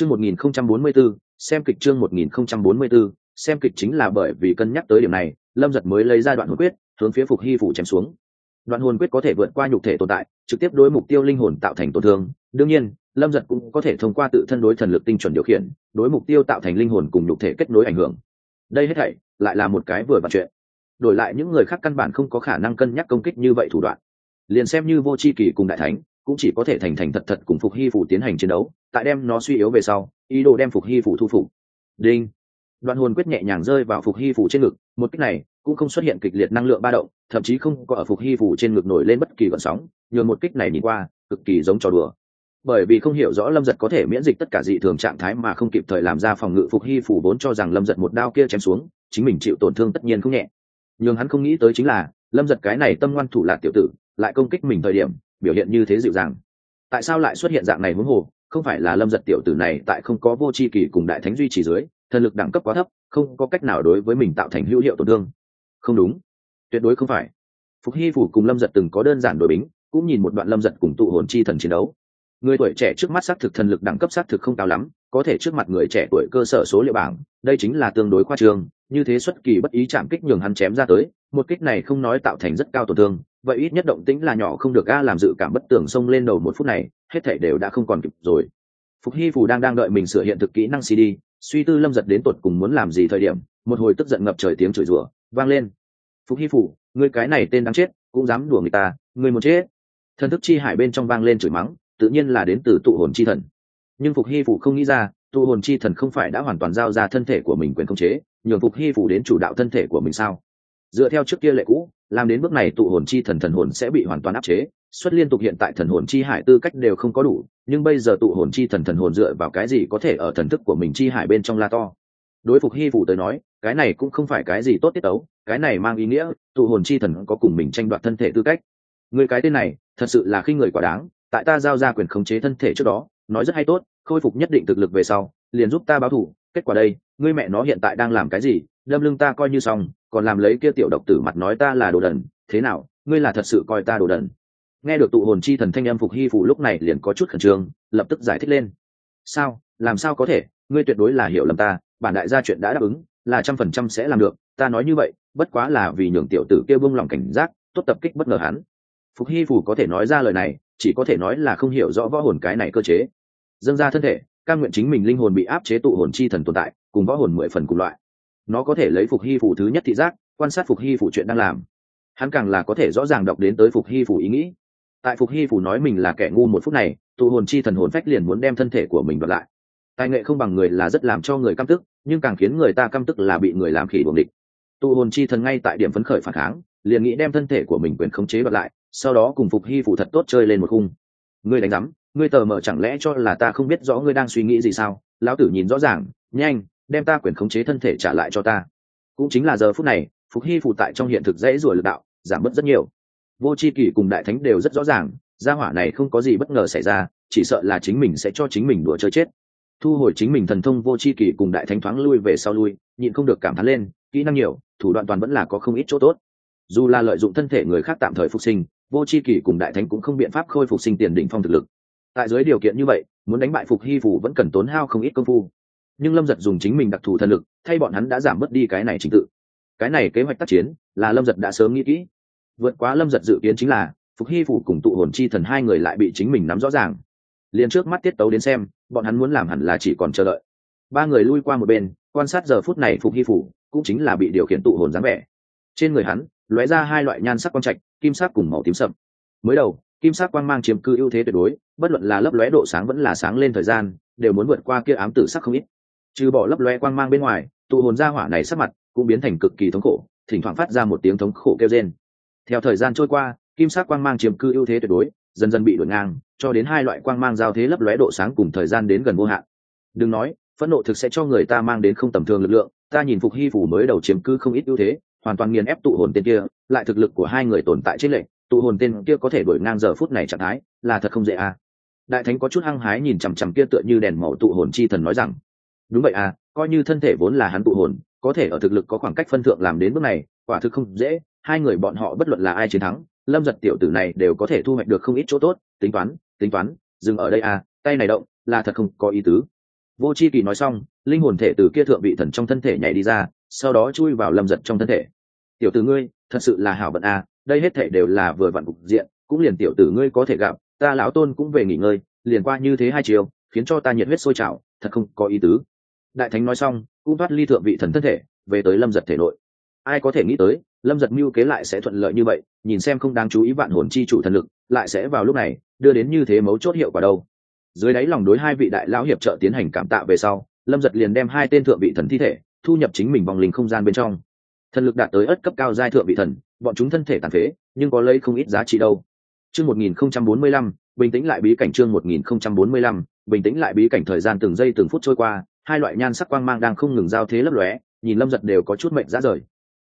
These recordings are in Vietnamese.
chương 1044, xem kịch chương 1044, xem kịch chính là bởi vì cân nhắc tới điểm này lâm giật mới lấy ra đoạn hồn quyết hướng phía phục hy phủ chém xuống. Đoạn hồn quyết có thể vượt qua nhục thể tồn tại trực tiếp đối mục tiêu linh hồn tạo thành tổn thương. Đương nhiên lâm giật cũng có thể thông qua tự thân đối thần lực tinh chuẩn điều khiển đối mục tiêu tạo thành linh hồn cùng nhục thể kết nối ảnh hưởng. Đây hết thảy lại là một cái vừa vặn chuyện. Đổi lại những người khác căn bản không có khả năng cân nhắc công kích như vậy thủ đoạn. Liền xem như vô Chi kỳ cùng đại thánh cũng chỉ có thể thành thành thật thật cùng phục hy phủ tiến hành chiến đấu tại đem nó suy yếu về sau, ý đồ đem phục hy phủ thu phục. Đinh. Đoạn hồn quyết nhẹ nhàng rơi vào phục hy phủ trên ngực, một cách này cũng không xuất hiện kịch liệt năng lượng ba động, thậm chí không có ở phục hy phủ trên ngực nổi lên bất kỳ gọn sóng, nhường một kích này nhìn qua, cực kỳ giống trò đùa. Bởi vì không hiểu rõ lâm giật có thể miễn dịch tất cả dị thường trạng thái mà không kịp thời làm ra phòng ngự, phục hy phủ vốn cho rằng lâm giật một đao kia chém xuống, chính mình chịu tổn thương tất nhiên không nhẹ. Nhưng hắn không nghĩ tới chính là, lâm giật cái này tâm ngoan thủ lạc tiểu tử, lại công kích mình thời điểm, biểu hiện như thế dịu dàng. Tại sao lại xuất hiện dạng này huống hồ? Không phải là lâm giật tiểu tử này tại không có vô c h i kỳ cùng đại thánh duy trì dưới, thần lực đẳng cấp quá thấp, không có cách nào đối với mình tạo thành hữu hiệu tổn thương. Không đúng. Tuyệt đối không phải. Phục hy phủ cùng lâm giật từng có đơn giản đội bính, cũng nhìn một đoạn lâm giật cùng tụ hồn chi thần chiến đấu. Người tuổi trẻ trước mắt xác thực thần lực đẳng cấp xác thực không cao lắm, có thể trước mặt người trẻ tuổi cơ sở số liệu bảng, đây chính là tương đối khoa trương, như thế xuất kỳ bất ý chạm kích nhường hắn chém ra tới, một kích này không nói tạo thành rất cao tổn thương vậy ít nhất động tĩnh là nhỏ không được a, làm dự cảm bất tường xông lên đầu một phút này, hết thể đều đã không còn kịp rồi. Phục hy phù đang đang đợi mình sửa hiện thực kỹ năng cd, suy tư lâm giật đến tột cùng muốn làm gì thời điểm, một hồi tức giận ngập trời tiếng chửi rủa vang lên. Phục hy phủ ngươi cái này tên đáng chết, cũng dám đùa người ta người một chết. Thần thức chi hải bên trong vang lên chửi mắng, tự nhiên là đến từ tụ hồn chi thần. Nhưng phục hy phủ không nghĩ ra, tụ hồn chi thần không phải đã hoàn toàn giao ra thân thể của mình quyền khống chế, nhường phục hy phủ đến chủ đạo thân thể của mình sao? Dựa theo trước kia lệ cũ làm đến bước này tụ hồn chi thần thần hồn sẽ bị hoàn toàn áp chế, xuất liên tục hiện tại thần hồn chi hải tư cách đều không có đủ, nhưng bây giờ tụ hồn chi thần thần hồn dựa vào cái gì có thể ở thần thức của mình chi hải bên trong la to? Đối phục hy phủ tới nói, cái này cũng không phải cái gì tốt tiết tấu, cái này mang ý nghĩa, tụ hồn chi thần có cùng mình tranh đoạt thân thể tư cách. Người cái tên này, thật sự là khi người quả đáng, tại ta giao ra quyền khống chế thân thể trước đó, nói rất hay tốt, khôi phục nhất định thực lực về sau, liền giúp ta báo thủ kết quả đây ngươi mẹ nó hiện tại đang làm cái gì lâm lưng ta coi như xong còn làm lấy kia tiểu độc tử mặt nói ta là đồ đần, thế nào, ngươi là thật sự coi ta đồ đần. Nghe được tụ hồn chi thần thanh âm phục hy phủ lúc này liền có chút khẩn trương, lập tức giải thích lên. Sao, làm sao có thể, ngươi tuyệt đối là hiểu lầm ta, bản đại gia chuyện đã đáp ứng, là trăm phần trăm sẽ làm được, ta nói như vậy, bất quá là vì nhường tiểu tử kia buông lòng cảnh giác, tốt tập kích bất ngờ hắn. Phục hy phủ có thể nói ra lời này, chỉ có thể nói là không hiểu rõ võ hồn cái này cơ chế. Dâng ra thân thể căn nguyện chính mình linh hồn bị áp chế tụ hồn chi thần tồn tại, cùng võ hồn mười phần cùng loại nó có thể lấy phục hy phủ thứ nhất thị giác, quan sát phục hy phủ chuyện đang làm. Hắn càng là có thể rõ ràng đọc đến tới phục hy phủ ý nghĩ. Tại phục hy phủ nói mình là kẻ ngu một phút này tụ hồn chi thần hồn phách liền muốn đem thân thể của mình đoạt lại. Tài nghệ không bằng người là rất làm cho người căm tức, nhưng càng khiến người ta căm tức là bị người làm khỉ buồng địch. Tụ hồn chi thần ngay tại điểm phấn khởi phản kháng, liền nghĩ đem thân thể của mình quyền khống chế đoạt lại, sau đó cùng phục hy phủ thật tốt chơi lên một khung. Ngươi đánh rắm ngươi tờ mờ chẳng lẽ cho là ta không biết rõ ngươi đang suy nghĩ gì sao? Lão tử nhìn rõ ràng, nhanh đem ta quyền khống chế thân thể trả lại cho ta. Cũng chính là giờ phút này, phục hy phụ tại trong hiện thực dễ rủa lực đạo, giảm bớt rất nhiều. Vô c h i kỷ cùng đại thánh đều rất rõ ràng, gia hỏa này không có gì bất ngờ xảy ra, chỉ sợ là chính mình sẽ cho chính mình đùa chơi chết. Thu hồi chính mình thần thông, vô c h i kỷ cùng đại thánh thoáng lui về sau lui, nhịn không được cảm thán lên, kỹ năng nhiều, thủ đoạn toàn vẫn là có không ít chỗ tốt. Dù là lợi dụng thân thể người khác tạm thời phục sinh, vô c h i kỷ cùng đại thánh cũng không biện pháp khôi phục sinh tiền đỉnh phong thực lực. Tại dưới điều kiện như vậy, muốn đánh bại phục hy phủ vẫn cần tốn hao không ít công phu nhưng lâm giật dùng chính mình đặc thù thần lực, thay bọn hắn đã giảm bớt đi cái này trình tự. Cái này kế hoạch tác chiến là lâm giật đã sớm nghĩ kỹ. Vượt quá lâm giật dự kiến chính là, phục hy phủ cùng tụ hồn chi thần hai người lại bị chính mình nắm rõ ràng. Liền trước mắt tiết tấu đến xem, bọn hắn muốn làm hẳn là chỉ còn chờ đợi. Ba người lui qua một bên, quan sát giờ phút này phục hy phủ cũng chính là bị điều khiển tụ hồn dáng vẻ. Trên người hắn, lóe ra hai loại nhan sắc quang trạch, kim sắc cùng màu tím sậm. Mới đầu, kim sắc quang mang chiếm cư ưu thế tuyệt đối, bất luận là lấp lóe độ sáng vẫn là sáng lên thời gian, đều muốn vượt qua kia ám tử sắc không ít trừ bỏ lấp loe quang mang bên ngoài, tụ hồn gia hỏa này sắc mặt cũng biến thành cực kỳ thống khổ, thỉnh thoảng phát ra một tiếng thống khổ kêu rên. Theo thời gian trôi qua, kim sắc quang mang chiếm cư ưu thế tuyệt đối, dần dần bị đuổi ngang, cho đến hai loại quang mang giao thế lấp lóe độ sáng cùng thời gian đến gần vô hạn. Đừng nói, phẫn nộ thực sẽ cho người ta mang đến không tầm thường lực lượng, ta nhìn phục hy phủ mới đầu chiếm cư không ít ưu thế, hoàn toàn nghiền ép tụ hồn tên kia, lại thực lực của hai người tồn tại trên lệnh, tụ hồn tên kia có thể đuổi ngang giờ phút này trạng thái, là thật không dễ à. Đại thánh có chút hăng hái nhìn chằm chằm kia tựa như đèn màu tụ hồn chi thần nói rằng đúng vậy à coi như thân thể vốn là hắn tụ hồn có thể ở thực lực có khoảng cách phân thượng làm đến bước này quả thực không dễ hai người bọn họ bất luận là ai chiến thắng lâm giật tiểu tử này đều có thể thu hoạch được không ít chỗ tốt tính toán tính toán dừng ở đây à tay này động là thật không có ý tứ. Vô c h i kỳ nói xong linh hồn thể từ kia thượng vị thần trong thân thể nhảy đi ra sau đó chui vào lâm giật trong thân thể. Tiểu tử ngươi thật sự là hảo vận à, đây hết thể đều là vừa vặn cục diện cũng liền tiểu tử ngươi có thể gặp ta lão tôn cũng về nghỉ ngơi liền qua như thế hai chiều khiến cho ta nhiệt huyết sôi trào thật không có ý tứ đại thánh nói xong, cũng thoát ly thượng vị thần thân thể, về tới lâm giật thể nội. Ai có thể nghĩ tới, lâm giật mưu kế lại sẽ thuận lợi như vậy, nhìn xem không đáng chú ý vạn hồn chi chủ thần lực, lại sẽ vào lúc này, đưa đến như thế mấu chốt hiệu quả đâu. Dưới đáy lòng đối hai vị đại lão hiệp trợ tiến hành cảm tạ về sau, lâm giật liền đem hai tên thượng vị thần thi thể, thu nhập chính mình vòng linh không gian bên trong. Thần lực đạt tới ất cấp cao giai thượng vị thần, bọn chúng thân thể tàn phế, nhưng có lấy không ít giá trị đâu. Chương một nghìn không trăm bốn mươi lăm, bình tĩnh lại bí cảnh chương một nghìn không trăm bốn mươi lăm, bình tĩnh lại bí cảnh thời gian từng giây từng phút trôi qua hai loại nhan sắc quang mang đang không ngừng giao thế lấp lóe, nhìn lâm giật đều có chút mệnh ra rời.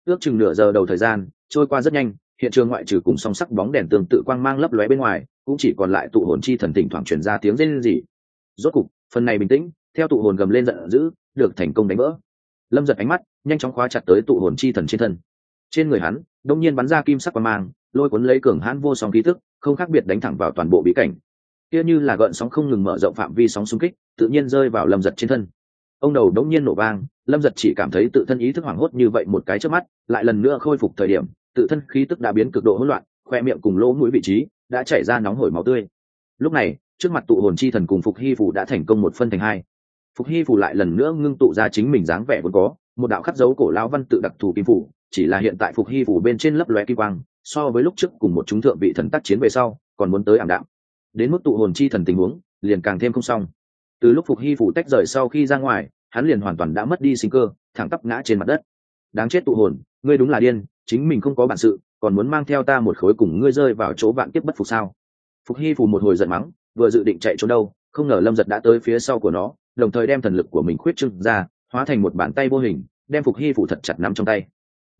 Ước chừng nửa giờ đầu thời gian, trôi qua rất nhanh, hiện trường ngoại trừ cùng song sắc bóng đèn tương tự quang mang lấp lóe bên ngoài, cũng chỉ còn lại tụ hồn chi thần thỉnh thoảng truyền ra tiếng rên rỉ. Rốt cục, phần này bình tĩnh, theo tụ hồn gầm lên giận dữ, được thành công đánh vỡ. Lâm giật ánh mắt nhanh chóng khóa chặt tới tụ hồn chi thần trên thân. Trên người hắn, đông nhiên bắn ra kim sắc quang mang, lôi cuốn lấy cường hãn vô song khí tức, không khác biệt đánh thẳng vào toàn bộ bí cảnh. Kia như là gợn sóng không ngừng mở rộng phạm vi sóng xung kích, tự nhiên rơi vào lâm giật trên thân ông đầu đống nhiên nổ vang, lâm giật chỉ cảm thấy tự thân ý thức hoảng hốt như vậy một cái trước mắt, lại lần nữa khôi phục thời điểm, tự thân khí tức đã biến cực độ hỗn loạn, khoe miệng cùng lỗ mũi vị trí đã chảy ra nóng hổi máu tươi. Lúc này, trước mặt tụ hồn chi thần cùng phục hy phủ đã thành công một phân thành hai. Phục hy phủ lại lần nữa ngưng tụ ra chính mình dáng vẻ vốn có, một đạo khắc dấu cổ lao văn tự đặc thù kim phủ chỉ là hiện tại phục hy phủ bên trên lấp lóe kim quang, so với lúc trước cùng một chúng thượng vị thần tác chiến về sau, còn muốn tới ảm đạm. Đến mức tụ hồn chi thần tình huống, liền càng thêm không xong từ lúc phục hy phủ tách rời sau khi ra ngoài, hắn liền hoàn toàn đã mất đi sinh cơ, thẳng tắp ngã trên mặt đất. Đáng chết tụ hồn, ngươi đúng là điên, chính mình không có bản sự, còn muốn mang theo ta một khối cùng ngươi rơi vào chỗ vạn kiếp bất phục sao? Phục hy phủ một hồi giận mắng, vừa dự định chạy trốn đâu, không ngờ lâm giật đã tới phía sau của nó, đồng thời đem thần lực của mình khuyết trưng ra, hóa thành một bàn tay vô hình, đem phục hy phủ thật chặt nắm trong tay.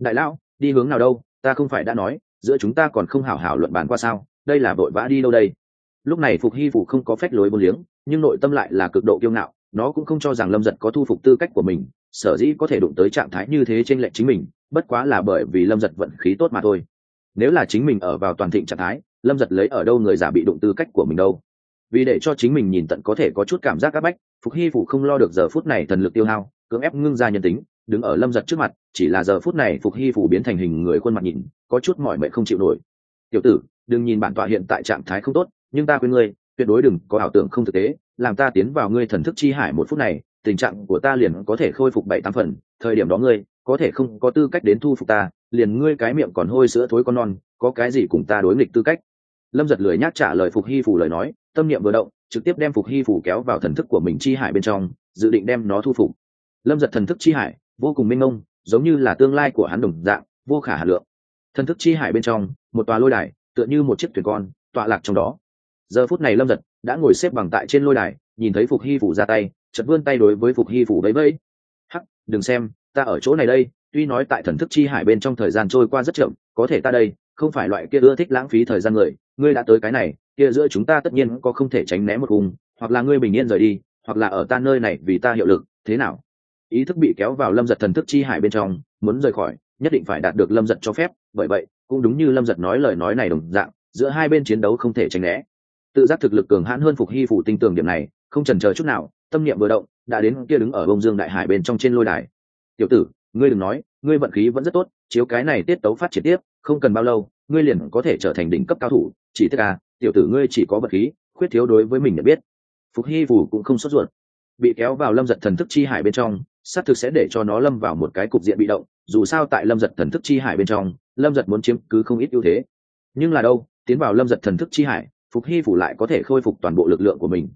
Đại lão, đi hướng nào đâu, ta không phải đã nói, giữa chúng ta còn không hảo hảo luận bàn qua sao, đây là vội vã đi đâu đây? Lúc này phục hy phủ không có phép lối vô liếng nhưng nội tâm lại là cực độ kiêu ngạo, nó cũng không cho rằng lâm giật có thu phục tư cách của mình, sở dĩ có thể đụng tới trạng thái như thế trên lệnh chính mình, bất quá là bởi vì lâm giật vận khí tốt mà thôi. Nếu là chính mình ở vào toàn thịnh trạng thái, lâm giật lấy ở đâu người giả bị đụng tư cách của mình đâu. Vì để cho chính mình nhìn tận có thể có chút cảm giác áp bách, phục hy phủ không lo được giờ phút này thần lực tiêu hao, cưỡng ép ngưng ra nhân tính, đứng ở lâm giật trước mặt, chỉ là giờ phút này phục hy phủ biến thành hình người khuôn mặt nhìn, có chút mỏi mệt không chịu nổi. Tiểu tử, đừng nhìn bản tọa hiện tại trạng thái không tốt, nhưng ta khuyên ngươi tuyệt đối đừng có ảo tưởng không thực tế, làm ta tiến vào ngươi thần thức chi hải một phút này, tình trạng của ta liền có thể khôi phục bảy tám phần, thời điểm đó ngươi có thể không có tư cách đến thu phục ta, liền ngươi cái miệng còn hôi sữa thối con non, có cái gì cùng ta đối nghịch tư cách? Lâm giật lười nhác trả lời phục hy phủ lời nói, tâm niệm vừa động, trực tiếp đem phục hy phủ kéo vào thần thức của mình chi hải bên trong, dự định đem nó thu phục. Lâm giật thần thức chi hải, vô cùng minh mông, giống như là tương lai của hắn đồng dạng, vô khả hà lượng. Thần thức chi hải bên trong, một tòa lôi đài, tựa như một chiếc thuyền con, tọa lạc trong đó giờ phút này lâm giật đã ngồi xếp bằng tại trên lôi đài, nhìn thấy phục hy phủ ra tay chật vươn tay đối với phục hy phủ đấy vẫy. Hắc, đừng xem, ta ở chỗ này đây, tuy nói tại thần thức chi hải bên trong thời gian trôi qua rất chậm, có thể ta đây, không phải loại kia ưa thích lãng phí thời gian người, ngươi đã tới cái này, kia giữa chúng ta tất nhiên có không thể tránh né một vùng hoặc là ngươi bình yên rời đi, hoặc là ở ta nơi này vì ta hiệu lực, thế nào? Ý thức bị kéo vào lâm giật thần thức chi hải bên trong, muốn rời khỏi, nhất định phải đạt được lâm giật cho phép, bởi vậy, cũng đúng như lâm giật nói lời nói này đồng dạng, giữa hai bên chiến đấu không thể tránh né tự giác thực lực cường hãn hơn phục hy phủ tinh tường điểm này, không trần chờ chút nào, tâm niệm vừa động, đã đến kia đứng ở bông dương đại hải bên trong trên lôi đài. Tiểu tử, ngươi đừng nói, ngươi vận khí vẫn rất tốt, chiếu cái này tiết tấu phát triển tiếp, không cần bao lâu, ngươi liền có thể trở thành đỉnh cấp cao thủ, chỉ tất cả à, tiểu tử ngươi chỉ có vật khí, khuyết thiếu đối với mình nhận biết. Phục hy phủ cũng không sốt ruột. Bị kéo vào lâm giật thần thức chi hải bên trong, xác thực sẽ để cho nó lâm vào một cái cục diện bị động, dù sao tại lâm giật thần thức chi hải bên trong, lâm giật muốn chiếm cứ không ít ưu thế. Nhưng là đâu, tiến vào lâm giật thần thức chi hải phục hy phủ lại có thể khôi phục toàn bộ lực lượng của mình.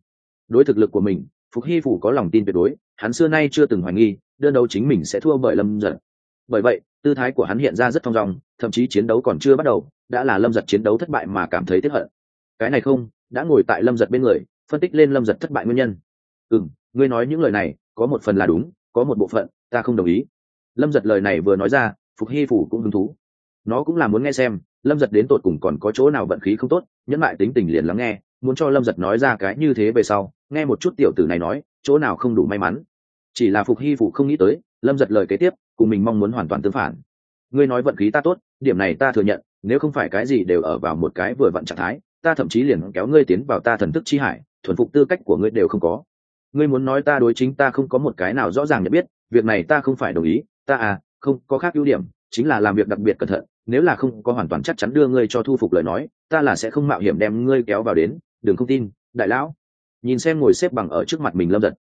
Đối thực lực của mình phục hy phủ có lòng tin tuyệt đối, hắn xưa nay chưa từng hoài nghi, đơn đấu chính mình sẽ thua bởi lâm giật. Bởi vậy, tư thái của hắn hiện ra rất thong dong, thậm chí chiến đấu còn chưa bắt đầu, đã là lâm giật chiến đấu thất bại mà cảm thấy tiếp hận. Cái này không, đã ngồi tại lâm giật bên người, phân tích lên lâm giật thất bại nguyên nhân. Ừ m ngươi nói những lời này, có một phần là đúng, có một bộ phận, ta không đồng ý. Lâm giật lời này vừa nói ra phục hy phủ cũng hứng thú. Nó cũng là muốn nghe xem, lâm giật đến tột cùng còn có chỗ nào vận khí không tốt nhẫn lại tính tình liền lắng nghe, muốn cho lâm giật nói ra cái như thế về sau, nghe một chút tiểu tử này nói, chỗ nào không đủ may mắn. Chỉ là phục hy phủ không nghĩ tới, lâm giật lời kế tiếp, cùng mình mong muốn hoàn toàn tương phản. Ngươi nói vận khí ta tốt, điểm này ta thừa nhận, nếu không phải cái gì đều ở vào một cái vừa vặn trạng thái, ta thậm chí liền kéo ngươi tiến vào ta thần thức chi hải, thuần phục tư cách của ngươi đều không có. Ngươi muốn nói ta đối chính ta không có một cái nào rõ ràng nhận biết, việc này ta không phải đồng ý, ta à không, có khác ưu điểm chính là làm việc đặc biệt cẩn thận, nếu là không có hoàn toàn chắc chắn đưa ngươi cho thu phục lời nói, ta là sẽ không mạo hiểm đem ngươi kéo vào đến, đừng không tin, đại lão. Nhìn xem ngồi xếp bằng ở trước mặt mình lâm giật,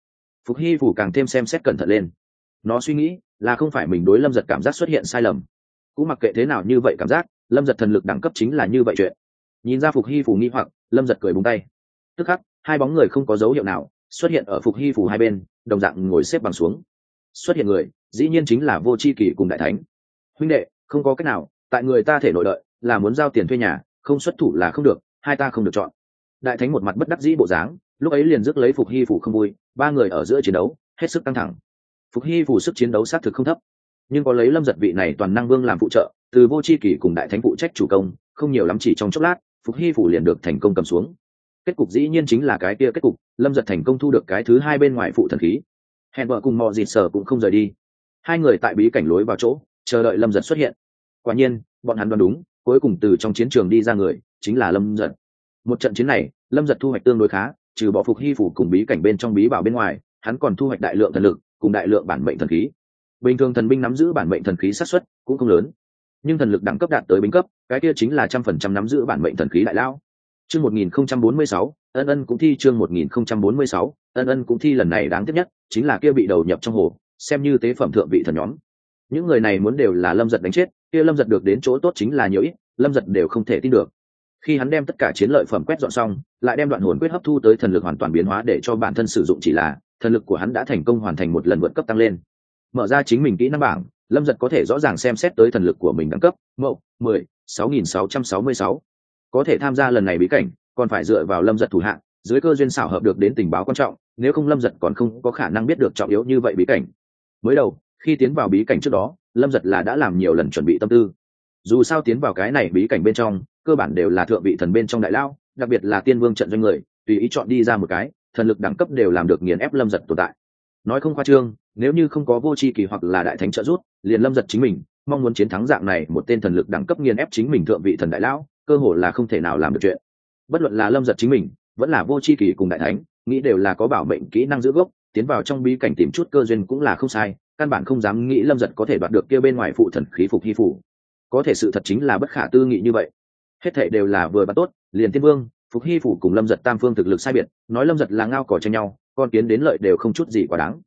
phục hy phủ càng thêm xem xét cẩn thận lên. Nó suy nghĩ là không phải mình đối lâm giật cảm giác xuất hiện sai lầm. Cũng mặc kệ thế nào như vậy cảm giác, lâm giật thần lực đẳng cấp chính là như vậy chuyện. Nhìn ra phục hy phủ nghi hoặc, lâm giật cười búng tay. Tức khắc, hai bóng người không có dấu hiệu nào xuất hiện ở phục hy phủ hai bên, đồng dạng ngồi xếp bằng xuống. Xuất hiện người, dĩ nhiên chính là vô c h i kỳ cùng đại thánh huynh đệ, không có cách nào, tại người ta thể nội đợi, là muốn giao tiền thuê nhà, không xuất thủ là không được, hai ta không được chọn. Đại thánh một mặt bất đắc dĩ bộ dáng, lúc ấy liền rước lấy phục hy phủ không vui, ba người ở giữa chiến đấu, hết sức căng thẳng. Phục hy phủ sức chiến đấu xác thực không thấp, nhưng có lấy lâm giật vị này toàn năng vương làm phụ trợ, từ vô c h i kỷ cùng đại thánh phụ trách chủ công, không nhiều lắm chỉ trong chốc lát, phục hy phủ liền được thành công cầm xuống. Kết cục dĩ nhiên chính là cái kia kết cục, lâm giật thành công thu được cái thứ hai bên ngoài phụ thần khí. Hẹn vợ cùng mò dịt sở cũng không rời đi. Hai người tại bí cảnh lối vào chỗ chờ đợi lâm giật xuất hiện. Quả nhiên, bọn hắn đoán đúng, cuối cùng từ trong chiến trường đi ra người chính là lâm giật. Một trận chiến này, lâm giật thu hoạch tương đối khá, trừ bỏ phục hy phủ cùng bí cảnh bên trong bí bảo bên ngoài, hắn còn thu hoạch đại lượng thần lực, cùng đại lượng bản mệnh thần khí. Bình thường thần binh nắm giữ bản mệnh thần khí sát xuất cũng không lớn, nhưng thần lực đẳng cấp đạt tới bính cấp, cái kia chính là trăm phần trăm nắm giữ bản mệnh thần khí đại lao. Chương một nghìn không trăm bốn mươi sáu, ân ân cũng thi chương một nghìn không trăm bốn mươi sáu, ân ân cũng thi lần này đáng tiếc nhất, chính là kia bị đầu nhập trong hồ, xem như tế phẩm thượng vị thần nhóm những người này muốn đều là lâm giật đánh chết, kia lâm giật được đến chỗ tốt chính là nhiều ít, lâm giật đều không thể tin được. Khi hắn đem tất cả chiến lợi phẩm quét dọn xong, lại đem đoạn hồn quyết hấp thu tới thần lực hoàn toàn biến hóa để cho bản thân sử dụng chỉ là, thần lực của hắn đã thành công hoàn thành một lần vượt cấp tăng lên. Mở ra chính mình kỹ năng bảng, lâm giật có thể rõ ràng xem xét tới thần lực của mình đẳng cấp mậu mười, sáu nghìn sáu trăm sáu mươi sáu. Có thể tham gia lần này bí cảnh, còn phải dựa vào lâm giật thủ hạng, dưới cơ duyên xảo hợp được đến tình báo quan trọng, nếu không lâm giật còn không có khả năng biết được trọng yếu như vậy bí cảnh. Mới đầu khi tiến vào bí cảnh trước đó, lâm giật là đã làm nhiều lần chuẩn bị tâm tư. Dù sao tiến vào cái này bí cảnh bên trong, cơ bản đều là thượng vị thần bên trong đại lao đặc biệt là tiên vương trận doanh người, tùy ý chọn đi ra một cái, thần lực đẳng cấp đều làm được nghiền ép lâm giật tồn tại. Nói không khoa trương, nếu như không có vô c h i kỳ hoặc là đại thánh trợ rút liền lâm giật chính mình, mong muốn chiến thắng dạng này một tên thần lực đẳng cấp nghiền ép chính mình thượng vị thần đại lão, cơ hội là không thể nào làm được chuyện. Bất luận là lâm giật chính mình, vẫn là vô c h i kỳ cùng đại thánh, nghĩ đều là có bảo mệnh kỹ năng giữ gốc tiến vào trong bí cảnh tìm chút cơ duyên cũng là không sai, căn bản không dám nghĩ lâm giật có thể đoạt được kia bên ngoài phụ thần khí phục hy phủ. Có thể sự thật chính là bất khả tư nghị như vậy. Hết thệ đều là vừa bắt tốt, liền tiên vương, phục hy phủ cùng lâm giật tam phương thực lực sai biệt, nói lâm giật là ngao cỏ tranh nhau, con tiến đến lợi đều không chút gì quá đáng.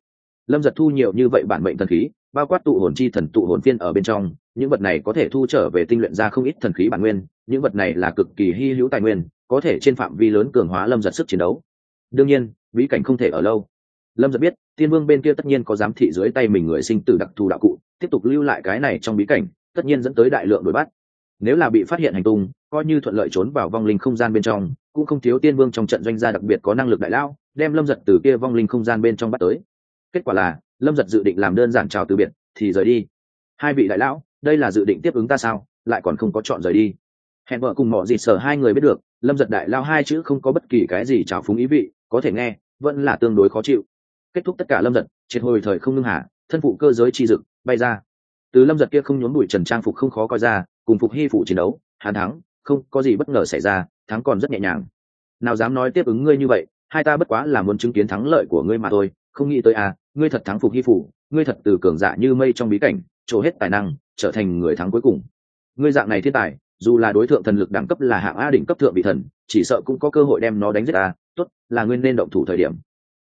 Lâm giật thu nhiều như vậy bản mệnh thần khí, bao quát tụ hồn chi thần, tụ hồn phiên ở bên trong, những vật này có thể thu trở về tinh luyện ra không ít thần khí bản nguyên, những vật này là cực kỳ hy hữu tài nguyên, có thể trên phạm vi lớn cường hóa lâm giật sức chiến đấu. Đương nhiên, bí cảnh không thể ở lâu lâm giật biết, tiên vương bên kia tất nhiên có giám thị dưới tay mình người sinh tử đặc thù đạo cụ, tiếp tục lưu lại cái này trong bí cảnh, tất nhiên dẫn tới đại lượng đuổi bắt. Nếu là bị phát hiện hành tung, coi như thuận lợi trốn vào vong linh không gian bên trong, cũng không thiếu tiên vương trong trận doanh gia đặc biệt có năng lực đại lao, đem lâm giật từ kia vong linh không gian bên trong bắt tới. Kết quả là, lâm giật dự định làm đơn giản chào từ biệt, thì rời đi. Hai vị đại lão, đây là dự định tiếp ứng ta sao? Lại còn không có chọn rời đi. Hẹn vợ cùng mỏ gì sở hai người biết được, lâm giật đại lao hai chữ không có bất kỳ cái gì trào phúng ý vị, có thể nghe, vẫn là tương đối khó chịu kết thúc tất cả lâm giật, triệt hồi thời không ngưng hạ thân phụ cơ giới chi dực, bay ra. Từ lâm giật kia không nhốn bụi trần trang phục không khó coi ra, cùng phục hy phụ chiến đấu hàn thắng, không có gì bất ngờ xảy ra, thắng còn rất nhẹ nhàng. Nào dám nói tiếp ứng ngươi như vậy, hai ta bất quá là muốn chứng kiến thắng lợi của ngươi mà thôi, không nghĩ tới à ngươi thật thắng phục hy phủ, ngươi thật từ cường giả như mây trong bí cảnh, trổ hết tài năng, trở thành người thắng cuối cùng. Ngươi dạng này thiên tài, dù là đối tượng thần lực đẳng cấp là hạng a đỉnh cấp thượng vị thần, chỉ sợ cũng có cơ hội đem nó đánh giết ta, tốt, là ngươi nên động thủ thời điểm.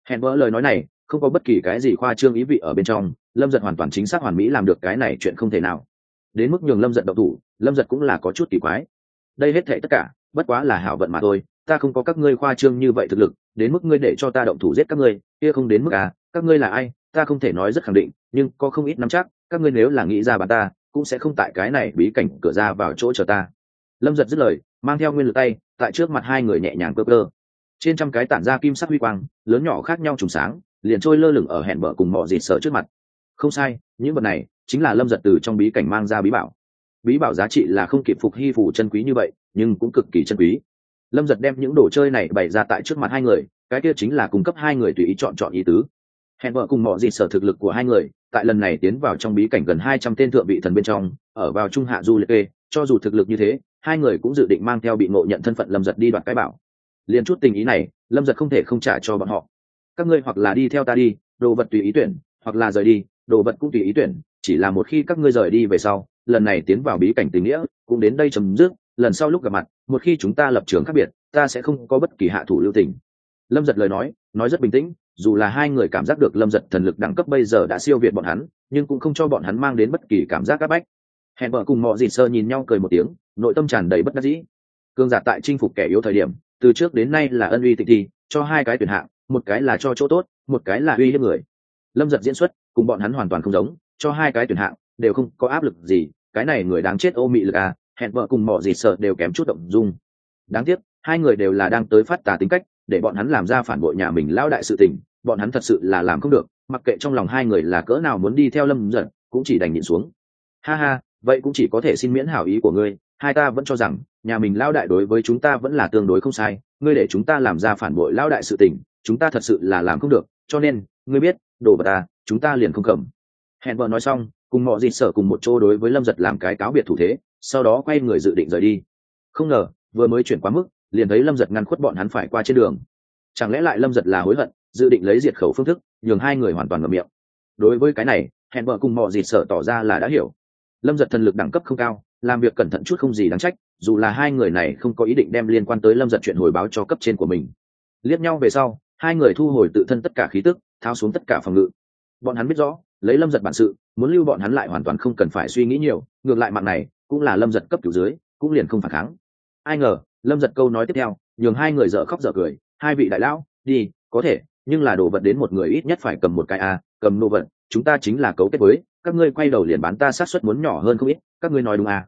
Hẹn vỡ lời nói này không có bất kỳ cái gì khoa trương ý vị ở bên trong, lâm giật hoàn toàn chính xác hoàn mỹ làm được cái này chuyện không thể nào. Đến mức nhường lâm giật động thủ, lâm giật cũng là có chút kỳ quái. Đây hết thệ tất cả, bất quá là hảo vận mà thôi, ta không có các ngươi khoa trương như vậy thực lực, đến mức ngươi để cho ta động thủ giết các ngươi, kia không đến mức à các ngươi là ai, ta không thể nói rất khẳng định, nhưng có không ít nắm chắc, các ngươi nếu là nghĩ ra bàn ta, cũng sẽ không tại cái này bí cảnh cửa ra vào chỗ chờ ta. Lâm giật dứt lời, mang theo nguyên lực tay, tại trước mặt hai người nhẹ nhàng cơ cơ. Trên trăm cái tản ra kim sắc huy quang, lớn nhỏ khác nhau trùng sáng liền trôi lơ lửng ở hẹn bờ cùng mọi dịt sợ trước mặt. Không sai, những vật này chính là lâm giật từ trong bí cảnh mang ra bí bảo. Bí bảo giá trị là không kịp phục hy phủ chân quý như vậy, nhưng cũng cực kỳ chân quý. Lâm giật đem những đồ chơi này bày ra tại trước mặt hai người, cái kia chính là cung cấp hai người tùy ý chọn chọn ý tứ. Hẹn vợ cùng mọi dịt sở thực lực của hai người, tại lần này tiến vào trong bí cảnh gần hai trăm tên thượng vị thần bên trong, ở vào trung hạ du liệt kê, cho dù thực lực như thế, hai người cũng dự định mang theo bị ngộ nhận thân phận lâm giật đi đoạt cái bảo. Liền chút tình ý này, lâm giật không thể không trả cho bọn họ các ngươi hoặc là đi theo ta đi, đồ vật tùy ý tuyển, hoặc là rời đi, đồ vật cũng tùy ý tuyển, chỉ là một khi các ngươi rời đi về sau, lần này tiến vào bí cảnh tình nghĩa, cũng đến đây chấm dứt, lần sau lúc gặp mặt, một khi chúng ta lập trường khác biệt, ta sẽ không có bất kỳ hạ thủ lưu tình. Lâm giật lời nói nói rất bình tĩnh, dù là hai người cảm giác được lâm giật thần lực đẳng cấp bây giờ đã siêu việt bọn hắn, nhưng cũng không cho bọn hắn mang đến bất kỳ cảm giác áp bách. Hẹn vợ cùng mọi dịt sơ nhìn nhau cười một tiếng, nội tâm tràn đầy bất đắc dĩ. Cương giả tại chinh phục kẻ yếu thời điểm, từ trước đến nay là ân uy tịch thi, cho hai cái tuyển hạng một cái là cho chỗ tốt, một cái là uy hiếp người. Lâm giật diễn xuất, cùng bọn hắn hoàn toàn không giống, cho hai cái tuyển hạng, đều không có áp lực gì, cái này người đáng chết ô mị lực à hẹn vợ cùng mọi gì sợ đều kém chút động dung. Đáng tiếc, hai người đều là đang tới phát tà tính cách, để bọn hắn làm ra phản bội nhà mình lao đại sự tình, bọn hắn thật sự là làm không được, mặc kệ trong lòng hai người là cỡ nào muốn đi theo lâm giật, cũng chỉ đành nhịn xuống. Ha ha, vậy cũng chỉ có thể xin miễn hảo ý của ngươi, hai ta vẫn cho rằng, nhà mình lao đại đối với chúng ta vẫn là tương đối không sai, ngươi để chúng ta làm ra phản bội lao đại sự tình chúng ta thật sự là làm không được, cho nên, ngươi biết, đồ vật ta chúng ta liền không cầm. Hẹn vợ nói xong, cùng mọi dịt sở cùng một chỗ đối với lâm giật làm cái cáo biệt thủ thế, sau đó quay người dự định rời đi. Không ngờ, vừa mới chuyển quá mức, liền thấy lâm giật ngăn khuất bọn hắn phải qua trên đường. Chẳng lẽ lại lâm giật là hối hận, dự định lấy diệt khẩu phương thức, nhường hai người hoàn toàn ngậm miệng? Đối với cái này, hẹn vợ cùng mọi dịt sở tỏ ra là đã hiểu. Lâm giật thần lực đẳng cấp không cao, làm việc cẩn thận chút không gì đáng trách, dù là hai người này không có ý định đem liên quan tới lâm giật chuyện hồi báo cho cấp trên của mình. Liếc nhau về sau hai người thu hồi tự thân tất cả khí tức, tháo xuống tất cả phòng ngự. Bọn hắn biết rõ, lấy lâm giật bản sự, muốn lưu bọn hắn lại hoàn toàn không cần phải suy nghĩ nhiều, ngược lại mạng này, cũng là lâm giật cấp cứu dưới, cũng liền không phản kháng. Ai ngờ, lâm giật câu nói tiếp theo, nhường hai người dở khóc dở cười, hai vị đại lão, đi, có thể, nhưng là đồ vật đến một người ít nhất phải cầm một cái a, cầm đồ vật, chúng ta chính là cấu kết với, các ngươi quay đầu liền bán ta sát xuất muốn nhỏ hơn không ít, các ngươi nói đúng à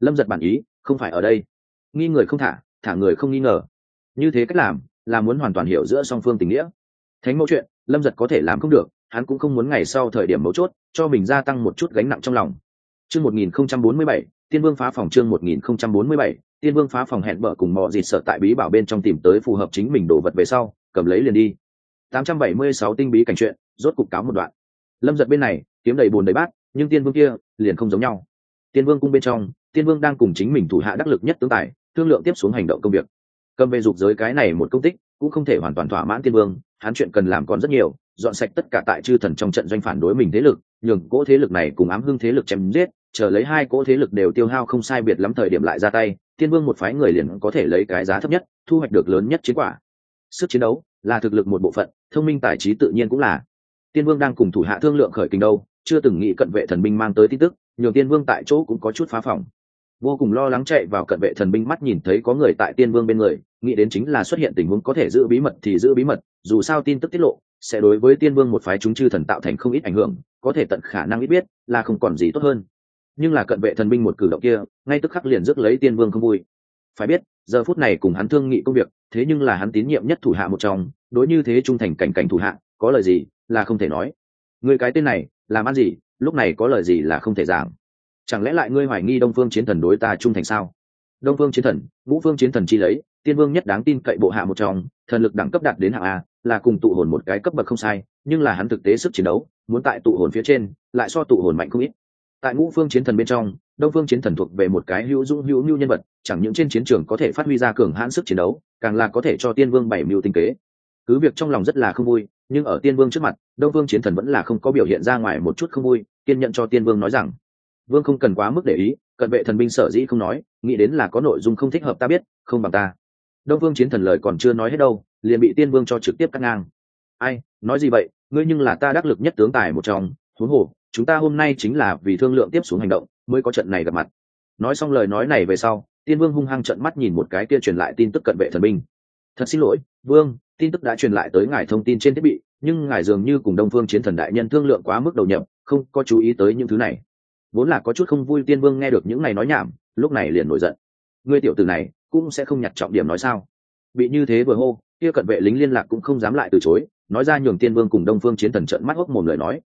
lâm giật bản ý, không phải ở đây. Nghi người không thả thả người không nghi ngờ. Như thế cách làm là muốn hoàn toàn hiểu giữa song phương tình nghĩa. Thánh mẫu chuyện, lâm giật có thể làm không được, hắn cũng không muốn ngày sau thời điểm mấu chốt, cho mình gia tăng một chút gánh nặng trong lòng. Chương một nghìn không trăm bốn mươi bảy, tiên vương phá phòng chương một nghìn không trăm bốn mươi bảy, tiên vương phá phòng hẹn bở cùng mọi dịt sợ tại bí bảo bên trong tìm tới phù hợp chính mình đồ vật về sau, cầm lấy liền đi. tám trăm bảy mươi sáu tinh bí cảnh chuyện, rốt cục cáo một đoạn. Lâm giật bên này, kiếm đầy buồn đầy bát, nhưng tiên vương kia, liền không giống nhau. Tiên vương cung bên trong, tiên vương đang cùng chính mình thủ hạ đắc lực nhất tướng tài, thương lượng tiếp xuống hành động công việc cầm về dục giới cái này một công tích, cũng không thể hoàn toàn thỏa mãn tiên vương, hắn chuyện cần làm còn rất nhiều, dọn sạch tất cả tại chư thần trong trận doanh phản đối mình thế lực, nhường cỗ thế lực này cùng ám hưng thế lực chém giết, chờ lấy hai cỗ thế lực đều tiêu hao không sai biệt lắm thời điểm lại ra tay, tiên vương một phái người liền có thể lấy cái giá thấp nhất, thu hoạch được lớn nhất chiến quả. Sức chiến đấu là thực lực một bộ phận, thông minh tài trí tự nhiên cũng là. Tiên vương đang cùng thủ hạ thương lượng khởi kinh đâu, chưa từng nghĩ cận vệ thần binh mang tới tin tức, nhường tiên vương tại chỗ cũng có chút phá phòng vô cùng lo lắng chạy vào cận vệ thần binh mắt nhìn thấy có người tại tiên vương bên người, nghĩ đến chính là xuất hiện tình huống có thể giữ bí mật thì giữ bí mật, dù sao tin tức tiết lộ, sẽ đối với tiên vương một phái chúng chư thần tạo thành không ít ảnh hưởng, có thể tận khả năng ít biết, là không còn gì tốt hơn. Nhưng là cận vệ thần binh một cử động kia, ngay tức khắc liền rước lấy tiên vương không vui. Phải biết, giờ phút này cùng hắn thương nghị công việc, thế nhưng là hắn tín nhiệm nhất thủ hạ một trong, đối như thế trung thành cảnh cảnh thủ hạ, có lời gì là không thể nói. Người cái tên này, làm ăn gì, lúc này có lời gì là không thể giảng chẳng lẽ lại ngươi hoài nghi đông phương chiến thần đối ta trung thành sao? Đông phương chiến thần, ngũ phương chiến thần chi lấy, tiên vương nhất đáng tin cậy bộ hạ một trong, thần lực đẳng cấp đạt đến hạng a, là cùng tụ hồn một cái cấp bậc không sai, nhưng là hắn thực tế sức chiến đấu, muốn tại tụ hồn phía trên, lại so tụ hồn mạnh không ít. Tại ngũ phương chiến thần bên trong, đông phương chiến thần thuộc về một cái hữu dung hữu nhu nhân vật, chẳng những trên chiến trường có thể phát huy ra cường hãn sức chiến đấu, càng là có thể cho tiên vương bảy mưu tinh kế. Cứ việc trong lòng rất là không vui, nhưng ở tiên vương trước mặt, đông vương chiến thần vẫn là không có biểu hiện ra ngoài một chút không vui, kiên nhận cho tiên vương nói rằng vương không cần quá mức để ý, cận vệ thần binh sở dĩ không nói, nghĩ đến là có nội dung không thích hợp ta biết, không bằng ta. Đông vương chiến thần lời còn chưa nói hết đâu, liền bị tiên vương cho trực tiếp cắt ngang. Ai, nói gì vậy? Ngươi nhưng là ta đắc lực nhất tướng tài một trong huống hồ chúng ta hôm nay chính là vì thương lượng tiếp xuống hành động, mới có trận này gặp mặt. Nói xong lời nói này về sau, tiên vương hung hăng trận mắt nhìn một cái kia truyền lại tin tức cận vệ thần binh. Thật xin lỗi, vương, tin tức đã truyền lại tới ngài thông tin trên thiết bị, nhưng ngài dường như cùng đông phương chiến thần đại nhân thương lượng quá mức đầu nhập, không có chú ý tới những thứ này vốn là có chút không vui tiên vương nghe được những này nói nhảm lúc này liền nổi giận. Ngươi tiểu tử này cũng sẽ không nhặt trọng điểm nói sao? Bị như thế vừa hô kia cận vệ lính liên lạc cũng không dám lại từ chối nói ra nhường tiên vương cùng đông phương chiến thần trận mắt hốc mồm lời nói.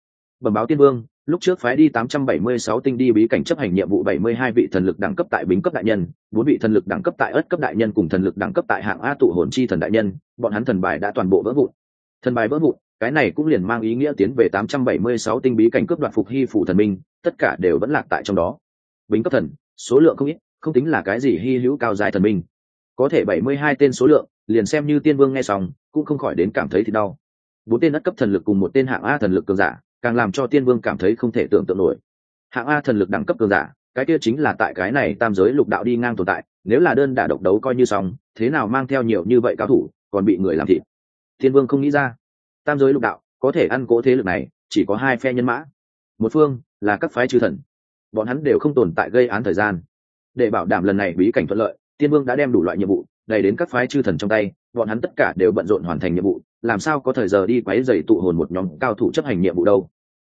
Bẩm báo tiên vương lúc trước phái đi 876 tinh đi bí cảnh chấp hành nhiệm vụ 72 vị thần lực đẳng cấp tại bính cấp đại nhân, bốn vị thần lực đẳng cấp tại ất cấp đại nhân cùng thần lực đẳng cấp tại hạng A tụ hồn chi thần đại nhân, bọn hắn thần bài đã toàn bộ vỡ vụn. Thần bài vỡ vụn, cái này cũng liền mang ý nghĩa tiến về 876 tinh bí cảnh cướp đoạt phục hy phủ thần minh, tất cả đều vẫn lạc tại trong đó. Bính cấp thần, số lượng không ít, không tính là cái gì hy hữu cao dài thần minh. Có thể 72 tên số lượng, liền xem như tiên vương nghe xong, cũng không khỏi đến cảm thấy thì đau bốn tên đất cấp thần lực cùng một tên hạng a thần lực cường giả càng làm cho tiên vương cảm thấy không thể tưởng tượng nổi hạng a thần lực đẳng cấp cường giả cái kia chính là tại cái này tam giới lục đạo đi ngang tồn tại nếu là đơn đả độc đấu coi như xong thế nào mang theo nhiều như vậy cao thủ còn bị người làm thịt tiên vương không nghĩ ra tam giới lục đạo, có thể ăn cỗ thế lực này, chỉ có hai phe nhân mã. Một phương là các phái chư thần. Bọn hắn đều không tồn tại gây án thời gian. Để bảo đảm lần này bí cảnh thuận lợi, tiên vương đã đem đủ loại nhiệm vụ đầy đến các phái chư thần trong tay, bọn hắn tất cả đều bận rộn hoàn thành nhiệm vụ, làm sao có thời giờ đi quấy dày tụ hồn một nhóm cao thủ chấp hành nhiệm vụ đâu.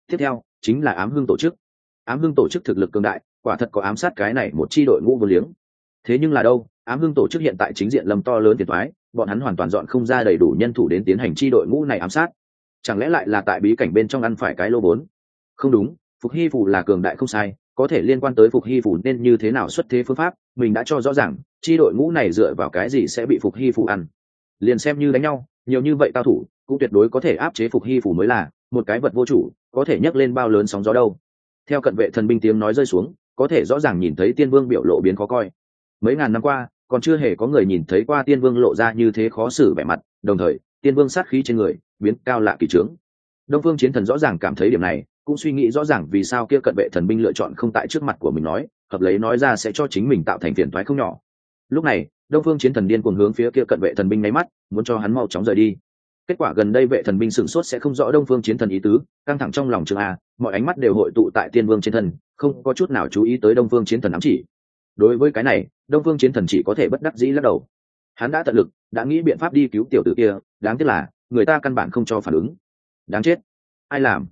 Tiếp theo, chính là ám hưng tổ chức. Ám hưng tổ chức thực lực cường đại, quả thật có ám sát cái này một chi đội ngũ vô liếng. Thế nhưng là đâu, ám hưng tổ chức hiện tại chính diện lâm to lớn tiền thoái bọn hắn hoàn toàn dọn không ra đầy đủ nhân thủ đến tiến hành chi đội ngũ này ám sát. Chẳng lẽ lại là tại bí cảnh bên trong ăn phải cái lô vốn? không đúng, phục hy phủ là cường đại không sai, có thể liên quan tới phục hy phủ nên như thế nào xuất thế phương pháp, mình đã cho rõ ràng, chi đội ngũ này dựa vào cái gì sẽ bị phục hy phủ ăn. Liền xem như đánh nhau, nhiều như vậy cao thủ, cũng tuyệt đối có thể áp chế phục hy phủ mới là, một cái vật vô chủ, có thể nhấc lên bao lớn sóng gió đâu. Theo cận vệ thần binh tiếng nói rơi xuống, có thể rõ ràng nhìn thấy tiên vương biểu lộ biến khó coi. Mấy ngàn năm qua còn chưa hề có người nhìn thấy qua tiên vương lộ ra như thế khó xử vẻ mặt đồng thời tiên vương sát khí trên người biến cao lạ kỳ trướng. Đông phương chiến thần rõ ràng cảm thấy điểm này cũng suy nghĩ rõ ràng vì sao kia cận vệ thần binh lựa chọn không tại trước mặt của mình nói hợp lấy nói ra sẽ cho chính mình tạo thành phiền thoái không nhỏ. Lúc này đông phương chiến thần điên cuồng hướng phía kia cận vệ thần binh nháy mắt muốn cho hắn mau chóng rời đi. Kết quả gần đây vệ thần binh sửng sốt sẽ không rõ đông phương chiến thần ý tứ căng thẳng trong lòng trường a mọi ánh mắt đều hội tụ tại tiên vương trên thần, không có chút nào chú ý tới đông phương chiến thần ám chỉ đối với cái này, đông phương chiến thần chỉ có thể bất đắc dĩ lắc đầu. Hắn đã tận lực, đã nghĩ biện pháp đi cứu tiểu tử kia, đáng tiếc là, người ta căn bản không cho phản ứng. Đáng chết. Ai làm?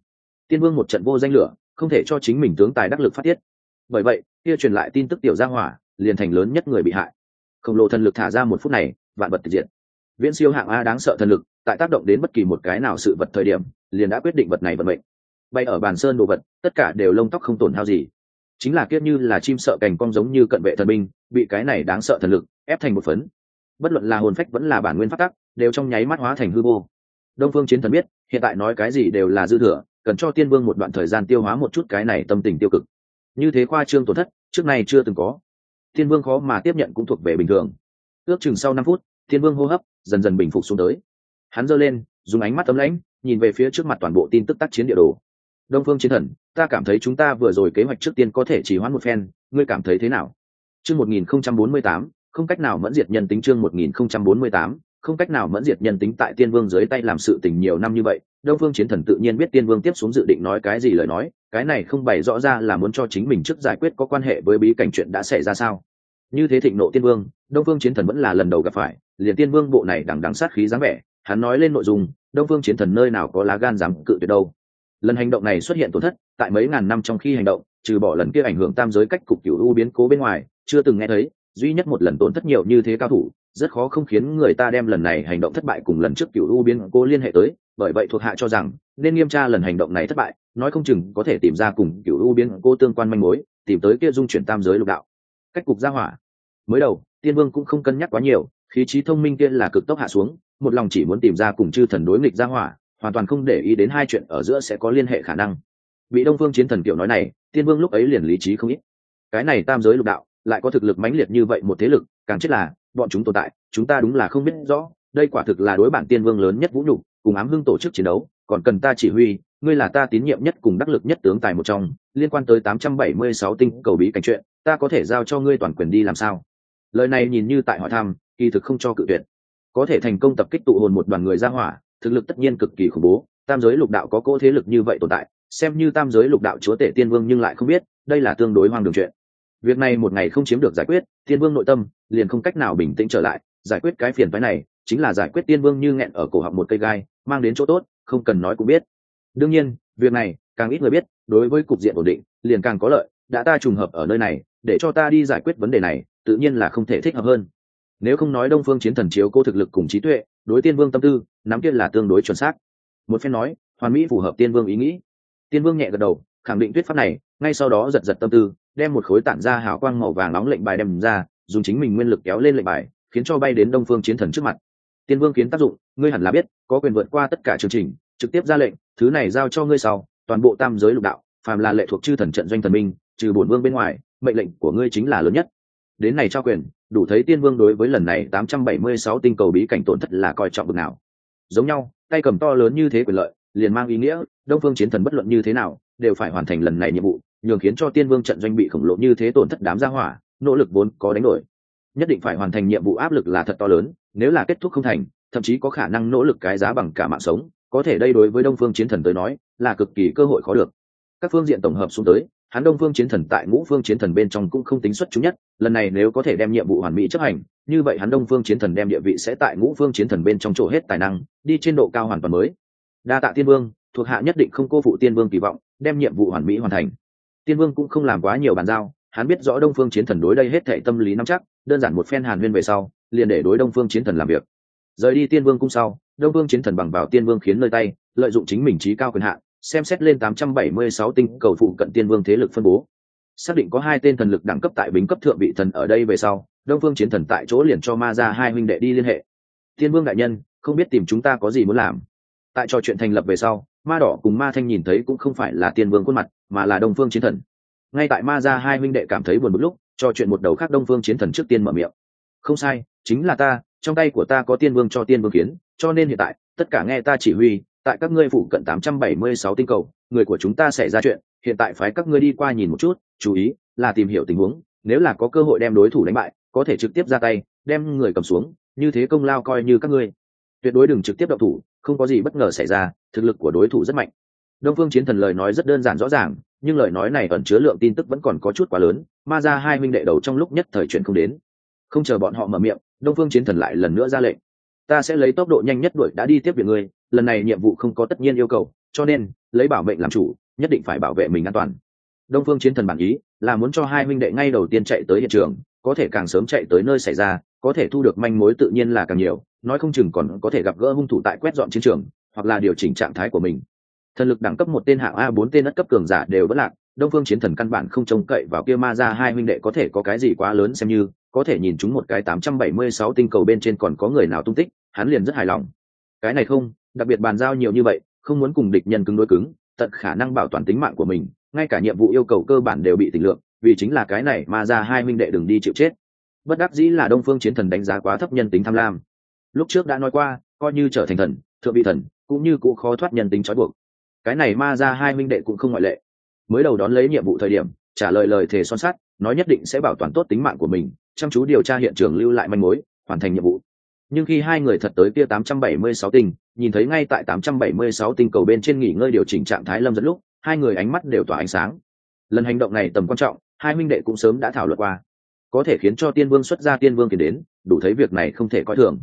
Tiên vương một trận vô danh lửa, không thể cho chính mình tướng tài đắc lực phát tiết. Bởi vậy, kia truyền lại tin tức tiểu gia hỏa, liền thành lớn nhất người bị hại. Khổng lồ thần lực thả ra một phút này, vạn vật tiệt diện viễn siêu hạng a đáng sợ thần lực, tại tác động đến bất kỳ một cái nào sự vật thời điểm, liền đã quyết định vật này vận mệnh. Bay ở bàn sơn đồ vật, tất cả đều lông tóc không tổn hao gì chính là kiết như là chim sợ cành cong giống như cận vệ thần binh, bị cái này đáng sợ thần lực ép thành một phấn. Bất luận là hồn phách vẫn là bản nguyên phát tắc, đều trong nháy mắt hóa thành hư vô. Đông phương chiến thần biết, hiện tại nói cái gì đều là dư thừa, cần cho tiên vương một đoạn thời gian tiêu hóa một chút cái này tâm tình tiêu cực. Như thế khoa trương tổn thất, trước này chưa từng có. Tiên vương khó mà tiếp nhận cũng thuộc về bình thường. Ước chừng sau năm phút, tiên vương hô hấp dần dần bình phục xuống tới. Hắn giơ lên, dùng ánh mắt tấm lãnh, nhìn về phía trước mặt toàn bộ tin tức tác chiến địa đồ. Đông phương chiến thần ta cảm thấy chúng ta vừa rồi kế hoạch trước tiên có thể chỉ hoãn một phen, ngươi cảm thấy thế nào? Chương một nghìn không trăm bốn mươi tám, không cách nào mẫn diệt nhân tính chương một nghìn không trăm bốn mươi tám, không cách nào mẫn diệt nhân tính tại tiên vương dưới tay làm sự tình nhiều năm như vậy, đông phương chiến thần tự nhiên biết tiên vương tiếp xuống dự định nói cái gì lời nói, cái này không bày rõ ra là muốn cho chính mình trước giải quyết có quan hệ với bí cảnh chuyện đã xảy ra sao. Như thế thịnh nộ tiên vương, đông phương chiến thần vẫn là lần đầu gặp phải, liền tiên vương bộ này đằng đằng sát khí dáng vẻ, hắn nói lên nội dung, đông phương chiến thần nơi nào có lá gan dám cự tuyệt đâu lần hành động này xuất hiện tổn thất, tại mấy ngàn năm trong khi hành động, trừ bỏ lần kia ảnh hưởng tam giới cách cục cựu u biến cố bên ngoài, chưa từng nghe thấy, duy nhất một lần tổn thất nhiều như thế cao thủ, rất khó không khiến người ta đem lần này hành động thất bại cùng lần trước cựu u biến cố liên hệ tới, bởi vậy thuộc hạ cho rằng, nên nghiêm tra lần hành động này thất bại, nói không chừng có thể tìm ra cùng cựu u biến cố tương quan manh mối, tìm tới kia dung chuyển tam giới lục đạo. Cách cục gia hỏa. Mới đầu, tiên vương cũng không cân nhắc quá nhiều, khí trí thông minh kia là cực tốc hạ xuống, một lòng chỉ muốn tìm ra cùng chư thần đối nghịch gia hỏa hoàn toàn không để ý đến hai chuyện ở giữa sẽ có liên hệ khả năng. Bị đông phương chiến thần kiểu nói này, tiên vương lúc ấy liền lý trí không ít. Cái này tam giới lục đạo, lại có thực lực mãnh liệt như vậy một thế lực, càng chết là, bọn chúng tồn tại, chúng ta đúng là không biết rõ, đây quả thực là đối bản tiên vương lớn nhất vũ nhục, cùng ám hưng tổ chức chiến đấu, còn cần ta chỉ huy, ngươi là ta tín nhiệm nhất cùng đắc lực nhất tướng tài một trong, liên quan tới 876 tinh cầu bí cảnh chuyện, ta có thể giao cho ngươi toàn quyền đi làm sao? Lời này nhìn như tại hỏi thăm, kỳ thực không cho cự tuyệt. Có thể thành công tập kích tụ hồn một đoàn người ra hỏa thực lực tất nhiên cực kỳ khủng bố. Tam giới lục đạo có cỗ thế lực như vậy tồn tại, xem như tam giới lục đạo chúa tể tiên vương nhưng lại không biết, đây là tương đối hoang đường chuyện. Việc này một ngày không chiếm được giải quyết, tiên vương nội tâm liền không cách nào bình tĩnh trở lại. Giải quyết cái phiền phái này chính là giải quyết tiên vương như nghẹn ở cổ họng một cây gai, mang đến chỗ tốt, không cần nói cũng biết. Đương nhiên, việc này càng ít người biết, đối với cục diện ổn định, liền càng có lợi. Đã ta trùng hợp ở nơi này, để cho ta đi giải quyết vấn đề này, tự nhiên là không thể thích hợp hơn nếu không nói đông phương chiến thần chiếu cô thực lực cùng trí tuệ, đối tiên vương tâm tư, nắm kia là tương đối chuẩn xác. Một phen nói, hoàn mỹ phù hợp tiên vương ý nghĩ. Tiên vương nhẹ gật đầu, khẳng định thuyết pháp này, ngay sau đó giật giật tâm tư, đem một khối tản ra hào quang màu vàng nóng lệnh bài đem ra, dùng chính mình nguyên lực kéo lên lệnh bài, khiến cho bay đến đông phương chiến thần trước mặt. Tiên vương kiến tác dụng, ngươi hẳn là biết, có quyền vượt qua tất cả chương trình, trực tiếp ra lệnh, thứ này giao cho ngươi sau, toàn bộ tam giới lục đạo, phàm là lệ thuộc chư thần trận doanh thần minh, trừ bổn vương bên ngoài, mệnh lệnh của ngươi chính là lớn nhất. Đến này trao quyền đủ thấy tiên vương đối với lần này tám trăm bảy mươi sáu tinh cầu bí cảnh tổn thất là coi trọng bực nào. Giống nhau, tay cầm to lớn như thế quyền lợi, liền mang ý nghĩa, đông phương chiến thần bất luận như thế nào, đều phải hoàn thành lần này nhiệm vụ, nhường khiến cho tiên vương trận doanh bị khổng lồ như thế tổn thất đám gia hỏa, nỗ lực vốn có đánh đổi. Nhất định phải hoàn thành nhiệm vụ áp lực là thật to lớn, nếu là kết thúc không thành, thậm chí có khả năng nỗ lực cái giá bằng cả mạng sống, có thể đây đối với đông phương chiến thần tới nói, là cực kỳ cơ hội khó được. Các phương diện tổng hợp xuống tới hắn đông phương chiến thần tại ngũ phương chiến thần bên trong cũng không tính xuất chúng nhất, lần này nếu có thể đem nhiệm vụ hoàn mỹ chấp hành, như vậy hắn đông phương chiến thần đem địa vị sẽ tại ngũ phương chiến thần bên trong chỗ hết tài năng, đi trên độ cao hoàn toàn mới. Đa tạ tiên vương, thuộc hạ nhất định không cô phụ tiên vương kỳ vọng, đem nhiệm vụ hoàn mỹ hoàn thành. Tiên vương cũng không làm quá nhiều bàn giao, hắn biết rõ đông phương chiến thần đối đây hết thệ tâm lý nắm chắc, đơn giản một phen hàn huyên về sau, liền để đối đông phương chiến thần làm việc. Rời đi tiên vương cung sau, đông vương chiến thần bằng vào tiên vương khiến nơi tay, lợi dụng chính mình trí cao quyền hạn xem xét lên 876 tinh cầu phụ cận tiên vương thế lực phân bố. Xác định có hai tên thần lực đẳng cấp tại bính cấp thượng vị thần ở đây về sau, đông vương chiến thần tại chỗ liền cho ma ra hai huynh đệ đi liên hệ. Tiên vương đại nhân, không biết tìm chúng ta có gì muốn làm? Tại trò chuyện thành lập về sau, ma đỏ cùng ma thanh nhìn thấy cũng không phải là tiên vương khuôn mặt, mà là đông phương chiến thần. Ngay tại ma ra hai huynh đệ cảm thấy buồn bực lúc trò chuyện một đầu khác đông phương chiến thần trước tiên mở miệng. Không sai, chính là ta, trong tay của ta có tiên vương cho tiên vương kiến, cho nên hiện tại, tất cả nghe ta chỉ huy tại các ngươi phụ cận 876 tinh cầu, người của chúng ta sẽ ra chuyện, hiện tại phái các ngươi đi qua nhìn một chút, chú ý là tìm hiểu tình huống, nếu là có cơ hội đem đối thủ đánh bại, có thể trực tiếp ra tay, đem người cầm xuống, như thế công lao coi như các ngươi. Tuyệt đối đừng trực tiếp động thủ, không có gì bất ngờ xảy ra, thực lực của đối thủ rất mạnh. Đông phương chiến thần lời nói rất đơn giản rõ ràng, nhưng lời nói này ẩn chứa lượng tin tức vẫn còn có chút quá lớn, ma ra hai minh đệ đầu trong lúc nhất thời chuyện không đến. Không chờ bọn họ mở miệng, đông phương chiến thần lại lần nữa ra lệnh. Ta sẽ lấy tốc độ nhanh nhất đuổi đã đi tiếp viện ngươi lần này nhiệm vụ không có tất nhiên yêu cầu, cho nên, lấy bảo mệnh làm chủ, nhất định phải bảo vệ mình an toàn. Đông phương chiến thần bản ý là muốn cho hai minh đệ ngay đầu tiên chạy tới hiện trường, có thể càng sớm chạy tới nơi xảy ra, có thể thu được manh mối tự nhiên là càng nhiều, nói không chừng còn có thể gặp gỡ hung thủ tại quét dọn chiến trường, hoặc là điều chỉnh trạng thái của mình. Thần lực đẳng cấp một tên hạng a bốn tên đất cấp cường giả đều bất lạc, đông phương chiến thần căn bản không trông cậy vào kia ma ra hai huynh đệ có thể có cái gì quá lớn xem như, có thể nhìn chúng một cái tám trăm bảy mươi sáu tinh cầu bên trên còn có người nào tung tích, hắn liền rất hài lòng. Cái này không đặc biệt bàn giao nhiều như vậy, không muốn cùng địch nhân cứng đối cứng, tận khả năng bảo toàn tính mạng của mình, ngay cả nhiệm vụ yêu cầu cơ bản đều bị tình lượng vì chính là cái này ma ra hai Minh đệ đừng đi chịu chết. Bất đắc dĩ là đông phương chiến thần đánh giá quá thấp nhân tính tham lam. Lúc trước đã nói qua, coi như trở thành thần, thượng vị thần, cũng như cũng khó thoát nhân tính trói buộc. Cái này ma ra hai minh đệ cũng không ngoại lệ. Mới đầu đón lấy nhiệm vụ thời điểm, trả lời lời thề son sắt, nói nhất định sẽ bảo toàn tốt tính mạng của mình, chăm chú điều tra hiện trường lưu lại manh mối, hoàn thành nhiệm vụ nhưng khi hai người thật tới kia 876 tinh, nhìn thấy ngay tại 876 tinh cầu bên trên nghỉ ngơi điều chỉnh trạng thái lâm dẫn lúc, hai người ánh mắt đều tỏa ánh sáng. Lần hành động này tầm quan trọng, hai minh đệ cũng sớm đã thảo luận qua. Có thể khiến cho tiên vương xuất ra tiên vương tiền đến, đủ thấy việc này không thể coi thường.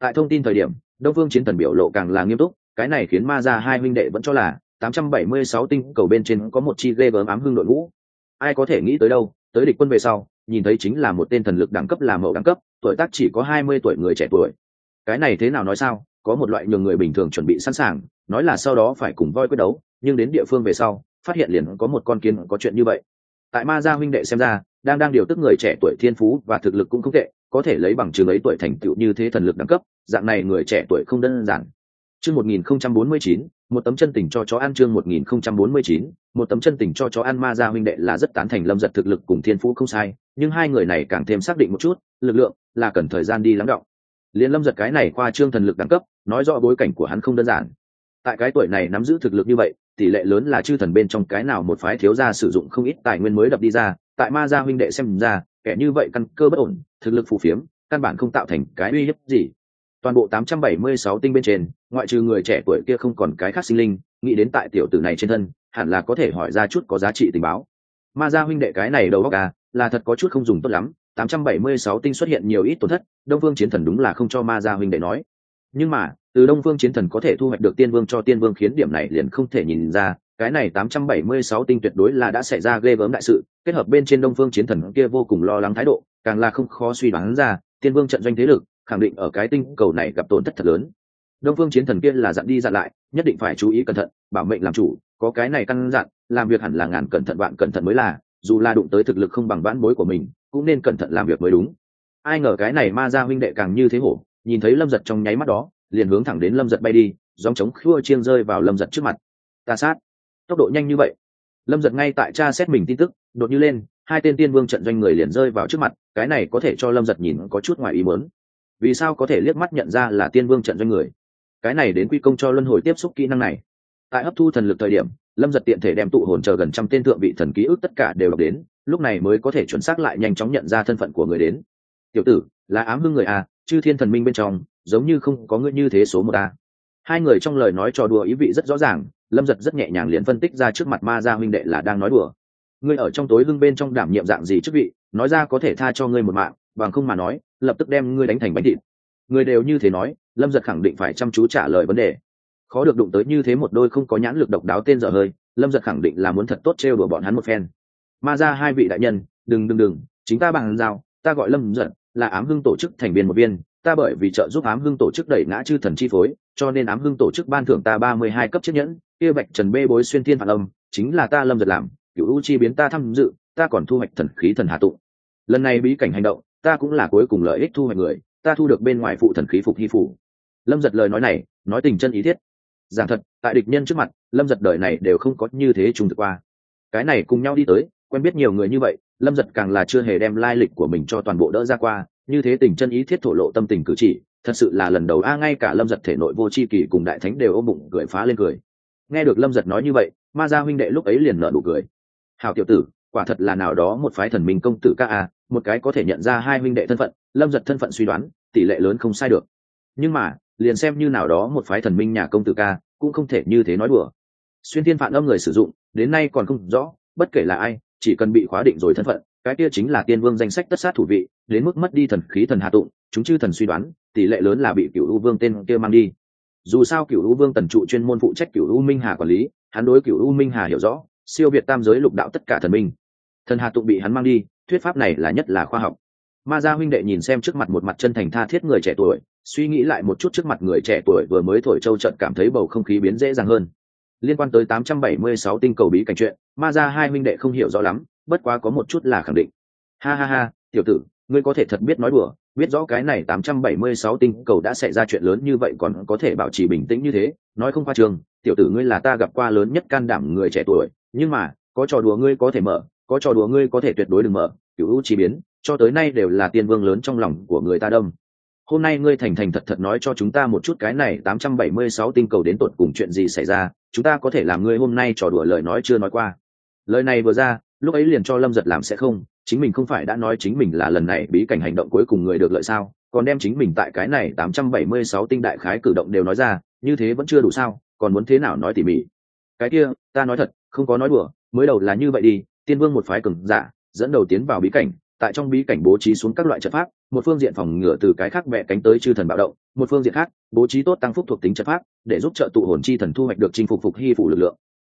Tại thông tin thời điểm, đông vương chiến thần biểu lộ càng là nghiêm túc, cái này khiến ma ra hai huynh đệ vẫn cho là 876 tinh cầu bên trên có một chi ghê gớm ám hưng đội ngũ. Ai có thể nghĩ tới đâu, tới địch quân về sau nhìn thấy chính là một tên thần lực đẳng cấp là mẫu đẳng cấp tuổi tác chỉ có 20 tuổi người trẻ tuổi. Cái này thế nào nói sao? Có một loại nhường người bình thường chuẩn bị sẵn sàng nói là sau đó phải cùng voi quyết đấu nhưng đến địa phương về sau phát hiện liền có một con kiến có chuyện như vậy. Tại ma gia huynh đệ xem ra đang đang điều tức người trẻ tuổi thiên phú và thực lực cũng không tệ có thể lấy bằng chứng ấy tuổi thành tựu như thế thần lực đẳng cấp dạng này người trẻ tuổi không đơn giản. Chương 1049, một tấm chân tình cho chó ăn chương 1049, một tấm chân tình cho chó ăn ma gia huynh đệ là rất tán thành lâm giật thực lực cùng thiên phú không sai nhưng hai người này càng thêm xác định một chút lực lượng là cần thời gian đi lắng động. Liên lâm giật cái này qua trương thần lực đẳng cấp nói rõ bối cảnh của hắn không đơn giản. Tại cái tuổi này nắm giữ thực lực như vậy tỷ lệ lớn là chư thần bên trong cái nào một phái thiếu gia sử dụng không ít tài nguyên mới đập đi ra tại ma gia huynh đệ xem ra kẻ như vậy căn cơ bất ổn thực lực phù phiếm căn bản không tạo thành cái uy hiếp gì toàn bộ 876 tinh bên trên, ngoại trừ người trẻ tuổi kia không còn cái khác sinh linh, nghĩ đến tại tiểu tử này trên thân, hẳn là có thể hỏi ra chút có giá trị tình báo. Ma gia huynh đệ cái này đầu óc à là thật có chút không dùng tốt lắm 876 tinh xuất hiện nhiều ít tổn thất, đông Vương chiến thần đúng là không cho ma gia huynh đệ nói. Nhưng mà, từ đông Vương chiến thần có thể thu hoạch được tiên vương cho tiên vương khiến điểm này liền không thể nhìn ra, cái này 876 tinh tuyệt đối là đã xảy ra ghê gớm đại sự, kết hợp bên trên đông phương chiến thần kia vô cùng lo lắng thái độ, càng là không khó suy đoán ra, tiên vương trận doanh thế lực khẳng định ở cái tinh cầu này gặp tổn thất thật lớn. Đông phương chiến thần kia là dặn đi dặn lại, nhất định phải chú ý cẩn thận, bảo mệnh làm chủ, có cái này căn dặn, làm việc hẳn là ngàn cẩn thận Bạn cẩn thận mới là, dù là đụng tới thực lực không bằng vãn bối của mình, cũng nên cẩn thận làm việc mới đúng. Ai ngờ cái này ma ra huynh đệ càng như thế hổ, nhìn thấy lâm giật trong nháy mắt đó, liền hướng thẳng đến lâm giật bay đi dòng trống khua chiêng rơi vào lâm giật trước mặt. Ta sát. Tốc độ nhanh như vậy. Lâm giật ngay tại cha xét mình tin tức, đột như lên, hai tên tiên vương trận doanh người liền rơi vào trước mặt, cái này có thể cho lâm giật nhìn có chút ngoài ý mớn vì sao có thể liếc mắt nhận ra là tiên vương trận doanh người? Cái này đến quy công cho luân hồi tiếp xúc kỹ năng này. Tại hấp thu thần lực thời điểm, lâm giật tiện thể đem tụ hồn chờ gần trăm tên thượng vị thần ký ức tất cả đều đọc đến, lúc này mới có thể chuẩn xác lại nhanh chóng nhận ra thân phận của người đến. Tiểu tử, là ám hưng người à chư thiên thần minh bên trong, giống như không có ngươi như thế số một a hai người trong lời nói trò đùa ý vị rất rõ ràng, lâm giật rất nhẹ nhàng liền phân tích ra trước mặt ma gia huynh đệ là đang nói đùa. Ngươi ở trong tối hưng bên trong đảm nhiệm dạng gì chức vị, nói ra có thể tha cho ngươi một mạng, bằng không mà nói lập tức đem ngươi đánh thành bánh thịt. Người đều như thế nói lâm giật khẳng định phải chăm chú trả lời vấn đề. Khó được đụng tới như thế một đôi không có nhãn lực độc đáo tên dở hơi lâm giật khẳng định là muốn thật tốt trêu đùa bọn hắn một phen. Ma ra hai vị đại nhân đừng đừng đừng chính ta bằng giao ta gọi lâm giật là ám hưng tổ chức thành viên một viên ta bởi vì trợ giúp ám hưng tổ chức đẩy ngã chư thần chi phối cho nên ám hưng tổ chức ban thưởng ta ba mươi hai cấp chiếc nhẫn kia bạch trần bê bối xuyên thiên phản âm chính là ta lâm giật làm cựu u chi biến ta tham dự ta còn thu hoạch thần khí thần hạ tụ, lần này bí cảnh hành động ta cũng là cuối cùng lợi ích thu hoạch người, ta thu được bên ngoài phụ thần khí phục hy phủ. Lâm giật lời nói này, nói tình chân ý thiết. Giảng thật, tại địch nhân trước mặt, lâm giật đời này đều không có như thế trùng thực qua. Cái này cùng nhau đi tới, quen biết nhiều người như vậy, lâm giật càng là chưa hề đem lai lịch của mình cho toàn bộ đỡ ra qua, như thế tình chân ý thiết thổ lộ tâm tình cử chỉ, thật sự là lần đầu a, ngay cả lâm giật thể nội vô c h i kỳ cùng đại thánh đều ôm bụng cười phá lên cười. Nghe được lâm giật nói như vậy, ma gia huynh đệ lúc ấy liền nợ nụ cười. Hào tiểu tử, quả thật là nào đó một phái thần minh công tử ca a một cái có thể nhận ra hai huynh đệ thân phận, lâm giật thân phận suy đoán, tỷ lệ lớn không sai được. Nhưng mà, liền xem như nào đó một phái thần minh nhà công tử ca, cũng không thể như thế nói đùa. Xuyên thiên phản âm người sử dụng, đến nay còn không rõ, bất kể là ai, chỉ cần bị khóa định rồi thân phận, cái kia chính là tiên vương danh sách tất sát thủ vị, đến mức mất đi thần khí thần hạ tụng, chúng chư thần suy đoán, tỷ lệ lớn là bị cựu u vương tên kia mang đi. Dù sao cựu u vương tần trụ chuyên môn phụ trách cựu u minh hà quản lý, hắn đối cựu u minh hà hiểu rõ, siêu việt tam giới lục đạo tất cả thần minh. Thần hạ tụng bị hắn mang đi thuyết pháp này là nhất là khoa học. Ma gia huynh đệ nhìn xem trước mặt một mặt chân thành tha thiết người trẻ tuổi suy nghĩ lại một chút trước mặt người trẻ tuổi vừa mới thổi châu trận cảm thấy bầu không khí biến dễ dàng hơn. Liên quan tới 876 tinh cầu bí cảnh chuyện ma gia hai huynh đệ không hiểu rõ lắm bất quá có một chút là khẳng định. Ha ha ha tiểu tử ngươi có thể thật biết nói đùa biết rõ cái này 876 tinh cầu đã xảy ra chuyện lớn như vậy còn có thể bảo trì bình tĩnh như thế nói không khoa trường, tiểu tử ngươi là ta gặp qua lớn nhất can đảm người trẻ tuổi nhưng mà có trò đùa ngươi có thể mở có trò đùa ngươi có thể tuyệt đối đừng mở cựu chi biến, cho tới nay đều là tiên vương lớn trong lòng của người ta đông hôm nay ngươi thành thành thật thật nói cho chúng ta một chút cái này 876 tinh cầu đến tột cùng chuyện gì xảy ra, chúng ta có thể làm ngươi hôm nay trò đùa lời nói chưa nói qua. Lời này vừa ra, lúc ấy liền cho lâm giật làm sẽ không, chính mình không phải đã nói chính mình là lần này bí cảnh hành động cuối cùng người được lợi sao, còn đem chính mình tại cái này 876 tinh đại khái cử động đều nói ra, như thế vẫn chưa đủ sao, còn muốn thế nào nói tỉ mỉ. Cái kia, ta nói thật, không có nói đùa, mới đầu là như vậy đi tiên vương một phái cường giả, dẫn đầu tiến vào bí cảnh, tại trong bí cảnh bố trí xuống các loại trận pháp, một phương diện phòng ngừa từ cái khác bẹ cánh tới chư thần bạo động, một phương diện khác, bố trí tốt tăng phúc thuộc tính trận pháp, để giúp trợ tụ hồn chi thần thu hoạch được chinh phục phục hy phủ lực lượng.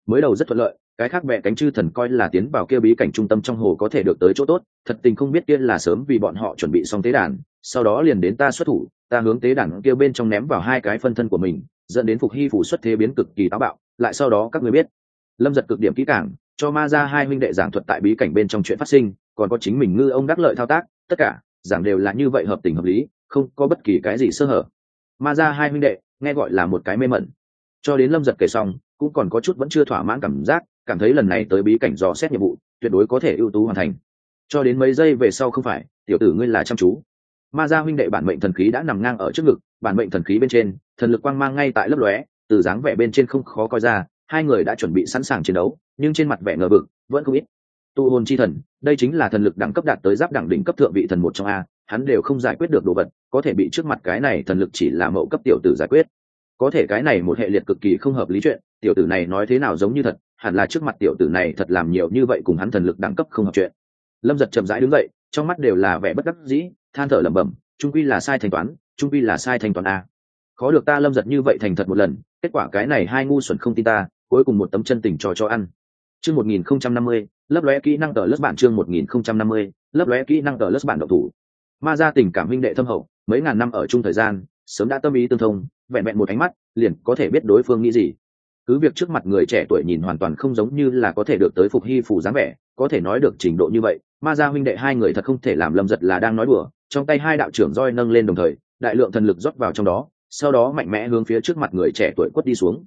Mới đầu rất thuận lợi, cái khác bẹ cánh chư thần coi là tiến vào kia bí cảnh trung tâm trong hồ có thể được tới chỗ tốt, thật tình không biết kia là sớm vì bọn họ chuẩn bị xong tế đàn, sau đó liền đến ta xuất thủ, ta hướng tế đàn kia bên trong ném vào hai cái phân thân của mình, dẫn đến phục hy phủ xuất thế biến cực kỳ táo bạo, lại sau đó các người biết. Lâm giật cực điểm kỹ cảng cho ma ra hai minh đệ giảng thuật tại bí cảnh bên trong chuyện phát sinh, còn có chính mình ngư ông đắc lợi thao tác, tất cả, giảng đều là như vậy hợp tình hợp lý, không có bất kỳ cái gì sơ hở. Ma ra hai minh đệ, nghe gọi là một cái mê mẩn. Cho đến lâm giật kể xong, cũng còn có chút vẫn chưa thỏa mãn cảm giác, cảm thấy lần này tới bí cảnh dò xét nhiệm vụ, tuyệt đối có thể ưu tú hoàn thành. Cho đến mấy giây về sau không phải, tiểu tử ngươi là chăm chú. Ma gia huynh đệ bản mệnh thần khí đã nằm ngang ở trước ngực, bản mệnh thần khí bên trên, thần lực quang mang ngay tại lớp lóe, từ dáng vẻ bên trên không khó coi ra, hai người đã chuẩn bị sẵn sàng chiến đấu nhưng trên mặt vẻ ngờ vực vẫn không ít. Tu hồn chi thần, đây chính là thần lực đẳng cấp đạt tới giáp đẳng đỉnh cấp thượng vị thần một trong a, hắn đều không giải quyết được đồ vật, có thể bị trước mặt cái này thần lực chỉ là mẫu cấp tiểu tử giải quyết. Có thể cái này một hệ liệt cực kỳ không hợp lý chuyện, tiểu tử này nói thế nào giống như thật, hẳn là trước mặt tiểu tử này thật làm nhiều như vậy cùng hắn thần lực đẳng cấp không hợp chuyện. Lâm giật chậm rãi đứng dậy, trong mắt đều là vẻ bất đắc dĩ, than thở lẩm bẩm, trung quy là sai thanh toán, trung quy là sai thanh toán a. Khó được ta lâm giật như vậy thành thật một lần, kết quả cái này hai ngu xuẩn không tin ta, cuối cùng một tấm chân tình trò cho ăn chương một nghìn không trăm năm mươi lóe kỹ năng tờ lớp bản chương một nghìn không trăm năm mươi lóe kỹ năng tờ lớp bản độc thủ. Ma gia tình cảm huynh đệ thâm hậu, mấy ngàn năm ở chung thời gian, sớm đã tâm ý tương thông, vẹn vẹn một ánh mắt, liền có thể biết đối phương nghĩ gì. Cứ việc trước mặt người trẻ tuổi nhìn hoàn toàn không giống như là có thể được tới phục hy phủ dáng vẻ, có thể nói được trình độ như vậy, ma gia huynh đệ hai người thật không thể làm lâm giật là đang nói đùa, trong tay hai đạo trưởng roi nâng lên đồng thời, đại lượng thần lực rót vào trong đó, sau đó mạnh mẽ hướng phía trước mặt người trẻ tuổi quất đi xuống.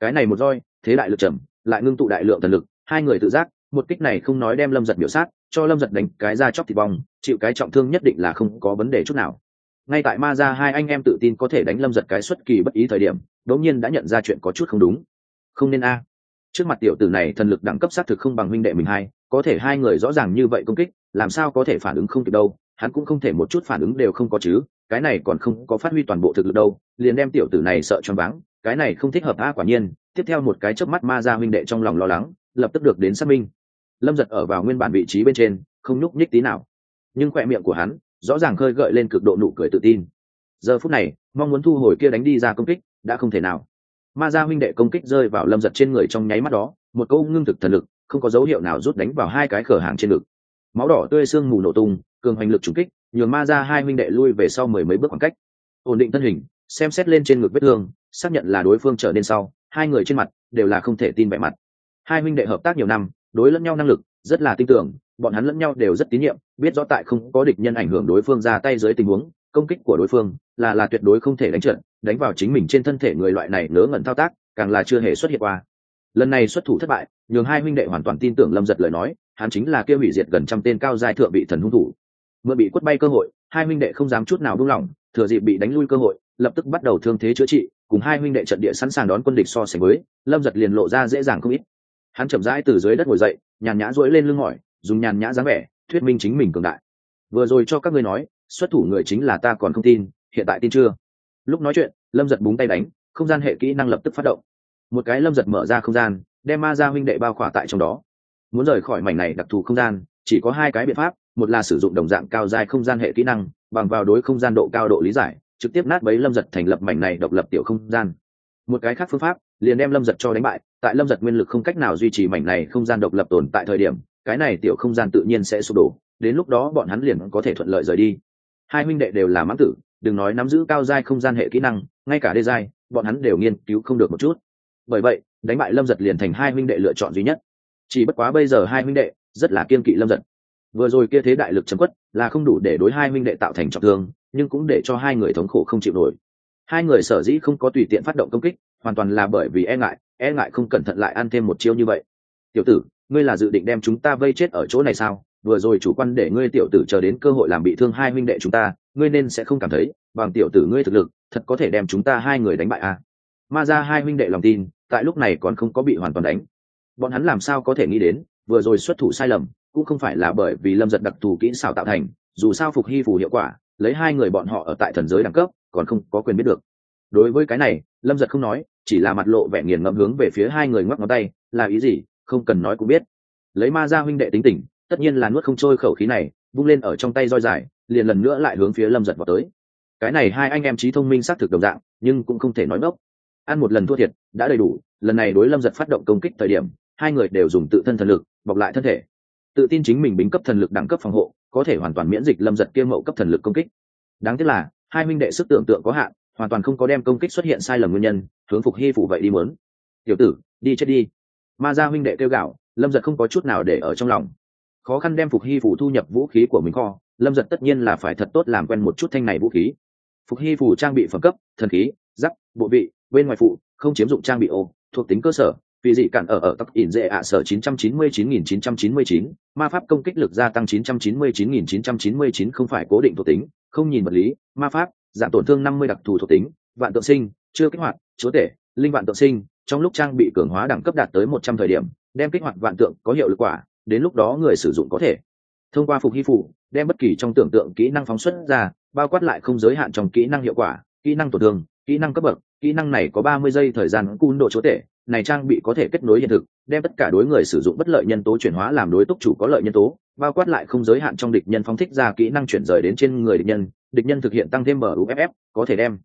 Cái này một roi, thế đại lực trầm, lại ngưng tụ đại lượng thần lực hai người tự giác, một kích này không nói đem lâm giật biểu sát, cho lâm giật đánh cái ra chóc thịt bong, chịu cái trọng thương nhất định là không có vấn đề chút nào. Ngay tại ma ra hai anh em tự tin có thể đánh lâm giật cái xuất kỳ bất ý thời điểm, đống nhiên đã nhận ra chuyện có chút không đúng. Không nên a. Trước mặt tiểu tử này thần lực đẳng cấp xác thực không bằng huynh đệ mình hai, có thể hai người rõ ràng như vậy công kích, làm sao có thể phản ứng không kịp đâu, hắn cũng không thể một chút phản ứng đều không có chứ, cái này còn không có phát huy toàn bộ thực lực đâu, liền đem tiểu tử này sợ choáng váng, cái này không thích hợp a, quả nhiên. Tiếp theo một cái chớp mắt ma ra huynh đệ trong lòng lo lắng lập tức được đến xác minh. Lâm giật ở vào nguyên bản vị trí bên trên, không nhúc nhích tí nào. Nhưng khoe miệng của hắn rõ ràng khơi gợi lên cực độ nụ cười tự tin. Giờ phút này, mong muốn thu hồi kia đánh đi ra công kích, đã không thể nào. Ma gia huynh đệ công kích rơi vào lâm giật trên người trong nháy mắt đó, một câu ngưng thực thần lực, không có dấu hiệu nào rút đánh vào hai cái cửa hàng trên ngực. Máu đỏ tươi sương mù nổ tung, cường hành lực trúng kích, nhường ma ra hai huynh đệ lui về sau mười mấy bước khoảng cách. Ổn định thân hình, xem xét lên trên ngực vết thương, xác nhận là đối phương trở nên sau, hai người trên mặt đều là không thể tin vẻ mặt hai huynh đệ hợp tác nhiều năm, đối lẫn nhau năng lực rất là tin tưởng, bọn hắn lẫn nhau đều rất tín nhiệm, biết rõ tại không có địch nhân ảnh hưởng đối phương ra tay dưới tình huống, công kích của đối phương là là tuyệt đối không thể đánh trận, đánh vào chính mình trên thân thể người loại này ngớ ngẩn thao tác, càng là chưa hề xuất hiện qua. Lần này xuất thủ thất bại, nhường hai huynh đệ hoàn toàn tin tưởng lâm giật lời nói, hắn chính là kêu hủy diệt gần trăm tên cao giai thượng vị thần hung thủ. Mượn bị quất bay cơ hội, hai huynh đệ không dám chút nào buông lỏng, thừa dịp bị đánh lui cơ hội, lập tức bắt đầu thương thế chữa trị, cùng hai huynh đệ trận địa sẵn sàng đón quân địch so sánh với, lâm giật liền lộ ra dễ dàng không ít hắn chậm rãi từ dưới đất ngồi dậy, nhàn nhã rỗi lên lưng mỏi, dùng nhàn nhã dáng vẻ, thuyết minh chính mình cường đại. Vừa rồi cho các ngươi nói, xuất thủ người chính là ta còn không tin, hiện tại tin chưa? Lúc nói chuyện, lâm giật búng tay đánh, không gian hệ kỹ năng lập tức phát động. Một cái lâm giật mở ra không gian, đem ma ra huynh đệ bao khỏa tại trong đó. Muốn rời khỏi mảnh này đặc thù không gian, chỉ có hai cái biện pháp, một là sử dụng đồng dạng cao dài không gian hệ kỹ năng, bằng vào đối không gian độ cao độ lý giải, trực tiếp nát bấy lâm giật thành lập mảnh này độc lập tiểu không gian. Một cái khác phương pháp liền đem lâm giật cho đánh bại, tại lâm giật nguyên lực không cách nào duy trì mảnh này không gian độc lập tồn tại thời điểm, cái này tiểu không gian tự nhiên sẽ sụp đổ, đến lúc đó bọn hắn liền có thể thuận lợi rời đi. Hai huynh đệ đều là mãng tử, đừng nói nắm giữ cao giai không gian hệ kỹ năng, ngay cả đê giai, bọn hắn đều nghiên cứu không được một chút. Bởi vậy, đánh bại lâm giật liền thành hai huynh đệ lựa chọn duy nhất. Chỉ bất quá bây giờ hai huynh đệ rất là kiên kỵ lâm giật. Vừa rồi kia thế đại lực chấm quất là không đủ để đối hai huynh đệ tạo thành trọng thương, nhưng cũng để cho hai người thống khổ không chịu nổi. Hai người sở dĩ không có tùy tiện phát động công kích hoàn toàn là bởi vì e ngại e ngại không cẩn thận lại ăn thêm một chiêu như vậy. Tiểu tử, ngươi là dự định đem chúng ta vây chết ở chỗ này sao? Vừa rồi chủ quan để ngươi tiểu tử chờ đến cơ hội làm bị thương hai huynh đệ chúng ta, ngươi nên sẽ không cảm thấy, bằng tiểu tử ngươi thực lực, thật có thể đem chúng ta hai người đánh bại à. ma ra hai huynh đệ lòng tin, tại lúc này còn không có bị hoàn toàn đánh. Bọn hắn làm sao có thể nghĩ đến, vừa rồi xuất thủ sai lầm, cũng không phải là bởi vì lâm giật đặc thù kỹ xảo tạo thành, dù sao phục hy phù hiệu quả, lấy hai người bọn họ ở tại thần giới đẳng cấp, còn không có quyền biết được. Đối với cái này, lâm giật không nói chỉ là mặt lộ vẻ nghiền ngẫm hướng về phía hai người ngoắc ngón tay, là ý gì, không cần nói cũng biết. Lấy ma ra huynh đệ tính tình, tất nhiên là nuốt không trôi khẩu khí này, vung lên ở trong tay roi dài, liền lần nữa lại hướng phía lâm giật vào tới. Cái này hai anh em trí thông minh xác thực đồng dạng, nhưng cũng không thể nói ngốc. Ăn một lần thua thiệt, đã đầy đủ, lần này đối lâm giật phát động công kích thời điểm, hai người đều dùng tự thân thần lực, bọc lại thân thể. Tự tin chính mình bính cấp thần lực đẳng cấp phòng hộ, có thể hoàn toàn miễn dịch lâm giật kia mậu cấp thần lực công kích. Đáng tiếc là, hai minh đệ sức tưởng tượng có hạn hoàn toàn không có đem công kích xuất hiện sai lầm nguyên nhân hướng phục hy phủ vậy đi muốn tiểu tử đi chết đi ma gia huynh đệ kêu gạo lâm giật không có chút nào để ở trong lòng khó khăn đem phục hy phủ thu nhập vũ khí của mình kho lâm giật tất nhiên là phải thật tốt làm quen một chút thanh này vũ khí phục hy phủ trang bị phẩm cấp thần khí giáp, bộ vị bên ngoài phụ không chiếm dụng trang bị ô thuộc tính cơ sở vì dị cản ở ở tắc ỉn dễ ạ sở 999.999, ma pháp công kích lực gia tăng 999.999 không phải cố định thuộc tính không nhìn vật lý ma pháp giảm tổn thương 50 đặc thù thuộc tính, vạn tượng sinh, chưa kích hoạt, chúa tể, linh vạn tượng sinh, trong lúc trang bị cường hóa đẳng cấp đạt tới 100 thời điểm, đem kích hoạt vạn tượng có hiệu lực quả, đến lúc đó người sử dụng có thể. Thông qua phục hy phụ đem bất kỳ trong tưởng tượng kỹ năng phóng xuất ra, bao quát lại không giới hạn trong kỹ năng hiệu quả, kỹ năng tổn thương, kỹ năng cấp bậc, kỹ năng này có 30 giây thời gian cun độ chúa tể, này trang bị có thể kết nối hiện thực, đem tất cả đối người sử dụng bất lợi nhân tố chuyển hóa làm đối túc chủ có lợi nhân tố, bao quát lại không giới hạn trong địch nhân phóng thích ra kỹ năng chuyển rời đến trên người địch nhân địch nhân thực hiện tăng thêm mff có thể đem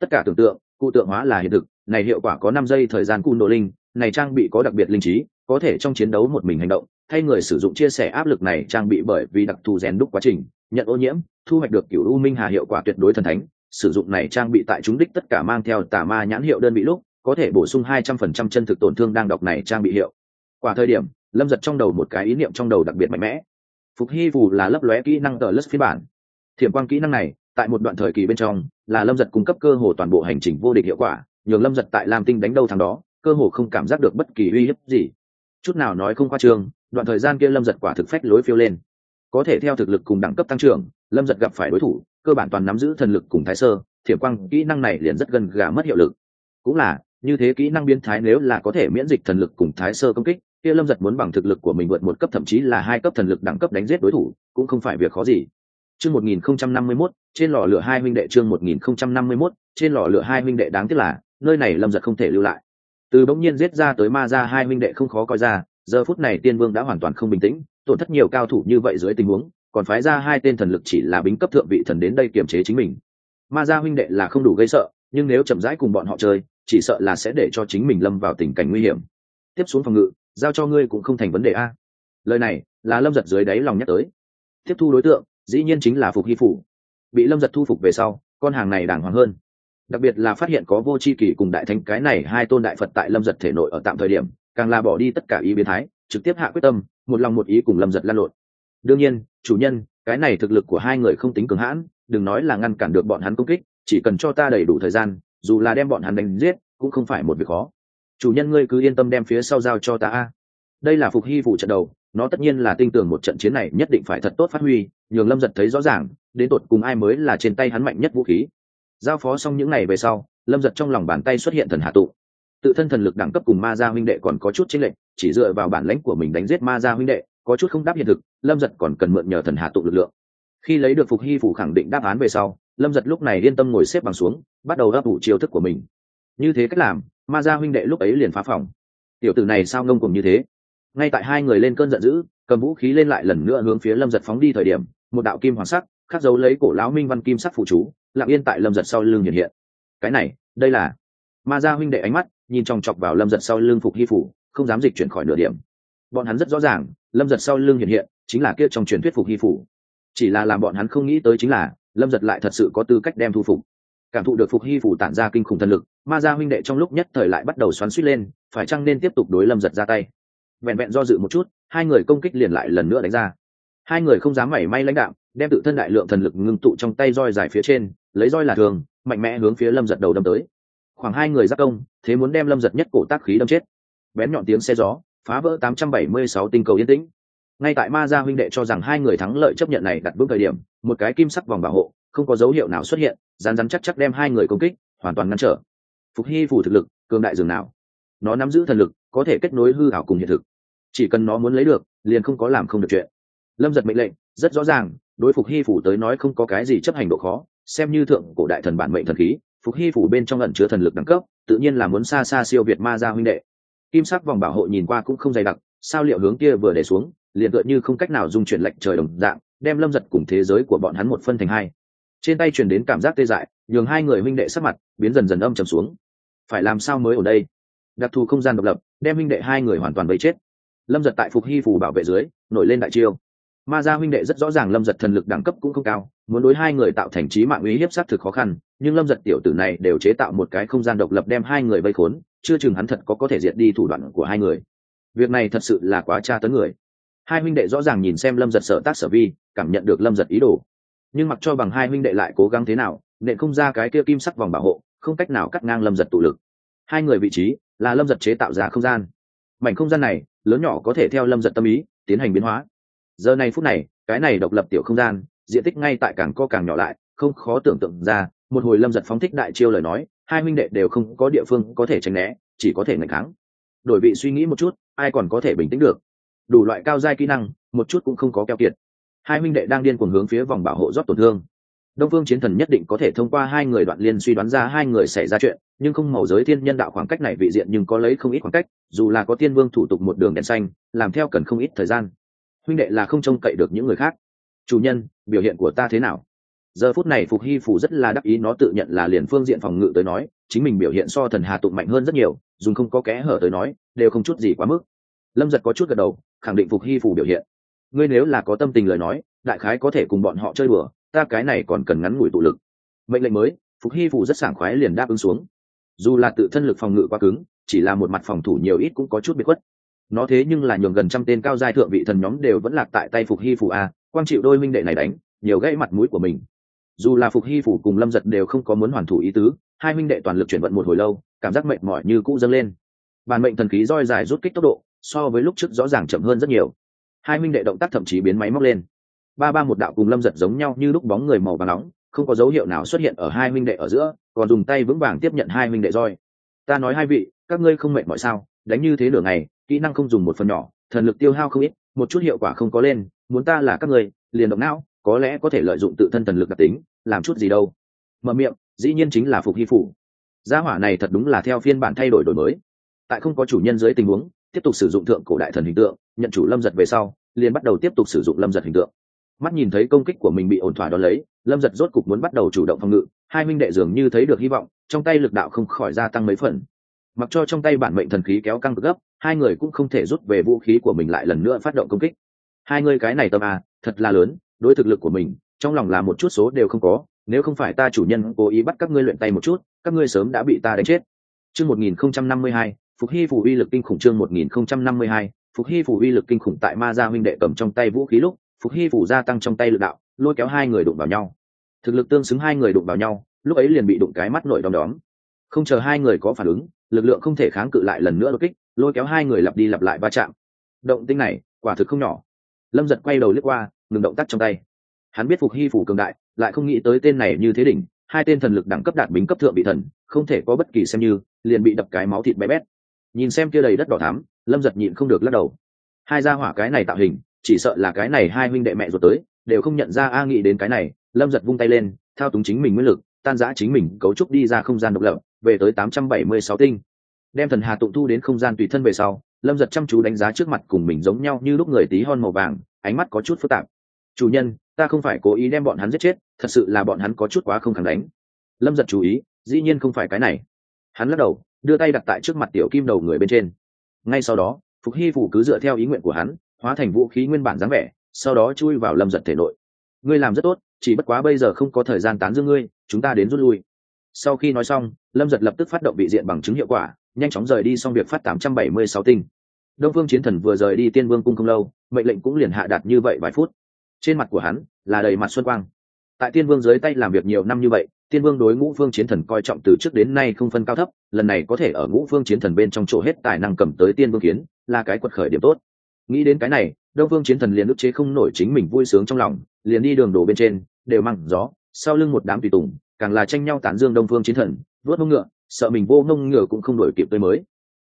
tất cả tưởng tượng, cụ tượng hóa là hiện thực. Này hiệu quả có năm giây thời gian cun độ linh, này trang bị có đặc biệt linh trí, có thể trong chiến đấu một mình hành động. Thay người sử dụng chia sẻ áp lực này trang bị bởi vì đặc thù rèn đúc quá trình, nhận ô nhiễm, thu hoạch được kiểu u minh hà hiệu quả tuyệt đối thần thánh. Sử dụng này trang bị tại chúng đích tất cả mang theo tà ma nhãn hiệu đơn vị lúc, có thể bổ sung hai trăm phần trăm chân thực tổn thương đang đọc này trang bị hiệu. Quả thời điểm, lâm giật trong đầu một cái ý niệm trong đầu đặc biệt mạnh mẽ. Phục hy phù là lấp lóe kỹ năng tờ lất phiên bản thiểm quang kỹ năng này, tại một đoạn thời kỳ bên trong, là lâm giật cung cấp cơ hồ toàn bộ hành trình vô địch hiệu quả, nhường lâm giật tại lam tinh đánh đâu thằng đó, cơ hồ không cảm giác được bất kỳ uy hiếp gì. Chút nào nói không qua trường đoạn thời gian kia lâm giật quả thực phách lối phiêu lên. Có thể theo thực lực cùng đẳng cấp tăng trưởng, lâm giật gặp phải đối thủ, cơ bản toàn nắm giữ thần lực cùng thái sơ, thiểm quang kỹ năng này liền rất gần gà mất hiệu lực. Cũng là, như thế kỹ năng biến thái nếu là có thể miễn dịch thần lực cùng thái sơ công kích, kia lâm giật muốn bằng thực lực của mình vượt một cấp thậm chí là hai cấp thần lực đẳng cấp đánh giết đối thủ, cũng không phải việc khó gì chương một nghìn không trăm năm mươi mốt, trên lò lửa hai huynh đệ chương một nghìn không trăm năm mươi mốt, trên lò lửa hai huynh đệ đáng tiếc là, nơi này lâm giật không thể lưu lại. Từ bỗng nhiên giết ra tới ma ra hai huynh đệ không khó coi ra, giờ phút này tiên vương đã hoàn toàn không bình tĩnh, tổn thất nhiều cao thủ như vậy dưới tình huống, còn phái ra hai tên thần lực chỉ là bính cấp thượng vị thần đến đây kiềm chế chính mình. Ma gia huynh đệ là không đủ gây sợ, nhưng nếu chậm rãi cùng bọn họ chơi, chỉ sợ là sẽ để cho chính mình lâm vào tình cảnh nguy hiểm. Tiếp xuống phòng ngự, giao cho ngươi cũng không thành vấn đề a. Lời này, là lâm giật dưới đáy lòng nhắc tới. Tiếp thu đối tượng dĩ nhiên chính là phục hy phủ. Bị lâm giật thu phục về sau, con hàng này đàng hoàng hơn. Đặc biệt là phát hiện có vô c h i kỷ cùng đại thánh, cái này hai tôn đại phật tại lâm giật thể nội ở tạm thời điểm, càng là bỏ đi tất cả ý biến thái, trực tiếp hạ quyết tâm, một lòng một ý cùng lâm giật lan lộn. Đương nhiên, chủ nhân, cái này thực lực của hai người không tính cường hãn, đừng nói là ngăn cản được bọn hắn công kích, chỉ cần cho ta đầy đủ thời gian, dù là đem bọn hắn đánh giết, cũng không phải một việc khó. Chủ nhân ngươi cứ yên tâm đem phía sau giao cho ta a đây là phục hy phủ trận đầu, nó tất nhiên là tin tưởng một trận chiến này nhất định phải thật tốt phát huy, nhường lâm giật thấy rõ ràng, đến tột cùng ai mới là trên tay hắn mạnh nhất vũ khí. Giao phó xong những ngày về sau, lâm giật trong lòng bàn tay xuất hiện thần hạ tụ. Tự thân thần lực đẳng cấp cùng ma gia huynh đệ còn có chút chính lệch, chỉ dựa vào bản lãnh của mình đánh giết ma gia huynh đệ, có chút không đáp hiện thực, lâm giật còn cần mượn nhờ thần hạ tụ lực lượng. Khi lấy được phục hy phủ khẳng định đáp án về sau, lâm giật lúc này yên tâm ngồi xếp bằng xuống, bắt đầu ấp ủ chiêu thức của mình. Như thế cách làm, ma gia huynh đệ lúc ấy liền phá phòng. Tiểu tử này sao ngông cùng như thế? Ngay tại hai người lên cơn giận dữ, cầm vũ khí lên lại lần nữa hướng phía lâm giật phóng đi thời điểm, một đạo kim hoàng sắc, khắc dấu lấy cổ lão minh văn kim sắc phụ chú, lặng yên tại lâm giật sau lưng hiện hiện. Cái này, đây là ma gia huynh đệ ánh mắt, nhìn chòng chọc vào lâm giật sau lưng phục hy phủ, không dám dịch chuyển khỏi nửa điểm. Bọn hắn rất rõ ràng, lâm giật sau lưng hiện hiện, chính là kia trong truyền thuyết phục hy phủ. Chỉ là làm bọn hắn không nghĩ tới chính là, lâm giật lại thật sự có tư cách đem thu phục. Cảm thụ được phục hy phủ tản ra kinh khủng thần lực, ma gia huynh đệ trong lúc nhất thời lại bắt đầu xoắn suýt lên, phải chăng nên tiếp tục đối lâm giật ra tay? Vẹn vẹn do dự một chút, hai người công kích liền lại lần nữa đánh ra. Hai người không dám mảy may lãnh đạo đem tự thân đại lượng thần lực ngưng tụ trong tay roi dài phía trên, lấy roi là thường, mạnh mẽ hướng phía lâm giật đầu đâm tới. Khoảng hai người giác công, thế muốn đem lâm giật nhất cổ tác khí đâm chết. Bén nhọn tiếng xe gió, phá vỡ 876 tinh cầu yên tĩnh. Ngay tại ma gia huynh đệ cho rằng hai người thắng lợi chấp nhận này đặt bước thời điểm, một cái kim sắc vòng bảo hộ, không có dấu hiệu nào xuất hiện rán rán chắc chắc đem hai người công kích, hoàn toàn ngăn trở. Phục hy phủ thực lực, cường đại dường nào. Nó nắm giữ thần lực, có thể kết nối hư ảo cùng hiện thực chỉ cần nó muốn lấy được, liền không có làm không được chuyện. Lâm giật mệnh lệnh, rất rõ ràng, đối phục hy phủ tới nói không có cái gì chấp hành độ khó, xem như thượng cổ đại thần bản mệnh thần khí, phục hy phủ bên trong ẩn chứa thần lực đẳng cấp, tự nhiên là muốn xa xa siêu việt ma gia huynh đệ. Kim sắc vòng bảo hộ nhìn qua cũng không dày đặc, sao liệu hướng kia vừa để xuống, liền tựa như không cách nào dung chuyển lệnh trời đồng dạng, đem lâm giật cùng thế giới của bọn hắn một phân thành hai. Trên tay truyền đến cảm giác tê dại, nhường hai người huynh đệ sắc mặt biến dần dần âm trầm xuống. Phải làm sao mới ở đây? Đặc thù không gian độc lập, đem huynh đệ hai người hoàn toàn vây chết lâm giật tại phục hy phủ bảo vệ dưới, nổi lên đại chiêu. Ma gia huynh đệ rất rõ ràng lâm giật thần lực đẳng cấp cũng không cao, muốn đối hai người tạo thành trí mạng uy hiếp xác thực khó khăn, nhưng lâm giật tiểu tử này đều chế tạo một cái không gian độc lập đem hai người vây khốn, chưa chừng hắn thật có có thể diệt đi thủ đoạn của hai người. Việc này thật sự là quá tra tấn người. Hai huynh đệ rõ ràng nhìn xem lâm giật sở tác sở vi, cảm nhận được lâm giật ý đồ. Nhưng mặc cho bằng hai huynh đệ lại cố gắng thế nào, nện không ra cái kia kim sắc vòng bảo hộ, không cách nào cắt ngang lâm giật tụ lực. Hai người vị trí là lâm giật chế tạo ra không gian. Mảnh không gian này lớn nhỏ có thể theo lâm giật tâm ý, tiến hành biến hóa. Giờ này phút này, cái này độc lập tiểu không gian, diện tích ngay tại càng co càng nhỏ lại, không khó tưởng tượng ra, một hồi lâm giật phóng thích đại chiêu lời nói, hai huynh đệ đều không có địa phương có thể tránh né, chỉ có thể ngày kháng. Đổi vị suy nghĩ một chút, ai còn có thể bình tĩnh được? Đủ loại cao giai kỹ năng, một chút cũng không có keo kiệt. Hai huynh đệ đang điên cuồng hướng phía vòng bảo hộ rót tổn thương đông phương chiến thần nhất định có thể thông qua hai người đoạn liên suy đoán ra hai người xảy ra chuyện, nhưng không màu giới thiên nhân đạo khoảng cách này vị diện nhưng có lấy không ít khoảng cách, dù là có tiên vương thủ tục một đường đèn xanh, làm theo cần không ít thời gian. Huynh đệ là không trông cậy được những người khác. Chủ nhân, biểu hiện của ta thế nào? Giờ phút này phục hy phủ rất là đắc ý, nó tự nhận là liền phương diện phòng ngự tới nói, chính mình biểu hiện so thần hà tụng mạnh hơn rất nhiều dùng không có kẽ hở tới nói, đều không chút gì quá mức. Lâm giật có chút gật đầu, khẳng định phục hy phủ biểu hiện. Ngươi nếu là có tâm tình lời nói, đại khái có thể cùng bọn họ chơi bừa ta cái này còn cần ngắn ngủi tụ lực. Mệnh lệnh mới, phục hy phủ rất sảng khoái liền đáp ứng xuống. Dù là tự thân lực phòng ngự quá cứng, chỉ là một mặt phòng thủ nhiều ít cũng có chút bị khuất. Nó thế nhưng là nhường gần trăm tên cao giai thượng vị thần nhóm đều vẫn lạc tại tay phục hy phủ a, quang chịu đôi minh đệ này đánh, nhiều gãy mặt mũi của mình. Dù là phục hy phủ cùng lâm giật đều không có muốn hoàn thủ ý tứ, hai minh đệ toàn lực chuyển vận một hồi lâu, cảm giác mệt mỏi như cũ dâng lên. Bản mệnh thần khí roi dài rút kích tốc độ, so với lúc trước rõ ràng chậm hơn rất nhiều. Hai minh đệ động tác thậm chí biến máy móc lên ba ba một đạo cùng lâm giật giống nhau như lúc bóng người màu và nóng, không có dấu hiệu nào xuất hiện ở hai minh đệ ở giữa, còn dùng tay vững vàng tiếp nhận hai minh đệ roi. Ta nói hai vị, các ngươi không mệt mọi sao? Đánh như thế nửa ngày, kỹ năng không dùng một phần nhỏ, thần lực tiêu hao không ít, một chút hiệu quả không có lên, muốn ta là các ngươi, liền động não, có lẽ có thể lợi dụng tự thân thần lực đặc tính, làm chút gì đâu. Mở miệng, dĩ nhiên chính là phục hy phủ. Gia hỏa này thật đúng là theo phiên bản thay đổi đổi mới. Tại không có chủ nhân dưới tình huống, tiếp tục sử dụng thượng cổ đại thần hình tượng, nhận chủ lâm giật về sau, liền bắt đầu tiếp tục sử dụng lâm giật hình tượng mắt nhìn thấy công kích của mình bị ổn thỏa đón lấy, lâm giật rốt cục muốn bắt đầu chủ động phòng ngự. Hai minh đệ dường như thấy được hy vọng, trong tay lực đạo không khỏi gia tăng mấy phần. Mặc cho trong tay bản mệnh thần khí kéo căng gấp, hai người cũng không thể rút về vũ khí của mình lại lần nữa phát động công kích. Hai người cái này tâm à thật là lớn, đối thực lực của mình, trong lòng là một chút số đều không có, nếu không phải ta chủ nhân cố ý bắt các ngươi luyện tay một chút, các ngươi sớm đã bị ta đánh chết. Chương một nghìn không trăm năm mươi hai, phục hy phủ uy lực kinh khủng chương một nghìn không trăm năm mươi hai, phục hy phủ uy lực kinh khủng tại ma gia huynh đệ cầm trong tay vũ khí lúc phục hy phủ gia tăng trong tay lực đạo, lôi kéo hai người đụng vào nhau. Thực lực tương xứng hai người đụng vào nhau, lúc ấy liền bị đụng cái mắt nổi đom đóm. Không chờ hai người có phản ứng, lực lượng không thể kháng cự lại lần nữa đột kích, lôi kéo hai người lặp đi lặp lại va chạm. Động tinh này, quả thực không nhỏ. Lâm giật quay đầu lướt qua, ngừng động tác trong tay. Hắn biết phục hy phủ cường đại, lại không nghĩ tới tên này như thế đỉnh, hai tên thần lực đẳng cấp đạt bính cấp thượng bị thần, không thể có bất kỳ xem như, liền bị đập cái máu thịt bé bét. Nhìn xem kia đầy đất đỏ thắm, lâm giật nhịn không được lắc đầu. Hai gia hỏa cái này tạo hình chỉ sợ là cái này hai huynh đệ mẹ ruột tới, đều không nhận ra a nghĩ đến cái này, lâm giật vung tay lên, thao túng chính mình nguyên lực, tan giã chính mình, cấu trúc đi ra không gian độc lập, về tới tám trăm bảy mươi sáu tinh. Đem thần hà tụng thu đến không gian tùy thân về sau, lâm giật chăm chú đánh giá trước mặt cùng mình giống nhau như lúc người tí hon màu vàng, ánh mắt có chút phức tạp. Chủ nhân, ta không phải cố ý đem bọn hắn giết chết, thật sự là bọn hắn có chút quá không khẳng đánh. Lâm giật chú ý, dĩ nhiên không phải cái này. Hắn lắc đầu, đưa tay đặt tại trước mặt tiểu kim đầu người bên trên. Ngay sau đó, phục hy phủ cứ dựa theo ý nguyện của hắn hóa thành vũ khí nguyên bản dáng vẻ, sau đó chui vào lâm giật thể nội. Ngươi làm rất tốt, chỉ bất quá bây giờ không có thời gian tán dương ngươi, chúng ta đến rút lui. Sau khi nói xong, lâm giật lập tức phát động bị diện bằng chứng hiệu quả, nhanh chóng rời đi xong việc phát tám trăm bảy mươi sáu tinh. Đông phương chiến thần vừa rời đi tiên vương cung không lâu, mệnh lệnh cũng liền hạ đạt như vậy vài phút. Trên mặt của hắn là đầy mặt xuân quang. Tại tiên vương dưới tay làm việc nhiều năm như vậy, tiên vương đối ngũ phương chiến thần coi trọng từ trước đến nay không phân cao thấp, lần này có thể ở ngũ phương chiến thần bên trong chỗ hết tài năng cầm tới tiên vương kiến, là cái quật khởi điểm tốt nghĩ đến cái này, đông phương chiến thần liền ức chế không nổi chính mình vui sướng trong lòng, liền đi đường đổ bên trên, đều măng gió, sau lưng một đám tùy tùng, càng là tranh nhau tán dương đông phương chiến thần vớt mông ngựa, sợ mình vô mông ngựa cũng không đổi kịp tới mới.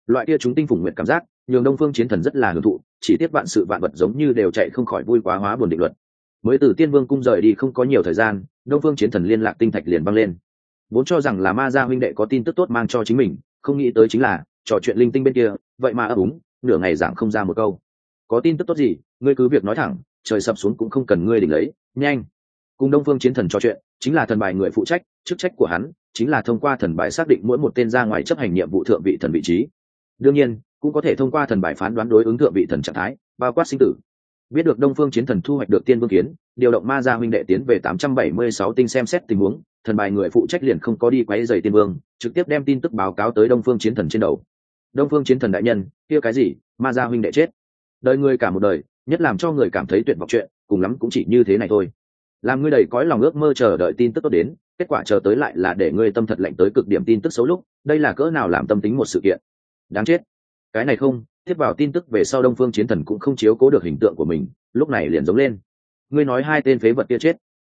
Loại kia chúng tinh phủng nguyện cảm giác, nhường đông phương chiến thần rất là hưởng thụ, chỉ tiếp vạn sự vạn vật giống như đều chạy không khỏi vui quá hóa buồn định luật. Mới từ tiên vương cung rời đi không có nhiều thời gian, đông phương chiến thần liên lạc tinh thạch liền băng lên. Vốn cho rằng là ma gia huynh đệ có tin tức tốt mang cho chính mình, không nghĩ tới chính là, trò chuyện linh tinh bên kia, vậy mà ấp úng, nửa ngày giảng không ra một câu có tin tức tốt gì, ngươi cứ việc nói thẳng, trời sập xuống cũng không cần ngươi đỉnh lấy, nhanh. Cùng đông phương chiến thần trò chuyện, chính là thần bài người phụ trách, chức trách của hắn, chính là thông qua thần bài xác định mỗi một tên ra ngoài chấp hành nhiệm vụ thượng vị thần vị trí. Đương nhiên, cũng có thể thông qua thần bài phán đoán đối ứng thượng vị thần trạng thái, bao quát sinh tử. Biết được đông phương chiến thần thu hoạch được tiên vương kiến, điều động ma gia huynh đệ tiến về tám trăm bảy mươi sáu tinh xem xét tình huống, thần bài người phụ trách liền không có đi quấy dày tiên vương, trực tiếp đem tin tức báo cáo tới đông phương chiến thần trên đầu. Đông phương chiến thần đại nhân, kia cái gì, ma gia huynh đệ chết đời người cả một đời, nhất làm cho người cảm thấy tuyệt vọng chuyện, cùng lắm cũng chỉ như thế này thôi. Làm ngươi đầy cõi lòng ước mơ chờ đợi tin tức tốt đến, kết quả chờ tới lại là để ngươi tâm thật lạnh tới cực điểm tin tức xấu lúc, đây là cỡ nào làm tâm tính một sự kiện. Đáng chết. Cái này không, tiếp vào tin tức về sau đông phương chiến thần cũng không chiếu cố được hình tượng của mình, lúc này liền giống lên. Ngươi nói hai tên phế vật kia chết.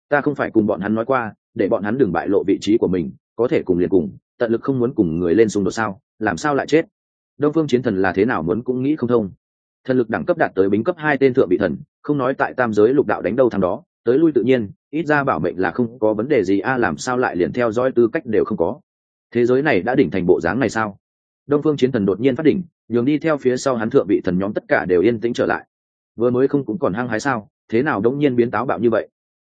Ta không phải cùng bọn hắn nói qua, để bọn hắn đừng bại lộ vị trí của mình, có thể cùng liền cùng, tận lực không muốn cùng người lên xung đột sao, làm sao lại chết? Đông phương chiến thần là thế nào muốn cũng nghĩ không thông thần lực đẳng cấp đạt tới bính cấp hai tên thượng vị thần, không nói tại tam giới lục đạo đánh đâu thằng đó, tới lui tự nhiên, ít ra bảo mệnh là không có vấn đề gì, a, làm sao lại liền theo dõi tư cách đều không có. Thế giới này đã đỉnh thành bộ dáng này sao? Đông phương chiến thần đột nhiên phát đỉnh, nhường đi theo phía sau hắn thượng vị thần nhóm tất cả đều yên tĩnh trở lại. Vừa mới không cũng còn hăng hái sao? Thế nào đống nhiên biến táo bạo như vậy?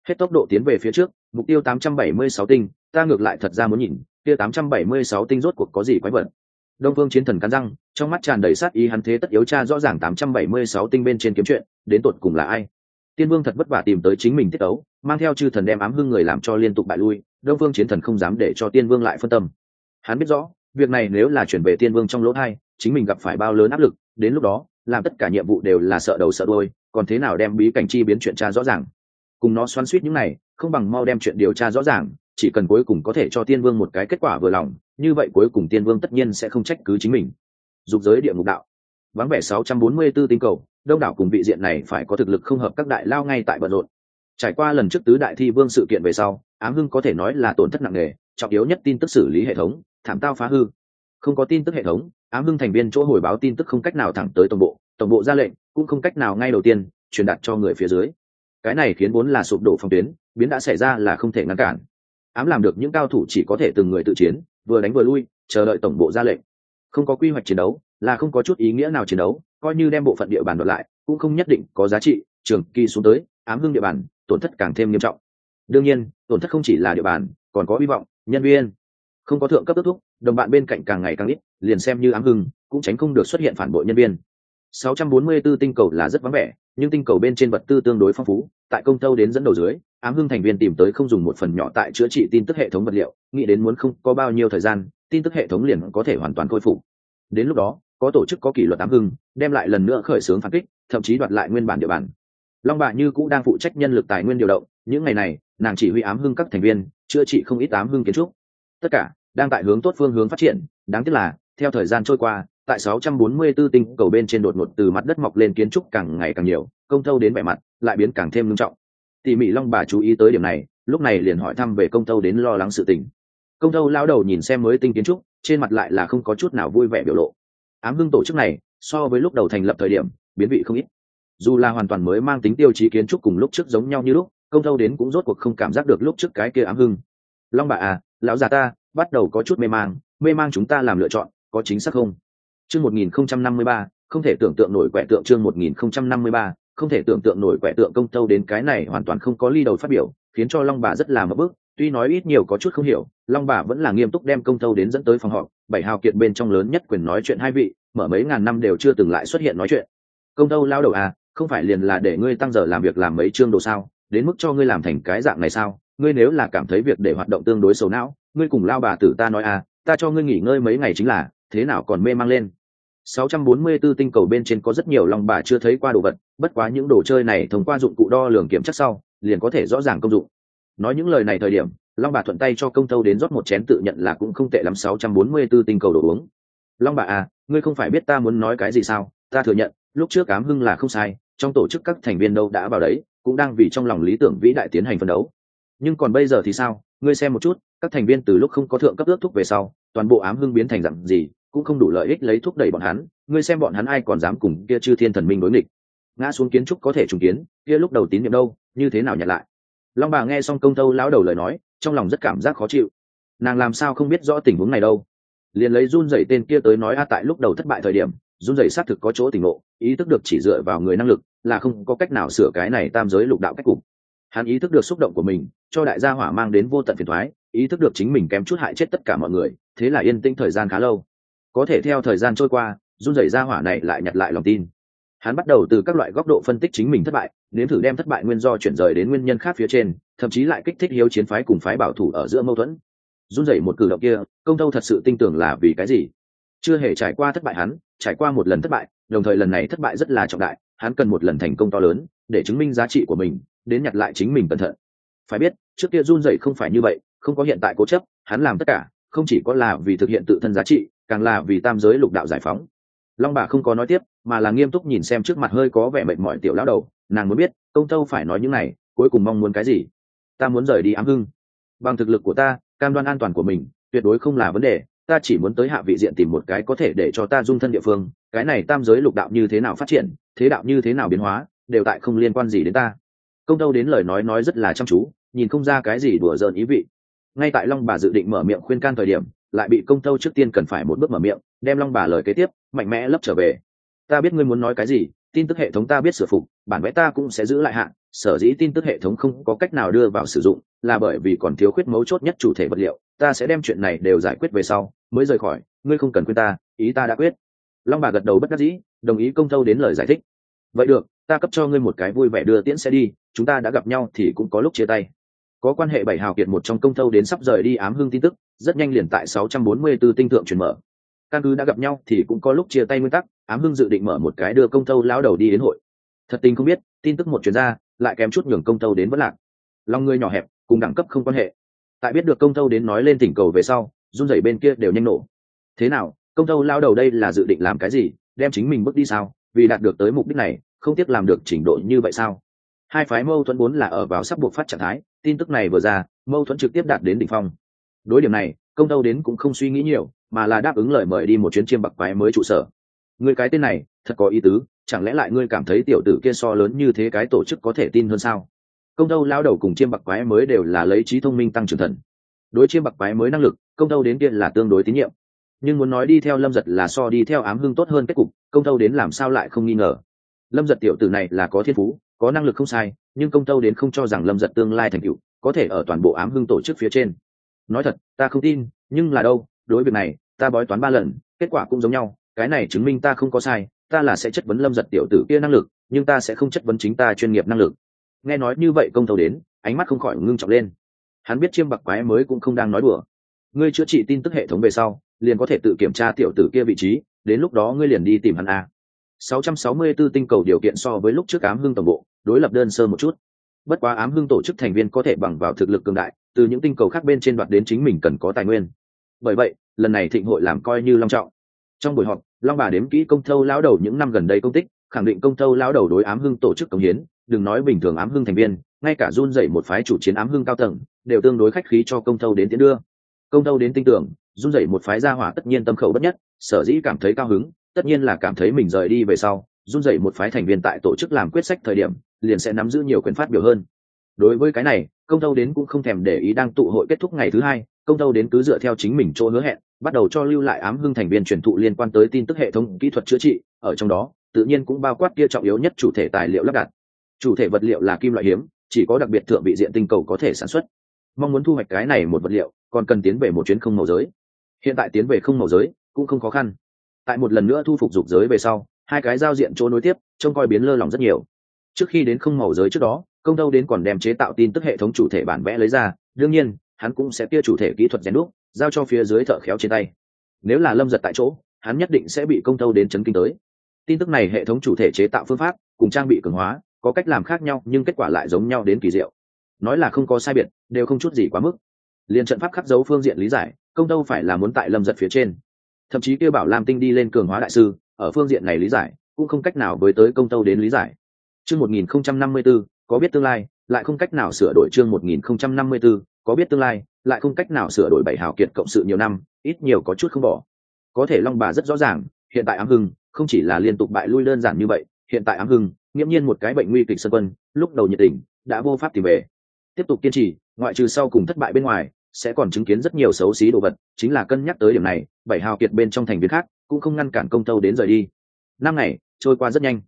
Hết tốc độ tiến về phía trước, mục tiêu 876 tinh, ta ngược lại thật ra muốn nhìn, kia 876 tinh rốt cuộc có gì quái vật? Đông phương chiến thần cắn răng, trong mắt tràn đầy sát ý hắn thế tất yếu tra rõ ràng 876 tinh bên trên kiếm chuyện, đến tột cùng là ai. Tiên vương thật vất vả tìm tới chính mình tiết ấu, mang theo chư thần đem ám hưng người làm cho liên tục bại lui, đông phương chiến thần không dám để cho tiên vương lại phân tâm. Hắn biết rõ, việc này nếu là chuyển về tiên vương trong lỗ thai, chính mình gặp phải bao lớn áp lực, đến lúc đó, làm tất cả nhiệm vụ đều là sợ đầu sợ đôi còn thế nào đem bí cảnh chi biến chuyện tra rõ ràng. Cùng nó xoắn suýt những này, không bằng mau đem chuyện điều tra rõ ràng chỉ cần cuối cùng có thể cho tiên vương một cái kết quả vừa lòng, như vậy cuối cùng tiên vương tất nhiên sẽ không trách cứ chính mình. Dục giới địa ngục đạo. Vắng vẻ 644 tinh cầu, đông đảo cùng vị diện này phải có thực lực không hợp các đại lao ngay tại bận rộn. Trải qua lần trước tứ đại thi vương sự kiện về sau, ám hưng có thể nói là tổn thất nặng nề, trọng yếu nhất tin tức xử lý hệ thống, thảm tao phá hư. Không có tin tức hệ thống, ám hưng thành viên chỗ hồi báo tin tức không cách nào thẳng tới tổng bộ tổng bộ ra lệnh, cũng không cách nào ngay đầu tiên truyền đạt cho người phía dưới. Cái này khiến vốn là sụp đổ phong tuyến, biến đã xảy ra là không thể ngăn cản ám làm được những cao thủ chỉ có thể từng người tự chiến, vừa đánh vừa lui, chờ đợi tổng bộ ra lệnh. Không có quy hoạch chiến đấu, là không có chút ý nghĩa nào chiến đấu, coi như đem bộ phận địa bàn đoạt lại, cũng không nhất định có giá trị, trường kỳ xuống tới, ám hưng địa bàn, tổn thất càng thêm nghiêm trọng. Đương nhiên, tổn thất không chỉ là địa bàn, còn có hy vọng, nhân viên. Không có thượng cấp kết thúc, đồng bạn bên cạnh càng ngày càng ít, liền xem như ám hưng cũng tránh không được xuất hiện phản bội nhân viên. 644 tinh cầu là rất vắng vẻ, nhưng tinh cầu bên trên vật tư tương đối phong phú, tại công tâu đến dẫn đầu dưới, ám hưng thành viên tìm tới không dùng một phần nhỏ tại chữa trị tin tức hệ thống vật liệu, nghĩ đến muốn không có bao nhiêu thời gian, tin tức hệ thống liền có thể hoàn toàn khôi phục. Đến lúc đó, có tổ chức có kỷ luật ám hưng đem lại lần nữa khởi xướng phản kích, thậm chí đoạt lại nguyên bản địa bàn. Long bạ như cũng đang phụ trách nhân lực tài nguyên điều động, những ngày này, nàng chỉ huy ám hưng các thành viên, chữa trị không ít ám hưng kiến trúc. Tất cả đang tại hướng tốt phương hướng phát triển, đáng tiếc là, theo thời gian trôi qua tại 644 tinh cầu bên trên đột ngột từ mặt đất mọc lên kiến trúc càng ngày càng nhiều, công thâu đến vẻ mặt, lại biến càng thêm nghiêm trọng. Tỷ Mị long bà chú ý tới điểm này, lúc này liền hỏi thăm về công thâu đến lo lắng sự tình. Công thâu lão đầu nhìn xem mới tinh kiến trúc, trên mặt lại là không có chút nào vui vẻ biểu lộ. Ám hưng tổ chức này, so với lúc đầu thành lập thời điểm, biến vị không ít. Dù là hoàn toàn mới mang tính tiêu chí kiến trúc cùng lúc trước giống nhau như lúc, công thâu đến cũng rốt cuộc không cảm giác được lúc trước cái kia ám hưng long bà à lão già ta, bắt đầu có chút mê mang mê mang chúng ta làm lựa chọn, có chính xác không? Chương một nghìn không trăm năm mươi ba, không thể tưởng tượng nổi quẻ tượng chương một nghìn không trăm năm mươi ba, không thể tưởng tượng nổi quẻ tượng công tâu đến cái này hoàn toàn không có ly đầu phát biểu, khiến cho long bà rất là mập bước tuy nói ít nhiều có chút không hiểu, long bà vẫn là nghiêm túc đem công tâu đến dẫn tới phòng họp, bảy hào kiện bên trong lớn nhất quyền nói chuyện hai vị, mở mấy ngàn năm đều chưa từng lại xuất hiện nói chuyện. Công tâu lao đầu à không phải liền là để ngươi tăng giờ làm việc làm mấy chương đồ sao, đến mức cho ngươi làm thành cái dạng này sao, ngươi nếu là cảm thấy việc để hoạt động tương đối xấu não, ngươi cùng lao bà tử ta nói à ta cho ngươi nghỉ ngơi mấy ngày chính là thế nào còn mê mang lên. 644 tinh cầu bên trên có rất nhiều long bà chưa thấy qua đồ vật, bất quá những đồ chơi này thông qua dụng cụ đo lường kiểm chắc sau, liền có thể rõ ràng công dụng. Nói những lời này thời điểm, long bà thuận tay cho công tâu đến rót một chén tự nhận là cũng không tệ lắm 644 tinh cầu đồ uống. Long bà à ngươi không phải biết ta muốn nói cái gì sao? Ta thừa nhận, lúc trước cám hưng là không sai, trong tổ chức các thành viên đâu đã vào đấy, cũng đang vì trong lòng lý tưởng vĩ đại tiến hành phân đấu. Nhưng còn bây giờ thì sao? Ngươi xem một chút, các thành viên từ lúc không có thượng cấp ước thúc về sau, toàn bộ ám hưng biến thành dặn gì? Cũng không đủ lợi ích lấy thúc đẩy bọn hắn, ngươi xem bọn hắn ai còn dám cùng kia chư thiên thần minh đối nghịch. Ngã xuống kiến trúc có thể trùng kiến, kia lúc đầu tín nhiệm đâu, như thế nào nhặt lại? Long bà nghe xong công tâu lão đầu lời nói, trong lòng rất cảm giác khó chịu. Nàng làm sao không biết rõ tình huống này đâu? Liền lấy run dậy tên kia tới nói a tại lúc đầu thất bại thời điểm, run dậy xác thực có chỗ tỉnh ngộ, ý thức được chỉ dựa vào người năng lực là không có cách nào sửa cái này tam giới lục đạo cách cục. Hắn ý thức được xúc động của mình, cho đại gia hỏa mang đến vô tận phiền thoái, ý thức được chính mình kém chút hại chết tất cả mọi người, thế là yên tĩnh thời gian khá lâu có thể theo thời gian trôi qua, run rẩy ra hỏa này lại nhặt lại lòng tin. Hắn bắt đầu từ các loại góc độ phân tích chính mình thất bại, nếm thử đem thất bại nguyên do chuyển rời đến nguyên nhân khác phía trên, thậm chí lại kích thích hiếu chiến phái cùng phái bảo thủ ở giữa mâu thuẫn. Run rẩy một cử động kia, công tâu thật sự tin tưởng là vì cái gì? Chưa hề trải qua thất bại hắn, trải qua một lần thất bại, đồng thời lần này thất bại rất là trọng đại, hắn cần một lần thành công to lớn, để chứng minh giá trị của mình, đến nhặt lại chính mình cẩn thận. Phải biết, trước kia run rẩy không phải như vậy, không có hiện tại cố chấp, hắn làm tất cả, không chỉ có là vì thực hiện tự thân giá trị càng là vì tam giới lục đạo giải phóng. Long bà không có nói tiếp, mà là nghiêm túc nhìn xem trước mặt hơi có vẻ mệt mỏi tiểu lão đầu, nàng muốn biết công tâu phải nói những này, cuối cùng mong muốn cái gì? Ta muốn rời đi ám hưng. Bằng thực lực của ta, cam đoan an toàn của mình, tuyệt đối không là vấn đề, ta chỉ muốn tới hạ vị diện tìm một cái có thể để cho ta dung thân địa phương, cái này tam giới lục đạo như thế nào phát triển, thế đạo như thế nào biến hóa, đều tại không liên quan gì đến ta. Công tâu đến lời nói nói rất là chăm chú, nhìn không ra cái gì đùa giỡn ý vị. Ngay tại long bà dự định mở miệng khuyên can thời điểm lại bị công tâu trước tiên cần phải một bước mở miệng, đem long bà lời kế tiếp, mạnh mẽ lấp trở về. Ta biết ngươi muốn nói cái gì, tin tức hệ thống ta biết sửa phục, bản vẽ ta cũng sẽ giữ lại hạn sở dĩ tin tức hệ thống không có cách nào đưa vào sử dụng, là bởi vì còn thiếu khuyết mấu chốt nhất chủ thể vật liệu, ta sẽ đem chuyện này đều giải quyết về sau, mới rời khỏi, ngươi không cần khuyên ta, ý ta đã quyết. Long bà gật đầu bất đắc dĩ, đồng ý công tâu đến lời giải thích. Vậy được, ta cấp cho ngươi một cái vui vẻ đưa tiễn sẽ đi, chúng ta đã gặp nhau thì cũng có lúc chia tay. Có quan hệ bảy hào kiệt một trong công tâu đến sắp rời đi ám hưng tin tức rất nhanh liền tại 644 tinh thượng chuyển mở. Căn cứ đã gặp nhau thì cũng có lúc chia tay nguyên tắc ám hưng dự định mở một cái đưa công tâu lão đầu đi đến hội. Thật tình không biết tin tức một chuyên ra, lại kém chút nhường công tâu đến bất lạc. Long người nhỏ hẹp cùng đẳng cấp không quan hệ. Tại biết được công tâu đến nói lên tỉnh cầu về sau run rẩy bên kia đều nhanh nổ. Thế nào công tâu lão đầu đây là dự định làm cái gì đem chính mình bước đi sao? Vì đạt được tới mục đích này không tiếc làm được trình độ như vậy sao? Hai phái mâu thuẫn bốn là ở vào sắp buộc phát trạng thái tin tức này vừa ra mâu thuẫn trực tiếp đạt đến đỉnh phong đối điểm này, công tâu đến cũng không suy nghĩ nhiều, mà là đáp ứng lời mời đi một chuyến chiêm bạc quái mới trụ sở. Người cái tên này, thật có ý tứ, chẳng lẽ lại ngươi cảm thấy tiểu tử kia so lớn như thế cái tổ chức có thể tin hơn sao? Công tâu lao đầu cùng chiêm bạc quái mới đều là lấy trí thông minh tăng trưởng thần. Đối chiêm bạc quái mới năng lực, công tâu đến kia là tương đối tín nhiệm. Nhưng muốn nói đi theo lâm giật là so đi theo ám hưng tốt hơn kết cục, công tâu đến làm sao lại không nghi ngờ? Lâm giật tiểu tử này là có thiên phú, có năng lực không sai, nhưng công tâu đến không cho rằng lâm giật tương lai thành cựu có thể ở toàn bộ ám hưng tổ chức phía trên nói thật, ta không tin, nhưng là đâu, đối việc này, ta bói toán ba lần, kết quả cũng giống nhau, cái này chứng minh ta không có sai, ta là sẽ chất vấn lâm giật tiểu tử kia năng lực, nhưng ta sẽ không chất vấn chính ta chuyên nghiệp năng lực. Nghe nói như vậy công thầu đến, ánh mắt không khỏi ngưng trọng lên. Hắn biết chiêm bạc quái mới cũng không đang nói đùa. Ngươi chữa trị tin tức hệ thống về sau, liền có thể tự kiểm tra tiểu tử kia vị trí, đến lúc đó ngươi liền đi tìm hắn a. 664 tinh cầu điều kiện so với lúc trước ám hưng tổng bộ, đối lập đơn sơ một chút bất quá ám hưng tổ chức thành viên có thể bằng vào thực lực cường đại, từ những tinh cầu khác bên trên đoạt đến chính mình cần có tài nguyên. Bởi vậy, lần này thịnh hội làm coi như long trọng. Trong buổi họp, long bà đếm kỹ công thâu lão đầu những năm gần đây công tích, khẳng định công thâu lão đầu đối ám hưng tổ chức công hiến, đừng nói bình thường ám hưng thành viên, ngay cả run dậy một phái chủ chiến ám hưng cao tầng, đều tương đối khách khí cho công thâu đến tiến đưa. Công thâu đến tin tưởng, run dậy một phái gia hỏa tất nhiên tâm khẩu bất nhất, sở dĩ cảm thấy cao hứng, tất nhiên là cảm thấy mình rời đi về sau, run dậy một phái thành viên tại tổ chức làm quyết sách thời điểm liền sẽ nắm giữ nhiều quyền phát biểu hơn. Đối với cái này, công tâu đến cũng không thèm để ý đang tụ hội kết thúc ngày thứ hai, công tâu đến cứ dựa theo chính mình chỗ hứa hẹn, bắt đầu cho lưu lại ám hưng thành viên truyền thụ liên quan tới tin tức hệ thống kỹ thuật chữa trị, ở trong đó, tự nhiên cũng bao quát kia trọng yếu nhất chủ thể tài liệu lắp đặt. Chủ thể vật liệu là kim loại hiếm, chỉ có đặc biệt thượng vị diện tinh cầu có thể sản xuất. Mong muốn thu hoạch cái này một vật liệu, còn cần tiến về một chuyến không màu giới. Hiện tại tiến về không màu giới, cũng không khó khăn. Tại một lần nữa thu phục dục giới về sau, hai cái giao diện chỗ nối tiếp, trông coi biến lơ lỏng rất nhiều trước khi đến không màu giới trước đó, công đâu đến còn đem chế tạo tin tức hệ thống chủ thể bản vẽ lấy ra, đương nhiên, hắn cũng sẽ kia chủ thể kỹ thuật rèn đúc, giao cho phía dưới thợ khéo trên tay. Nếu là lâm giật tại chỗ, hắn nhất định sẽ bị công tâu đến chấn kinh tới. Tin tức này hệ thống chủ thể chế tạo phương pháp, cùng trang bị cường hóa, có cách làm khác nhau, nhưng kết quả lại giống nhau đến kỳ diệu. Nói là không có sai biệt, đều không chút gì quá mức. Liền trận pháp khắc dấu phương diện lý giải, công tâu phải là muốn tại lâm giật phía trên. Thậm chí kêu bảo lam tinh đi lên cường hóa đại sư, ở phương diện này lý giải, cũng không cách nào với tới công tâu đến lý giải chương một nghìn không trăm năm mươi b ố có biết tương lai, lại không cách nào sửa đổi chương một nghìn không trăm năm mươi b ố có biết tương lai, lại không cách nào sửa đổi bảy hào kiệt cộng sự nhiều năm, ít nhiều có chút không bỏ. Có thể long bà rất rõ ràng, hiện tại ám hưng, không chỉ là liên tục bại lui đơn giản như vậy, hiện tại ám hưng, nghiễm nhiên một cái bệnh nguy kịch sân quân, lúc đầu nhiệt tình, đã vô pháp tìm về. Tiếp tục kiên trì, ngoại trừ sau cùng thất bại bên ngoài, sẽ còn chứng kiến rất nhiều xấu xí đồ vật, chính là cân nhắc tới điểm này, bảy hào kiệt bên trong thành viên khác, cũng không ngăn cản công tâu đến rời đi. Năm ngày, trôi qua rất nhanh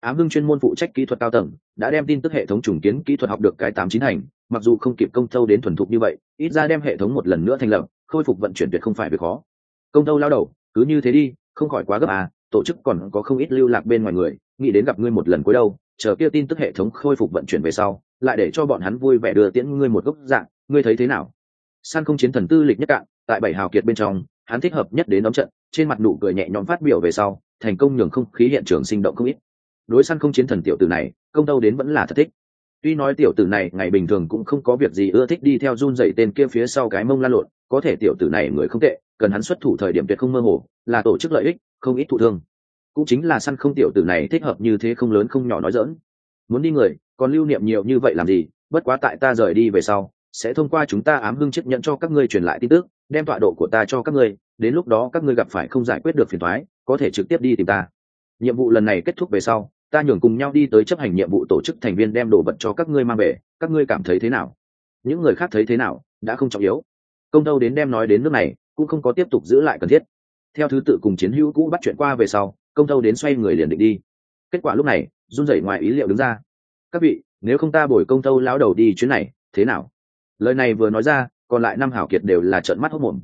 ám hưng chuyên môn phụ trách kỹ thuật cao tầng, đã đem tin tức hệ thống trùng kiến kỹ thuật học được cái tám chín hành, mặc dù không kịp công thâu đến thuần thục như vậy, ít ra đem hệ thống một lần nữa thành lập, khôi phục vận chuyển tuyệt không phải việc khó. Công thâu lao đầu, cứ như thế đi, không khỏi quá gấp à tổ chức còn có không ít lưu lạc bên ngoài người, nghĩ đến gặp ngươi một lần cuối đâu, chờ kia tin tức hệ thống khôi phục vận chuyển về sau, lại để cho bọn hắn vui vẻ đưa tiễn ngươi một gốc dạng, ngươi thấy thế nào? San không chiến thần tư lịch nhất cạn, tại bảy hào kiệt bên trong, hắn thích hợp nhất đến đóng trận, trên mặt nụ cười nhẹ nhõm phát biểu về sau, thành công nhường không khí hiện trường sinh động không ít đối săn không chiến thần tiểu tử này, công tâu đến vẫn là thật thích. Tuy nói tiểu tử này ngày bình thường cũng không có việc gì ưa thích đi theo run dậy tên kia phía sau cái mông lan lộn, có thể tiểu tử này người không tệ, cần hắn xuất thủ thời điểm tuyệt không mơ hồ, là tổ chức lợi ích, không ít thụ thương. Cũng chính là săn không tiểu tử này thích hợp như thế không lớn không nhỏ nói dỡn muốn đi người, còn lưu niệm nhiều như vậy làm gì, bất quá tại ta rời đi về sau, sẽ thông qua chúng ta ám hưng chấp nhận cho các ngươi truyền lại tin tức, đem tọa độ của ta cho các ngươi, đến lúc đó các ngươi gặp phải không giải quyết được phiền thoái có thể trực tiếp đi tìm ta. Nhiệm vụ lần này kết thúc về sau ta nhường cùng nhau đi tới chấp hành nhiệm vụ tổ chức thành viên đem đồ vật cho các ngươi mang về, các ngươi cảm thấy thế nào? Những người khác thấy thế nào, đã không trọng yếu. Công tâu đến đem nói đến nước này, cũng không có tiếp tục giữ lại cần thiết. Theo thứ tự cùng chiến hữu cũ bắt chuyện qua về sau, công tâu đến xoay người liền định đi. Kết quả lúc này, run rẩy ngoài ý liệu đứng ra. Các vị, nếu không ta bồi công tâu lão đầu đi chuyến này, thế nào? Lời này vừa nói ra, còn lại năm hảo kiệt đều là trợn mắt hốc mồm.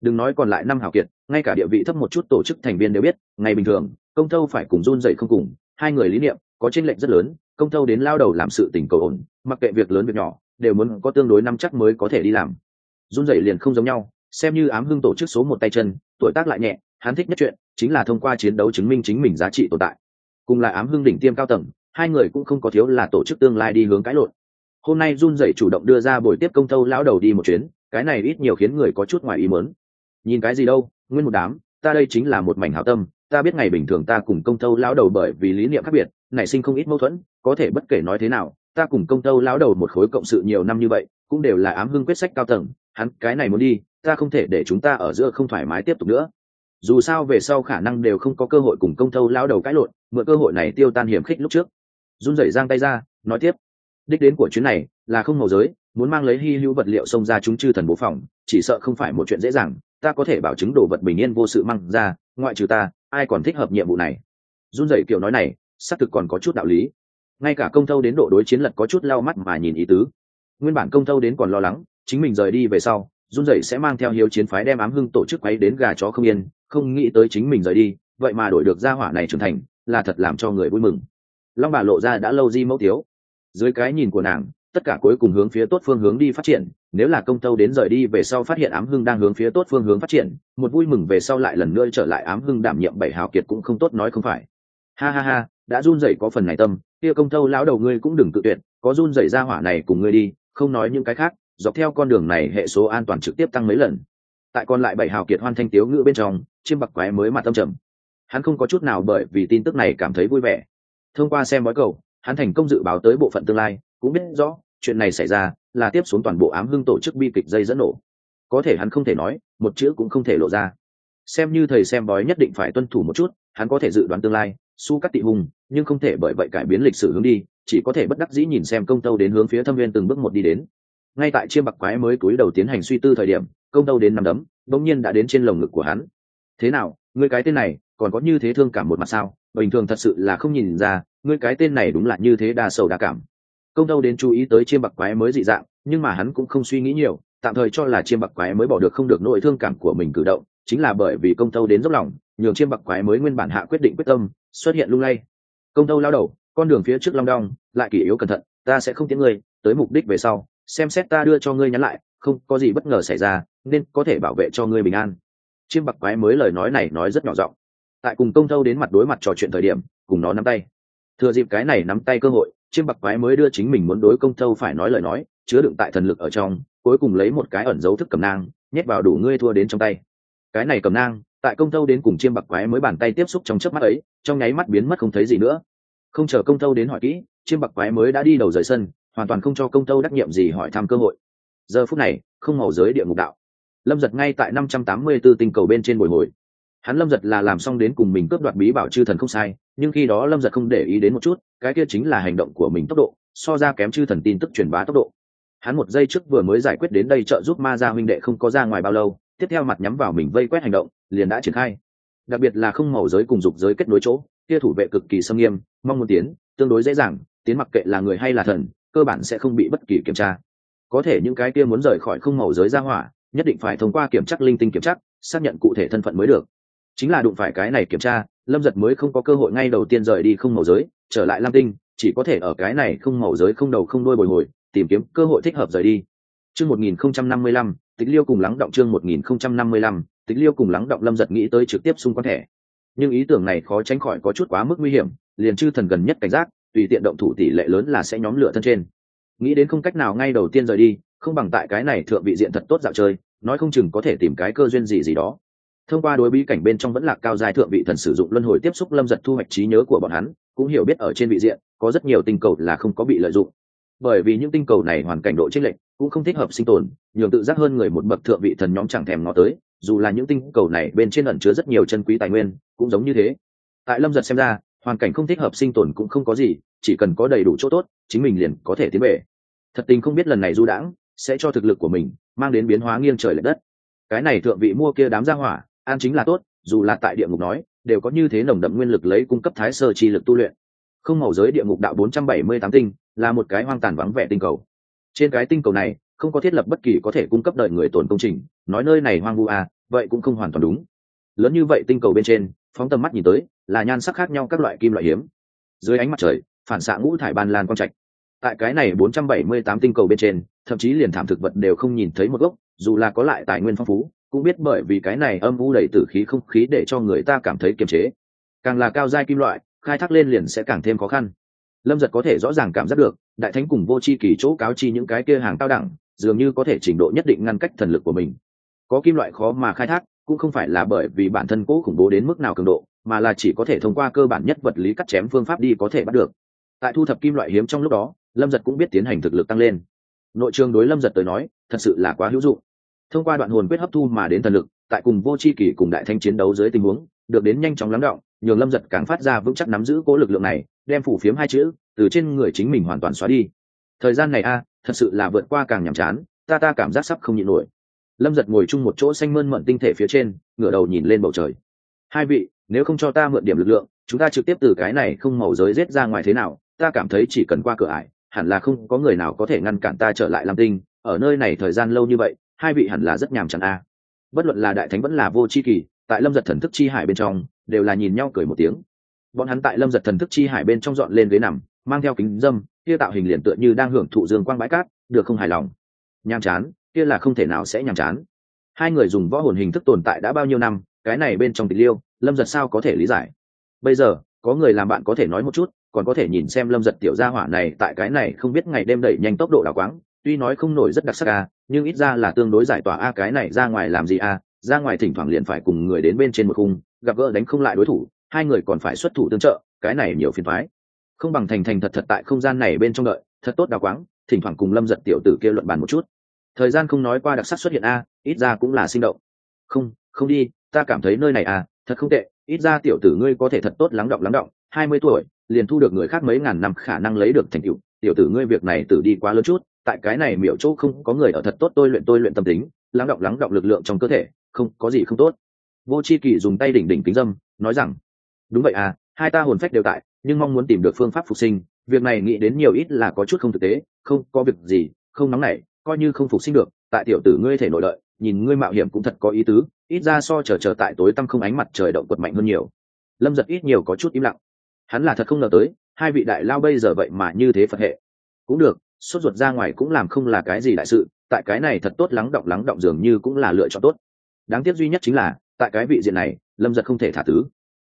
Đừng nói còn lại năm hảo kiệt, ngay cả địa vị thấp một chút tổ chức thành viên đều biết, ngày bình thường, công tâu phải cùng run dậy không cùng hai người lý niệm, có tranh lệch rất lớn, công thâu đến lao đầu làm sự tình cầu ổn, mặc kệ việc lớn việc nhỏ, đều muốn có tương đối năm chắc mới có thể đi làm. Run dậy liền không giống nhau, xem như ám hưng tổ chức số một tay chân, tuổi tác lại nhẹ, hắn thích nhất chuyện, chính là thông qua chiến đấu chứng minh chính mình giá trị tồn tại. Cùng là ám hưng đỉnh tiêm cao tầng, hai người cũng không có thiếu là tổ chức tương lai đi hướng cãi lộn. Hôm nay run dậy chủ động đưa ra buổi tiếp công thâu lão đầu đi một chuyến, cái này ít nhiều khiến người có chút ngoài ý mớn nhìn cái gì đâu, nguyên một đám, ta đây chính là một mảnh hảo tâm ta biết ngày bình thường ta cùng công tâu lão đầu bởi vì lý niệm khác biệt, nảy sinh không ít mâu thuẫn, có thể bất kể nói thế nào, ta cùng công tâu lão đầu một khối cộng sự nhiều năm như vậy, cũng đều là ám hưng quyết sách cao tầng, hắn cái này muốn đi, ta không thể để chúng ta ở giữa không thoải mái tiếp tục nữa. Dù sao về sau khả năng đều không có cơ hội cùng công tâu lão đầu cãi lộn, mượn cơ hội này tiêu tan hiểm khích lúc trước. Run rẩy giang tay ra, nói tiếp. Đích đến của chuyến này, là không màu giới, muốn mang lấy hy hữu vật liệu xông ra chúng chư thần bố phòng, chỉ sợ không phải một chuyện dễ dàng, ta có thể bảo chứng đồ vật bình yên vô sự mang ra, ngoại trừ ta ai còn thích hợp nhiệm vụ này? Run rẩy kiểu nói này xác thực còn có chút đạo lý. Ngay cả công thâu đến độ đối chiến lật có chút lau mắt mà nhìn ý tứ. Nguyên bản công thâu đến còn lo lắng chính mình rời đi về sau run rẩy sẽ mang theo hiếu chiến phái đem ám hưng tổ chức quấy đến gà chó không yên không nghĩ tới chính mình rời đi vậy mà đổi được gia hỏa này trưởng thành là thật làm cho người vui mừng. Long bà lộ ra đã lâu di mẫu thiếu, dưới cái nhìn của nàng tất cả cuối cùng hướng phía tốt phương hướng đi phát triển, nếu là công tâu đến rời đi về sau phát hiện ám hưng đang hướng phía tốt phương hướng phát triển, một vui mừng về sau lại lần nữa trở lại ám hưng đảm nhiệm bảy hào kiệt cũng không tốt nói không phải. Ha ha ha, đã run rẩy có phần này tâm, kia công tâu lão đầu ngươi cũng đừng tự tuyệt, có run rẩy ra hỏa này cùng ngươi đi, không nói những cái khác, dọc theo con đường này hệ số an toàn trực tiếp tăng mấy lần. Tại còn lại bảy hào kiệt hoan thanh tiếu ngữ bên trong, chiêm bạc quái mới mặt tâm trầm. Hắn không có chút nào bởi vì tin tức này cảm thấy vui vẻ. Thông qua xem bói cầu, hắn thành công dự báo tới bộ phận tương lai, cũng biết rõ chuyện này xảy ra là tiếp xuống toàn bộ ám hưng tổ chức bi kịch dây dẫn nổ. Có thể hắn không thể nói, một chữ cũng không thể lộ ra. Xem như thầy xem bói nhất định phải tuân thủ một chút, hắn có thể dự đoán tương lai, su cắt tị hùng, nhưng không thể bởi vậy cải biến lịch sử hướng đi, chỉ có thể bất đắc dĩ nhìn xem công tâu đến hướng phía thâm viên từng bước một đi đến. Ngay tại chiêm bạc quái mới cúi đầu tiến hành suy tư thời điểm, công tâu đến nằm đấm bỗng nhiên đã đến trên lồng ngực của hắn. Thế nào người cái tên này, còn có như thế thương cảm một mặt sao? Bình thường thật sự là không nhìn ra, ngươi cái tên này đúng là như thế đa sầu đa cảm công tâu đến chú ý tới chiêm bạc quái mới dị dạng, nhưng mà hắn cũng không suy nghĩ nhiều, tạm thời cho là chiêm bạc quái mới bỏ được không được nỗi thương cảm của mình cử động, chính là bởi vì công tâu đến dốc lòng, nhường chiêm bạc quái mới nguyên bản hạ quyết định quyết tâm, xuất hiện lung lay. Công tâu lao đầu, con đường phía trước long đong, lại kỷ yếu cẩn thận, ta sẽ không tiếng ngươi, tới mục đích về sau, xem xét ta đưa cho ngươi nhắn lại, không có gì bất ngờ xảy ra, nên có thể bảo vệ cho ngươi bình an. Chiêm bạc quái mới lời nói này nói rất nhỏ giọng. Tại cùng công tâu đến mặt đối mặt trò chuyện thời điểm, cùng nó nắm tay. Thừa dịp cái này nắm tay cơ hội chiêm bạc quái mới đưa chính mình muốn đối công thâu phải nói lời nói, chứa đựng tại thần lực ở trong, cuối cùng lấy một cái ẩn dấu thức cầm nang, nhét vào đủ ngươi thua đến trong tay. Cái này cầm nang, tại công thâu đến cùng chiêm bạc quái mới bàn tay tiếp xúc trong chớp mắt ấy, trong nháy mắt biến mất không thấy gì nữa. Không chờ công thâu đến hỏi kỹ, chiêm bạc quái mới đã đi đầu rời sân, hoàn toàn không cho công thâu đắc nhiệm gì hỏi thăm cơ hội. Giờ phút này, không màu giới địa ngục đạo. Lâm giật ngay tại năm trăm tám mươi b ố tinh cầu bên trên bồi hồi. Hắn lâm giật là làm xong đến cùng mình cướp đoạt bí bảo chư thần không sai nhưng khi đó lâm giật không để ý đến một chút, cái kia chính là hành động của mình tốc độ, so ra kém chư thần tin tức truyền bá tốc độ. Hắn một giây trước vừa mới giải quyết đến đây trợ giúp ma gia huynh đệ không có ra ngoài bao lâu, tiếp theo mặt nhắm vào mình vây quét hành động, liền đã triển khai. Đặc biệt là không màu giới cùng dục giới kết nối chỗ, kia thủ vệ cực kỳ sâm nghiêm, mong muốn tiến, tương đối dễ dàng, tiến mặc kệ là người hay là thần, cơ bản sẽ không bị bất kỳ kiểm tra. Có thể những cái kia muốn rời khỏi không màu giới ra hỏa, nhất định phải thông qua kiểm tra linh tinh kiểm tra, xác nhận cụ thể thân phận mới được. Chính là đụng phải cái này kiểm tra lâm giật mới không có cơ hội ngay đầu tiên rời đi không màu giới, trở lại lam tinh, chỉ có thể ở cái này không màu giới không đầu không đôi bồi hồi, tìm kiếm cơ hội thích hợp rời đi. Chương một nghìn không trăm năm mươi lăm, tịch liêu cùng lắng động chương một nghìn không trăm năm mươi lăm, tịch liêu cùng lắng động lâm giật nghĩ tới trực tiếp xung quanh thẻ. Nhưng ý tưởng này khó tránh khỏi có chút quá mức nguy hiểm, liền chư thần gần nhất cảnh giác, tùy tiện động thủ tỷ lệ lớn là sẽ nhóm lửa thân trên. Nghĩ đến không cách nào ngay đầu tiên rời đi, không bằng tại cái này thượng vị diện thật tốt dạo chơi, nói không chừng có thể tìm cái cơ duyên gì gì đó thông qua đối bí cảnh bên trong vẫn là cao dài thượng vị thần sử dụng luân hồi tiếp xúc lâm giật thu hoạch trí nhớ của bọn hắn, cũng hiểu biết ở trên vị diện, có rất nhiều tinh cầu là không có bị lợi dụng. Bởi vì những tinh cầu này hoàn cảnh độ chênh lệch, cũng không thích hợp sinh tồn, nhường tự giác hơn người một bậc thượng vị thần nhóm chẳng thèm ngó tới, dù là những tinh cầu này bên trên ẩn chứa rất nhiều chân quý tài nguyên, cũng giống như thế. Tại lâm giật xem ra, hoàn cảnh không thích hợp sinh tồn cũng không có gì, chỉ cần có đầy đủ chỗ tốt, chính mình liền có thể tiến về. Thật tình không biết lần này du đãng sẽ cho thực lực của mình mang đến biến hóa nghiêng trời l ệ đất. Cái này thượng vị mua kia đám ra hỏa an chính là tốt, dù là tại địa ngục nói, đều có như thế nồng đậm nguyên lực lấy cung cấp thái sơ chi lực tu luyện. Không màu giới địa ngục đạo 478 tinh, là một cái hoang tàn vắng vẻ tinh cầu. Trên cái tinh cầu này, không có thiết lập bất kỳ có thể cung cấp đợi người tổn công trình, nói nơi này hoang vu à vậy cũng không hoàn toàn đúng. Lớn như vậy tinh cầu bên trên, phóng tầm mắt nhìn tới, là nhan sắc khác nhau các loại kim loại hiếm. Dưới ánh mặt trời, phản xạ ngũ thải ban lan quang trạch. Tại cái này 478 tinh cầu bên trên, thậm chí liền thảm thực vật đều không nhìn thấy một gốc, dù là có lại tài nguyên phong phú cũng biết bởi vì cái này âm u đầy tử khí không khí để cho người ta cảm thấy kiềm chế. Càng là cao giai kim loại, khai thác lên liền sẽ càng thêm khó khăn. Lâm giật có thể rõ ràng cảm giác được, đại thánh cùng vô c h i kỳ chỗ cáo chi những cái kia hàng cao đẳng, dường như có thể trình độ nhất định ngăn cách thần lực của mình. Có kim loại khó mà khai thác, cũng không phải là bởi vì bản thân cố khủng bố đến mức nào cường độ, mà là chỉ có thể thông qua cơ bản nhất vật lý cắt chém phương pháp đi có thể bắt được. Tại thu thập kim loại hiếm trong lúc đó, lâm giật cũng biết tiến hành thực lực tăng lên. Nội trường đối lâm giật tới nói, thật sự là quá hữu dụng thông qua đoạn hồn quyết hấp thu mà đến thần lực, tại cùng vô c h i kỳ cùng đại thanh chiến đấu dưới tình huống, được đến nhanh chóng lắng động, nhường lâm giật càng phát ra vững chắc nắm giữ cố lực lượng này, đem phủ phiếm hai chữ từ trên người chính mình hoàn toàn xóa đi. Thời gian này a, thật sự là vượt qua càng nhàm chán, ta ta cảm giác sắp không nhịn nổi. Lâm giật ngồi chung một chỗ xanh mơn mận tinh thể phía trên, ngửa đầu nhìn lên bầu trời. Hai vị, nếu không cho ta mượn điểm lực lượng, chúng ta trực tiếp từ cái này không màu giới rết ra ngoài thế nào, ta cảm thấy chỉ cần qua cửa ải, hẳn là không có người nào có thể ngăn cản ta trở lại lam tinh, ở nơi này thời gian lâu như vậy hai vị hẳn là rất nhàm chán a. Bất luận là đại thánh vẫn là vô c h i kỳ, tại lâm giật thần thức chi hải bên trong, đều là nhìn nhau cười một tiếng. Bọn hắn tại lâm giật thần thức chi hải bên trong dọn lên ghế nằm, mang theo kính dâm, kia tạo hình liền tựa như đang hưởng thụ dương quang bãi cát, được không hài lòng. Nhàm chán, kia là không thể nào sẽ nhàm chán. Hai người dùng võ hồn hình thức tồn tại đã bao nhiêu năm, cái này bên trong tình liêu, lâm giật sao có thể lý giải? Bây giờ, có người làm bạn có thể nói một chút, còn có thể nhìn xem lâm giật tiểu gia hỏa này tại cái này không biết ngày đêm đẩy nhanh tốc độ đào quáng, tuy nói không nổi rất đặc sắc a nhưng ít ra là tương đối giải tỏa, a, cái này ra ngoài làm gì, a? Ra ngoài thỉnh thoảng liền phải cùng người đến bên trên một khung, gặp gỡ đánh không lại đối thủ, hai người còn phải xuất thủ tương trợ, cái này nhiều phiền thoái không bằng thành thành thật thật tại không gian này bên trong đợi, thật tốt đào quáng, thỉnh thoảng cùng lâm giật tiểu tử kia luận bàn một chút. Thời gian không nói qua đặc sắc xuất hiện, a, ít ra cũng là sinh động. Không không đi, ta cảm thấy nơi này à thật không tệ, ít ra tiểu tử ngươi có thể thật tốt lắng động lắng động, hai mươi tuổi, liền thu được người khác mấy ngàn năm khả năng lấy được thành tựu, tiểu tử ngươi việc này tử đi quá lớn chút tại cái này miểu chỗ không có người ở thật tốt tôi luyện tôi luyện tâm tính, lắng động lắng động lực lượng trong cơ thể, không, có gì không tốt. Vô c h i kỳ dùng tay đỉnh đỉnh kính dâm, nói rằng, đúng vậy à hai ta hồn phách đều tại, nhưng mong muốn tìm được phương pháp phục sinh, việc này nghĩ đến nhiều ít là có chút không thực tế, không, có việc gì, không nóng nảy, coi như không phục sinh được, tại tiểu tử ngươi thể nội lợi, nhìn ngươi mạo hiểm cũng thật có ý tứ, ít ra so chờ chờ tại tối tăm không ánh mặt trời động quật mạnh hơn nhiều. Lâm giật ít nhiều có chút im lặng. Hắn là thật không ngờ tới, hai vị đại lao bây giờ vậy mà như thế phật hệ. Cũng được sốt ruột ra ngoài cũng làm không là cái gì đại sự, tại cái này thật tốt lắng động lắng động dường như cũng là lựa chọn tốt. Đáng tiếc duy nhất chính là, tại cái vị diện này, lâm giật không thể thả tứ.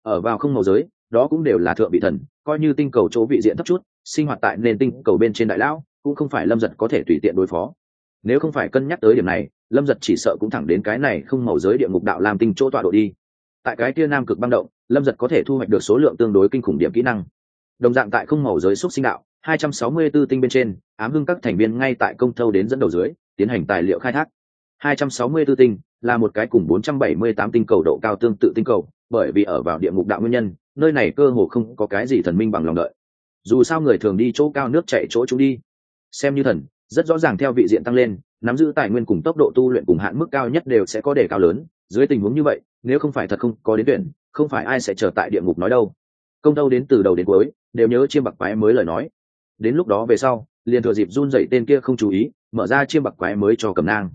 Ở vào không màu giới, đó cũng đều là thượng vị thần, coi như tinh cầu chỗ vị diện thấp chút, sinh hoạt tại nền tinh cầu bên trên đại lão, cũng không phải lâm giật có thể tùy tiện đối phó. Nếu không phải cân nhắc tới điểm này, lâm giật chỉ sợ cũng thẳng đến cái này không màu giới địa ngục đạo làm tinh chỗ tọa độ đi. Tại cái kia nam cực băng động, lâm giật có thể thu hoạch được số lượng tương đối kinh khủng điểm kỹ năng. Đồng dạng tại không màu giới xúc sinh đạo 264 tinh bên trên, ám hưng các thành viên ngay tại công thâu đến dẫn đầu dưới, tiến hành tài liệu khai thác. 264 tinh là một cái cùng 478 tinh cầu độ cao tương tự tinh cầu, bởi vì ở vào địa ngục đạo nguyên nhân, nơi này cơ hồ không có cái gì thần minh bằng lòng đợi. Dù sao người thường đi chỗ cao nước chạy chỗ chúng đi. Xem như thần, rất rõ ràng theo vị diện tăng lên, nắm giữ tài nguyên cùng tốc độ tu luyện cùng hạn mức cao nhất đều sẽ có đề cao lớn. Dưới tình huống như vậy, nếu không phải thật không có đến tuyển, không phải ai sẽ chờ tại địa ngục nói đâu. Công đâu đến từ đầu đến cuối, đều nhớ chiêm bạc quái mới lời nói đến lúc đó về sau, liền thừa dịp run dậy tên kia không chú ý, mở ra chiêm bạc quái mới cho cầm nang.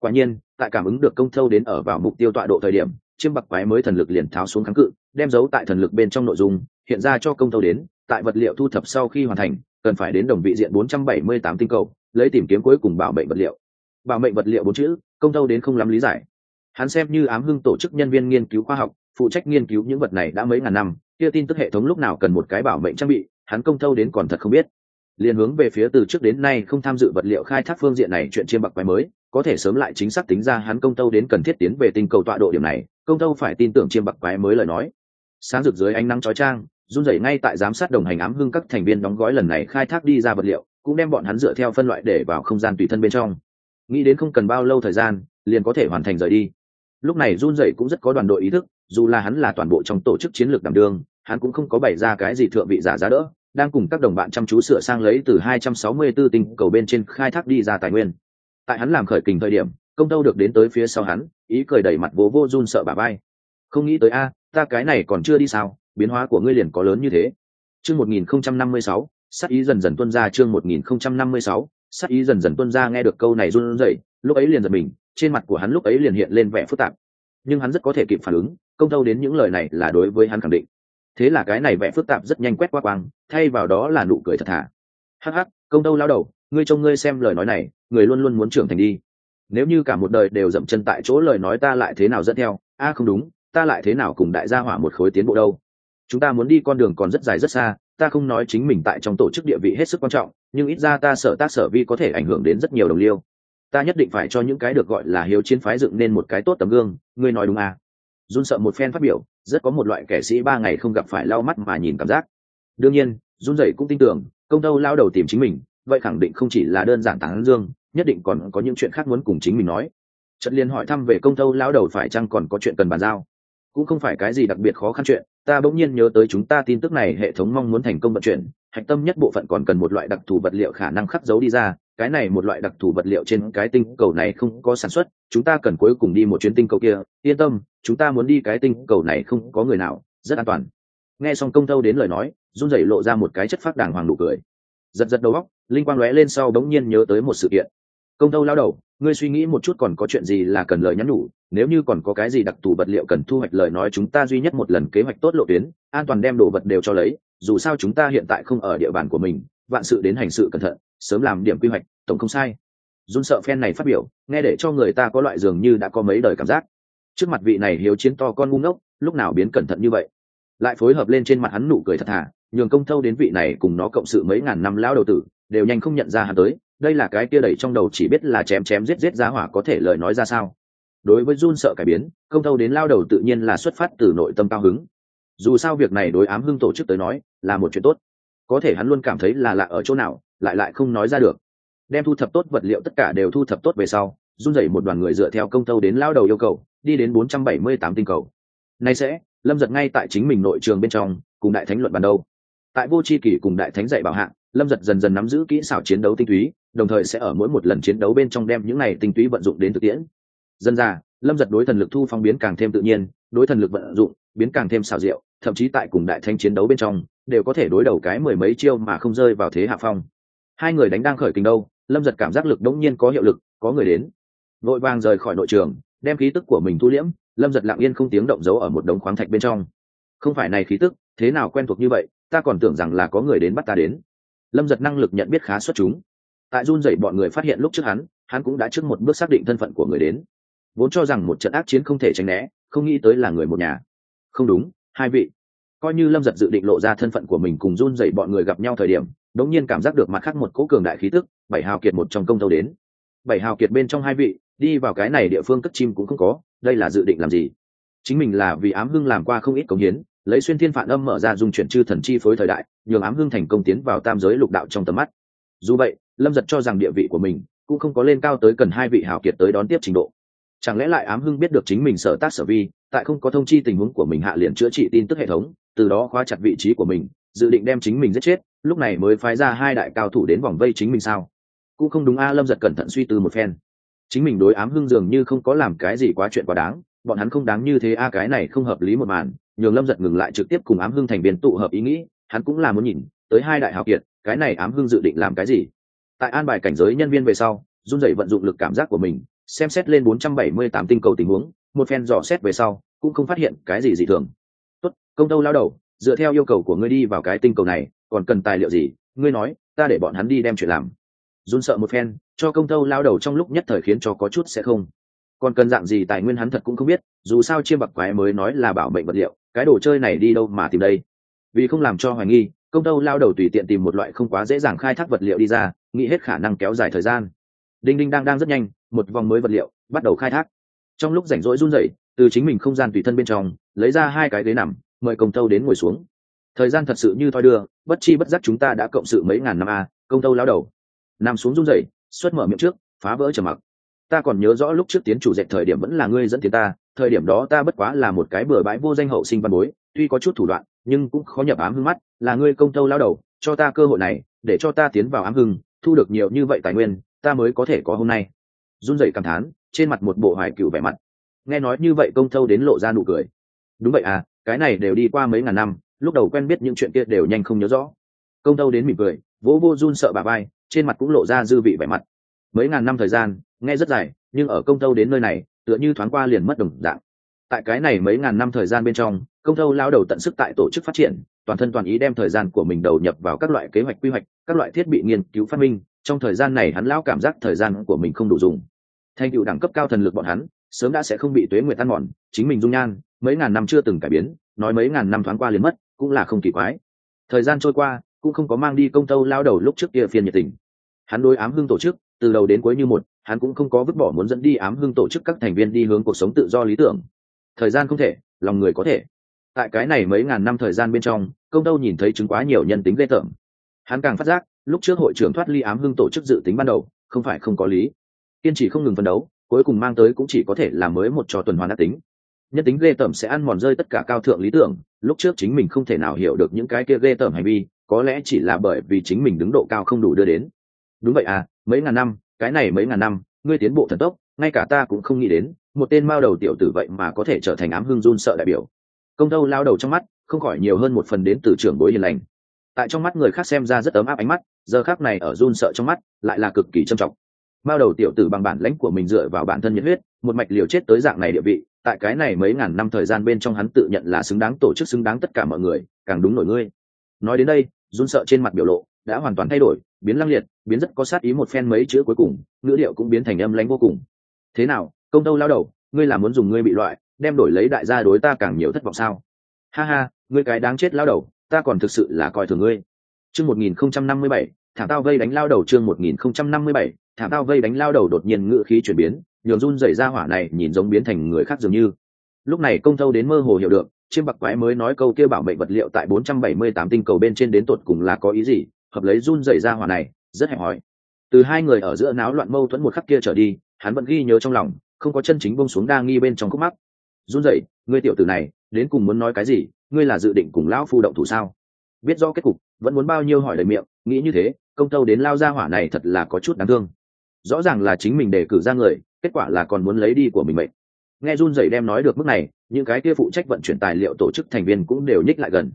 Quả nhiên, tại cảm ứng được công thâu đến ở vào mục tiêu tọa độ thời điểm, chiêm bạc quái mới thần lực liền tháo xuống kháng cự, đem giấu tại thần lực bên trong nội dung, hiện ra cho công thâu đến, tại vật liệu thu thập sau khi hoàn thành, cần phải đến đồng vị diện 478 tinh cầu, lấy tìm kiếm cuối cùng bảo mệnh vật liệu. Bảo mệnh vật liệu bốn chữ, công thâu đến không lắm lý giải. Hắn xem như ám hưng tổ chức nhân viên nghiên cứu khoa học, phụ trách nghiên cứu những vật này đã mấy ngàn năm, kia tin tức hệ thống lúc nào cần một cái bảo mệnh trang bị, hắn công thâu đến còn thật không biết liền hướng về phía từ trước đến nay không tham dự vật liệu khai thác phương diện này chuyện chiêm bạc quái mới, có thể sớm lại chính xác tính ra hắn công tâu đến cần thiết tiến về tinh cầu tọa độ điểm này, công tâu phải tin tưởng chiêm bạc quái mới lời nói. Sáng rực dưới ánh nắng chói trang run rẩy ngay tại giám sát đồng hành ám hưng các thành viên đóng gói lần này khai thác đi ra vật liệu, cũng đem bọn hắn dựa theo phân loại để vào không gian tùy thân bên trong. Nghĩ đến không cần bao lâu thời gian, liền có thể hoàn thành rời đi. Lúc này run rẩy cũng rất có đoàn đội ý thức, dù là hắn là toàn bộ trong tổ chức chiến lược đảm đương, hắn cũng không có bày ra cái gì thượng vị giả giá đỡ đang cùng các đồng bạn chăm chú sửa sang lấy từ 264 tinh cầu bên trên khai thác đi ra tài nguyên. Tại hắn làm khởi kình thời điểm, công tâu được đến tới phía sau hắn, ý cười đầy mặt vô vô run sợ bà bay. Không nghĩ tới a, ta cái này còn chưa đi sao, biến hóa của ngươi liền có lớn như thế. Chương 1056, sát ý dần dần tuôn ra chương 1056, sát ý dần dần tuôn ra nghe được câu này run rẩy, lúc ấy liền giật mình, trên mặt của hắn lúc ấy liền hiện lên vẻ phức tạp. Nhưng hắn rất có thể kịp phản ứng, công tâu đến những lời này là đối với hắn khẳng định thế là cái này vẽ phức tạp rất nhanh quét qua quang, thay vào đó là nụ cười thật thà. Hắc hắc, công đâu lao đầu, ngươi trông ngươi xem lời nói này, người luôn luôn muốn trưởng thành đi. Nếu như cả một đời đều dậm chân tại chỗ lời nói ta lại thế nào dẫn theo? A à, không đúng, ta lại thế nào cùng đại gia hỏa một khối tiến bộ đâu? Chúng ta muốn đi con đường còn rất dài rất xa, ta không nói chính mình tại trong tổ chức địa vị hết sức quan trọng, nhưng ít ra ta sở tác sở vi có thể ảnh hưởng đến rất nhiều đồng liêu. Ta nhất định phải cho những cái được gọi là hiếu chiến phái dựng nên một cái tốt tấm gương, ngươi nói đúng à? Run sợ một phen phát biểu rất có một loại kẻ sĩ ba ngày không gặp phải lau mắt mà nhìn cảm giác. Đương nhiên, run rẩy cũng tin tưởng, công tâu lao đầu tìm chính mình, vậy khẳng định không chỉ là đơn giản tán dương, nhất định còn có những chuyện khác muốn cùng chính mình nói. Trật liên hỏi thăm về công tâu lao đầu phải chăng còn có chuyện cần bàn giao. Cũng không phải cái gì đặc biệt khó khăn chuyện, ta bỗng nhiên nhớ tới chúng ta tin tức này, hệ thống mong muốn thành công vận chuyển, hạch tâm nhất bộ phận còn cần một loại đặc thù vật liệu khả năng khắc dấu đi ra cái này một loại đặc thù vật liệu trên cái tinh cầu này không có sản xuất, chúng ta cần cuối cùng đi một chuyến tinh cầu kia. Yên tâm, chúng ta muốn đi cái tinh cầu này không có người nào, rất an toàn. Nghe xong công tâu đến lời nói, run rẩy lộ ra một cái chất phát đàng hoàng nụ cười. Giật giật đầu óc, linh quang lóe lên sau bỗng nhiên nhớ tới một sự kiện. Công tâu lao đầu, ngươi suy nghĩ một chút còn có chuyện gì là cần lời nhắn nhủ, nếu như còn có cái gì đặc thù vật liệu cần thu hoạch lời nói chúng ta duy nhất một lần kế hoạch tốt lộ tuyến, an toàn đem đồ vật đều cho lấy, dù sao chúng ta hiện tại không ở địa bàn của mình, vạn sự đến hành sự cẩn thận sớm làm điểm quy hoạch, tổng không sai. Run sợ phen này phát biểu, nghe để cho người ta có loại dường như đã có mấy đời cảm giác. Trước mặt vị này hiếu chiến to con ngu ngốc, lúc nào biến cẩn thận như vậy? Lại phối hợp lên trên mặt hắn nụ cười thật thà, nhường công thâu đến vị này cùng nó cộng sự mấy ngàn năm lão đầu tử, đều nhanh không nhận ra hắn tới, đây là cái kia đẩy trong đầu chỉ biết là chém chém giết giết giá hỏa có thể lời nói ra sao. Đối với run sợ cải biến, công thâu đến lao đầu tự nhiên là xuất phát từ nội tâm cao hứng. Dù sao việc này đối ám hưng tổ chức tới nói, là một chuyện tốt có thể hắn luôn cảm thấy là lạ ở chỗ nào, lại lại không nói ra được. Đem thu thập tốt vật liệu tất cả đều thu thập tốt về sau, run rẩy một đoàn người dựa theo công tâu đến lao đầu yêu cầu, đi đến 478 tinh cầu. Nay sẽ, lâm giật ngay tại chính mình nội trường bên trong, cùng đại thánh luận bàn đâu. Tại vô c h i kỷ cùng đại thánh dạy bảo hạng, lâm giật dần dần nắm giữ kỹ xảo chiến đấu tinh túy, đồng thời sẽ ở mỗi một lần chiến đấu bên trong đem những này tinh túy vận dụng đến thực tiễn. Dân ra, lâm giật đối thần lực thu phong biến càng thêm tự nhiên, đối thần lực vận dụng, biến càng thêm xảo diệu, thậm chí tại cùng đại thanh chiến đấu bên trong đều có thể đối đầu cái mười mấy chiêu mà không rơi vào thế hạ phong. Hai người đánh đang khởi kình đâu, lâm giật cảm giác lực đống nhiên có hiệu lực, có người đến. Vội vàng rời khỏi nội trường đem khí tức của mình thu liễm, lâm giật lặng yên không tiếng động giấu ở một đống khoáng thạch bên trong. Không phải này khí tức, thế nào quen thuộc như vậy, ta còn tưởng rằng là có người đến bắt ta đến. Lâm giật năng lực nhận biết khá xuất chúng. Tại run dậy bọn người phát hiện lúc trước hắn hắn cũng đã trước một bước xác định thân phận của người đến. Vốn cho rằng một trận ác chiến không thể tránh né, không nghĩ tới là người một nhà. Không đúng, hai vị coi như lâm giật dự định lộ ra thân phận của mình cùng run dậy bọn người gặp nhau thời điểm, đống nhiên cảm giác được mặt khác một cố cường đại khí tức, bảy hào kiệt một trong công tâu đến. Bảy hào kiệt bên trong hai vị, đi vào cái này địa phương cất chim cũng không có, đây là dự định làm gì? Chính mình là vì ám hưng làm qua không ít công hiến, lấy xuyên thiên phản âm mở ra dung chuyển chư thần chi phối thời đại, nhường ám hưng thành công tiến vào tam giới lục đạo trong tầm mắt. Dù vậy, lâm giật cho rằng địa vị của mình cũng không có lên cao tới cần hai vị hào kiệt tới đón tiếp trình độ. Chẳng lẽ lại ám hưng biết được chính mình sở tác sở vi, tại không có thông chi tình huống của mình hạ liền chữa trị tin tức hệ thống? Từ đó khóa chặt vị trí của mình, dự định đem chính mình giết chết, lúc này mới phái ra hai đại cao thủ đến vòng vây chính mình sao? Cũng không đúng a, lâm giật cẩn thận suy tư một phen. Chính mình đối ám hưng dường như không có làm cái gì quá chuyện quá đáng, bọn hắn không đáng như thế a, cái này không hợp lý một màn, nhường lâm giật ngừng lại trực tiếp cùng ám hưng thành viên tụ hợp ý nghĩ, hắn cũng là muốn nhìn, tới hai đại hào kiệt, cái này ám hưng dự định làm cái gì? Tại an bài cảnh giới nhân viên về sau, run dậy vận dụng lực cảm giác của mình, xem xét lên 478 tinh cầu tình huống, một phen dò xét về sau, cũng không phát hiện cái gì dị thường công tâu lao đầu, dựa theo yêu cầu của ngươi đi vào cái tinh cầu này, còn cần tài liệu gì? Ngươi nói, ta để bọn hắn đi đem chuyện làm. Run sợ một phen, cho công tâu lao đầu trong lúc nhất thời khiến cho có chút sẽ không. Còn cần dạng gì tài nguyên hắn thật cũng không biết, dù sao chiêm bạc quái mới nói là bảo mệnh vật liệu, cái đồ chơi này đi đâu mà tìm đây? Vì không làm cho hoài nghi, công tâu lao đầu tùy tiện tìm một loại không quá dễ dàng khai thác vật liệu đi ra, nghĩ hết khả năng kéo dài thời gian. Đinh đinh đang đang rất nhanh, một vòng mới vật liệu, bắt đầu khai thác. Trong lúc rảnh rỗi run rẩy, từ chính mình không gian tùy thân bên trong, lấy ra hai cái ghế nằm mời công tâu đến ngồi xuống. Thời gian thật sự như thoi đưa, bất chi bất giác chúng ta đã cộng sự mấy ngàn năm a công tâu lao đầu. Nằm xuống run rẩy, xuất mở miệng trước, phá vỡ trầm mặc. Ta còn nhớ rõ lúc trước tiến chủ dệt thời điểm vẫn là ngươi dẫn tiến ta, thời điểm đó ta bất quá là một cái bừa bãi vô danh hậu sinh văn bối, tuy có chút thủ đoạn, nhưng cũng khó nhập ám hưng mắt, là ngươi công tâu lao đầu, cho ta cơ hội này, để cho ta tiến vào ám hưng, thu được nhiều như vậy tài nguyên, ta mới có thể có hôm nay. Run rẩy cảm thán, trên mặt một bộ hoài cựu vẻ mặt. Nghe nói như vậy công tâu đến lộ ra nụ cười. Đúng vậy à cái này đều đi qua mấy ngàn năm, lúc đầu quen biết những chuyện kia đều nhanh không nhớ rõ. Công tâu đến mỉm cười, vỗ vô run sợ bà bay trên mặt cũng lộ ra dư vị vẻ mặt. Mấy ngàn năm thời gian, nghe rất dài, nhưng ở công tâu đến nơi này, tựa như thoáng qua liền mất đồng dạng. Tại cái này mấy ngàn năm thời gian bên trong, công tâu lao đầu tận sức tại tổ chức phát triển, toàn thân toàn ý đem thời gian của mình đầu nhập vào các loại kế hoạch quy hoạch, các loại thiết bị nghiên cứu phát minh. Trong thời gian này hắn lão cảm giác thời gian của mình không đủ dùng. Thành tựu đẳng cấp cao thần lực bọn hắn, sớm đã sẽ không bị tuế nguyệt tan mòn, chính mình dung nhan mấy ngàn năm chưa từng cải biến, nói mấy ngàn năm thoáng qua liền mất, cũng là không kỳ quái. Thời gian trôi qua, cũng không có mang đi công tâu lao đầu lúc trước kia phiên nhiệt tình. Hắn đối ám hưng tổ chức, từ đầu đến cuối như một, hắn cũng không có vứt bỏ muốn dẫn đi ám hưng tổ chức các thành viên đi hướng cuộc sống tự do lý tưởng. Thời gian không thể, lòng người có thể. Tại cái này mấy ngàn năm thời gian bên trong, công tâu nhìn thấy chứng quá nhiều nhân tính ghê tởm. Hắn càng phát giác, lúc trước hội trưởng thoát ly ám hưng tổ chức dự tính ban đầu, không phải không có lý. Kiên trì không ngừng phấn đấu, cuối cùng mang tới cũng chỉ có thể làm mới một trò tuần hoàn đắc tính nhân tính ghê tởm sẽ ăn mòn rơi tất cả cao thượng lý tưởng, lúc trước chính mình không thể nào hiểu được những cái kia ghê tởm hành vi, có lẽ chỉ là bởi vì chính mình đứng độ cao không đủ đưa đến. Đúng vậy à mấy ngàn năm, cái này mấy ngàn năm, ngươi tiến bộ thần tốc, ngay cả ta cũng không nghĩ đến, một tên mao đầu tiểu tử vậy mà có thể trở thành ám hưng run sợ đại biểu. Công tâu lao đầu trong mắt, không khỏi nhiều hơn một phần đến từ trưởng bối hiền lành. Tại trong mắt người khác xem ra rất ấm áp ánh mắt, giờ khác này ở run sợ trong mắt, lại là cực kỳ trầm trọng mao đầu tiểu tử bằng bản lãnh của mình dựa vào bản thân nhiệt huyết một mạch liều chết tới dạng này địa vị tại cái này mấy ngàn năm thời gian bên trong hắn tự nhận là xứng đáng tổ chức xứng đáng tất cả mọi người càng đúng nổi ngươi. Nói đến đây run sợ trên mặt biểu lộ đã hoàn toàn thay đổi biến lăng liệt biến rất có sát ý một phen mấy chữ cuối cùng ngữ điệu cũng biến thành âm lãnh vô cùng. Thế nào công đâu lao đầu ngươi là muốn dùng ngươi bị loại đem đổi lấy đại gia đối ta càng nhiều thất vọng sao? Ha ha ngươi cái đáng chết lao đầu ta còn thực sự là coi thường ngươi. Chương 1057, thảm tao vây đánh lao đầu chương 1057, thảm tao vây đánh lao đầu đột nhiên ngựa khí chuyển biến, nhường run dày ra hỏa này nhìn giống biến thành người khác dường như. Lúc này công thâu đến mơ hồ hiểu được, chiêm bạc quái mới nói câu kia bảo mệnh vật liệu tại 478 tinh cầu bên trên đến tột cùng là có ý gì, hợp lấy run dày ra hỏa này, rất hẹp hỏi từ hai người ở giữa náo loạn mâu thuẫn một khắc kia trở đi, hắn vẫn ghi nhớ trong lòng, không có chân chính bông xuống đang nghi bên trong khúc mắt run dậy ngươi tiểu tử này, đến cùng muốn nói cái gì, ngươi là dự định cùng lão phu động thủ sao? Biết do kết cục, vẫn muốn bao nhiêu hỏi lời miệng, nghĩ như thế, công thâu đến lao ra hỏa này thật là có chút đáng thương rõ ràng là chính mình đề cử ra người, kết quả là còn muốn lấy đi của mình mệnh. Nghe run rẩy đem nói được mức này, những cái kia phụ trách vận chuyển tài liệu tổ chức thành viên cũng đều nhích lại gần.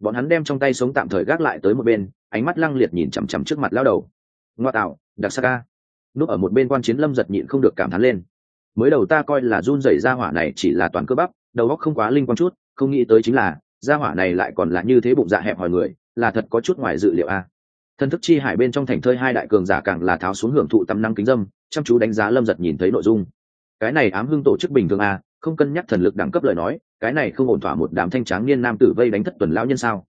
Bọn hắn đem trong tay sống tạm thời gác lại tới một bên, ánh mắt lăng liệt nhìn chằm chằm trước mặt lao đầu. Ngoa tạo, đặc sắc ca. Núp ở một bên quan chiến lâm giật nhịn không được cảm thán lên. Mới đầu ta coi là run rẩy ra hỏa này chỉ là toàn cơ bắp, đầu óc không quá linh quan chút, không nghĩ tới chính là ra hỏa này lại còn là như thế bụng dạ hẹp hòi người, là thật có chút ngoài dự liệu a thân thức chi hải bên trong thành thơi hai đại cường giả càng là tháo xuống hưởng thụ tâm năng kính dâm, chăm chú đánh giá lâm giật nhìn thấy nội dung. Cái này ám hưng tổ chức bình thường à không cân nhắc thần lực đẳng cấp lời nói, cái này không ổn thỏa một đám thanh tráng niên nam tử vây đánh thất tuần lão nhân sao?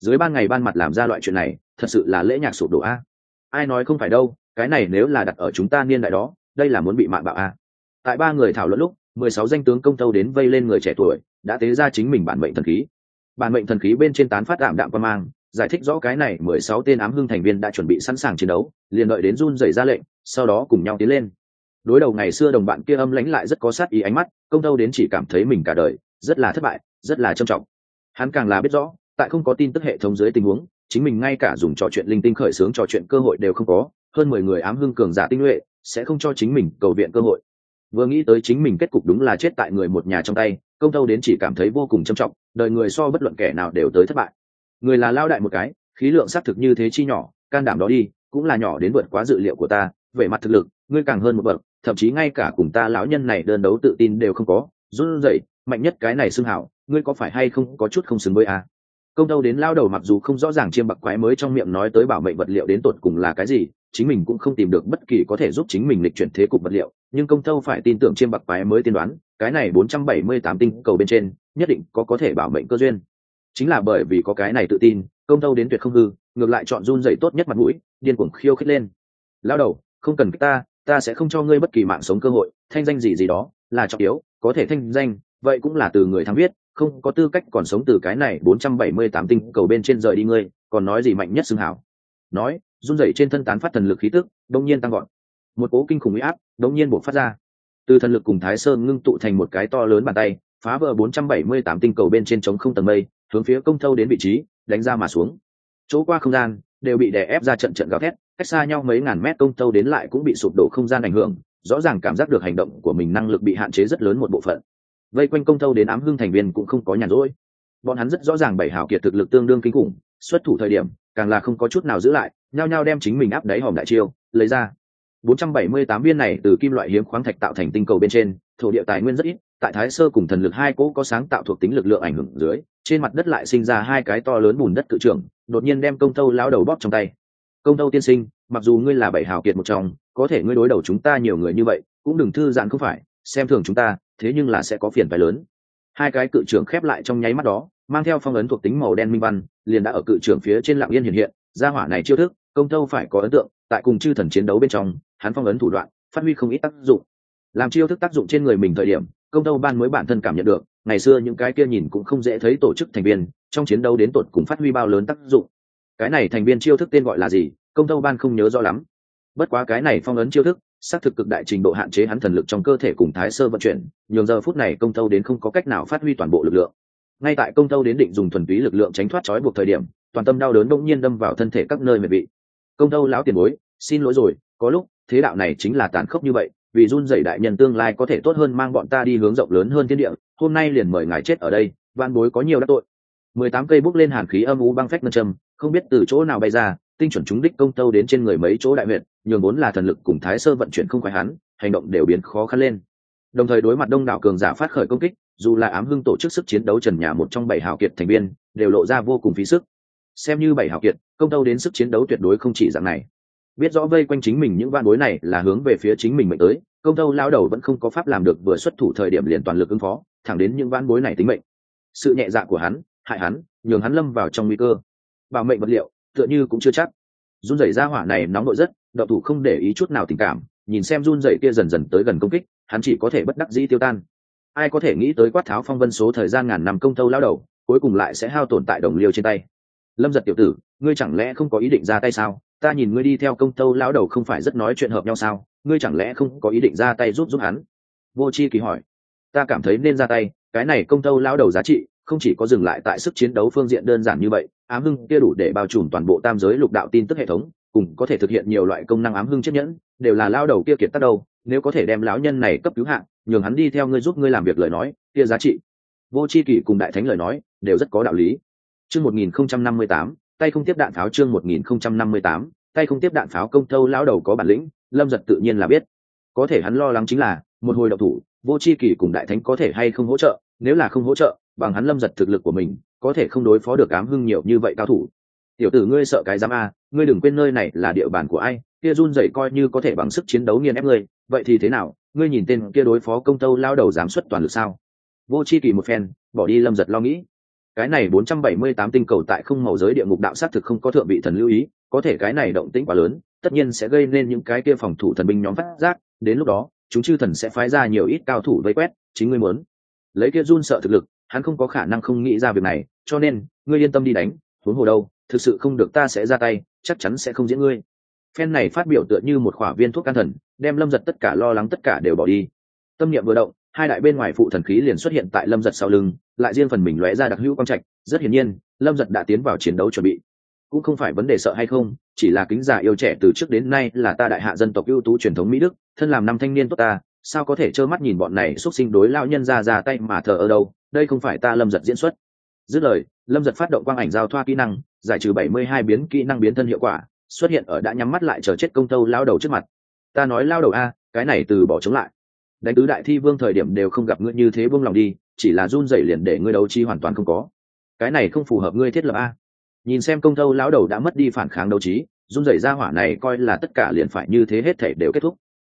Dưới ban ngày ban mặt làm ra loại chuyện này, thật sự là lễ nhạc sụp đổ a. Ai nói không phải đâu, cái này nếu là đặt ở chúng ta niên đại đó, đây là muốn bị mạng bạo a. Tại ba người thảo luận lúc, mười sáu danh tướng công tâu đến vây lên người trẻ tuổi, đã tế ra chính mình bản mệnh thần khí. Bản mệnh thần khí bên trên tán phát đạm đạm quan mang giải thích rõ cái này mười sáu tên ám hưng thành viên đã chuẩn bị sẵn sàng chiến đấu, liền đợi đến run rẩy ra lệnh, sau đó cùng nhau tiến lên. Đối đầu ngày xưa đồng bạn kia âm lánh lại rất có sát ý ánh mắt, công tâu đến chỉ cảm thấy mình cả đời, rất là thất bại, rất là trầm trọng. Hắn càng là biết rõ, tại không có tin tức hệ thống dưới tình huống, chính mình ngay cả dùng trò chuyện linh tinh khởi xướng trò chuyện cơ hội đều không có, hơn mười người ám hưng cường giả tinh nhuệ sẽ không cho chính mình cầu viện cơ hội. Vừa nghĩ tới chính mình kết cục đúng là chết tại người một nhà trong tay, công tâu đến chỉ cảm thấy vô cùng trầm trọng, đời người so bất luận kẻ nào đều tới thất bại người là lao đại một cái, khí lượng xác thực như thế chi nhỏ, can đảm đó đi, cũng là nhỏ đến vượt quá dự liệu của ta về mặt thực lực, ngươi càng hơn một bậc, thậm chí ngay cả cùng ta lão nhân này đơn đấu tự tin đều không có, run rẩy, mạnh nhất cái này xưng hảo, ngươi có phải hay không có chút không xứng với a à? công đâu đến lao đầu mặc dù không rõ ràng chiêm bạc quái mới trong miệng nói tới bảo mệnh vật liệu đến tột cùng là cái gì, chính mình cũng không tìm được bất kỳ có thể giúp chính mình lịch chuyển thế cục vật liệu, nhưng công tâu phải tin tưởng chiêm bạc quái mới tiên đoán, cái này bốn trăm bảy mươi tám tinh cầu bên trên, nhất định có có thể bảo mệnh cơ duyên chính là bởi vì có cái này tự tin, công tâu đến tuyệt không hư, ngược lại chọn run dậy tốt nhất mặt mũi, điên cuồng khiêu khích lên. Lao đầu, không cần ta ta sẽ không cho ngươi bất kỳ mạng sống cơ hội, thanh danh gì gì đó, là trọng yếu, có thể thanh danh, vậy cũng là từ người thắng viết không có tư cách còn sống từ cái này bốn trăm bảy mươi tám tinh cầu bên trên rời đi ngươi, còn nói gì mạnh nhất xưng hảo. Nói, run rẩy trên thân tán phát thần lực khí tức, đông nhiên tăng gọn một cố kinh khủng huy áp, đông nhiên buộc phát ra. Từ thần lực cùng thái sơn ngưng tụ thành một cái to lớn bàn tay, phá vỡ bốn trăm bảy mươi tám tinh cầu bên trên trống không tầng mây hướng phía công thâu đến vị trí, đánh ra mà xuống. Chỗ qua không gian đều bị đè ép ra trận trận gào thét, cách xa nhau mấy ngàn mét công thâu đến lại cũng bị sụp đổ không gian ảnh hưởng, rõ ràng cảm giác được hành động của mình năng lực bị hạn chế rất lớn một bộ phận. Vây quanh công thâu đến ám hưng thành viên cũng không có nhàn rỗi. Bọn hắn rất rõ ràng bảy hào kiệt thực lực tương đương kinh khủng, xuất thủ thời điểm, càng là không có chút nào giữ lại, nhao nhao đem chính mình áp đáy hòm đại chiêu, lấy ra. 478 viên này từ kim loại hiếm khoáng thạch tạo thành tinh cầu bên trên, thổ địa tài nguyên rất ít tại thái sơ cùng thần lực hai cỗ có sáng tạo thuộc tính lực lượng ảnh hưởng dưới, trên mặt đất lại sinh ra hai cái to lớn bùn đất cự trưởng, đột nhiên đem công tâu lao đầu bóp trong tay. Công tâu tiên sinh, mặc dù ngươi là bảy hào kiệt một trong, có thể ngươi đối đầu chúng ta nhiều người như vậy, cũng đừng thư giãn không phải, xem thường chúng ta, thế nhưng là sẽ có phiền phải lớn. Hai cái cự trưởng khép lại trong nháy mắt đó, mang theo phong ấn thuộc tính màu đen minh văn, liền đã ở cự trưởng phía trên lạng yên hiện hiện, gia hỏa này chiêu thức, công tâu phải có ấn tượng, tại cùng chư thần chiến đấu bên trong, hắn phong ấn thủ đoạn, phát huy không ít tác dụng. Làm chiêu thức tác dụng trên người mình thời điểm công tâu ban mới bản thân cảm nhận được, ngày xưa những cái kia nhìn cũng không dễ thấy tổ chức thành viên, trong chiến đấu đến tột cùng phát huy bao lớn tác dụng. Cái này thành viên chiêu thức tên gọi là gì, công tâu ban không nhớ rõ lắm. Bất quá cái này phong ấn chiêu thức, xác thực cực đại trình độ hạn chế hắn thần lực trong cơ thể cùng thái sơ vận chuyển, nhường giờ phút này công tâu đến không có cách nào phát huy toàn bộ lực lượng. Ngay tại công tâu đến định dùng thuần túy lực lượng tránh thoát trói buộc thời điểm, toàn tâm đau đớn bỗng nhiên đâm vào thân thể các nơi mệt vị công tâu lão tiền bối, xin lỗi rồi, có lúc, thế đạo này chính là tàn khốc như vậy vì run dậy đại nhân tương lai có thể tốt hơn mang bọn ta đi hướng rộng lớn hơn thiên địa, hôm nay liền mời ngài chết ở đây van bối có nhiều đắc tội. Mười tám cây bút lên hàn khí âm u băng phách ngân châm, không biết từ chỗ nào bay ra, tinh chuẩn chúng đích công tâu đến trên người mấy chỗ đại huyện nhường vốn là thần lực cùng thái sơ vận chuyển không khoái hắn, hành động đều biến khó khăn lên. Đồng thời đối mặt đông đảo cường giả phát khởi công kích, dù là ám hưng tổ chức sức chiến đấu trần nhà một trong bảy hào kiệt thành viên, đều lộ ra vô cùng phí sức. Xem như bảy hào kiệt, công tâu đến sức chiến đấu tuyệt đối không chỉ dạng này biết rõ vây quanh chính mình những van bối này là hướng về phía chính mình mệnh tới, công tâu lao đầu vẫn không có pháp làm được vừa xuất thủ thời điểm liền toàn lực ứng phó, thẳng đến những van bối này tính mệnh. Sự nhẹ dạ của hắn, hại hắn, nhường hắn lâm vào trong nguy cơ. Bảo mệnh vật liệu, tựa như cũng chưa chắc. Run rẩy ra hỏa này nóng nội rất đậu thủ không để ý chút nào tình cảm, nhìn xem run rẩy kia dần dần tới gần công kích, hắn chỉ có thể bất đắc dĩ tiêu tan. Ai có thể nghĩ tới quát tháo phong vân số thời gian ngàn năm công tâu lao đầu, cuối cùng lại sẽ hao tổn tại đồng liêu trên tay. Lâm giật tiểu tử, ngươi chẳng lẽ không có ý định ra tay sao? Ta nhìn ngươi đi theo công tâu lão đầu không phải rất nói chuyện hợp nhau sao, ngươi chẳng lẽ không có ý định ra tay giúp giúp hắn? Vô c h i kỳ hỏi. Ta cảm thấy nên ra tay, cái này công tâu lão đầu giá trị, không chỉ có dừng lại tại sức chiến đấu phương diện đơn giản như vậy, ám hưng kia đủ để bao trùm toàn bộ tam giới lục đạo tin tức hệ thống, cùng có thể thực hiện nhiều loại công năng ám hưng chiếc nhẫn, đều là lao đầu kia kiệt tác đâu, nếu có thể đem lão nhân này cấp cứu hạng nhường hắn đi theo ngươi giúp ngươi làm việc lời nói, kia giá trị. Vô c h i kỷ cùng đại thánh lời nói, đều rất có đạo lý. Chương một nghìn không trăm năm mươi tám tay không tiếp đạn pháo chương một nghìn không trăm năm mươi tám, tay không tiếp đạn pháo công thâu lão đầu có bản lĩnh, lâm giật tự nhiên là biết. Có thể hắn lo lắng chính là, một hồi độc thủ, vô c h i cùng đại thánh có thể hay không hỗ trợ, nếu là không hỗ trợ, bằng hắn lâm giật thực lực của mình, có thể không đối phó được ám hưng nhiều như vậy cao thủ. Tiểu tử ngươi sợ cái giám a, ngươi đừng quên nơi này là địa bàn của ai, kia run dậy coi như có thể bằng sức chiến đấu nghiền ép ngươi, vậy thì thế nào, ngươi nhìn tên kia đối phó công tâu lao đầu dám xuất toàn lực sao? Vô c h i kỳ một phen, bỏ đi lâm giật lo nghĩ cái này bốn trăm bảy mươi tám tinh cầu tại không màu giới địa ngục đạo sát thực không có thượng vị thần lưu ý, có thể cái này động tĩnh quá lớn, tất nhiên sẽ gây nên những cái kia phòng thủ thần binh nhóm phát giác, đến lúc đó, chúng chư thần sẽ phái ra nhiều ít cao thủ vây quét, chính ngươi muốn. Lấy kia run sợ thực lực, hắn không có khả năng không nghĩ ra việc này, cho nên, ngươi yên tâm đi đánh, huống hồ đâu, thực sự không được ta sẽ ra tay, chắc chắn sẽ không diễn ngươi. Phen này phát biểu tựa như một khỏa viên thuốc can thần, đem lâm giật tất cả lo lắng tất cả đều bỏ đi. Tâm niệm vừa động, hai đại bên ngoài phụ thần khí liền xuất hiện tại lâm giật sau lưng lại riêng phần mình lóe ra đặc hữu quang trạch, rất hiển nhiên, lâm giật đã tiến vào chiến đấu chuẩn bị. Cũng không phải vấn đề sợ hay không, chỉ là kính giả yêu trẻ từ trước đến nay là ta đại hạ dân tộc ưu tú truyền thống mỹ đức, thân làm năm thanh niên tốt ta, sao có thể trơ mắt nhìn bọn này x u ấ t sinh đối lao nhân ra ra tay mà thờ ở đâu, đây không phải ta lâm giật diễn xuất. Dứt lời, lâm giật phát động quang ảnh giao thoa kỹ năng, giải trừ bảy mươi hai biến kỹ năng biến thân hiệu quả, xuất hiện ở đã nhắm mắt lại chờ chết công tâu lao đầu trước mặt. Ta nói lao đầu a, cái này từ bỏ chống lại. Đánh tứ đại thi vương thời điểm đều không gặp ngươi như thế buông lòng đi chỉ là run rẩy liền để ngươi đấu trí hoàn toàn không có. Cái này không phù hợp ngươi thiết lập a. Nhìn xem công thâu lão đầu đã mất đi phản kháng đấu trí, run rẩy ra hỏa này coi là tất cả liền phải như thế hết thể đều kết thúc.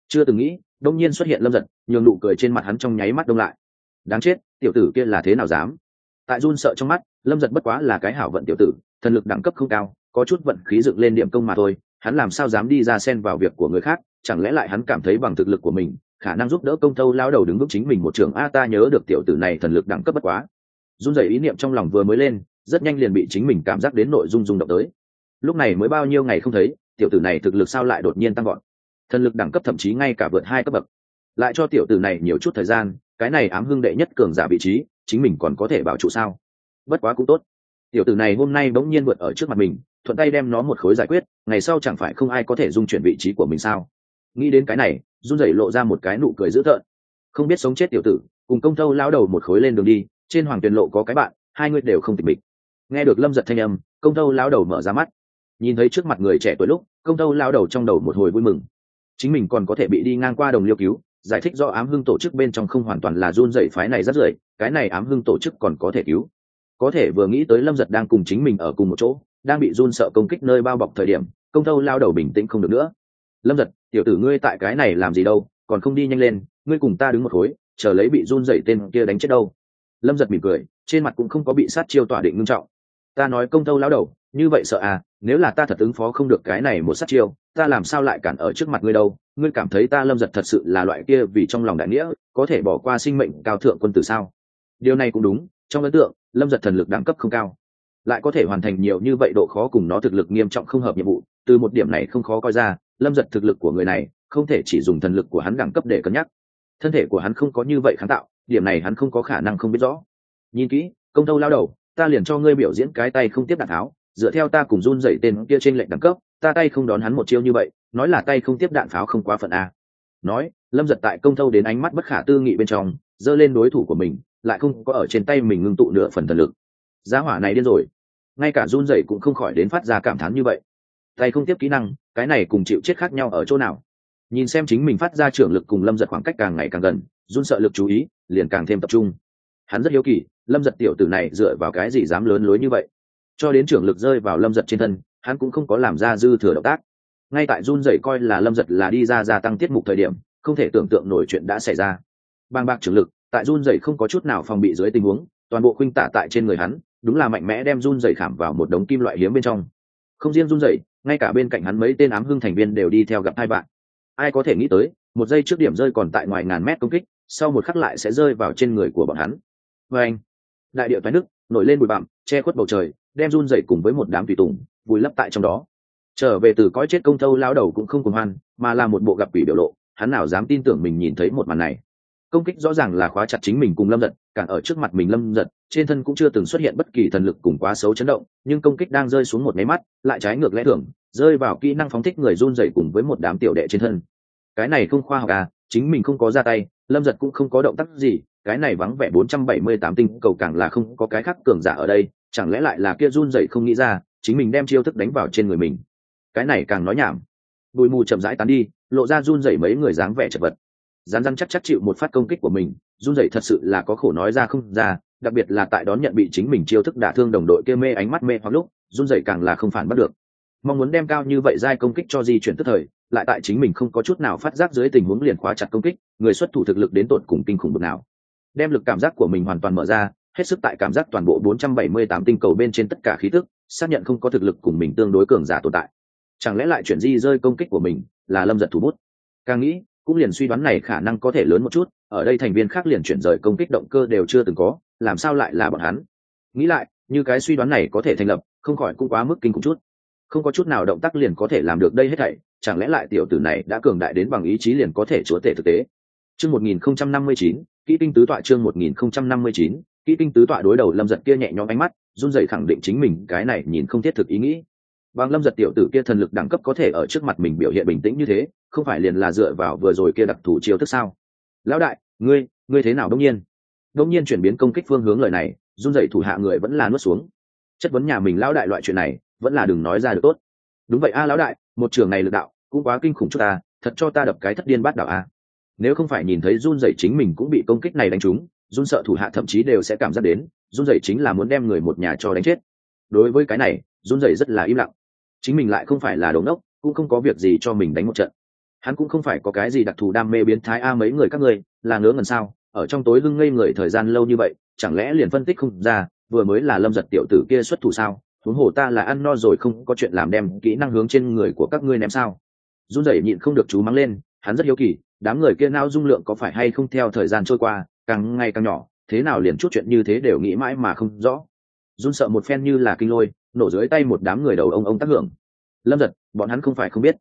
Chưa từng nghĩ đông nhiên xuất hiện lâm giật, nhường nụ cười trên mặt hắn trong nháy mắt đông lại. Đáng chết, tiểu tử kia là thế nào dám? Tại run sợ trong mắt, lâm giật bất quá là cái hảo vận tiểu tử, thần lực đẳng cấp không cao, có chút vận khí dựng lên điểm công mà thôi, hắn làm sao dám đi ra xen vào việc của người khác, chẳng lẽ lại hắn cảm thấy bằng thực lực của mình khả năng giúp đỡ công tâu lao đầu đứng vững chính mình một trường. A, ta nhớ được tiểu tử này thần lực đẳng cấp bất quá. Run rẩy ý niệm trong lòng vừa mới lên, rất nhanh liền bị chính mình cảm giác đến nội dung rung động tới. Lúc này mới bao nhiêu ngày không thấy, tiểu tử này thực lực sao lại đột nhiên tăng gọn thần lực đẳng cấp thậm chí ngay cả vượt hai cấp bậc. Lại cho tiểu tử này nhiều chút thời gian, cái này ám hưng đệ nhất cường giả vị trí, chính mình còn có thể bảo trụ sao? Bất quá cũng tốt. Tiểu tử này hôm nay bỗng nhiên vượt ở trước mặt mình, thuận tay đem nó một khối giải quyết, ngày sau chẳng phải không ai có thể dung chuyển vị trí của mình sao? Nghĩ đến cái này, run rẩy lộ ra một cái nụ cười dữ tợn. Không biết sống chết tiểu tử, cùng công thâu lao đầu một khối lên đường đi, trên hoàng tuyền lộ có cái bạn, hai người đều không tịch mịch. Nghe được lâm giật thanh âm, công thâu lao đầu mở ra mắt. Nhìn thấy trước mặt người trẻ tuổi lúc, công thâu lao đầu trong đầu một hồi vui mừng. Chính mình còn có thể bị đi ngang qua đồng liêu cứu, giải thích do ám hưng tổ chức bên trong không hoàn toàn là run dậy phái này rất rưởi, cái này ám hưng tổ chức còn có thể cứu. Có thể vừa nghĩ tới lâm giật đang cùng chính mình ở cùng một chỗ, đang bị run sợ công kích nơi bao bọc thời điểm, công thâu lao đầu bình tĩnh không được nữa lâm giật, tiểu tử ngươi tại cái này làm gì đâu, còn không đi nhanh lên, ngươi cùng ta đứng một khối, chờ lấy bị run dậy tên kia đánh chết đâu. Lâm giật mỉm cười, trên mặt cũng không có bị sát chiêu tỏa định ngưng trọng. Ta nói công thâu lao đầu, như vậy sợ à nếu là ta thật ứng phó không được cái này một sát chiêu, ta làm sao lại cản ở trước mặt ngươi đâu? Ngươi cảm thấy ta lâm giật thật sự là loại kia vì trong lòng đại nghĩa, có thể bỏ qua sinh mệnh cao thượng quân tử sao? Điều này cũng đúng, trong ấn tượng, lâm giật thần lực đẳng cấp không cao. Lại có thể hoàn thành nhiều như vậy độ khó cùng nó thực lực nghiêm trọng không hợp nhiệm vụ, từ một điểm này không khó coi ra lâm giật thực lực của người này, không thể chỉ dùng thần lực của hắn đẳng cấp để cân nhắc. Thân thể của hắn không có như vậy kháng tạo, điểm này hắn không có khả năng không biết rõ. Nhìn kỹ, công tâu lao đầu, ta liền cho ngươi biểu diễn cái tay không tiếp đạn tháo, dựa theo ta cùng run dậy tên kia trên lệnh đẳng cấp, ta tay không đón hắn một chiêu như vậy, nói là tay không tiếp đạn pháo không quá phận a. Nói, lâm giật tại công thâu đến ánh mắt bất khả tư nghị bên trong, giơ lên đối thủ của mình, lại không có ở trên tay mình ngưng tụ nửa phần thần lực. Giá hỏa này điên rồi. Ngay cả run dậy cũng không khỏi đến phát ra cảm thán như vậy tay không tiếp kỹ năng, cái này cùng chịu chết khác nhau ở chỗ nào? Nhìn xem chính mình phát ra trưởng lực cùng lâm giật khoảng cách càng ngày càng gần, run sợ lực chú ý, liền càng thêm tập trung. Hắn rất hiếu kỳ, lâm giật tiểu tử này dựa vào cái gì dám lớn lối như vậy? Cho đến trưởng lực rơi vào lâm giật trên thân, hắn cũng không có làm ra dư thừa động tác. Ngay tại run dậy coi là lâm giật là đi ra gia tăng tiết mục thời điểm, không thể tưởng tượng nổi chuyện đã xảy ra. Bang bạc trưởng lực, tại run dậy không có chút nào phòng bị dưới tình huống, toàn bộ khuynh tả tại trên người hắn, đúng là mạnh mẽ đem run dậy khảm vào một đống kim loại hiếm bên trong. Không riêng run dậy ngay cả bên cạnh hắn mấy tên ám hưng thành viên đều đi theo gặp hai bạn. Ai có thể nghĩ tới, một giây trước điểm rơi còn tại ngoài ngàn mét công kích, sau một khắc lại sẽ rơi vào trên người của bọn hắn. Vê anh, đại điệu toái nước, nổi lên bụi bặm, che khuất bầu trời, đem run dậy cùng với một đám tùy tùng, vùi lấp tại trong đó. Trở về từ cõi chết công thâu lao đầu cũng không cùng hoan, mà là một bộ gặp quỷ biểu lộ, hắn nào dám tin tưởng mình nhìn thấy một màn này công kích rõ ràng là khóa chặt chính mình cùng lâm giật cả ở trước mặt mình lâm giật, trên thân cũng chưa từng xuất hiện bất kỳ thần lực cùng quá xấu chấn động, nhưng công kích đang rơi xuống một máy mắt, lại trái ngược lẽ thường, rơi vào kỹ năng phóng thích người run dậy cùng với một đám tiểu đệ trên thân. Cái này không khoa học à chính mình không có ra tay, lâm giật cũng không có động tác gì, cái này vắng vẻ bốn trăm bảy mươi tám tinh cầu càng là không có cái khác cường giả ở đây, chẳng lẽ lại là kia run dậy không nghĩ ra, chính mình đem chiêu thức đánh vào trên người mình. Cái này càng nói nhảm. Bụi mù chậm rãi tán đi, lộ ra run dậy mấy người dáng vẻ chật vật rán răn chắc chắc chịu một phát công kích của mình, run rẩy thật sự là có khổ nói ra không ra, đặc biệt là tại đón nhận bị chính mình chiêu thức đả thương đồng đội kia mê ánh mắt mê hoặc lúc, run rẩy càng là không phản bắt được. Mong muốn đem cao như vậy giai công kích cho di chuyển tức thời, lại tại chính mình không có chút nào phát giác dưới tình huống liền khóa chặt công kích, người xuất thủ thực lực đến tột cùng kinh khủng bực nào. Đem lực cảm giác của mình hoàn toàn mở ra, hết sức tại cảm giác toàn bộ 478 tinh cầu bên trên tất cả khí tức, xác nhận không có thực lực cùng mình tương đối cường giả tồn tại. Chẳng lẽ lại chuyển di rơi công kích của mình là lâm giật thủ bút? Càng nghĩ cũng liền suy đoán này khả năng có thể lớn một chút, ở đây thành viên khác liền chuyển rời công kích động cơ đều chưa từng có, làm sao lại là bọn hắn? Nghĩ lại, như cái suy đoán này có thể thành lập, không khỏi cũng quá mức kinh khủng chút. Không có chút nào động tác liền có thể làm được đây hết thảy, chẳng lẽ lại tiểu tử này đã cường đại đến bằng ý chí liền có thể chúa tể thực tế? Chương một nghìn không trăm năm mươi chín, kỹ tinh tứ tọa chương một nghìn không trăm năm mươi chín, kỹ tinh tứ tọa đối đầu lâm giật kia nhẹ nhõm ánh mắt, run rẩy khẳng định chính mình, cái này nhìn không thiết thực ý nghĩ. Bằng lâm giật tiểu tử kia thần lực đẳng cấp có thể ở trước mặt mình biểu hiện bình tĩnh như thế không phải liền là dựa vào vừa rồi kia đặc thù chiêu thức sao? Lão đại, ngươi ngươi thế nào đông nhiên? Đông nhiên chuyển biến công kích phương hướng lời này, run dậy thủ hạ người vẫn là nuốt xuống. Chất vấn nhà mình lão đại loại chuyện này, vẫn là đừng nói ra được tốt. Đúng vậy a, lão đại, một trường này lực đạo, cũng quá kinh khủng cho ta, thật cho ta đập cái thất điên bát đạo a. Nếu không phải nhìn thấy run dậy chính mình cũng bị công kích này đánh trúng, run sợ thủ hạ thậm chí đều sẽ cảm giác đến, run dậy chính là muốn đem người một nhà cho đánh chết. Đối với cái này, run dậy rất là im lặng. Chính mình lại không phải là đống đốc, cũng không có việc gì cho mình đánh một trận hắn cũng không phải có cái gì đặc thù đam mê biến thái a mấy người các ngươi, là ngớ ngần sao? Ở trong tối lưng ngây người thời gian lâu như vậy, chẳng lẽ liền phân tích không ra, vừa mới là lâm giật tiểu tử kia xuất thủ sao? Huống hồ ta là ăn no rồi không có chuyện làm đem kỹ năng hướng trên người của các ngươi ném sao? Run rẩy nhịn không được chú mắng lên, hắn rất hiếu kỳ, đám người kia nao dung lượng có phải hay không theo thời gian trôi qua, càng ngày càng nhỏ, thế nào liền chút chuyện như thế đều nghĩ mãi mà không rõ. Run sợ một phen như là kinh lôi, nổ dưới tay một đám người đầu ông ông tác hưởng. Lâm giật, bọn hắn không phải không biết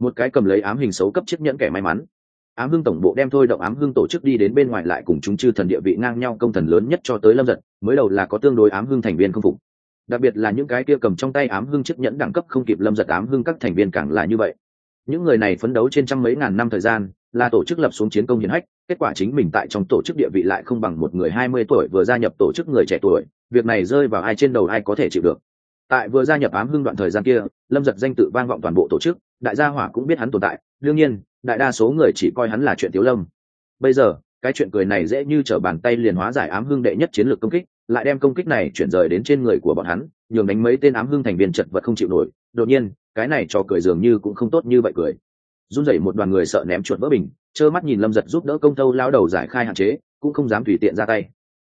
một cái cầm lấy ám hình xấu cấp chiếc nhẫn kẻ may mắn. Ám hưng tổng bộ đem thôi động ám hưng tổ chức đi đến bên ngoài lại cùng chúng chư thần địa vị ngang nhau công thần lớn nhất cho tới lâm giật mới đầu là có tương đối ám hưng thành viên không phục. Đặc biệt là những cái kia cầm trong tay ám hưng chiếc nhẫn đẳng cấp không kịp lâm giật ám hưng các thành viên càng là như vậy. Những người này phấn đấu trên trăm mấy ngàn năm thời gian, là tổ chức lập xuống chiến công hiển hách, kết quả chính mình tại trong tổ chức địa vị lại không bằng một người hai mươi tuổi vừa gia nhập tổ chức người trẻ tuổi, việc này rơi vào ai trên đầu ai có thể chịu được. Tại vừa gia nhập ám hưng đoạn thời gian kia, lâm giật danh tự vang vọng toàn bộ tổ chức đại gia hỏa cũng biết hắn tồn tại, đương nhiên, đại đa số người chỉ coi hắn là chuyện tiếu lâm. Bây giờ, cái chuyện cười này dễ như t r ở bàn tay liền hóa giải ám hưng đệ nhất chiến lược công kích, lại đem công kích này chuyển rời đến trên người của bọn hắn, nhường đánh mấy tên ám hưng thành viên chật vật không chịu nổi. Đột nhiên, cái này cho cười dường như cũng không tốt như vậy cười. Run rẩy một đoàn người sợ ném chuột vỡ bình, trơ mắt nhìn lâm giật giúp đỡ công tâu lao đầu giải khai hạn chế, cũng không dám tùy tiện ra tay.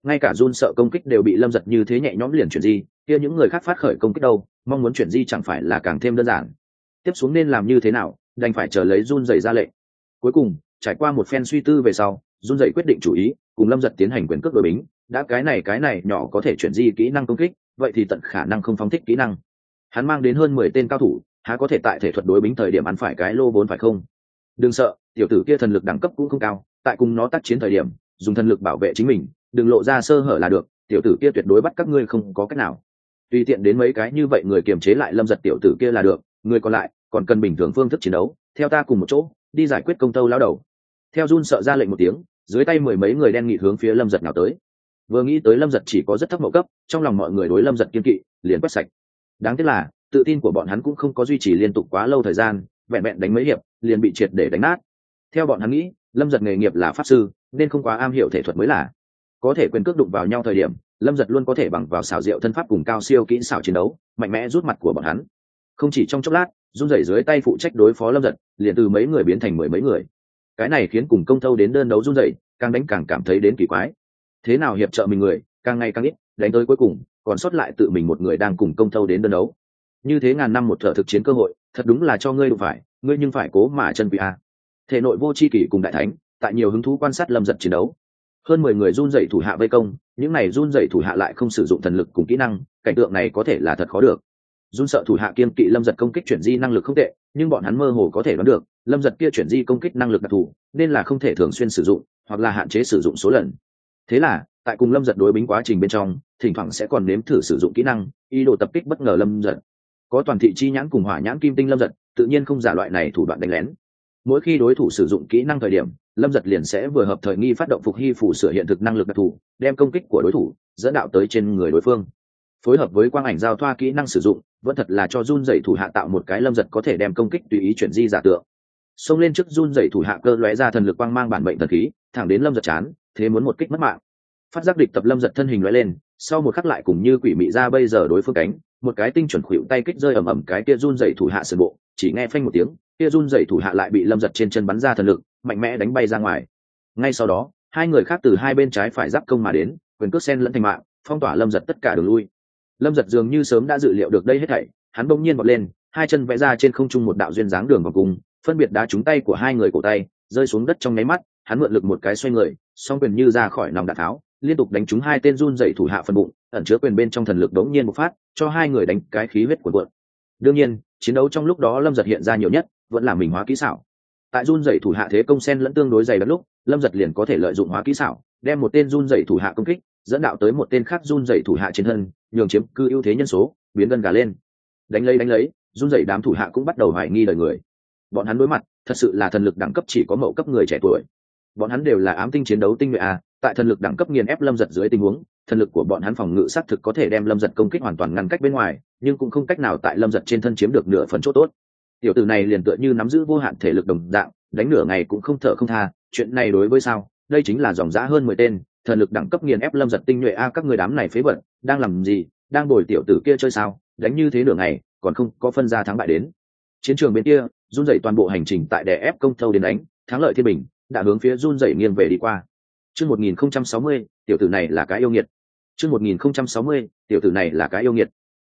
Ngay cả run sợ công kích đều bị lâm giật như thế nhẹ nhõm liền chuyển di, kia những người khác phát khởi công kích đâu, mong muốn chuyển di chẳng phải là càng thêm đơn giản tiếp xuống nên làm như thế nào, đành phải chờ lấy run dày ra lệnh. Cuối cùng, trải qua một phen suy tư về sau, run dày quyết định chủ ý, cùng lâm giật tiến hành quyền cước đội bính, đã cái này cái này nhỏ có thể chuyển di kỹ năng công kích, vậy thì tận khả năng không phóng thích kỹ năng. Hắn mang đến hơn mười tên cao thủ, há có thể tại thể thuật đối bính thời điểm ăn phải cái lô vốn phải không? Đừng sợ, tiểu tử kia thần lực đẳng cấp cũng không cao, tại cùng nó tác chiến thời điểm, dùng thần lực bảo vệ chính mình, đừng lộ ra sơ hở là được, tiểu tử kia tuyệt đối bắt các ngươi không có cách nào. Tùy tiện đến mấy cái như vậy người kiềm chế lại lâm giật tiểu tử kia là được người còn lại còn cần bình thường phương thức chiến đấu, theo ta cùng một chỗ, đi giải quyết công tâu lao đầu. Theo run sợ ra lệnh một tiếng, dưới tay mười mấy người đen nghị hướng phía lâm giật nào tới. Vừa nghĩ tới lâm giật chỉ có rất thấp mậu cấp, trong lòng mọi người đối lâm giật kiên kỵ, liền quét sạch. Đáng tiếc là, tự tin của bọn hắn cũng không có duy trì liên tục quá lâu thời gian, vẹn vẹn đánh mấy hiệp, liền bị triệt để đánh nát. Theo bọn hắn nghĩ, lâm giật nghề nghiệp là pháp sư, nên không quá am hiểu thể thuật mới là. Có thể quyền cước đụng vào nhau thời điểm, lâm giật luôn có thể bằng vào xảo diệu thân pháp cùng cao siêu kỹ xảo chiến đấu, mạnh mẽ rút mặt của bọn hắn không chỉ trong chốc lát, run rẩy dưới tay phụ trách đối phó lâm giật, liền từ mấy người biến thành mười mấy người. Cái này khiến cùng công thâu đến đơn đấu run rẩy, càng đánh càng cảm thấy đến kỳ quái. Thế nào hiệp trợ mình người, càng ngày càng ít, đánh tới cuối cùng, còn sót lại tự mình một người đang cùng công thâu đến đơn đấu. Như thế ngàn năm một thợ thực chiến cơ hội, thật đúng là cho ngươi đụng phải, ngươi nhưng phải cố mà chân quỷ a. Thể nội vô c h i kỷ cùng đại thánh, tại nhiều hứng thú quan sát lâm giật chiến đấu. Hơn mười người run dậy thủ hạ vây công, những này run dậy thủ hạ lại không sử dụng thần lực cùng kỹ năng, cảnh tượng này có thể là thật khó được run sợ thủ hạ kiên kỵ lâm giật công kích chuyển di năng lực không tệ, nhưng bọn hắn mơ hồ có thể đoán được, lâm giật kia chuyển di công kích năng lực đặc thù, nên là không thể thường xuyên sử dụng, hoặc là hạn chế sử dụng số lần. Thế là, tại cùng lâm giật đối bính quá trình bên trong, thỉnh thoảng sẽ còn nếm thử sử dụng kỹ năng, ý đồ tập kích bất ngờ lâm giật. Có toàn thị chi nhãn cùng hỏa nhãn kim tinh lâm giật, tự nhiên không giả loại này thủ đoạn đánh lén. Mỗi khi đối thủ sử dụng kỹ năng thời điểm, lâm giật liền sẽ vừa hợp thời nghi phát động phục hy phủ sửa hiện thực năng lực đặc thù, đem công kích của đối thủ dẫn đạo tới trên người đối phương phối hợp với quang ảnh giao thoa kỹ năng sử dụng, vẫn thật là cho run dậy thủ hạ tạo một cái lâm giật có thể đem công kích tùy ý chuyển di giả tượng. Xông lên trước run dậy thủ hạ cơ lóe ra thần lực quang mang bản bệnh thần khí, thẳng đến lâm giật chán, thế muốn một kích mất mạng. Phát giác địch tập lâm giật thân hình lóe lên, sau một khắc lại cùng như quỷ mị ra bây giờ đối phương cánh, một cái tinh chuẩn khuỵu tay kích rơi ầm ầm cái kia run dậy thủ hạ sườn bộ, chỉ nghe phanh một tiếng, kia run dậy thủ hạ lại bị lâm giật trên chân bắn ra thần lực, mạnh mẽ đánh bay ra ngoài. Ngay sau đó, hai người khác từ hai bên trái phải giáp công mà đến, quyền cước sen lẫn thành mạng, phong tỏa lâm giật tất cả đường lui lâm giật dường như sớm đã dự liệu được đây hết thảy, hắn bỗng nhiên bật lên, hai chân vẽ ra trên không trung một đạo duyên dáng đường vào cùng phân biệt đá trúng tay của hai người cổ tay, rơi xuống đất trong nháy mắt, hắn mượn lực một cái xoay người, song quyền như ra khỏi nòng đạn tháo, liên tục đánh trúng hai tên run dậy thủ hạ phần bụng, ẩn chứa quyền bên trong thần lực đống nhiên một phát, cho hai người đánh cái khí huyết của cuộn. Đương nhiên, chiến đấu trong lúc đó lâm giật hiện ra nhiều nhất, vẫn là mình hóa kỹ xảo. Tại run dậy thủ hạ thế công sen lẫn tương đối dày đất lúc, lâm giật liền có thể lợi dụng hóa kỹ xảo, đem một tên run dậy thủ hạ công kích dẫn đạo tới một tên khác run dậy thủ hạ trên thân, nhường chiếm cư ưu thế nhân số, biến gân gà lên. Đánh lấy đánh lấy, run dậy đám thủ hạ cũng bắt đầu hoài nghi đời người. Bọn hắn đối mặt, thật sự là thần lực đẳng cấp chỉ có mẫu cấp người trẻ tuổi. Bọn hắn đều là ám tinh chiến đấu tinh nhuệ a, tại thần lực đẳng cấp nghiền ép lâm giật dưới tình huống, thần lực của bọn hắn phòng ngự xác thực có thể đem lâm giật công kích hoàn toàn ngăn cách bên ngoài, nhưng cũng không cách nào tại lâm giật trên thân chiếm được nửa phần chỗ tốt. Tiểu tử này liền tựa như nắm giữ vô hạn thể lực đồng dạng, đánh nửa ngày cũng không thở không tha, chuyện này đối với sao? Đây chính là dòng giã hơn mười tên thần lực đẳng cấp nghiền ép lâm giật tinh nhuệ a, các người đám này phế vật, đang làm gì? Đang bồi tiểu tử kia chơi sao? Đánh như thế nửa ngày, còn không có phân ra thắng bại đến. Chiến trường bên kia, run dậy toàn bộ hành trình tại đè ép công thâu đến đánh, thắng lợi thiên bình, đã hướng phía run dậy nghiêng về đi qua. Chương một nghìn không trăm sáu mươi, tiểu tử này là cái yêu nghiệt. Chương một nghìn không trăm sáu mươi, tiểu tử này là cái yêu nghiệt.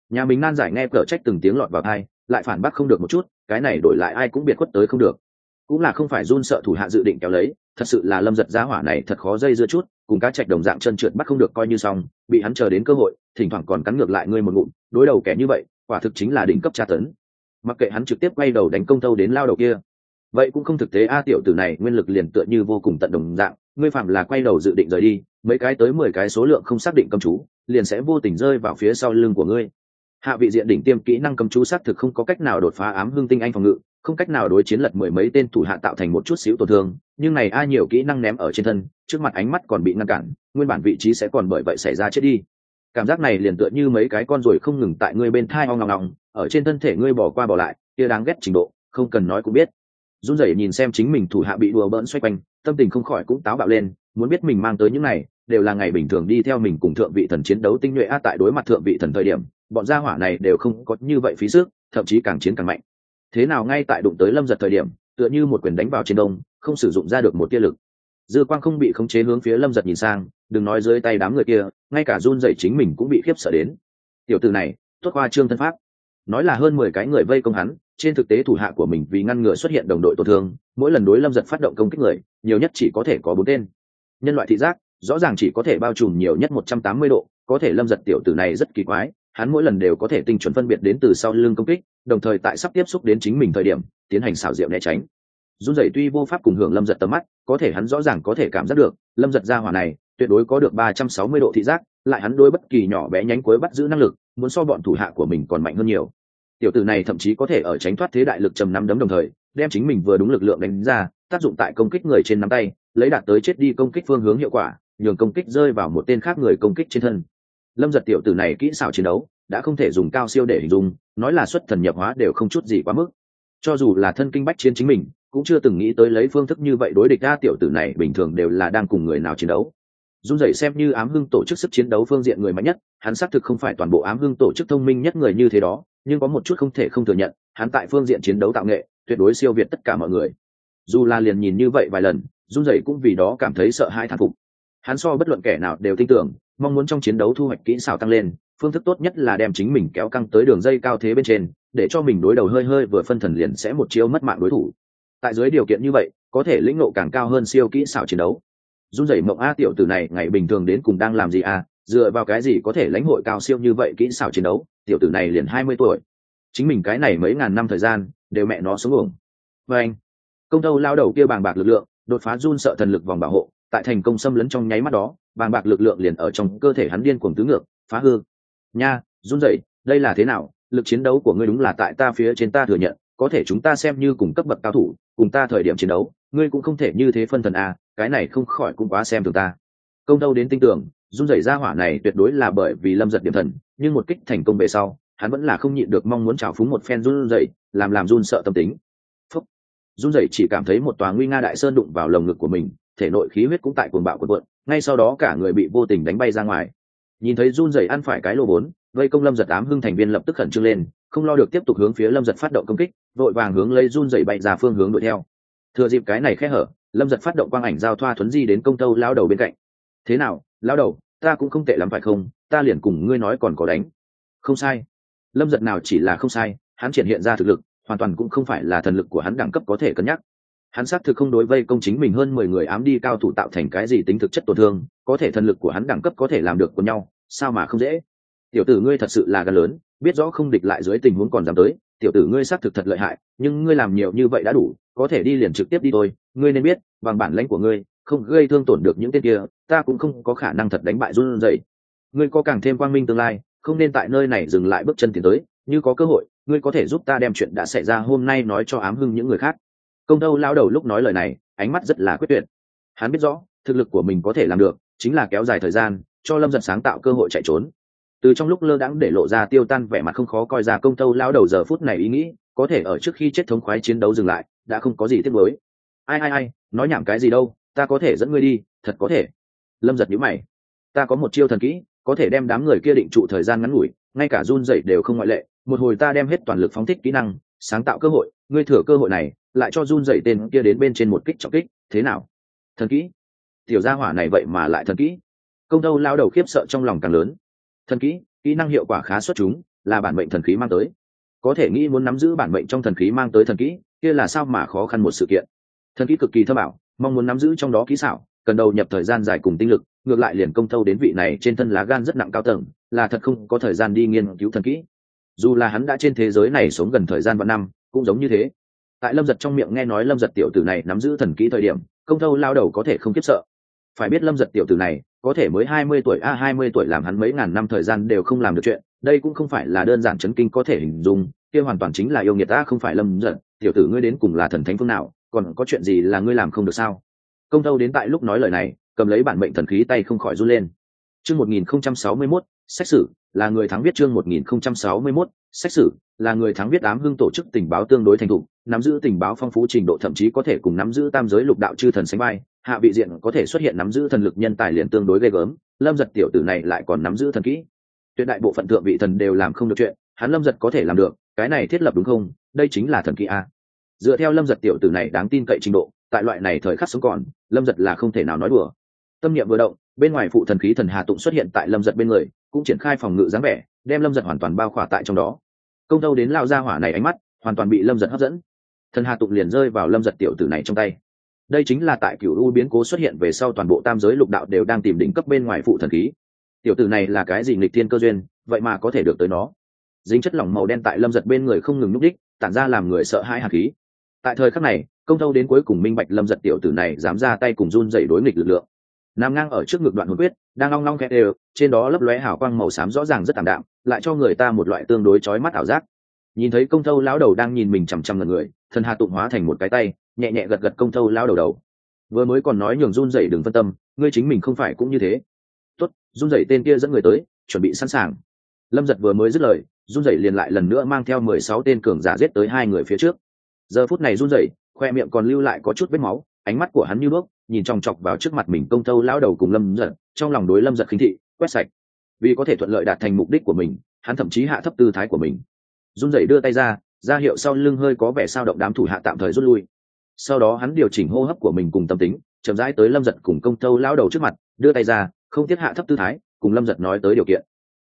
Nhà mình nan giải nghe cở trách từng tiếng lọt vào thai lại phản bác không được một chút, cái này đổi lại ai cũng biệt khuất tới không được. Cũng là không phải run sợ thủ hạ dự định kéo lấy, thật sự là lâm giật giá hỏa này thật khó dây dưa chút cùng cá trạch đồng dạng chân trượt bắt không được coi như xong, bị hắn chờ đến cơ hội, thỉnh thoảng còn cắn ngược lại ngươi một ngụm, đối đầu kẻ như vậy, quả thực chính là đỉnh cấp tra tấn. Mặc kệ hắn trực tiếp quay đầu đánh công thâu đến lao đầu kia, vậy cũng không thực tế, a, tiểu tử này nguyên lực liền tựa như vô cùng tận đồng dạng, ngươi phạm là quay đầu dự định rời đi, mấy cái tới mười cái số lượng không xác định cầm chú, liền sẽ vô tình rơi vào phía sau lưng của ngươi hạ vị diện đỉnh tiêm kỹ năng cầm chú xác thực không có cách nào đột phá ám hương tinh anh phòng ngự, không cách nào đối chiến lật mười mấy tên thủ hạ tạo thành một chút xíu tổn thương, nhưng này ai nhiều kỹ năng ném ở trên thân, trước mặt ánh mắt còn bị ngăn cản, nguyên bản vị trí sẽ còn bởi vậy xảy ra chết đi. Cảm giác này liền tựa như mấy cái con ruồi không ngừng tại ngươi bên thai ho ngọng ngọng ở trên thân thể ngươi bỏ qua bỏ lại, kia đáng ghét trình độ, không cần nói cũng biết. Run rẩy nhìn xem chính mình thủ hạ bị đùa bỡn xoay quanh, tâm tình không khỏi cũng táo bạo lên, muốn biết mình mang tới những này, đều là ngày bình thường đi theo mình cùng thượng vị thần chiến đấu tinh nhuệ a tại đối mặt thượng vị thần thời điểm bọn gia hỏa này đều không có như vậy phí sức, thậm chí càng chiến càng mạnh. Thế nào ngay tại đụng tới lâm giật thời điểm, tựa như một quyền đánh vào trên đông, không sử dụng ra được một tia lực. Dư quang không bị khống chế hướng phía lâm giật nhìn sang, đừng nói dưới tay đám người kia, ngay cả run dậy chính mình cũng bị khiếp sợ đến. Tiểu tử này, tốt qua trương thân pháp. Nói là hơn mười cái người vây công hắn, trên thực tế thủ hạ của mình vì ngăn ngừa xuất hiện đồng đội tổn thương, mỗi lần đối lâm giật phát động công kích người, nhiều nhất chỉ có thể có bốn tên. Nhân loại thị giác, rõ ràng chỉ có thể bao trùm nhiều nhất một trăm tám mươi độ, có thể lâm giật tiểu tử này rất kỳ quái hắn mỗi lần đều có thể tinh chuẩn phân biệt đến từ sau lưng công kích, đồng thời tại sắp tiếp xúc đến chính mình thời điểm, tiến hành xảo diệu né tránh. Run rẩy tuy vô pháp cùng hưởng lâm giật tầm mắt, có thể hắn rõ ràng có thể cảm giác được, lâm giật ra hỏa này, tuyệt đối có được ba trăm sáu mươi độ thị giác, lại hắn đôi bất kỳ nhỏ bé nhánh cuối bắt giữ năng lực, muốn so bọn thủ hạ của mình còn mạnh hơn nhiều. Tiểu tử này thậm chí có thể ở tránh thoát thế đại lực trầm nắm đấm đồng thời, đem chính mình vừa đúng lực lượng đánh ra, tác dụng tại công kích người trên nắm tay, lấy đạt tới chết đi công kích phương hướng hiệu quả, nhường công kích rơi vào một tên khác người công kích trên thân lâm giật tiểu tử này kỹ xảo chiến đấu, đã không thể dùng cao siêu để hình dung, nói là xuất thần nhập hóa đều không chút gì quá mức. Cho dù là thân kinh bách chiến chính mình, cũng chưa từng nghĩ tới lấy phương thức như vậy đối địch ra tiểu tử này bình thường đều là đang cùng người nào chiến đấu. Dung dậy xem như ám hưng tổ chức sức chiến đấu phương diện người mạnh nhất, hắn xác thực không phải toàn bộ ám hưng tổ chức thông minh nhất người như thế đó, nhưng có một chút không thể không thừa nhận, hắn tại phương diện chiến đấu tạo nghệ, tuyệt đối siêu việt tất cả mọi người. Dù là liền nhìn như vậy vài lần dung dậy cũng vì đó cảm thấy sợ hãi thán phục. Hắn so bất luận kẻ nào đều tin tưởng mong muốn trong chiến đấu thu hoạch kỹ xảo tăng lên, phương thức tốt nhất là đem chính mình kéo căng tới đường dây cao thế bên trên, để cho mình đối đầu hơi hơi vừa phân thần liền sẽ một chiêu mất mạng đối thủ. Tại dưới điều kiện như vậy, có thể lĩnh ngộ càng cao hơn siêu kỹ xảo chiến đấu. Run rẩy mộng a tiểu tử này ngày bình thường đến cùng đang làm gì à? dựa vào cái gì có thể lãnh hội cao siêu như vậy kỹ xảo chiến đấu, tiểu tử này liền hai mươi tuổi. Chính mình cái này mấy ngàn năm thời gian, đều mẹ nó xuống uổng. Và anh, công tâu lao đầu kia bàng bạc lực lượng, đột phá run sợ thần lực vòng bảo hộ, tại thành công xâm lấn trong nháy mắt đó bàng bạc lực lượng liền ở trong cơ thể hắn điên cuồng tứ ngược, phá hư. Nha, run rẩy, đây là thế nào? Lực chiến đấu của ngươi đúng là tại ta phía trên ta thừa nhận, có thể chúng ta xem như cùng cấp bậc cao thủ, cùng ta thời điểm chiến đấu, ngươi cũng không thể như thế phân thần à cái này không khỏi cũng quá xem thường ta. Công đâu đến tinh tưởng run rẩy ra hỏa này tuyệt đối là bởi vì lâm giật điểm thần, nhưng một kích thành công về sau, hắn vẫn là không nhịn được mong muốn trào phúng một phen run rẩy, làm làm run sợ tâm tính. Phúc. run rẩy chỉ cảm thấy một tòa nguy nga đại sơn đụng vào lồng ngực của mình thể nội khí huyết cũng tại cuồng bạo cuộn cuộn, ngay sau đó cả người bị vô tình đánh bay ra ngoài. Nhìn thấy run rẩy ăn phải cái lô vốn vây công lâm giật ám hưng thành viên lập tức khẩn trương lên, không lo được tiếp tục hướng phía lâm giật phát động công kích, vội vàng hướng lấy run rẩy bay ra phương hướng đuổi theo. Thừa dịp cái này khẽ hở, lâm giật phát động quang ảnh giao thoa thuấn di đến công tâu lao đầu bên cạnh. Thế nào, lao đầu, ta cũng không tệ lắm phải không? Ta liền cùng ngươi nói còn có đánh. Không sai. Lâm giật nào chỉ là không sai, hắn triển hiện ra thực lực, hoàn toàn cũng không phải là thần lực của hắn đẳng cấp có thể cân nhắc hắn xác thực không đối vây công chính mình hơn mười người ám đi cao thủ tạo thành cái gì tính thực chất tổn thương, có thể thần lực của hắn đẳng cấp có thể làm được của nhau, sao mà không dễ? Tiểu tử ngươi thật sự là gan lớn, biết rõ không địch lại dưới tình huống còn dám tới, tiểu tử ngươi xác thực thật lợi hại, nhưng ngươi làm nhiều như vậy đã đủ, có thể đi liền trực tiếp đi thôi, ngươi nên biết, bằng bản lãnh của ngươi, không gây thương tổn được những tên kia, ta cũng không có khả năng thật đánh bại run dậy ngươi có càng thêm quang minh tương lai, không nên tại nơi này dừng lại bước chân tiến tới, như có cơ hội, ngươi có thể giúp ta đem chuyện đã xảy ra hôm nay nói cho ám hưng những người khác công Tâu lao đầu lúc nói lời này, ánh mắt rất là quyết tuyệt. Hắn biết rõ, thực lực của mình có thể làm được, chính là kéo dài thời gian, cho lâm giật sáng tạo cơ hội chạy trốn. Từ trong lúc lơ đãng để lộ ra tiêu tan vẻ mặt không khó coi ra công tâu lao đầu giờ phút này ý nghĩ, có thể ở trước khi chết thống khoái chiến đấu dừng lại, đã không có gì tiếc mới ai ai ai, nói nhảm cái gì đâu, ta có thể dẫn ngươi đi, thật có thể. Lâm giật nhíu mày. Ta có một chiêu thần kỹ, có thể đem đám người kia định trụ thời gian ngắn ngủi, ngay cả run dậy đều không ngoại lệ, một hồi ta đem hết toàn lực phóng thích kỹ năng, sáng tạo cơ hội, ngươi thừa cơ hội này lại cho run dậy tên kia đến bên trên một kích trọng kích. Thế nào? Thần kỹ. Tiểu gia hỏa này vậy mà lại thần kỹ. Công đâu lao đầu khiếp sợ trong lòng càng lớn. Thần kỹ kỹ năng hiệu quả khá xuất chúng, là bản mệnh thần khí mang tới. Có thể nghĩ muốn nắm giữ bản mệnh trong thần khí mang tới thần kỹ, kia là sao mà khó khăn một sự kiện. Thần kỹ cực kỳ thơ bảo mong muốn nắm giữ trong đó kỹ xảo, cần đầu nhập thời gian dài cùng tinh lực, ngược lại liền công thâu đến vị này trên thân lá gan rất nặng cao tầng, là thật không có thời gian đi nghiên cứu thần kỹ. Dù là hắn đã trên thế giới này sống gần thời gian vạn năm, cũng giống như thế tại lâm giật trong miệng nghe nói lâm giật tiểu tử này nắm giữ thần kỹ thời điểm, công thâu lao đầu có thể không kiếp sợ. Phải biết lâm giật tiểu tử này, có thể mới hai mươi tuổi, a, hai mươi tuổi làm hắn mấy ngàn năm thời gian đều không làm được chuyện, đây cũng không phải là đơn giản chấn kinh có thể hình dung, kia hoàn toàn chính là yêu nghiệt ta, không phải lâm giật, tiểu tử ngươi đến cùng là thần thánh phương nào, còn có chuyện gì là ngươi làm không được sao? Công thâu đến tại lúc nói lời này, cầm lấy bản mệnh thần khí tay không khỏi run lên. Chương một nghìn không trăm sáu mươi mốt, xét xử, là người thắng viết chương một nghìn không trăm sáu mươi mốt xét xử là người thắng viết ám hưng tổ chức tình báo tương đối thành thục, nắm giữ tình báo phong phú trình độ thậm chí có thể cùng nắm giữ tam giới lục đạo chư thần sánh vai, hạ vị diện có thể xuất hiện nắm giữ thần lực nhân tài liền tương đối ghê gớm, lâm giật tiểu tử này lại còn nắm giữ thần kỹ. Tuyệt đại bộ phận thượng vị thần đều làm không được chuyện, hắn lâm giật có thể làm được, cái này thiết lập đúng không? Đây chính là thần kỹ a. Dựa theo lâm giật tiểu tử này đáng tin cậy trình độ, tại loại này thời khắc sống còn, lâm giật là không thể nào nói đùa. Tâm niệm vừa động, bên ngoài phụ thần khí thần hà tụng xuất hiện tại lâm giật bên người, cũng triển khai phòng ngự dáng vẻ, đem lâm giật hoàn toàn bao khỏa tại trong đó công tâu đến lao ra hỏa này ánh mắt, hoàn toàn bị lâm giật hấp dẫn. Thần hà tụng liền rơi vào lâm giật tiểu tử này trong tay. Đây chính là tại cựu u biến cố xuất hiện về sau toàn bộ tam giới lục đạo đều đang tìm đỉnh cấp bên ngoài phụ thần khí. Tiểu tử này là cái gì nghịch thiên cơ duyên, vậy mà có thể được tới nó? Dính chất lỏng màu đen tại lâm giật bên người không ngừng núp đích tản ra làm người sợ hãi hạt khí. Tại thời khắc này, công tâu đến cuối cùng minh bạch lâm giật tiểu tử này dám ra tay cùng run dậy đối nghịch lực lượng nằm ngang ở trước ngực đoạn hồn quyết, đang long long kẹt đều, trên đó lấp lóe hào quang màu xám rõ ràng rất tảm đạm, lại cho người ta một loại tương đối chói mắt ảo giác. Nhìn thấy công thâu lão đầu đang nhìn mình chằm chằm lần người thần hà tụng hóa thành một cái tay, nhẹ nhẹ gật gật công thâu lão đầu đầu. Vừa mới còn nói nhường run dậy đừng phân tâm, ngươi chính mình không phải cũng như thế. Tốt, run dậy tên kia dẫn người tới, chuẩn bị sẵn sàng. Lâm giật vừa mới dứt lời, run dậy liền lại lần nữa mang theo mười sáu tên cường giả giết tới hai người phía trước. Giờ phút này run dậy khoe miệng còn lưu lại có chút vết máu, ánh mắt của hắn như đuốc nhìn chòng chọc vào trước mặt mình công tâu lão đầu cùng lâm giật, trong lòng đối lâm giật khinh thị, quét sạch. Vì có thể thuận lợi đạt thành mục đích của mình, hắn thậm chí hạ thấp tư thái của mình. Run dậy đưa tay ra ra hiệu sau lưng hơi có vẻ sao động đám thủ hạ tạm thời rút lui. Sau đó hắn điều chỉnh hô hấp của mình cùng tâm tính, chậm rãi tới lâm giật cùng công tâu lão đầu trước mặt, đưa tay ra, không thiết hạ thấp tư thái, cùng lâm giật nói tới điều kiện.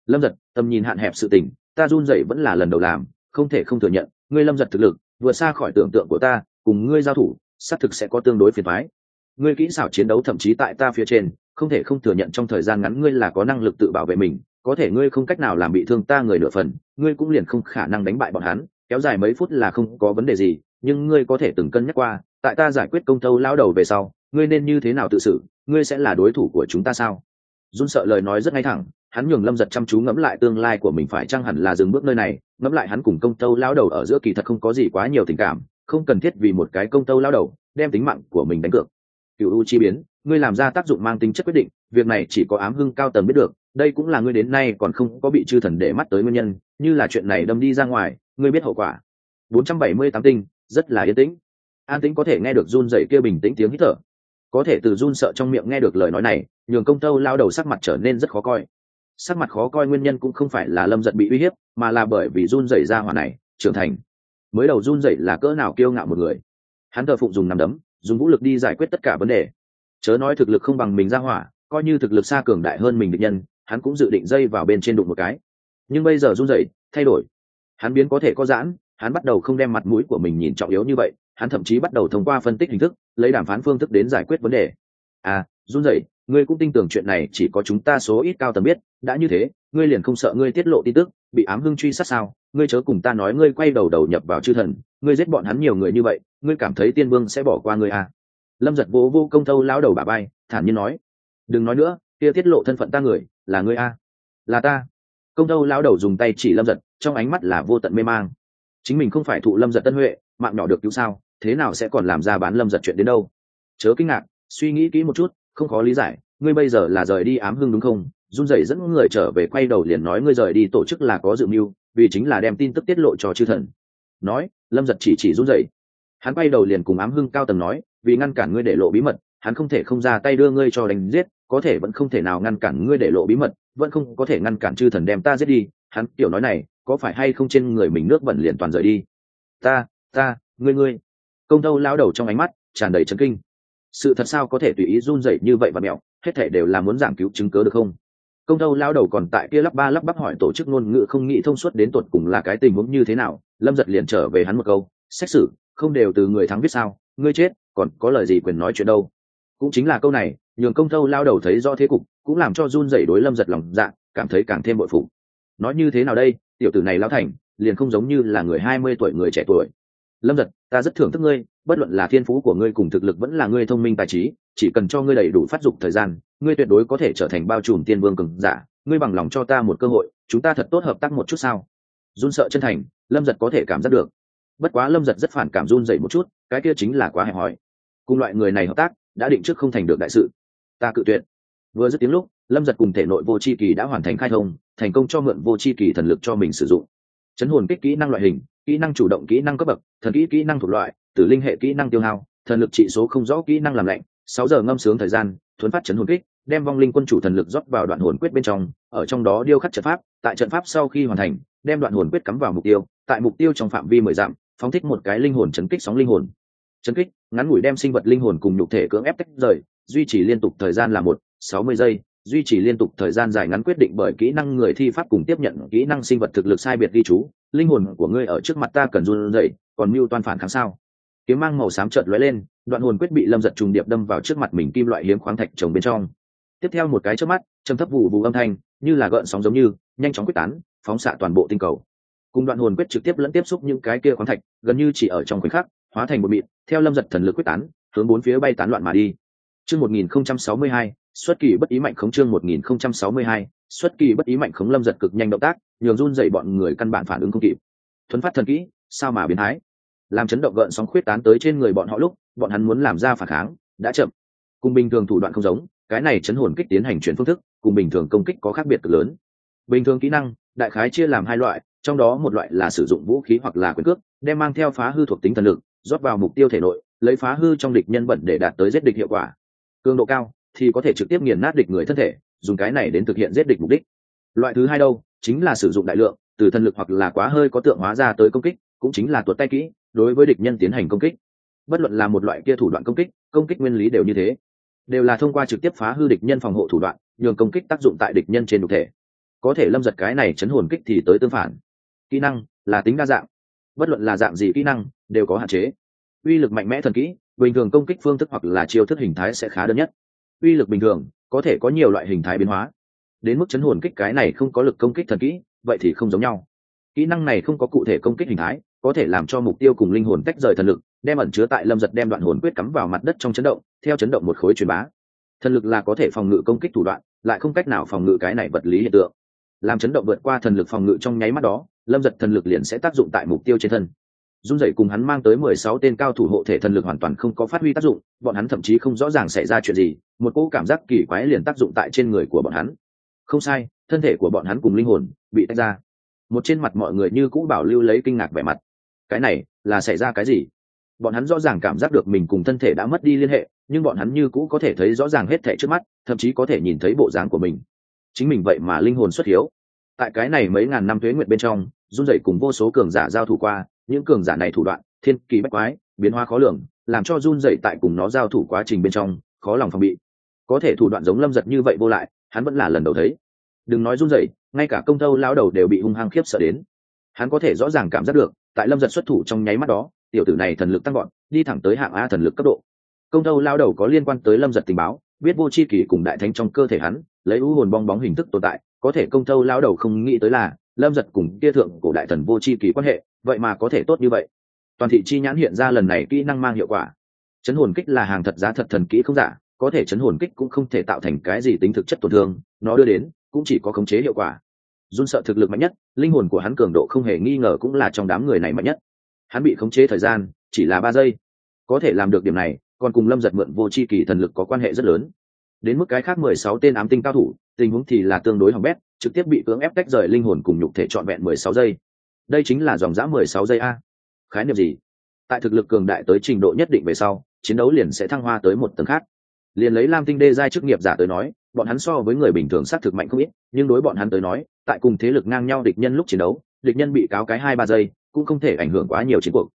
Lâm giật, tầm nhìn hạn hẹp sự tình, ta run dậy vẫn là lần đầu làm, không thể không thừa nhận, ngươi lâm giật thực lực, vượt xa khỏi tưởng tượng của ta, cùng ngươi giao thủ, xác thực sẽ có tương đối phiền thoái ngươi kỹ xảo chiến đấu thậm chí tại ta phía trên, không thể không thừa nhận trong thời gian ngắn ngươi là có năng lực tự bảo vệ mình, có thể ngươi không cách nào làm bị thương ta người nửa phần, ngươi cũng liền không khả năng đánh bại bọn hắn, kéo dài mấy phút là không có vấn đề gì, nhưng ngươi có thể từng cân nhắc qua, tại ta giải quyết công tâu lao đầu về sau, ngươi nên như thế nào tự xử, ngươi sẽ là đối thủ của chúng ta sao? Run sợ lời nói rất ngay thẳng, hắn nhường lâm giật chăm chú ngẫm lại tương lai của mình phải chăng hẳn là dừng bước nơi này, ngẫm lại hắn cùng công tâu lao đầu ở giữa kỳ thật không có gì quá nhiều tình cảm, không cần thiết vì một cái công tâu lao đầu, đem tính mạng của mình đánh cược cựu u chi biến, ngươi làm ra tác dụng mang tính chất quyết định, việc này chỉ có ám hưng cao tầng biết được, đây cũng là ngươi đến nay còn không có bị chư thần để mắt tới nguyên nhân, như là chuyện này đâm đi ra ngoài, ngươi biết hậu quả. 478 tinh, rất là yên tĩnh. An tĩnh có thể nghe được run dậy kia bình tĩnh tiếng hít thở. Có thể từ run sợ trong miệng nghe được lời nói này, nhường công tâu lao đầu sắc mặt trở nên rất khó coi. Sắc mặt khó coi nguyên nhân cũng không phải là lâm giật bị uy hiếp, mà là bởi vì run dậy ra hỏa này, trưởng thành. Mới đầu run dậy là cỡ nào kiêu ngạo một người. Hắn thờ phụng dùng nằm đấm dùng vũ lực đi giải quyết tất cả vấn đề. Chớ nói thực lực không bằng mình ra hỏa coi như thực lực xa cường đại hơn mình định nhân hắn cũng dự định dây vào bên trên đụng một cái. Nhưng bây giờ run rẩy, thay đổi. Hắn biến có thể có giãn hắn bắt đầu không đem mặt mũi của mình nhìn trọng yếu như vậy hắn thậm chí bắt đầu thông qua phân tích hình thức lấy đàm phán phương thức đến giải quyết vấn đề. À run rẩy ngươi cũng tin tưởng chuyện này chỉ có chúng ta số ít cao tầm biết đã như thế ngươi liền không sợ ngươi tiết lộ tin tức bị ám hưng truy sát sao? Ngươi chớ cùng ta nói ngươi quay đầu đầu nhập vào chư thần, ngươi giết bọn hắn nhiều người như vậy, ngươi cảm thấy tiên vương sẽ bỏ qua ngươi à? Lâm giật vô vô công thâu lao đầu bà bay thản nhiên nói. Đừng nói nữa, kia tiết lộ thân phận ta người, là ngươi a à? là ta. Công thâu lao đầu dùng tay chỉ lâm giật, trong ánh mắt là vô tận mê mang. Chính mình không phải thụ lâm giật tân huệ, mạng nhỏ được cứu sao, thế nào sẽ còn làm ra bán lâm giật chuyện đến đâu? Chớ kinh ngạc, suy nghĩ kỹ một chút, không khó lý giải, ngươi bây giờ là rời đi ám hưng đúng không? Run rẩy dẫn người trở về quay đầu liền nói ngươi rời đi tổ chức là có dự mưu, vì chính là đem tin tức tiết lộ cho chư thần. Nói, lâm giật chỉ chỉ run rẩy. Hắn quay đầu liền cùng ám hưng cao tầng nói, vì ngăn cản ngươi để lộ bí mật, hắn không thể không ra tay đưa ngươi cho đánh giết, có thể vẫn không thể nào ngăn cản ngươi để lộ bí mật, vẫn không có thể ngăn cản chư thần đem ta giết đi. Hắn kiểu nói này, có phải hay không trên người mình nước bẩn liền toàn rời đi? Ta ta, ngươi ngươi. Công tâu lao đầu trong ánh mắt tràn đầy chấn kinh. Sự thật sao có thể tùy ý run rẩy như vậy và mẹo, hết thể đều là muốn giảng cứu chứng cớ được không? Công tâu lao đầu còn tại kia lắp ba lắp bắp hỏi tổ chức ngôn ngữ không nghĩ thông suốt đến tột cùng là cái tình huống như thế nào. Lâm giật liền trở về hắn một câu, xét xử, không đều từ người thắng biết sao? Ngươi chết, còn có lời gì quyền nói chuyện đâu? Cũng chính là câu này, nhường công tâu lao đầu thấy do thế cục, cũng làm cho run dậy đối lâm giật lòng dạ cảm thấy càng thêm bội phụ nói như thế nào đây? Tiểu tử này lao thành, liền không giống như là người hai mươi tuổi người trẻ tuổi. Lâm giật, ta rất thưởng thức ngươi, bất luận là thiên phú của ngươi cùng thực lực vẫn là ngươi thông minh tài trí chỉ cần cho ngươi đầy đủ phát dục thời gian, ngươi tuyệt đối có thể trở thành bao trùm tiên vương cường giả. Ngươi bằng lòng cho ta một cơ hội, chúng ta thật tốt hợp tác một chút sao? Run sợ chân thành, lâm giật có thể cảm giác được. Bất quá lâm giật rất phản cảm run dậy một chút, cái kia chính là quá hẹp hòi. Cùng loại người này hợp tác, đã định trước không thành được đại sự. Ta cự tuyệt. Vừa dứt tiếng lúc, lâm giật cùng thể nội vô c h i kỳ đã hoàn thành khai thông, thành công cho mượn vô c h i kỳ thần lực cho mình sử dụng. Chấn hồn kích kỹ năng loại hình, kỹ năng chủ động, kỹ năng cấp bậc, thần kỹ kỹ năng thuộc loại, tử linh hệ kỹ năng tiêu hao, thần lực trị số không rõ, kỹ năng làm lạnh sáu giờ ngâm sướng thời gian, thuấn phát chấn hồn kích, đem vong linh quân chủ thần lực rót vào đoạn hồn quyết bên trong, ở trong đó điêu khắc trận pháp, tại trận pháp sau khi hoàn thành, đem đoạn hồn quyết cắm vào mục tiêu, tại mục tiêu trong phạm vi mười dặm, phóng thích một cái linh hồn chấn kích sóng linh hồn. Chấn kích, ngắn ngủi đem sinh vật linh hồn cùng nhục thể cưỡng ép tách rời, duy trì liên tục thời gian là một, sáu mươi giây, duy trì liên tục thời gian dài ngắn quyết định bởi kỹ năng người thi pháp cùng tiếp nhận kỹ năng sinh vật thực lực sai biệt ghi chú, linh hồn của ngươi ở trước mặt ta cần run dậy còn mưu toan phản kháng sao? Kiếm mang màu xám trợn lóe lên, đoạn hồn quyết bị lâm giật trùng điệp đâm vào trước mặt mình kim loại hiếm khoáng thạch trồng bên trong. Tiếp theo một cái trước mắt châm thấp vụ vụ âm thanh, như là gợn sóng giống như, nhanh chóng quyết tán, phóng xạ toàn bộ tinh cầu. Cùng đoạn hồn quyết trực tiếp lẫn tiếp xúc những cái kia khoáng thạch, gần như chỉ ở trong khoảnh khắc, hóa thành một mịn, theo lâm giật thần lực quyết tán, hướng bốn phía bay tán loạn mà đi. Chương một nghìn không trăm sáu mươi hai, xuất kỳ bất ý mạnh khống chương một nghìn không trăm sáu mươi hai, xuất kỳ bất ý mạnh khống lâm giật cực nhanh động tác, nhường run dậy bọn người căn bản phản ứng không kịp. Thuấn phát thần kỹ, sao mà biến thái? Làm chấn động gợn sóng khuyết tán tới trên người bọn họ lúc, bọn hắn muốn làm ra phản kháng, đã chậm. Cùng bình thường thủ đoạn không giống, cái này chấn hồn kích tiến hành chuyển phương thức, cùng bình thường công kích có khác biệt cực lớn. Bình thường kỹ năng, đại khái chia làm hai loại, trong đó một loại là sử dụng vũ khí hoặc là quyền cước, đem mang theo phá hư thuộc tính thần lực, rót vào mục tiêu thể nội, lấy phá hư trong địch nhân bẩn để đạt tới giết địch hiệu quả. Cường độ cao thì có thể trực tiếp nghiền nát địch người thân thể, dùng cái này đến thực hiện giết địch mục đích. Loại thứ hai đâu, chính là sử dụng đại lượng, từ thần lực hoặc là quá hơi có tượng hóa ra tới công kích cũng chính là tuột tay kỹ, đối với địch nhân tiến hành công kích. Bất luận là một loại kia thủ đoạn công kích công kích nguyên lý đều như thế. Đều là thông qua trực tiếp phá hư địch nhân phòng hộ thủ đoạn, nhường công kích tác dụng tại địch nhân trên đục thể. Có thể lâm giật cái này chấn hồn kích thì tới tương phản. Kỹ năng là tính đa dạng. Bất luận là dạng gì kỹ năng, đều có hạn chế. Uy lực mạnh mẽ thần kỹ, bình thường công kích phương thức hoặc là chiêu thức hình thái sẽ khá đơn nhất. Uy lực bình thường, có thể có nhiều loại hình thái biến hóa. Đến mức chấn hồn kích cái này không có lực công kích thần kỹ, vậy thì không giống nhau. Kỹ năng này không có cụ thể công kích hình thái có thể làm cho mục tiêu cùng linh hồn tách rời thần lực, đem ẩn chứa tại lâm giật đem đoạn hồn quyết cắm vào mặt đất trong chấn động, theo chấn động một khối truyền bá. Thần lực là có thể phòng ngự công kích thủ đoạn, lại không cách nào phòng ngự cái này vật lý hiện tượng. Làm chấn động vượt qua thần lực phòng ngự trong nháy mắt đó, lâm giật thần lực liền sẽ tác dụng tại mục tiêu trên thân. Run rẩy cùng hắn mang tới mười sáu tên cao thủ hộ thể thần lực hoàn toàn không có phát huy tác dụng, bọn hắn thậm chí không rõ ràng xảy ra chuyện gì, một cỗ cảm giác kỳ quái liền tác dụng tại trên người của bọn hắn. Không sai, thân thể của bọn hắn cùng linh hồn bị tách ra. Một trên mặt mọi người như cũ bảo lưu lấy kinh ngạc vẻ mặt cái này là xảy ra cái gì? Bọn hắn rõ ràng cảm giác được mình cùng thân thể đã mất đi liên hệ, nhưng bọn hắn như cũ có thể thấy rõ ràng hết thẻ trước mắt, thậm chí có thể nhìn thấy bộ dáng của mình. Chính mình vậy mà linh hồn xuất hiếu. Tại cái này mấy ngàn năm tuế nguyện bên trong, run dậy cùng vô số cường giả giao thủ qua, những cường giả này thủ đoạn, thiên kỳ bách quái, biến hóa khó lường, làm cho run dậy tại cùng nó giao thủ quá trình bên trong, khó lòng phòng bị. Có thể thủ đoạn giống lâm giật như vậy vô lại, hắn vẫn là lần đầu thấy. Đừng nói run dậy ngay cả công tâu lao đầu đều bị hung hăng khiếp sợ đến hắn có thể rõ ràng cảm giác được, tại lâm giật xuất thủ trong nháy mắt đó, tiểu tử này thần lực tăng gọn đi thẳng tới hạng a thần lực cấp độ. Công tâu lao đầu có liên quan tới lâm giật tình báo, biết vô c h i kỳ cùng đại thánh trong cơ thể hắn, lấy u hồn bong bóng hình thức tồn tại, có thể công tâu lao đầu không nghĩ tới là, lâm giật cùng kia thượng cổ đại thần vô c h i kỳ quan hệ, vậy mà có thể tốt như vậy. Toàn thị chi nhãn hiện ra lần này kỹ năng mang hiệu quả. Chấn hồn kích là hàng thật giá thật thần kỹ không giả, có thể chấn hồn kích cũng không thể tạo thành cái gì tính thực chất tổn thương, nó đưa đến, cũng chỉ có khống chế hiệu quả run sợ thực lực mạnh nhất, linh hồn của hắn cường độ không hề nghi ngờ cũng là trong đám người này mạnh nhất. Hắn bị khống chế thời gian chỉ là ba giây. Có thể làm được điểm này, còn cùng lâm giật mượn vô c h i kỳ thần lực có quan hệ rất lớn. Đến mức cái khác mười sáu tên ám tinh cao thủ, tình huống thì là tương đối hỏng bét, trực tiếp bị cưỡng ép tách rời linh hồn cùng nhục thể trọn vẹn mười sáu giây. Đây chính là dòng giã mười sáu giây a. Khái niệm gì? Tại thực lực cường đại tới trình độ nhất định về sau, chiến đấu liền sẽ thăng hoa tới một tầng khác liền lấy lam tinh đê giai chức nghiệp giả tới nói, bọn hắn so với người bình thường xác thực mạnh không ít, nhưng đối bọn hắn tới nói, tại cùng thế lực ngang nhau địch nhân lúc chiến đấu, địch nhân bị cáo cái hai ba giây, cũng không thể ảnh hưởng quá nhiều chiến cuộc.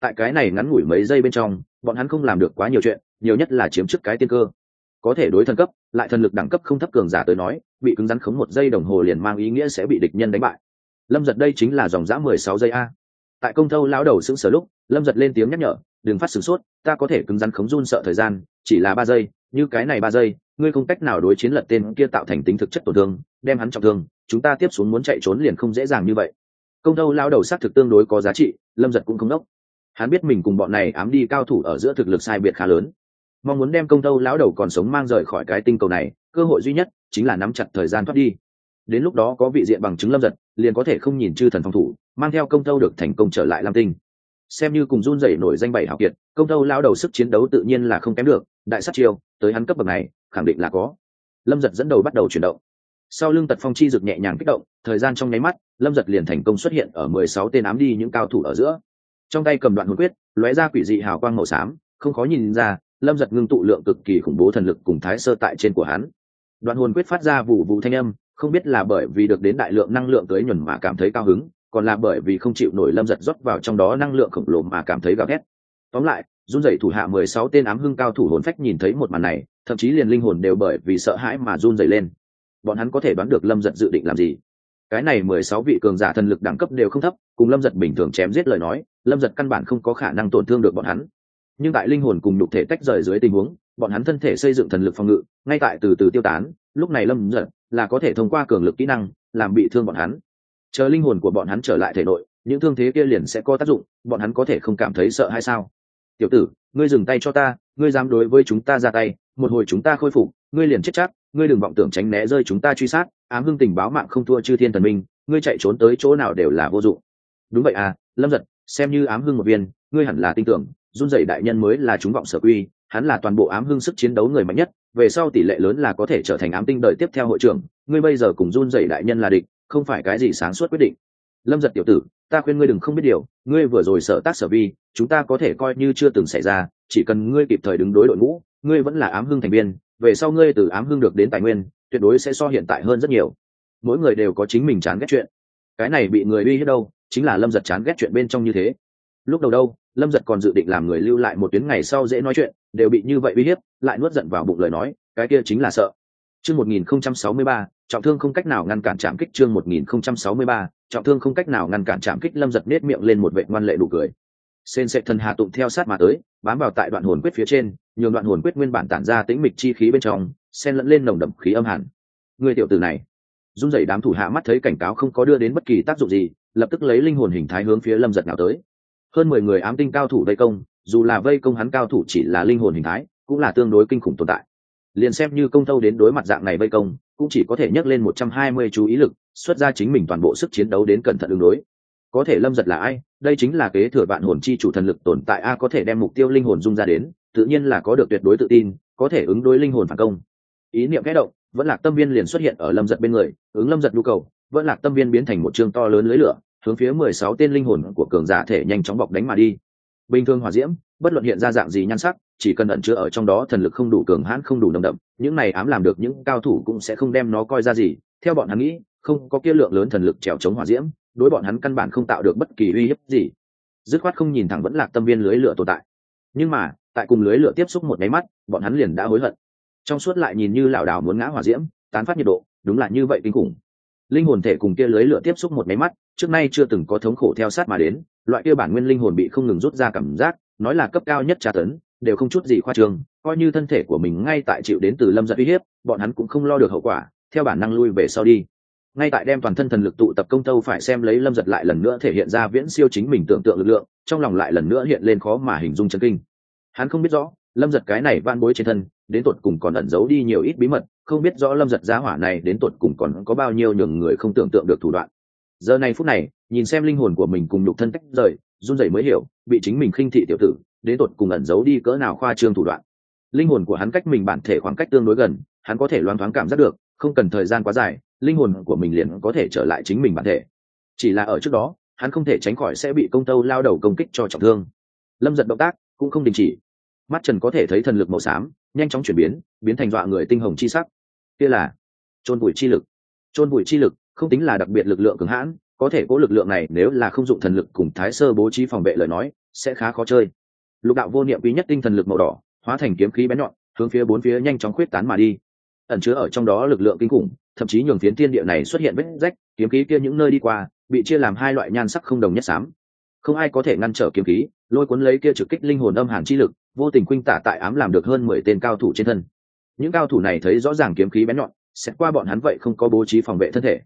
Tại cái này ngắn ngủi mấy giây bên trong, bọn hắn không làm được quá nhiều chuyện, nhiều nhất là chiếm trước cái tiên cơ. Có thể đối thần cấp, lại thần lực đẳng cấp không thấp cường giả tới nói, bị cứng rắn khống một giây đồng hồ liền mang ý nghĩa sẽ bị địch nhân đánh bại. Lâm giật đây chính là dòng giã mười sáu giây a. Tại công thâu lão đầu sững sờ lúc, lâm giật lên tiếng nhắc nhở, đừng phát sửng sốt, ta có thể cứng rắn khống run sợ thời gian, chỉ là ba giây như cái này ba giây, ngươi không cách nào đối chiến lật tên kia tạo thành tính thực chất tổn thương, đem hắn trọng thương, chúng ta tiếp xuống muốn chạy trốn liền không dễ dàng như vậy. Công thâu lao đầu s á t thực tương đối có giá trị, lâm giật cũng không đốc. Hắn biết mình cùng bọn này ám đi cao thủ ở giữa thực lực sai biệt khá lớn. Mong muốn đem công tâu lão đầu còn sống mang rời khỏi cái tinh cầu này, cơ hội duy nhất chính là nắm chặt thời gian thoát đi. Đến lúc đó có vị diện bằng chứng lâm giật, liền có thể không nhìn chư thần phòng thủ, mang theo công tâu được thành công trở lại lam tinh. Xem như cùng run rẩy nổi danh bảy học kiệt, công tâu lão đầu sức chiến đấu tự nhiên là không kém được đại sát chiêu, tới hắn cấp bậc này, khẳng định là có. Lâm giật dẫn đầu bắt đầu chuyển động. Sau lưng tật phong chi rực nhẹ nhàng kích động, thời gian trong nháy mắt, lâm giật liền thành công xuất hiện ở mười sáu tên ám đi những cao thủ ở giữa. Trong tay cầm đoạn hồn quyết, lóe ra quỷ dị hào quang màu xám, không khó nhìn ra, lâm giật ngưng tụ lượng cực kỳ khủng bố thần lực cùng thái sơ tại trên của hắn. Đoạn hồn quyết phát ra vụ vụ thanh âm, không biết là bởi vì được đến đại lượng năng lượng tới nhuần mà cảm thấy cao hứng, còn là bởi vì không chịu nổi lâm giật rót vào trong đó năng lượng khổng lồ mà cảm thấy gào ghét tóm lại run rẩy thủ hạ mười sáu tên ám hưng cao thủ hồn phách nhìn thấy một màn này, thậm chí liền linh hồn đều bởi vì sợ hãi mà run rẩy lên. Bọn hắn có thể đoán được lâm Dật dự định làm gì. Cái này mười sáu vị cường giả thần lực đẳng cấp đều không thấp, cùng lâm giật bình thường chém giết lời nói, lâm giật căn bản không có khả năng tổn thương được bọn hắn. Nhưng tại linh hồn cùng nhục thể tách rời dưới tình huống, bọn hắn thân thể xây dựng thần lực phòng ngự, ngay tại từ từ tiêu tán, lúc này lâm giật là có thể thông qua cường lực kỹ năng làm bị thương bọn hắn. Chờ linh hồn của bọn hắn trở lại thể nội, những thương thế kia liền sẽ có tác dụng, bọn hắn có thể không cảm thấy sợ hay sao? Tiểu tử, ngươi dừng tay cho ta, ngươi dám đối với chúng ta ra tay, một hồi chúng ta khôi phục, ngươi liền chết chắc, ngươi đừng vọng tưởng tránh né rơi chúng ta truy sát, ám hưng tình báo mạng không thua chư thiên thần minh, ngươi chạy trốn tới chỗ nào đều là vô dụng. Đúng vậy à lâm giật, xem như ám hưng một viên, ngươi hẳn là tin tưởng, run dậy đại nhân mới là chúng vọng sở quy, hắn là toàn bộ ám hưng sức chiến đấu người mạnh nhất, về sau tỷ lệ lớn là có thể trở thành ám tinh đợi tiếp theo hội trưởng, ngươi bây giờ cùng run dậy đại nhân là địch, không phải cái gì sáng suốt quyết định lâm giật tiểu tử, ta khuyên ngươi đừng không biết điều, ngươi vừa rồi sợ tác sở vi, chúng ta có thể coi như chưa từng xảy ra, chỉ cần ngươi kịp thời đứng đối đội ngũ, ngươi vẫn là ám hưng thành viên, về sau ngươi từ ám hưng được đến tài nguyên, tuyệt đối sẽ so hiện tại hơn rất nhiều. Mỗi người đều có chính mình chán ghét chuyện. Cái này bị người uy hiếp đâu, chính là lâm giật chán ghét chuyện bên trong như thế. Lúc đầu đâu, lâm giật còn dự định làm người lưu lại một tuyến ngày sau dễ nói chuyện, đều bị như vậy uy hiếp, lại nuốt giận vào bụng lời nói, cái kia chính là sợ chương một nghìn không trăm sáu mươi ba, trọng thương không cách nào ngăn cản chạm kích chương một nghìn không trăm sáu mươi ba, trọng thương không cách nào ngăn cản chạm kích lâm giật nết miệng lên một vệ ngoan lệ đủ cười. Sen sệ thần hạ tụng theo sát mà tới, bám vào tại đoạn hồn quyết phía trên, nhường đoạn hồn quyết nguyên bản tản ra tĩnh mịch chi khí bên trong, xen lẫn lên nồng đậm khí âm hàn. người tiểu tử này, run rẩy đám thủ hạ mắt thấy cảnh cáo không có đưa đến bất kỳ tác dụng gì, lập tức lấy linh hồn hình thái hướng phía lâm giật nào tới. Hơn mười người ám tinh cao thủ vây công, dù là vây công hắn cao thủ chỉ là linh hồn hình thái, cũng là tương đối kinh khủng tồn tại liền xem như công thâu đến đối mặt dạng này vây công, cũng chỉ có thể nhấc lên một trăm hai mươi chú ý lực, xuất ra chính mình toàn bộ sức chiến đấu đến cẩn thận ứng đối. Có thể lâm giật là ai? Đây chính là kế thừa vạn hồn chi chủ thần lực tồn tại a có thể đem mục tiêu linh hồn dung ra đến, tự nhiên là có được tuyệt đối tự tin, có thể ứng đối linh hồn phản công. Ý niệm kẽ động, vẫn lạc tâm viên liền xuất hiện ở lâm giật bên người, ứng lâm giật nhu cầu, vẫn lạc tâm viên biến thành một chương to lớn lưới lửa, hướng phía mười sáu tên linh hồn của cường giả thể nhanh chóng bọc đánh mà đi. Bình thường hỏa diễm bất luận hiện ra dạng gì nhan sắc, chỉ cần ẩn chứa ở trong đó thần lực không đủ cường hãn, không đủ nồng đậm, những này ám làm được những cao thủ cũng sẽ không đem nó coi ra gì. Theo bọn hắn nghĩ, không có kia lượng lớn thần lực trèo chống hỏa diễm, đối bọn hắn căn bản không tạo được bất kỳ uy hiếp gì. Dứt khoát không nhìn thẳng vẫn lạc tâm viên lưới lửa tồn tại. Nhưng mà, tại cùng lưới lửa tiếp xúc một máy mắt, bọn hắn liền đã hối hận. Trong suốt lại nhìn như lảo đảo muốn ngã hỏa diễm, tán phát nhiệt độ, đúng là như vậy kinh khủng. Linh hồn thể cùng kia lưới lửa tiếp xúc một máy mắt, trước nay chưa từng có thống khổ theo sát mà đến loại kia bản nguyên linh hồn bị không ngừng rút ra cảm giác, nói là cấp cao nhất tra tấn, đều không chút gì khoa trương, coi như thân thể của mình ngay tại chịu đến từ lâm giật uy hiếp, bọn hắn cũng không lo được hậu quả, theo bản năng lui về sau đi. Ngay tại đem toàn thân thần lực tụ tập công tâu phải xem lấy lâm giật lại lần nữa thể hiện ra viễn siêu chính mình tưởng tượng lực lượng, trong lòng lại lần nữa hiện lên khó mà hình dung chân kinh. Hắn không biết rõ, lâm giật cái này van bối trên thân, đến tột cùng còn ẩn giấu đi nhiều ít bí mật, không biết rõ lâm giật giá hỏa này đến tột cùng còn có bao nhiêu nhường người không tưởng tượng được thủ đoạn giờ này phút này, nhìn xem linh hồn của mình cùng nhục thân tách rời, run rẩy mới hiểu, bị chính mình khinh thị tiểu tử, đến tột cùng ẩn giấu đi cỡ nào khoa trương thủ đoạn. Linh hồn của hắn cách mình bản thể khoảng cách tương đối gần, hắn có thể loáng thoáng cảm giác được, không cần thời gian quá dài, linh hồn của mình liền có thể trở lại chính mình bản thể. Chỉ là ở trước đó, hắn không thể tránh khỏi sẽ bị công tâu lao đầu công kích cho trọng thương. Lâm giật động tác cũng không đình chỉ. Mắt trần có thể thấy thần lực màu xám, nhanh chóng chuyển biến biến thành dọa người tinh hồng chi sắc. Kia là trôn bụi chi lực. Trôn bụi chi lực không tính là đặc biệt lực lượng cường hãn, có thể cố lực lượng này nếu là không dụng thần lực cùng thái sơ bố trí phòng vệ lời nói, sẽ khá khó chơi. Lục đạo vô niệm quý nhất tinh thần lực màu đỏ, hóa thành kiếm khí bén nhọn, hướng phía bốn phía nhanh chóng khuyết tán mà đi. Ẩn chứa ở trong đó lực lượng kinh khủng, thậm chí nhường phiến thiên địa này xuất hiện vết rách, kiếm khí kia những nơi đi qua, bị chia làm hai loại nhan sắc không đồng nhất xám không ai có thể ngăn trở kiếm khí, lôi cuốn lấy kia trực kích linh hồn âm hàn chi lực, vô tình khuynh tả tại ám làm được hơn mười tên cao thủ trên thân. Những cao thủ này thấy rõ ràng kiếm khí bén nhọn, xét qua bọn hắn vậy không có bố trí phòng vệ thân thể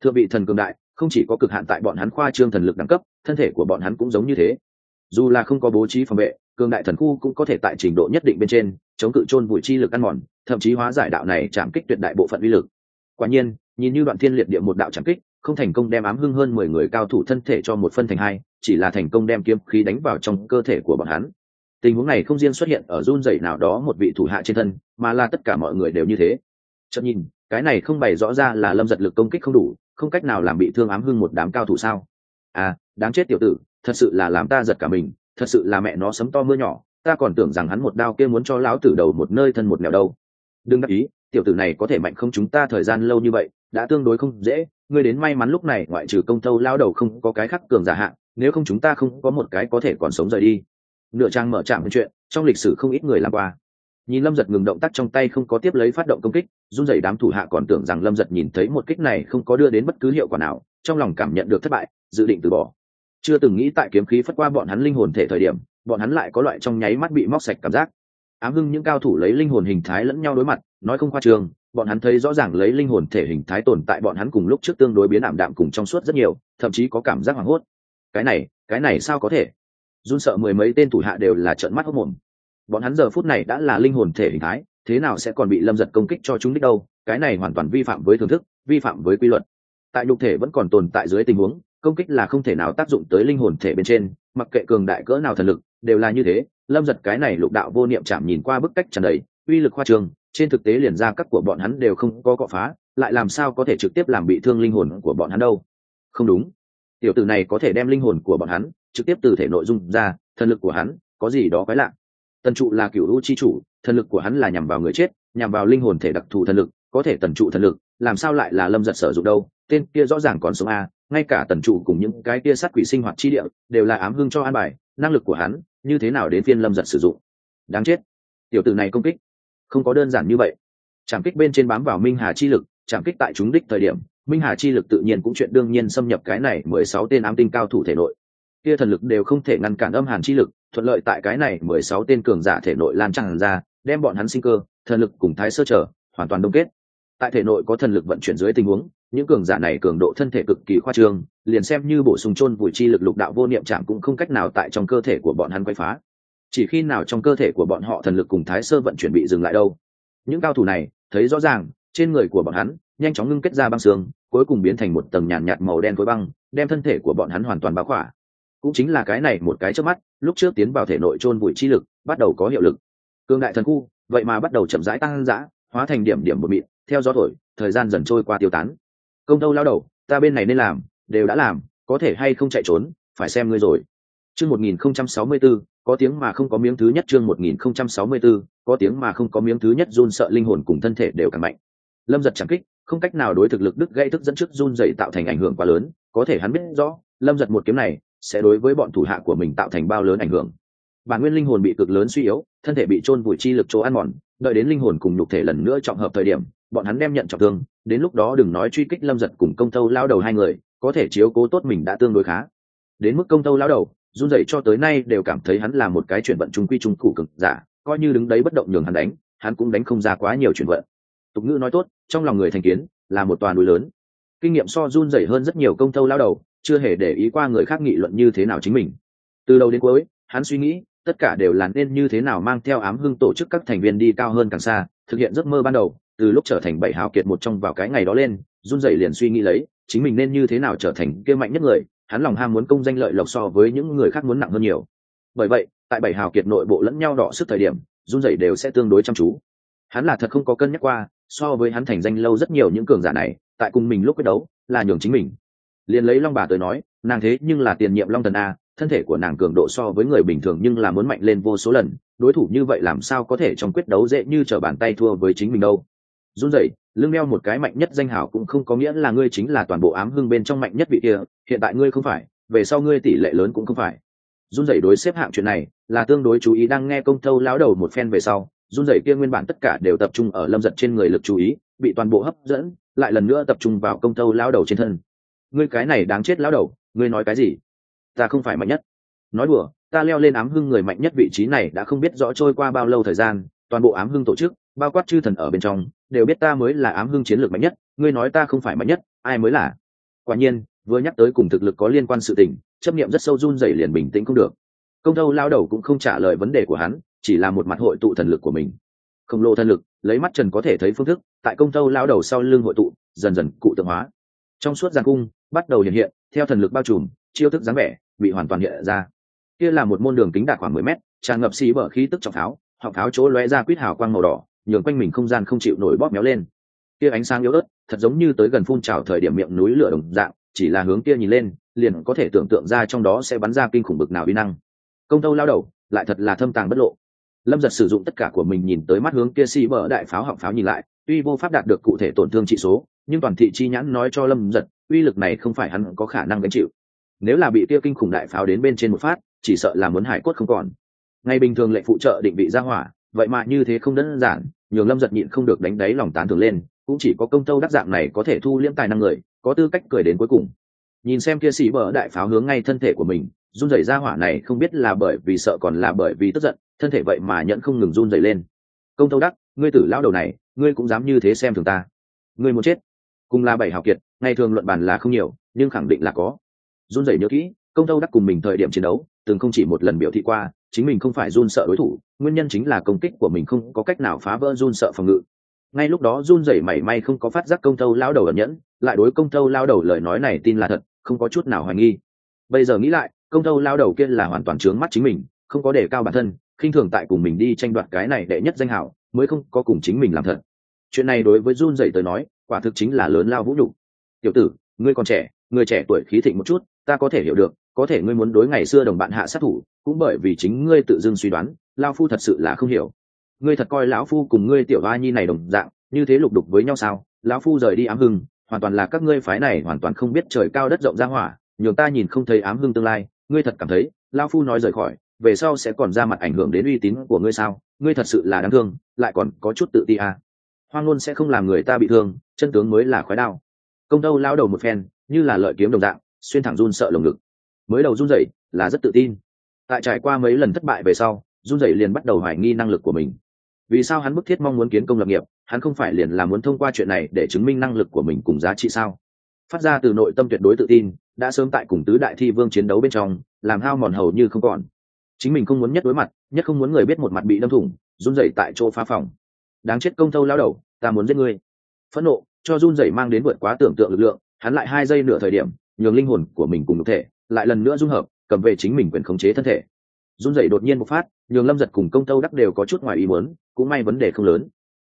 thượng vị thần cường đại, không chỉ có cực hạn tại bọn hắn khoa trương thần lực đẳng cấp, thân thể của bọn hắn cũng giống như thế. Dù là không có bố trí phòng vệ, cường đại thần khu cũng có thể tại trình độ nhất định bên trên, chống cự chôn vùi chi lực ăn mòn, thậm chí hóa giải đạo này chạm kích tuyệt đại bộ phận uy lực. Quả nhiên, nhìn như đoạn thiên liệt địa một đạo chạm kích, không thành công đem ám hưng hơn mười người cao thủ thân thể cho một phân thành hai, chỉ là thành công đem kiếm khí đánh vào trong cơ thể của bọn hắn. Tình huống này không riêng xuất hiện ở run dày nào đó một vị thủ hạ trên thân, mà là tất cả mọi người đều như thế. Chậm nhìn, cái này không bày rõ ra là lâm giật lực công kích không đủ không cách nào làm bị thương ám hưng một đám cao thủ sao? À đáng chết tiểu tử, thật sự là làm ta giật cả mình, thật sự là mẹ nó sấm to mưa nhỏ, ta còn tưởng rằng hắn một đao kia muốn cho lão tử đầu một nơi thân một nẻo đâu. Đừng đắc ý, tiểu tử này có thể mạnh không chúng ta thời gian lâu như vậy, đã tương đối không dễ, ngươi đến may mắn lúc này ngoại trừ công tâu lao đầu không có cái khắc cường giả hạng nếu không chúng ta không có một cái có thể còn sống rời đi. Nửa trang mở trạm chuyện, trong lịch sử không ít người làm qua nhìn lâm giật ngừng động tác trong tay không có tiếp lấy phát động công kích, run rẩy đám thủ hạ còn tưởng rằng lâm giật nhìn thấy một kích này không có đưa đến bất cứ hiệu quả nào, trong lòng cảm nhận được thất bại, dự định từ bỏ. Chưa từng nghĩ tại kiếm khí phất qua bọn hắn linh hồn thể thời điểm, bọn hắn lại có loại trong nháy mắt bị móc sạch cảm giác. Ám hưng những cao thủ lấy linh hồn hình thái lẫn nhau đối mặt, nói không khoa trường, bọn hắn thấy rõ ràng lấy linh hồn thể hình thái tồn tại bọn hắn cùng lúc trước tương đối biến ảm đạm cùng trong suốt rất nhiều, thậm chí có cảm giác hoảng hốt. Cái này cái này sao có thể? Run sợ mười mấy tên thủ hạ đều là trợn mắt hốc mồm bọn hắn giờ phút này đã là linh hồn thể hình thái, thế nào sẽ còn bị lâm giật công kích cho chúng đích đâu? Cái này hoàn toàn vi phạm với thưởng thức, vi phạm với quy luật. Tại nhục thể vẫn còn tồn tại dưới tình huống, công kích là không thể nào tác dụng tới linh hồn thể bên trên, mặc kệ cường đại cỡ nào thần lực, đều là như thế. Lâm giật cái này lục đạo vô niệm chạm nhìn qua bức cách tràn đầy, uy lực khoa trường, trên thực tế liền ra các của bọn hắn đều không có cọ phá, lại làm sao có thể trực tiếp làm bị thương linh hồn của bọn hắn đâu? Không đúng. Tiểu tử này có thể đem linh hồn của bọn hắn trực tiếp từ thể nội dung ra, thần lực của hắn có gì đó quái lạ tần trụ là cựu u chi chủ, thần lực của hắn là nhằm vào người chết, nhằm vào linh hồn thể đặc thù thần lực, có thể tần trụ thần lực, làm sao lại là lâm giật sử dụng đâu, tên kia rõ ràng còn sống a ngay cả tần trụ cùng những cái kia sát quỷ sinh hoạt chi địa, đều là ám hưng cho an bài, năng lực của hắn, như thế nào đến phiên lâm giật sử dụng. Đáng chết. Tiểu tử này công kích. Không có đơn giản như vậy. Trảm kích bên trên bám vào minh hà chi lực, trảm kích tại chúng đích thời điểm, minh hà chi lực tự nhiên cũng chuyện đương nhiên xâm nhập cái này mười sáu tên ám tinh cao thủ thể nội kia thần lực đều không thể ngăn cản âm hàn chi lực thuận lợi tại cái này mười sáu tên cường giả thể nội lan tràn ra đem bọn hắn sinh cơ thần lực cùng thái sơ trở hoàn toàn đông kết. Tại thể nội có thần lực vận chuyển dưới tình huống những cường giả này cường độ thân thể cực kỳ khoa trương liền xem như bổ sung chôn vùi chi lực lục đạo vô niệm chạm cũng không cách nào tại trong cơ thể của bọn hắn quay phá. Chỉ khi nào trong cơ thể của bọn họ thần lực cùng thái sơ vận chuyển bị dừng lại đâu. Những cao thủ này thấy rõ ràng trên người của bọn hắn nhanh chóng ngưng kết ra băng xương cuối cùng biến thành một tầng nhàn nhạt, nhạt màu đen khối băng đem thân thể của bọn hắn hoàn toàn báo khỏa cũng chính là cái này một cái trước mắt, lúc trước tiến vào thể nội chôn bụi chi lực, bắt đầu có hiệu lực. Cương đại thần khu, vậy mà bắt đầu chậm rãi tăng dã, hóa thành điểm điểm một mịn, theo gió thổi, thời gian dần trôi qua tiêu tán. Công tâu lao đầu, ta bên này nên làm, đều đã làm, có thể hay không chạy trốn, phải xem ngươi rồi. Chương một nghìn không trăm sáu mươi b có tiếng mà không có miếng thứ nhất, chương một nghìn không trăm sáu mươi b có tiếng mà không có miếng thứ nhất, run sợ linh hồn cùng thân thể đều càng mạnh. Lâm giật chẳng kích, không cách nào đối thực lực đức gây thức dẫn trước run dậy tạo thành ảnh hưởng quá lớn, có thể hắn biết rõ, lâm giật một kiếm này sẽ đối với bọn thủ hạ của mình tạo thành bao lớn ảnh hưởng. Bản nguyên linh hồn bị cực lớn suy yếu, thân thể bị chôn vùi chi lực chỗ ăn mòn, đợi đến linh hồn cùng nhục thể lần nữa trọng hợp thời điểm, bọn hắn đem nhận trọng thương, đến lúc đó đừng nói truy kích lâm giật cùng công tâu lao đầu hai người, có thể chiếu cố tốt mình đã tương đối khá. Đến mức công tâu lao đầu, run dậy cho tới nay đều cảm thấy hắn là một cái chuyển vận trung quy trung cụ cực giả, coi như đứng đấy bất động nhường hắn đánh, hắn cũng đánh không ra quá nhiều chuyển vận. Tục ngữ nói tốt, trong lòng người thành kiến là một toàn núi lớn. Kinh nghiệm so run dậy hơn rất nhiều công tâu lao đầu chưa hề để ý qua người khác nghị luận như thế nào chính mình. Từ đầu đến cuối, hắn suy nghĩ, tất cả đều là nên như thế nào mang theo ám hưng tổ chức các thành viên đi cao hơn càng xa, thực hiện giấc mơ ban đầu, từ lúc trở thành bảy hào kiệt một trong vào cái ngày đó lên, run dậy liền suy nghĩ lấy, chính mình nên như thế nào trở thành kia mạnh nhất người, hắn lòng ham muốn công danh lợi lộc so với những người khác muốn nặng hơn nhiều. Bởi vậy, tại bảy hào kiệt nội bộ lẫn nhau đỏ sức thời điểm, run dậy đều sẽ tương đối chăm chú. Hắn là thật không có cân nhắc qua, so với hắn thành danh lâu rất nhiều những cường giả này, tại cùng mình lúc quyết đấu, là nhường chính mình liền lấy long bà tới nói, nàng thế nhưng là tiền nhiệm long thần a, thân thể của nàng cường độ so với người bình thường nhưng là muốn mạnh lên vô số lần, đối thủ như vậy làm sao có thể trong quyết đấu dễ như trở bàn tay thua với chính mình đâu. Run rẩy, lưng đeo một cái mạnh nhất danh hảo cũng không có nghĩa là ngươi chính là toàn bộ ám hưng bên trong mạnh nhất vị kia, hiện tại ngươi không phải, về sau ngươi tỷ lệ lớn cũng không phải. Run rẩy đối xếp hạng chuyện này, là tương đối chú ý đang nghe công thâu lão đầu một phen về sau, run rẩy kia nguyên bản tất cả đều tập trung ở lâm giật trên người lực chú ý, bị toàn bộ hấp dẫn, lại lần nữa tập trung vào công thâu lão đầu trên thân ngươi cái này đáng chết lão đầu, ngươi nói cái gì? Ta không phải mạnh nhất. Nói đùa, ta leo lên ám hưng người mạnh nhất vị trí này đã không biết rõ trôi qua bao lâu thời gian, toàn bộ ám hưng tổ chức, bao quát chư thần ở bên trong, đều biết ta mới là ám hưng chiến lược mạnh nhất, ngươi nói ta không phải mạnh nhất, ai mới là? Quả nhiên, vừa nhắc tới cùng thực lực có liên quan sự tình, chấp niệm rất sâu run dày liền bình tĩnh không được. Công thâu lao đầu cũng không trả lời vấn đề của hắn, chỉ là một mặt hội tụ thần lực của mình. Khổng lồ thần lực, lấy mắt trần có thể thấy phương thức, tại công thâu lao đầu sau lưng hội tụ, dần dần cụ tượng hóa. Trong suốt giàn cung bắt đầu hiện hiện, theo thần lực bao trùm, chiêu thức dáng vẻ, bị hoàn toàn hiện ra. Kia là một môn đường kính đạt khoảng mười mét, tràn ngập xì bở khí tức trọng tháo họ tháo chỗ lóe ra quýt hào quang màu đỏ, nhường quanh mình không gian không chịu nổi bóp méo lên. Kia ánh sáng yếu ớt, thật giống như tới gần phun trào thời điểm miệng núi lửa đồng dạng, chỉ là hướng kia nhìn lên, liền có thể tưởng tượng ra trong đó sẽ bắn ra kinh khủng bực nào vi năng. Công tâu lao đầu, lại thật là thâm tàng bất lộ. Lâm giật sử dụng tất cả của mình nhìn tới mắt hướng kia xì bở đại pháo họng pháo nhìn lại, tuy vô pháp đạt được cụ thể tổn thương trị số, nhưng toàn thị chi nhãn nói cho lâm giật uy lực này không phải hắn có khả năng gánh chịu. Nếu là bị tia kinh khủng đại pháo đến bên trên một phát, chỉ sợ là muốn hải cốt không còn. Ngày bình thường lệ phụ trợ định vị ra hỏa, vậy mà như thế không đơn giản, nhường lâm giật nhịn không được đánh đáy lòng tán thường lên, cũng chỉ có công tâu đắc dạng này có thể thu liễm tài năng người, có tư cách cười đến cuối cùng. Nhìn xem kia xì bờ đại pháo hướng ngay thân thể của mình, run rẩy ra hỏa này không biết là bởi vì sợ còn là bởi vì tức giận, thân thể vậy mà nhận không ngừng run rẩy lên. Công tâu đắc, ngươi tử lao đầu này, ngươi cũng dám như thế xem thường ta. Ngươi muốn chết. Cùng là bảy hào kiệt ngày thường luận bàn là không nhiều, nhưng khẳng định là có. Run rẩy nhớ kỹ, công tâu đắc cùng mình thời điểm chiến đấu, từng không chỉ một lần biểu thị qua, chính mình không phải run sợ đối thủ, nguyên nhân chính là công kích của mình không có cách nào phá vỡ run sợ phòng ngự. Ngay lúc đó run rẩy mảy may không có phát giác công tâu lao đầu ẩn nhẫn, lại đối công tâu lao đầu lời nói này tin là thật, không có chút nào hoài nghi. Bây giờ nghĩ lại, công tâu lao đầu kia là hoàn toàn trướng mắt chính mình, không có đề cao bản thân, khinh thường tại cùng mình đi tranh đoạt cái này đệ nhất danh hảo, mới không có cùng chính mình làm thật. Chuyện này đối với run rẩy tới nói, quả thực chính là lớn lao vũ nhục tiểu tử, ngươi còn trẻ người trẻ tuổi khí thịnh một chút, ta có thể hiểu được, có thể ngươi muốn đối ngày xưa đồng bạn hạ sát thủ, cũng bởi vì chính ngươi tự dưng suy đoán, lao phu thật sự là không hiểu. Ngươi thật coi lão phu cùng ngươi tiểu ba nhi này đồng dạng, như thế lục đục với nhau sao? Lão phu rời đi ám hưng, hoàn toàn là các ngươi phái này hoàn toàn không biết trời cao đất rộng ra hỏa, nhường ta nhìn không thấy ám hưng tương lai, ngươi thật cảm thấy lao phu nói rời khỏi, về sau sẽ còn ra mặt ảnh hưởng đến uy tín của ngươi sao? Ngươi thật sự là đáng thương, lại còn có chút tự ti à. hoang ngôn sẽ không làm người ta bị thương, chân tướng mới là khói đao công tâu lao đầu một phen, như là lợi kiếm đồng dạng, xuyên thẳng run sợ lồng ngực. Mới đầu run rẩy là rất tự tin. Tại trải qua mấy lần thất bại về sau, run rẩy liền bắt đầu hoài nghi năng lực của mình. Vì sao hắn bức thiết mong muốn kiến công lập nghiệp, hắn không phải liền là muốn thông qua chuyện này để chứng minh năng lực của mình cùng giá trị sao? Phát ra từ nội tâm tuyệt đối tự tin, đã sớm tại cùng tứ đại thi vương chiến đấu bên trong, làm hao mòn hầu như không còn. Chính mình không muốn nhất đối mặt, nhất không muốn người biết một mặt bị đâm thủng, run rẩy tại chỗ phá phòng. Đáng chết công thâu lao đầu, ta muốn giết ngươi. Phẫn nộ cho run rẩy mang đến vượt quá tưởng tượng lực lượng, hắn lại hai giây nửa thời điểm, nhường linh hồn của mình cùng một thể, lại lần nữa dung hợp, cầm về chính mình quyền khống chế thân thể. Run rẩy đột nhiên một phát, nhường lâm giật cùng công tâu đắc đều có chút ngoài ý muốn, cũng may vấn đề không lớn.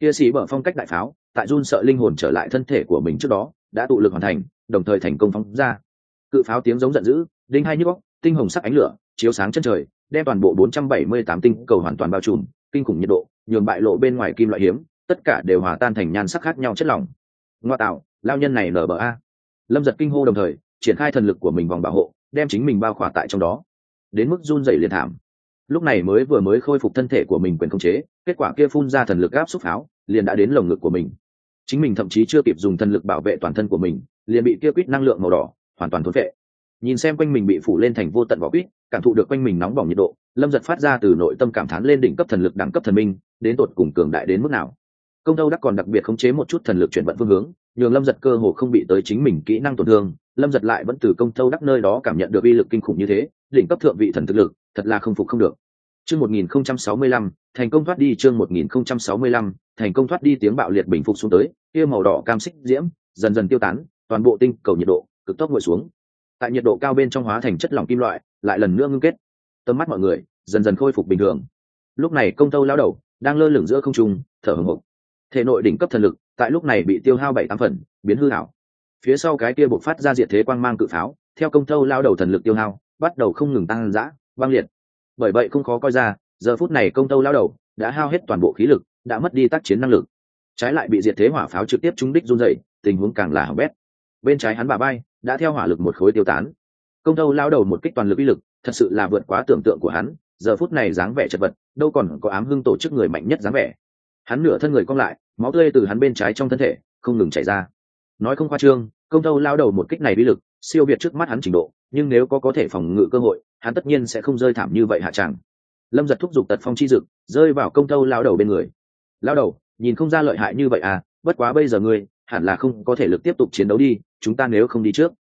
Kia sĩ bở phong cách đại pháo, tại run sợ linh hồn trở lại thân thể của mình trước đó, đã tụ lực hoàn thành, đồng thời thành công phóng ra. Cự pháo tiếng giống giận dữ, đinh hai nhức góc tinh hồng sắc ánh lửa, chiếu sáng chân trời, đem toàn bộ 478 tinh cầu hoàn toàn bao trùm, kinh khủng nhiệt độ, nhường bại lộ bên ngoài kim loại hiếm, tất cả đều hòa tan thành nhan sắc khác nhau chất lỏng ngoa tạo, lao nhân này nở bờ a. Lâm giật kinh hô đồng thời, triển khai thần lực của mình vòng bảo hộ, đem chính mình bao khỏa tại trong đó. Đến mức run dày liền thảm. Lúc này mới vừa mới khôi phục thân thể của mình quyền khống chế, kết quả kia phun ra thần lực áp xúc pháo, liền đã đến lồng ngực của mình. Chính mình thậm chí chưa kịp dùng thần lực bảo vệ toàn thân của mình, liền bị kia quýt năng lượng màu đỏ, hoàn toàn thốn vệ nhìn xem quanh mình bị phủ lên thành vô tận vỏ quýt, cảm thụ được quanh mình nóng bỏng nhiệt độ, lâm giật phát ra từ nội tâm cảm thán lên đỉnh cấp thần lực đẳng cấp thần minh, đến tột cùng cường đại đến mức nào công tâu đắc còn đặc biệt khống chế một chút thần lực chuyển vận phương hướng, nhường lâm giật cơ hồ không bị tới chính mình kỹ năng tổn thương, lâm giật lại vẫn từ công tâu đắc nơi đó cảm nhận được uy lực kinh khủng như thế, đỉnh cấp thượng vị thần thực lực, thật là không phục không được. Chương một nghìn không trăm sáu mươi lăm, thành công thoát đi chương một nghìn không trăm sáu mươi lăm, thành công thoát đi tiếng bạo liệt bình phục xuống tới, kia màu đỏ cam xích diễm, dần dần tiêu tán, toàn bộ tinh cầu nhiệt độ cực tốc ngồi xuống. Tại nhiệt độ cao bên trong hóa thành chất lỏng kim loại, lại lần nữa ngưng kết. Tầm mắt mọi người dần dần khôi phục bình thường. Lúc này công tâu lao đầu đang lơ lửng giữa không trung, thở hồng hộc thể nội đỉnh cấp thần lực, tại lúc này bị tiêu hao bảy tám phần, biến hư hảo. Phía sau cái kia bộc phát ra diệt thế quang mang cự pháo, theo công tâu lao đầu thần lực tiêu hao, bắt đầu không ngừng tăng dã, băng liệt. Bởi vậy không khó coi ra, giờ phút này công tâu lao đầu đã hao hết toàn bộ khí lực, đã mất đi tác chiến năng lực. Trái lại bị diệt thế hỏa pháo trực tiếp trúng đích run dậy tình huống càng là hỏng bét. Bên trái hắn bà bay, đã theo hỏa lực một khối tiêu tán. Công tâu lao đầu một kích toàn lực uy lực, thật sự là vượt quá tưởng tượng của hắn, giờ phút này dáng vẻ chật vật, đâu còn có ám hưng tổ chức người mạnh nhất dáng vẻ hắn nửa thân người cong lại, máu tươi từ hắn bên trái trong thân thể không ngừng chảy ra. Nói không khoa trương, công tâu lao đầu một kích này uy lực, siêu việt trước mắt hắn trình độ, nhưng nếu có có thể phòng ngự cơ hội, hắn tất nhiên sẽ không rơi thảm như vậy hạ chẳng. lâm giật thúc giục tật phong chi dực, rơi vào công tâu lao đầu bên người. Lao đầu, nhìn không ra lợi hại như vậy à bất quá bây giờ ngươi, hẳn là không có thể lực tiếp tục chiến đấu đi, chúng ta nếu không đi trước.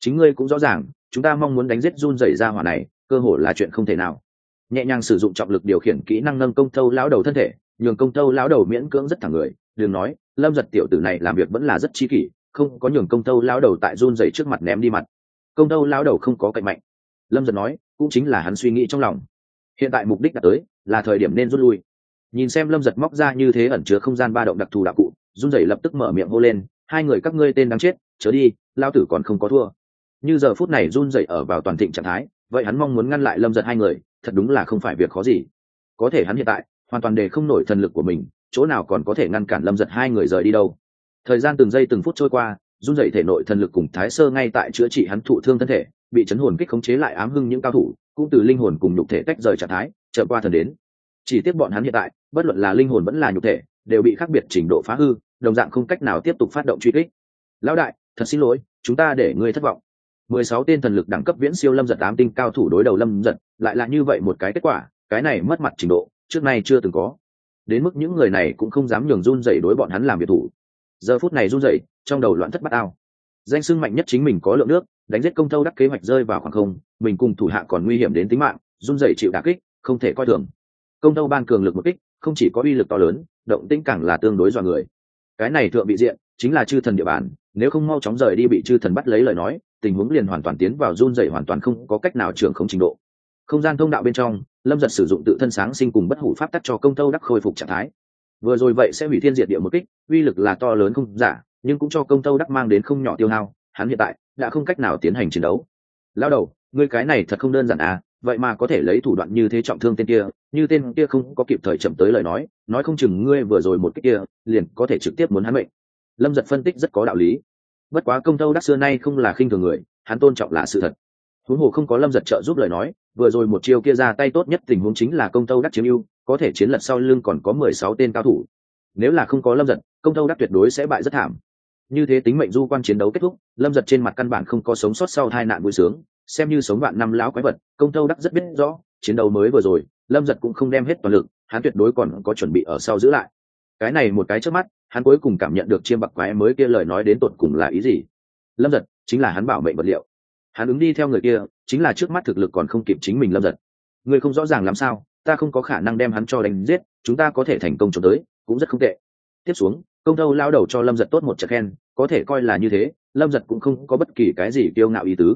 Chính ngươi cũng rõ ràng, chúng ta mong muốn đánh giết run rẩy ra hỏa này, cơ hội là chuyện không thể nào. Nhẹ nhàng sử dụng trọng lực điều khiển kỹ năng nâng công tâu lão đầu thân thể nhường công tâu lão đầu miễn cưỡng rất thẳng người, đừng nói, lâm giật tiểu tử này làm việc vẫn là rất chi kỷ, không có nhường công tâu lão đầu tại run dày trước mặt ném đi mặt. Công tâu lão đầu không có cạnh mạnh. Lâm giật nói, cũng chính là hắn suy nghĩ trong lòng. Hiện tại mục đích đã tới, là thời điểm nên rút lui. Nhìn xem lâm giật móc ra như thế ẩn chứa không gian ba động đặc thù đạo cụ, run rẩy lập tức mở miệng hô lên, hai người các ngươi tên đáng chết, chớ đi lao tử còn không có thua. Như giờ phút này run rẩy ở vào toàn thịnh trạng thái, vậy hắn mong muốn ngăn lại lâm giật hai người, thật đúng là không phải việc khó gì. Có thể hắn hiện tại hoàn toàn để không nổi thần lực của mình, chỗ nào còn có thể ngăn cản lâm giật hai người rời đi đâu. Thời gian từng giây từng phút trôi qua, run dậy thể nội thần lực cùng thái sơ ngay tại chữa trị hắn thụ thương thân thể, bị chấn hồn kích khống chế lại ám hưng những cao thủ, cũng từ linh hồn cùng nhục thể tách rời trạng thái trở qua thần đến. Chỉ tiếp bọn hắn hiện tại, bất luận là linh hồn vẫn là nhục thể, đều bị khác biệt trình độ phá hư, đồng dạng không cách nào tiếp tục phát động truy kích. Lão đại, thật xin lỗi, chúng ta để ngươi thất vọng. Mười sáu tên thần lực đẳng cấp viễn siêu lâm giật tám tinh cao thủ đối đầu lâm giật, lại là như vậy một cái kết quả, cái này mất mặt trình độ trước nay chưa từng có. Đến mức những người này cũng không dám nhường run dậy đối bọn hắn làm biệt thủ. Giờ phút này run dậy trong đầu loạn thất bát ao. Danh sưng mạnh nhất chính mình có lượng nước, đánh giết công thâu đắc kế hoạch rơi vào khoảng không, mình cùng thủ hạ còn nguy hiểm đến tính mạng, run dậy chịu đà kích, không thể coi thường. Công thâu ban cường lực một kích, không chỉ có uy lực to lớn, động tĩnh càng là tương đối dọa người. Cái này thượng bị diện, chính là chư thần địa bàn, nếu không mau chóng rời đi bị chư thần bắt lấy lời nói, tình huống liền hoàn toàn tiến vào run dậy hoàn toàn không có cách nào trưởng không trình độ không gian thông đạo bên trong, lâm giật sử dụng tự thân sáng sinh cùng bất hủ pháp tắc cho công tâu đắc khôi phục trạng thái. Vừa rồi vậy sẽ hủy thiên diệt địa một kích, uy lực là to lớn không giả, nhưng cũng cho công tâu đắc mang đến không nhỏ tiêu hao, hắn hiện tại đã không cách nào tiến hành chiến đấu. Lao đầu, ngươi cái này thật không đơn giản à vậy mà có thể lấy thủ đoạn như thế trọng thương tên kia, như tên kia không có kịp thời chậm tới lời nói nói không chừng ngươi vừa rồi một cách kia, liền có thể trực tiếp muốn hắn mệnh. Lâm giật phân tích rất có đạo lý. Bất quá công tâu đắc xưa nay không là khinh thường người, hắn tôn trọng là sự thật. Huống hồ không có lâm giật trợ giúp lời nói vừa rồi một chiêu kia ra tay tốt nhất tình huống chính là công tâu đắc chiếm ưu, có thể chiến lật sau lưng còn có mười sáu tên cao thủ. Nếu là không có lâm giật, công tâu đắc tuyệt đối sẽ bại rất thảm. Như thế tính mệnh du quan chiến đấu kết thúc, lâm giật trên mặt căn bản không có sống sót sau hai nạn vui sướng. Xem như sống vạn năm lão quái vật, công tâu đắc rất biết rõ, chiến đấu mới vừa rồi, lâm giật cũng không đem hết toàn lực, hắn tuyệt đối còn có chuẩn bị ở sau giữ lại. Cái này một cái trước mắt, hắn cuối cùng cảm nhận được chiêm bạc quái mới kia lời nói đến tột cùng là ý gì. Lâm giật, chính là hắn bảo mệnh vật liệu. Hắn ứng đi theo người kia chính là trước mắt thực lực còn không kịp chính mình lâm giật. Người không rõ ràng làm sao, ta không có khả năng đem hắn cho đánh giết, chúng ta có thể thành công cho tới, cũng rất không tệ. Tiếp xuống, công thâu lao đầu cho lâm giật tốt một trận khen, có thể coi là như thế, lâm giật cũng không có bất kỳ cái gì kiêu ngạo ý tứ.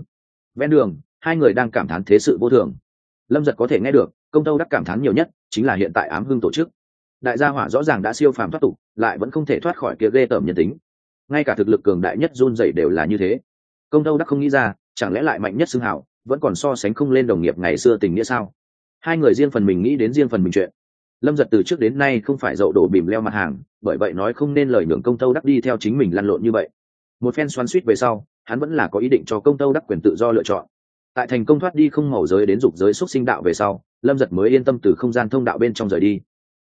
Ven đường, hai người đang cảm thán thế sự vô thường. Lâm giật có thể nghe được, công thâu đắc cảm thán nhiều nhất, chính là hiện tại ám hưng tổ chức. Đại gia hỏa rõ ràng đã siêu phàm thoát tục, lại vẫn không thể thoát khỏi kia ghê tởm nhân tính. Ngay cả thực lực cường đại nhất run dậy đều là như thế. Công thâu đắc không nghĩ ra, chẳng lẽ lại mạnh nhất xưng hảo vẫn còn so sánh không lên đồng nghiệp ngày xưa tình nghĩa sao? Hai người riêng phần mình nghĩ đến riêng phần mình chuyện. Lâm giật từ trước đến nay không phải dậu đổ bìm leo mặt hàng, bởi vậy nói không nên lời nhường công tâu đắc đi theo chính mình lăn lộn như vậy. Một phen xoắn suýt về sau, hắn vẫn là có ý định cho công tâu đắc quyền tự do lựa chọn. Tại thành công thoát đi không màu giới đến dục giới xúc sinh đạo về sau, lâm giật mới yên tâm từ không gian thông đạo bên trong rời đi.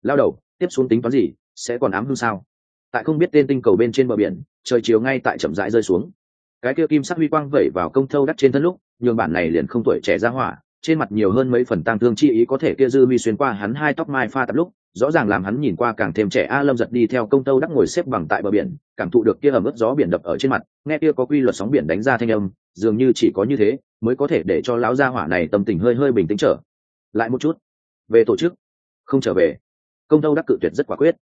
Lao đầu, tiếp xuống tính toán gì, sẽ còn ám hương sao? Tại không biết tên tinh cầu bên trên bờ biển, trời chiều ngay tại chậm rãi rơi xuống. Cái kia kim sắc huy quang vẩy vào công thâu đắt trên thân lúc nhường bản này liền không tuổi trẻ ra hỏa, trên mặt nhiều hơn mấy phần tăng thương chi ý có thể kia dư huy xuyên qua hắn hai tóc mai pha tập lúc, rõ ràng làm hắn nhìn qua càng thêm trẻ a lâm giật đi theo công tâu đắc ngồi xếp bằng tại bờ biển, cảm thụ được kia ẩm ướt gió biển đập ở trên mặt, nghe kia có quy luật sóng biển đánh ra thanh âm, dường như chỉ có như thế, mới có thể để cho lão gia hỏa này tâm tình hơi hơi bình tĩnh trở. Lại một chút. Về tổ chức. Không trở về. Công tâu đắc cự tuyệt rất quả quyết.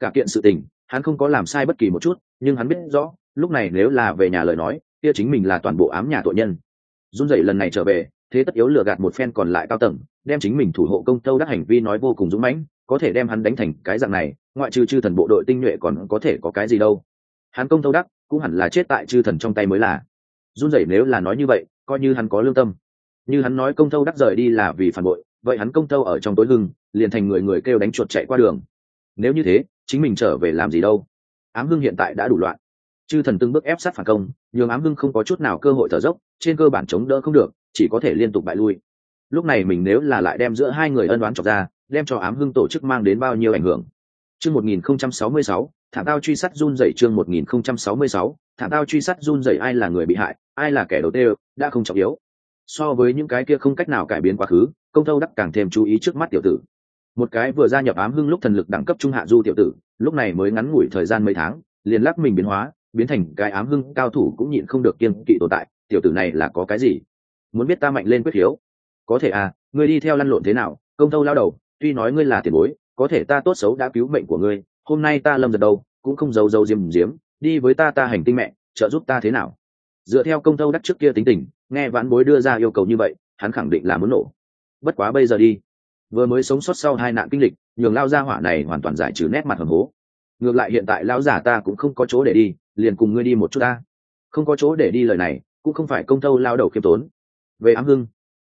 Cả kiện sự tình, hắn không có làm sai bất kỳ một chút, nhưng hắn biết rõ, lúc này nếu là về nhà lời nói, kia chính mình là toàn bộ ám nhà tội nhân run dậy lần này trở về, thế tất yếu lừa gạt một phen còn lại cao tầng, đem chính mình thủ hộ công tâu đắc hành vi nói vô cùng dũng mãnh, có thể đem hắn đánh thành cái dạng này, ngoại trừ chư thần bộ đội tinh nhuệ còn có thể có cái gì đâu. Hắn công tâu đắc, cũng hẳn là chết tại chư thần trong tay mới là. Run rẩy nếu là nói như vậy, coi như hắn có lương tâm. Như hắn nói công tâu đắc rời đi là vì phản bội, vậy hắn công tâu ở trong tối hưng, liền thành người người kêu đánh chuột chạy qua đường. Nếu như thế, chính mình trở về làm gì đâu? Ám hưng hiện tại đã đủ loạn chư thần từng bước ép sát phản công, nhường ám hưng không có chút nào cơ hội thở dốc, trên cơ bản chống đỡ không được, chỉ có thể liên tục bại lui. Lúc này mình nếu là lại đem giữa hai người ân đoán chọc ra, đem cho ám hưng tổ chức mang đến bao nhiêu ảnh hưởng? Chương một nghìn không trăm sáu mươi sáu thả tao truy sát run dậy chương một nghìn không trăm sáu mươi sáu thả tao truy sát run dậy ai là người bị hại, ai là kẻ đầu tiên, đã không trọng yếu. So với những cái kia không cách nào cải biến quá khứ, công thâu đắc càng thêm chú ý trước mắt tiểu tử. Một cái vừa gia nhập ám hưng lúc thần lực đẳng cấp trung hạ du tiểu tử, lúc này mới ngắn ngủi thời gian mấy tháng, liền lắc mình biến hóa biến thành cái ám hưng cao thủ cũng nhịn không được kiên kỵ tồn tại, tiểu tử này là có cái gì? Muốn biết ta mạnh lên quyết hiếu? Có thể à ngươi đi theo lăn lộn thế nào? Công thâu lao đầu, tuy nói ngươi là tiền bối, có thể ta tốt xấu đã cứu mệnh của ngươi, hôm nay ta lâm giật đâu, cũng không giấu giấu diêm diếm, đi với ta ta hành tinh mẹ, trợ giúp ta thế nào? Dựa theo công thâu đắc trước kia tính tình, nghe vãn bối đưa ra yêu cầu như vậy, hắn khẳng định là muốn nổ. Bất quá bây giờ đi. Vừa mới sống sót sau hai nạn kinh lịch, nhường lao gia hỏa này hoàn toàn giải trừ nét mặt hầm hố. Ngược lại hiện tại lão giả ta cũng không có chỗ để đi liền cùng ngươi đi một chút ta. Không có chỗ để đi lời này, cũng không phải công thâu lao đầu khiêm tốn. Về ám hưng,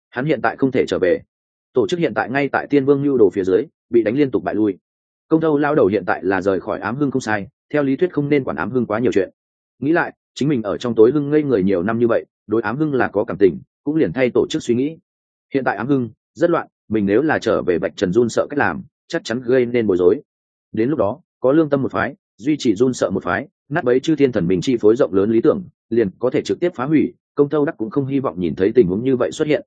hắn hiện tại không thể trở về. Tổ chức hiện tại ngay tại tiên vương lưu đồ phía dưới, bị đánh liên tục bại lui. Công thâu lao đầu hiện tại là rời khỏi ám hưng không sai, theo lý thuyết không nên quản ám hưng quá nhiều chuyện. Nghĩ lại, chính mình ở trong tối hưng ngây người nhiều năm như vậy, đối ám hưng là có cảm tình, cũng liền thay tổ chức suy nghĩ. Hiện tại ám hưng, rất loạn, mình nếu là trở về bạch trần run sợ cách làm, chắc chắn gây nên bối rối. Đến lúc đó, có lương tâm một phái duy trì run sợ một phái, nát bấy chư thiên thần mình chi phối rộng lớn lý tưởng, liền có thể trực tiếp phá hủy, công tâu đắc cũng không hy vọng nhìn thấy tình huống như vậy xuất hiện.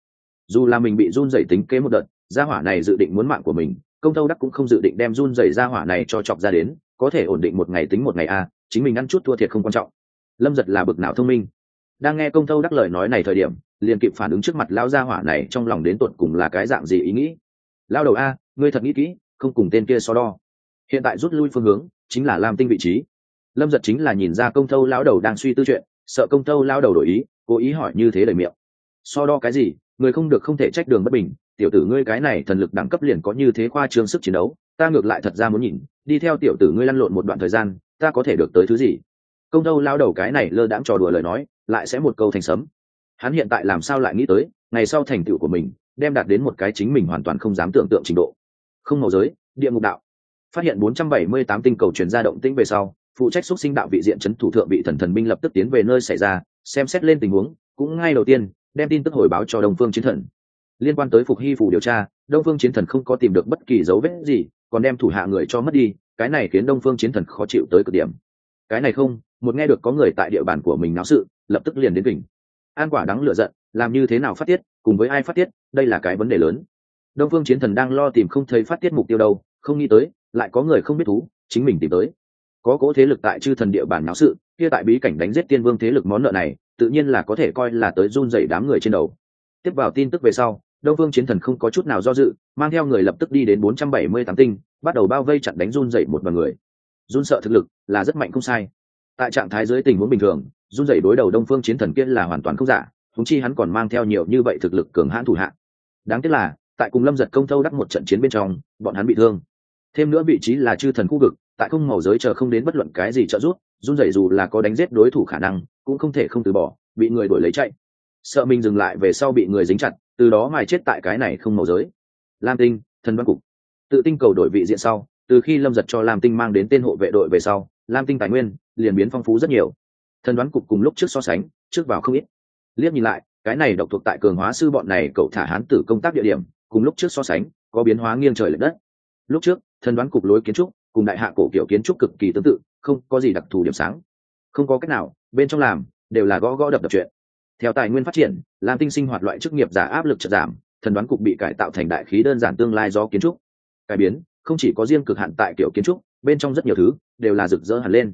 Dù là mình bị run dày tính kế một đợt, gia hỏa này dự định muốn mạng của mình, công tâu đắc cũng không dự định đem run dày gia hỏa này cho chọc ra đến, có thể ổn định một ngày tính một ngày a, chính mình ăn chút thua thiệt không quan trọng. Lâm giật là bực nào thông minh. Đang nghe công tâu đắc lời nói này thời điểm, liền kịp phản ứng trước mặt lao gia hỏa này trong lòng đến tột cùng là cái dạng gì ý nghĩ. Lao đầu a, ngươi thật nghĩ kỹ, không cùng tên kia so đo. Hiện tại rút lui phương hướng chính là lam tinh vị trí. Lâm giật chính là nhìn ra công thâu lão đầu đang suy tư chuyện, sợ công thâu lao đầu đổi ý, cố ý hỏi như thế lời miệng. So đo cái gì, người không được không thể trách đường bất bình, tiểu tử ngươi cái này thần lực đẳng cấp liền có như thế khoa trương sức chiến đấu, ta ngược lại thật ra muốn nhìn, đi theo tiểu tử ngươi lăn lộn một đoạn thời gian, ta có thể được tới thứ gì? Công thâu lao đầu cái này lơ đãng trò đùa lời nói, lại sẽ một câu thành sấm. Hắn hiện tại làm sao lại nghĩ tới, ngày sau thành tựu của mình, đem đạt đến một cái chính mình hoàn toàn không dám tưởng tượng trình độ. Không màu giới, địa ngục đạo phát hiện 478 tinh cầu truyền ra động tĩnh về sau, phụ trách xúc sinh đạo vị diện chấn thủ thượng vị thần thần binh lập tức tiến về nơi xảy ra, xem xét lên tình huống, cũng ngay đầu tiên, đem tin tức hồi báo cho đông phương chiến thần. Liên quan tới phục hy phủ điều tra, đông phương chiến thần không có tìm được bất kỳ dấu vết gì, còn đem thủ hạ người cho mất đi, cái này khiến đông phương chiến thần khó chịu tới cực điểm. Cái này không, một nghe được có người tại địa bàn của mình náo sự, lập tức liền đến đỉnh. an quả đắng lựa giận, làm như thế nào phát tiết, cùng với ai phát tiết, đây là cái vấn đề lớn. Đông phương chiến thần đang lo tìm không thấy phát tiết mục tiêu đâu, không nghĩ tới lại có người không biết thú, chính mình tìm tới. Có cố thế lực tại chư thần địa bàn náo sự, kia tại bí cảnh đánh giết tiên vương thế lực món nợ này, tự nhiên là có thể coi là tới run dậy đám người trên đầu. Tiếp vào tin tức về sau, đông vương chiến thần không có chút nào do dự, mang theo người lập tức đi đến bốn trăm bảy mươi tám tinh, bắt đầu bao vây chặn đánh run dậy một vài người. Run sợ thực lực là rất mạnh không sai. Tại trạng thái dưới tình huống bình thường, run dậy đối đầu đông phương chiến thần kia là hoàn toàn không giả thúng chi hắn còn mang theo nhiều như vậy thực lực cường hãn thủ hạ. Đáng tiếc là, tại cùng lâm giật công thâu đắc một trận chiến bên trong, bọn hắn bị thương thêm nữa vị trí là chư thần khu vực, tại không màu giới chờ không đến bất luận cái gì trợ giúp, run rẩy dù là có đánh giết đối thủ khả năng, cũng không thể không từ bỏ, bị người đuổi lấy chạy. Sợ mình dừng lại về sau bị người dính chặt, từ đó mài chết tại cái này không màu giới. Lam tinh, thần văn cục. Tự tinh cầu đổi vị diện sau, từ khi lâm giật cho lam tinh mang đến tên hộ vệ đội về sau, lam tinh tài nguyên liền biến phong phú rất nhiều. Thần đoán cục cùng lúc trước so sánh, trước vào không ít. Liếc nhìn lại, cái này độc thuộc tại cường hóa sư bọn này cậu thả hán tử công tác địa điểm, cùng lúc trước so sánh, có biến hóa nghiêng trời l ệ đất. Lúc trước thần đoán cục lối kiến trúc, cùng đại hạ cổ kiểu kiến trúc cực kỳ tương tự, không có gì đặc thù điểm sáng. Không có cách nào, bên trong làm, đều là gõ gõ đập đập chuyện. Theo tài nguyên phát triển, lam tinh sinh hoạt loại chức nghiệp giả áp lực chật giảm thần đoán cục bị cải tạo thành đại khí đơn giản tương lai do kiến trúc. Cải biến, không chỉ có riêng cực hạn tại kiểu kiến trúc, bên trong rất nhiều thứ, đều là rực rỡ hẳn lên.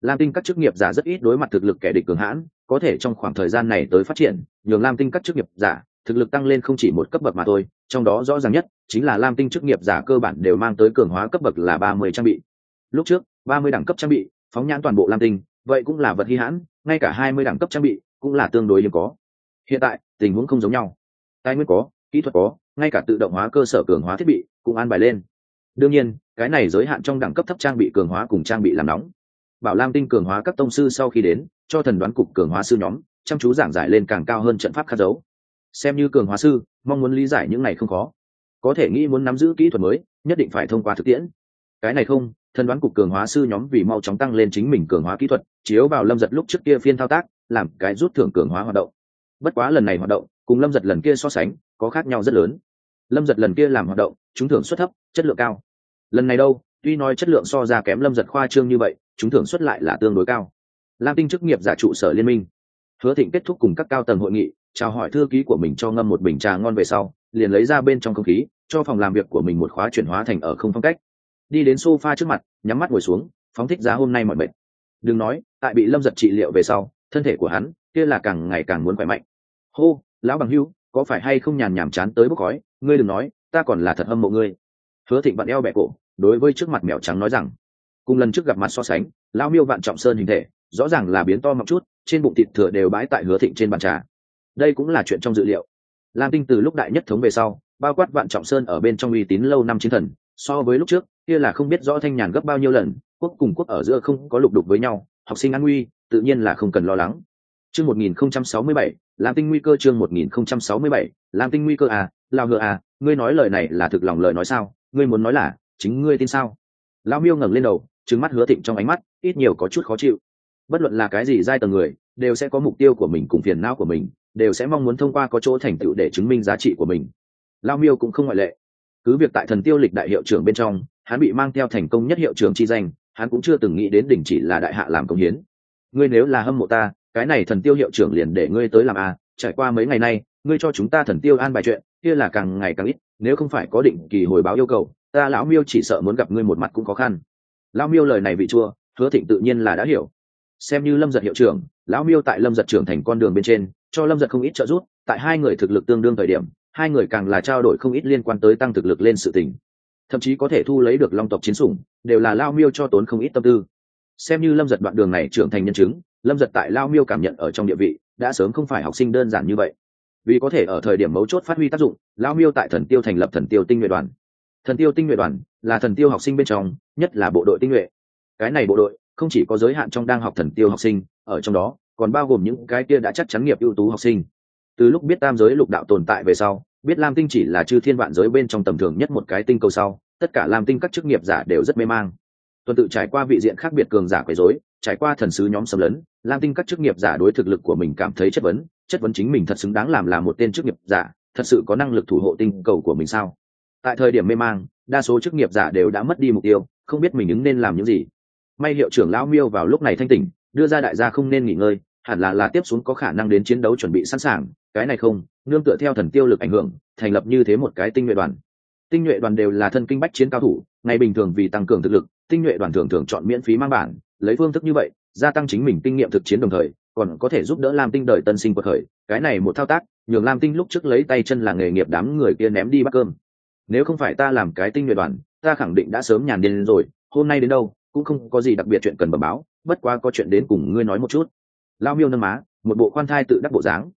Lam tinh các chức nghiệp giả rất ít đối mặt thực lực kẻ địch cường hãn, có thể trong khoảng thời gian này tới phát triển, nhường lam tinh các chức nghiệp giả thực lực tăng lên không chỉ một cấp bậc mà thôi, trong đó rõ ràng nhất chính là lam tinh chức nghiệp giả cơ bản đều mang tới cường hóa cấp bậc là ba mươi trang bị. Lúc trước, ba mươi đẳng cấp trang bị, phóng nhãn toàn bộ lam tinh, vậy cũng là vật hy hãn, ngay cả hai mươi đẳng cấp trang bị cũng là tương đối hiếm có. Hiện tại, tình huống không giống nhau. Tài nguyên có, kỹ thuật có, ngay cả tự động hóa cơ sở cường hóa thiết bị cũng an bài lên. Đương nhiên, cái này giới hạn trong đẳng cấp thấp trang bị cường hóa cùng trang bị làm nóng. Bảo lam tinh cường hóa các tông sư sau khi đến, cho thần đoán cục cường hóa sư nhóm, chăm chú giảng giải lên càng cao hơn trận pháp khắc dấu xem như cường hóa sư, mong muốn lý giải những này không khó. Có thể nghĩ muốn nắm giữ kỹ thuật mới, nhất định phải thông qua thực tiễn. Cái này không, thân đoán cục cường hóa sư nhóm vì mau chóng tăng lên chính mình cường hóa kỹ thuật, chiếu vào lâm giật lúc trước kia phiên thao tác, làm cái rút thưởng cường hóa hoạt động. Bất quá lần này hoạt động, cùng lâm giật lần kia so sánh, có khác nhau rất lớn. Lâm giật lần kia làm hoạt động chúng thưởng suất thấp, chất lượng cao. Lần này đâu, tuy nói chất lượng so ra kém lâm giật khoa trương như vậy chúng thưởng suất lại là tương đối cao. Lam tinh chức nghiệp giả trụ sở liên minh hứa thịnh kết thúc cùng các cao tầng hội nghị, chào hỏi thư ký của mình cho ngâm một bình trà ngon về sau, liền lấy ra bên trong không khí, cho phòng làm việc của mình một khóa chuyển hóa thành ở không phong cách. Đi đến sofa trước mặt, nhắm mắt ngồi xuống, phóng thích giá hôm nay mọi bệnh đừng nói, tại bị lâm giật trị liệu về sau, thân thể của hắn, kia là càng ngày càng muốn khỏe mạnh. Hô, lão bằng hưu có phải hay không nhàn nhảm chán tới bốc khói? Ngươi đừng nói, ta còn là thật hâm mộ ngươi. Hứa thịnh vặn eo bẹ cổ, đối với trước mặt mèo trắng nói rằng, cùng lần trước gặp mặt so sánh, lão miêu vạn trọng sơn hình thể rõ ràng là biến to mọc chút, trên bụng thịt thừa đều bãi tại hứa thịnh trên bàn trà. Đây cũng là chuyện trong dự liệu. Lam tinh từ lúc đại nhất thống về sau, bao quát vạn trọng sơn ở bên trong uy tín lâu năm chiến thần, so với lúc trước, kia là không biết rõ thanh nhàn gấp bao nhiêu lần, quốc cùng quốc ở giữa không có lục đục với nhau, học sinh an nguy, tự nhiên là không cần lo lắng. Chương một nghìn không trăm sáu mươi bảy, lam tinh nguy cơ chương một nghìn không trăm sáu mươi bảy, lam tinh nguy cơ à lao ngựa à ngươi nói lời này là thực lòng lời nói sao, ngươi muốn nói là, chính ngươi tin sao? Lao miêu ngẩng lên đầu trứng mắt hứa thịnh trong ánh mắt, ít nhiều có chút khó chịu bất luận là cái gì giai tầng người, đều sẽ có mục tiêu của mình cùng phiền não của mình, đều sẽ mong muốn thông qua có chỗ thành tựu để chứng minh giá trị của mình. Lao miêu cũng không ngoại lệ. Cứ việc tại thần tiêu lịch đại hiệu trưởng bên trong, hắn bị mang theo thành công nhất hiệu trưởng chi danh, hắn cũng chưa từng nghĩ đến đỉnh chỉ là đại hạ làm công hiến. Ngươi nếu là hâm mộ ta, cái này thần tiêu hiệu trưởng liền để ngươi tới làm a trải qua mấy ngày nay, ngươi cho chúng ta thần tiêu an bài chuyện, kia là càng ngày càng ít, nếu không phải có định kỳ hồi báo yêu cầu, ta lão miêu chỉ sợ muốn gặp ngươi một mặt cũng khó khăn. Lão miêu lời này vị chua, hứa thịnh tự nhiên là đã hiểu xem như lâm giật hiệu trưởng, lão miêu tại lâm giật trưởng thành con đường bên trên, cho lâm giật không ít trợ giúp, tại hai người thực lực tương đương thời điểm, hai người càng là trao đổi không ít liên quan tới tăng thực lực lên sự tình. Thậm chí có thể thu lấy được long tộc chiến sủng, đều là lao miêu cho tốn không ít tâm tư. Xem như lâm giật đoạn đường này trưởng thành nhân chứng, lâm giật tại lao miêu cảm nhận ở trong địa vị, đã sớm không phải học sinh đơn giản như vậy. Vì có thể ở thời điểm mấu chốt phát huy tác dụng lao miêu tại thần tiêu thành lập thần tiêu tinh nguyện đoàn. Thần tiêu tinh nguyện đoàn là thần tiêu học sinh bên trong, nhất là bộ đội tinh nhuệ. Cái này bộ đội không chỉ có giới hạn trong đang học thần tiêu học sinh, ở trong đó, còn bao gồm những cái kia đã chắc chắn nghiệp ưu tú học sinh. Từ lúc biết tam giới lục đạo tồn tại về sau, biết lam tinh chỉ là chư thiên vạn giới bên trong tầm thường nhất một cái tinh cầu sau, tất cả lam tinh các chức nghiệp giả đều rất mê mang. Tuần tự trải qua vị diện khác biệt cường giả quấy rối, trải qua thần sứ nhóm xâm lấn, lam tinh các chức nghiệp giả đối thực lực của mình cảm thấy chất vấn chất vấn chính mình thật xứng đáng làm là một tên chức nghiệp giả, thật sự có năng lực thủ hộ tinh cầu của mình sao? Tại thời điểm mê mang, đa số chức nghiệp giả đều đã mất đi mục tiêu, không biết mình ứng nên làm những gì may hiệu trưởng lão miêu vào lúc này thanh tỉnh, đưa ra đại gia không nên nghỉ ngơi, hẳn là là tiếp xuống có khả năng đến chiến đấu chuẩn bị sẵn sàng, cái này không, nương tựa theo thần tiêu lực ảnh hưởng, thành lập như thế một cái tinh nhuệ đoàn. Tinh nhuệ đoàn đều là thân kinh bách chiến cao thủ, ngày bình thường vì tăng cường thực lực, tinh nhuệ đoàn thường thường chọn miễn phí mang bản, lấy phương thức như vậy, gia tăng chính mình kinh nghiệm thực chiến đồng thời, còn có thể giúp đỡ lam tinh đời tân sinh cuộc khởi, cái này một thao tác, nhường lam tinh lúc trước lấy tay chân là nghề nghiệp đám người kia ném đi bắt cơm. Nếu không phải ta làm cái tinh nhuệ đoàn, ta khẳng định đã sớm nhàn điên rồi, hôm nay đến đâu cũng không có gì đặc biệt chuyện cần bẩm báo, bất quá có chuyện đến cùng ngươi nói một chút. Lao miêu nâng má, một bộ khoan thai tự đắc bộ dáng.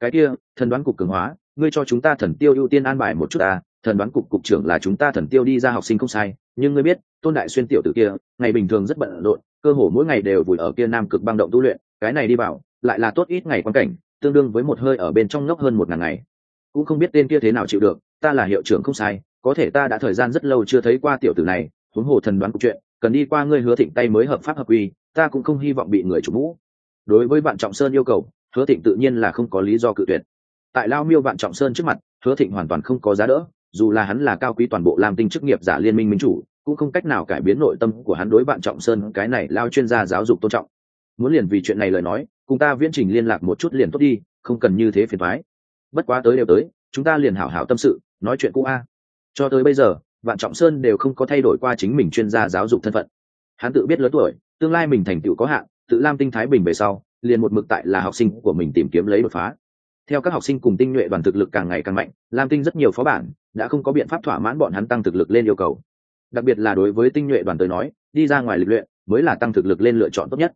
Cái kia, thần đoán cục cường hóa, ngươi cho chúng ta thần tiêu ưu tiên an bài một chút à thần đoán cục cục trưởng là chúng ta thần tiêu đi ra học sinh không sai, nhưng ngươi biết, tôn đại xuyên tiểu tử kia, ngày bình thường rất bận rộn, cơ hồ mỗi ngày đều vùi ở kia nam cực băng động tu luyện, cái này đi vào lại là tốt ít ngày quan cảnh, tương đương với một hơi ở bên trong ngốc hơn một ngàn ngày. Cũng không biết tên kia thế nào chịu được, ta là hiệu trưởng không sai, có thể ta đã thời gian rất lâu chưa thấy qua tiểu tử này, huống hồ thần đoán cục chuyện cần đi qua ngươi hứa thịnh tay mới hợp pháp hợp quy, ta cũng không hy vọng bị người chủ mũ. Đối với bạn trọng sơn yêu cầu, hứa thịnh tự nhiên là không có lý do cự tuyệt. Tại lao miêu bạn trọng sơn trước mặt, hứa thịnh hoàn toàn không có giá đỡ, dù là hắn là cao quý toàn bộ làm tinh chức nghiệp giả liên minh minh chủ, cũng không cách nào cải biến nội tâm của hắn đối bạn trọng sơn, cái này lao chuyên gia giáo dục tôn trọng. Muốn liền vì chuyện này lời nói, cùng ta viễn trình liên lạc một chút liền tốt đi, không cần như thế phiền thoái bất quá tới đều tới, chúng ta liền hảo hảo tâm sự, nói chuyện cũ a. Cho tới bây giờ vạn trọng sơn đều không có thay đổi qua chính mình chuyên gia giáo dục thân phận. Hắn tự biết lớn tuổi, tương lai mình thành tựu có hạn, tự lam tinh thái bình về sau, liền một mực tại là học sinh của mình tìm kiếm lấy đột phá. Theo các học sinh cùng tinh nhuệ đoàn thực lực càng ngày càng mạnh, lam tinh rất nhiều phó bản đã không có biện pháp thỏa mãn bọn hắn tăng thực lực lên yêu cầu. Đặc biệt là đối với tinh nhuệ đoàn tới nói, đi ra ngoài lịch luyện mới là tăng thực lực lên lựa chọn tốt nhất.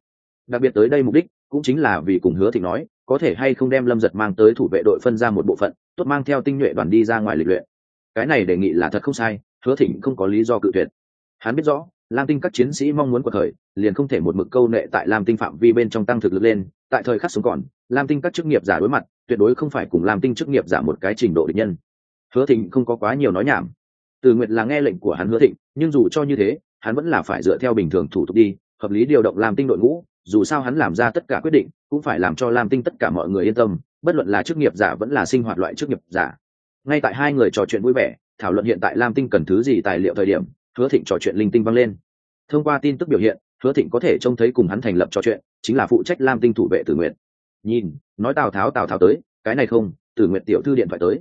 Đặc biệt tới đây mục đích cũng chính là vì cùng hứa thịnh nói, có thể hay không đem lâm giật mang tới thủ vệ đội phân ra một bộ phận, tốt mang theo tinh nhuệ đoàn đi ra ngoài lịch luyện. Cái này đề nghị là thật không sai hứa thịnh không có lý do cự tuyệt. Hắn biết rõ, lam tinh các chiến sĩ mong muốn cuộc khởi liền không thể một mực câu nệ tại lam tinh phạm vi bên trong tăng thực lực lên, tại thời khắc sống còn, lam tinh các chức nghiệp giả đối mặt, tuyệt đối không phải cùng lam tinh chức nghiệp giả một cái trình độ địch nhân. Hứa thịnh không có quá nhiều nói nhảm. Từ nguyện là nghe lệnh của hắn hứa thịnh, nhưng dù cho như thế, hắn vẫn là phải dựa theo bình thường thủ tục đi, hợp lý điều động lam tinh đội ngũ, dù sao hắn làm ra tất cả quyết định, cũng phải làm cho lam tinh tất cả mọi người yên tâm, bất luận là chức nghiệp giả vẫn là sinh hoạt loại chức nghiệp giả. Ngay tại hai người trò chuyện vui vẻ thảo luận hiện tại lam tinh cần thứ gì tài liệu thời điểm, hứa thịnh trò chuyện linh tinh vang lên. Thông qua tin tức biểu hiện, hứa thịnh có thể trông thấy cùng hắn thành lập trò chuyện, chính là phụ trách lam tinh thủ vệ tử nguyện nhìn, nói tào tháo tào tháo tới, cái này không, tử nguyện tiểu thư điện thoại tới.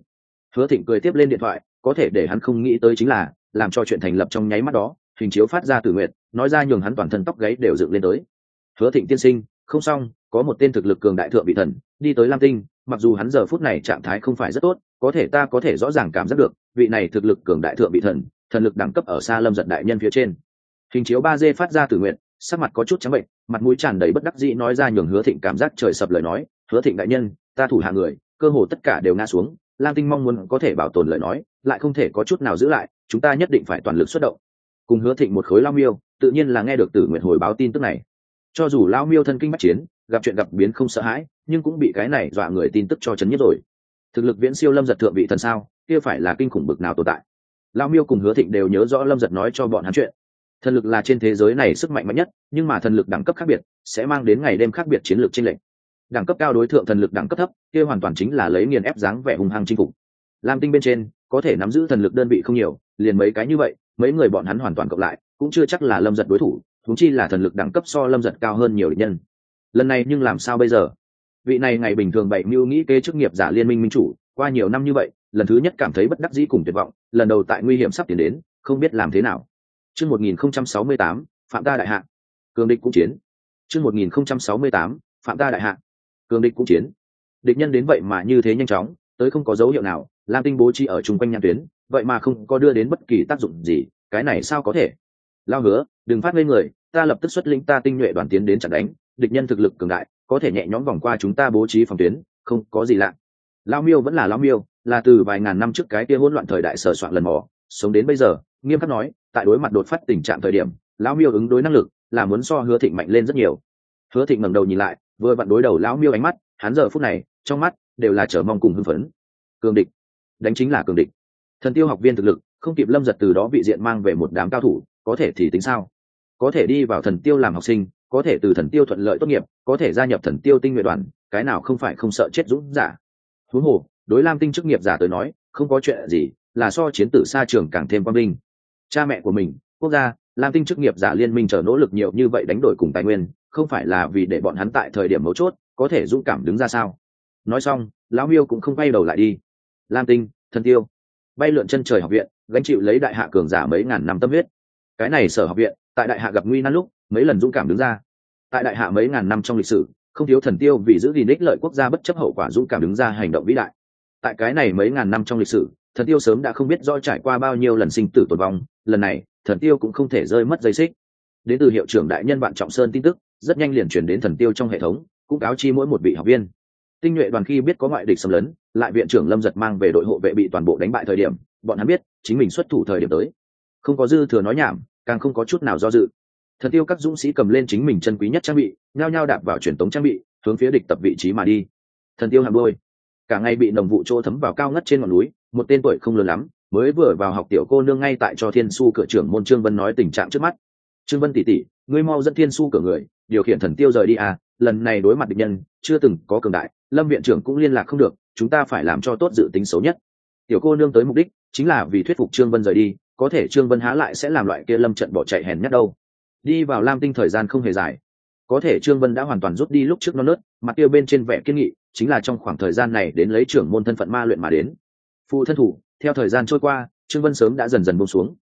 Hứa thịnh cười tiếp lên điện thoại, có thể để hắn không nghĩ tới chính là, làm cho chuyện thành lập trong nháy mắt đó, hình chiếu phát ra tử nguyện nói ra nhường hắn toàn thân tóc gáy đều dựng lên tới. Hứa thịnh tiên sinh, không xong, có một tên thực lực cường đại thượng vị thần, đi tới lam tinh, mặc dù hắn giờ phút này trạng thái không phải rất tốt có thể ta có thể rõ ràng cảm giác được, vị này thực lực cường đại thượng vị thần thần lực đẳng cấp ở xa lâm giật đại nhân phía trên. Hình chiếu ba d phát ra từ nguyện, sắc mặt có chút trắng bệnh, mặt mũi tràn đầy bất đắc dĩ nói ra nhường hứa thịnh cảm giác trời sập lời nói, hứa thịnh đại nhân, ta thủ hạ người, cơ hồ tất cả đều ngã xuống, lam tinh mong muốn có thể bảo tồn lời nói, lại không thể có chút nào giữ lại, chúng ta nhất định phải toàn lực xuất động. Cùng hứa thịnh một khối lao miêu, tự nhiên là nghe được tử nguyện hồi báo tin tức này. Cho dù lao miêu thân kinh bắt chiến, gặp chuyện gặp biến không sợ hãi, nhưng cũng bị cái này dọa người tin tức cho chấn nhất rồi thực lực viễn siêu lâm giật thượng vị thần sao, kia phải là kinh khủng bực nào tồn tại. Lao miêu cùng hứa thịnh đều nhớ rõ lâm giật nói cho bọn hắn chuyện. Thần lực là trên thế giới này sức mạnh mạnh nhất, nhưng mà thần lực đẳng cấp khác biệt, sẽ mang đến ngày đêm khác biệt chiến lược trên lệnh đẳng cấp cao đối tượng thần lực đẳng cấp thấp, kia hoàn toàn chính là lấy nghiền ép dáng vẻ hùng hăng chinh phục. Lam tinh bên trên, có thể nắm giữ thần lực đơn vị không nhiều, liền mấy cái như vậy, mấy người bọn hắn hoàn toàn cộng lại, cũng chưa chắc là lâm giật đối thủ thúng chi là thần lực đẳng cấp so lâm giật cao hơn nhiều định nhân. Lần này nhưng làm sao bây giờ? Vị này ngày bình thường bảy mưu nghĩ kế chức nghiệp giả liên minh minh chủ, qua nhiều năm như vậy, lần thứ nhất cảm thấy bất đắc dĩ cùng tuyệt vọng, lần đầu tại nguy hiểm sắp tiến đến, không biết làm thế nào. Chương một nghìn không trăm sáu mươi tám, phạm ta đại hạ. Cường địch cũng chiến. Chương một nghìn không trăm sáu mươi tám, phạm ta đại hạ. Cường địch cũng chiến. Địch nhân đến vậy mà như thế nhanh chóng, tới không có dấu hiệu nào, lam tinh bố trí ở chung quanh nhãn tuyến, vậy mà không có đưa đến bất kỳ tác dụng gì, cái này sao có thể? Lao hứa, đừng phát ngây người, ta lập tức xuất linh ta tinh nhuệ đoàn tiến đến chặn đánh, địch nhân thực lực cường đại có thể nhẹ nhõm vòng qua chúng ta bố trí phòng tuyến, không có gì lạ. Lao miêu vẫn là lao miêu, là từ vài ngàn năm trước cái kia hỗn loạn thời đại sờ soạn lần mò, sống đến bây giờ, nghiêm khắc nói, tại đối mặt đột phát tình trạng thời điểm, lão miêu ứng đối năng lực là muốn so hứa thịnh mạnh lên rất nhiều. Hứa thịnh ngẩng đầu nhìn lại, vừa vặn đối đầu lão miêu ánh mắt, hắn giờ phút này, trong mắt đều là chờ mong cùng hưng phấn. Cường địch, đánh chính là cường địch. Thần tiêu học viên thực lực, không kịp lâm giật từ đó bị diện mang về một đám cao thủ, có thể thì tính sao? Có thể đi vào thần tiêu làm học sinh có thể từ thần tiêu thuận lợi tốt nghiệp, có thể gia nhập thần tiêu tinh nguyện đoàn, cái nào không phải không sợ chết dũng giả. Huống hồ, đối lam tinh chức nghiệp giả tới nói, không có chuyện gì, là so chiến tử xa trường càng thêm quang minh. Cha mẹ của mình, quốc gia, lam tinh chức nghiệp giả liên minh chờ nỗ lực nhiều như vậy đánh đổi cùng tài nguyên, không phải là vì để bọn hắn tại thời điểm mấu chốt, có thể dũng cảm đứng ra sao? Nói xong, lão miêu cũng không quay đầu lại đi. Lam tinh, thần tiêu. Bay lượn chân trời học viện, gánh chịu lấy đại hạ cường giả mấy ngàn năm tâm huyết. Cái này sở học viện, tại đại hạ gặp nguy nan lúc mấy lần dũng cảm đứng ra. Tại đại hạ mấy ngàn năm trong lịch sử, không thiếu thần tiêu vì giữ gìn ích lợi quốc gia bất chấp hậu quả dũng cảm đứng ra hành động vĩ đại. Tại cái này mấy ngàn năm trong lịch sử, thần tiêu sớm đã không biết do trải qua bao nhiêu lần sinh tử tồn vong, lần này, thần tiêu cũng không thể rơi mất dây xích. Đến từ hiệu trưởng đại nhân bạn trọng sơn tin tức, rất nhanh liền chuyển đến thần tiêu trong hệ thống, cũng cáo chi mỗi một vị học viên. Tinh nhuệ đoàn khi biết có ngoại địch xâm lấn, lại viện trưởng lâm giật mang về đội hộ vệ bị toàn bộ đánh bại thời điểm, bọn hắn biết chính mình xuất thủ thời điểm tới. Không có dư thừa nói nhảm, càng không có chút nào do dự thần tiêu các dũng sĩ cầm lên chính mình chân quý nhất trang bị, nhao nhao đạp vào truyền tống trang bị, hướng phía địch tập vị trí mà đi. Thần tiêu hàm đôi. Cả ngày bị nồng vụ chỗ thấm vào cao ngất trên ngọn núi, một tên tuổi không lớn lắm, mới vừa vào học tiểu cô nương ngay tại cho thiên su cửa trưởng môn trương vân nói tình trạng trước mắt. Trương vân tỉ tỉ, ngươi mau dẫn thiên su cửa người, điều khiển thần tiêu rời đi à lần này đối mặt địch nhân, chưa từng có cường đại, lâm viện trưởng cũng liên lạc không được, chúng ta phải làm cho tốt dự tính xấu nhất. Tiểu cô nương tới mục đích, chính là vì thuyết phục trương vân rời đi, có thể trương vân há lại sẽ làm loại kia lâm trận bỏ chạy hèn nhất đâu đi vào lam tinh thời gian không hề dài. Có thể trương vân đã hoàn toàn rút đi lúc trước non nớt, mặt tiêu bên trên vẻ kiên nghị, chính là trong khoảng thời gian này đến lấy trưởng môn thân phận ma luyện mà đến. Phụ thân thủ, theo thời gian trôi qua, trương vân sớm đã dần dần bông xuống.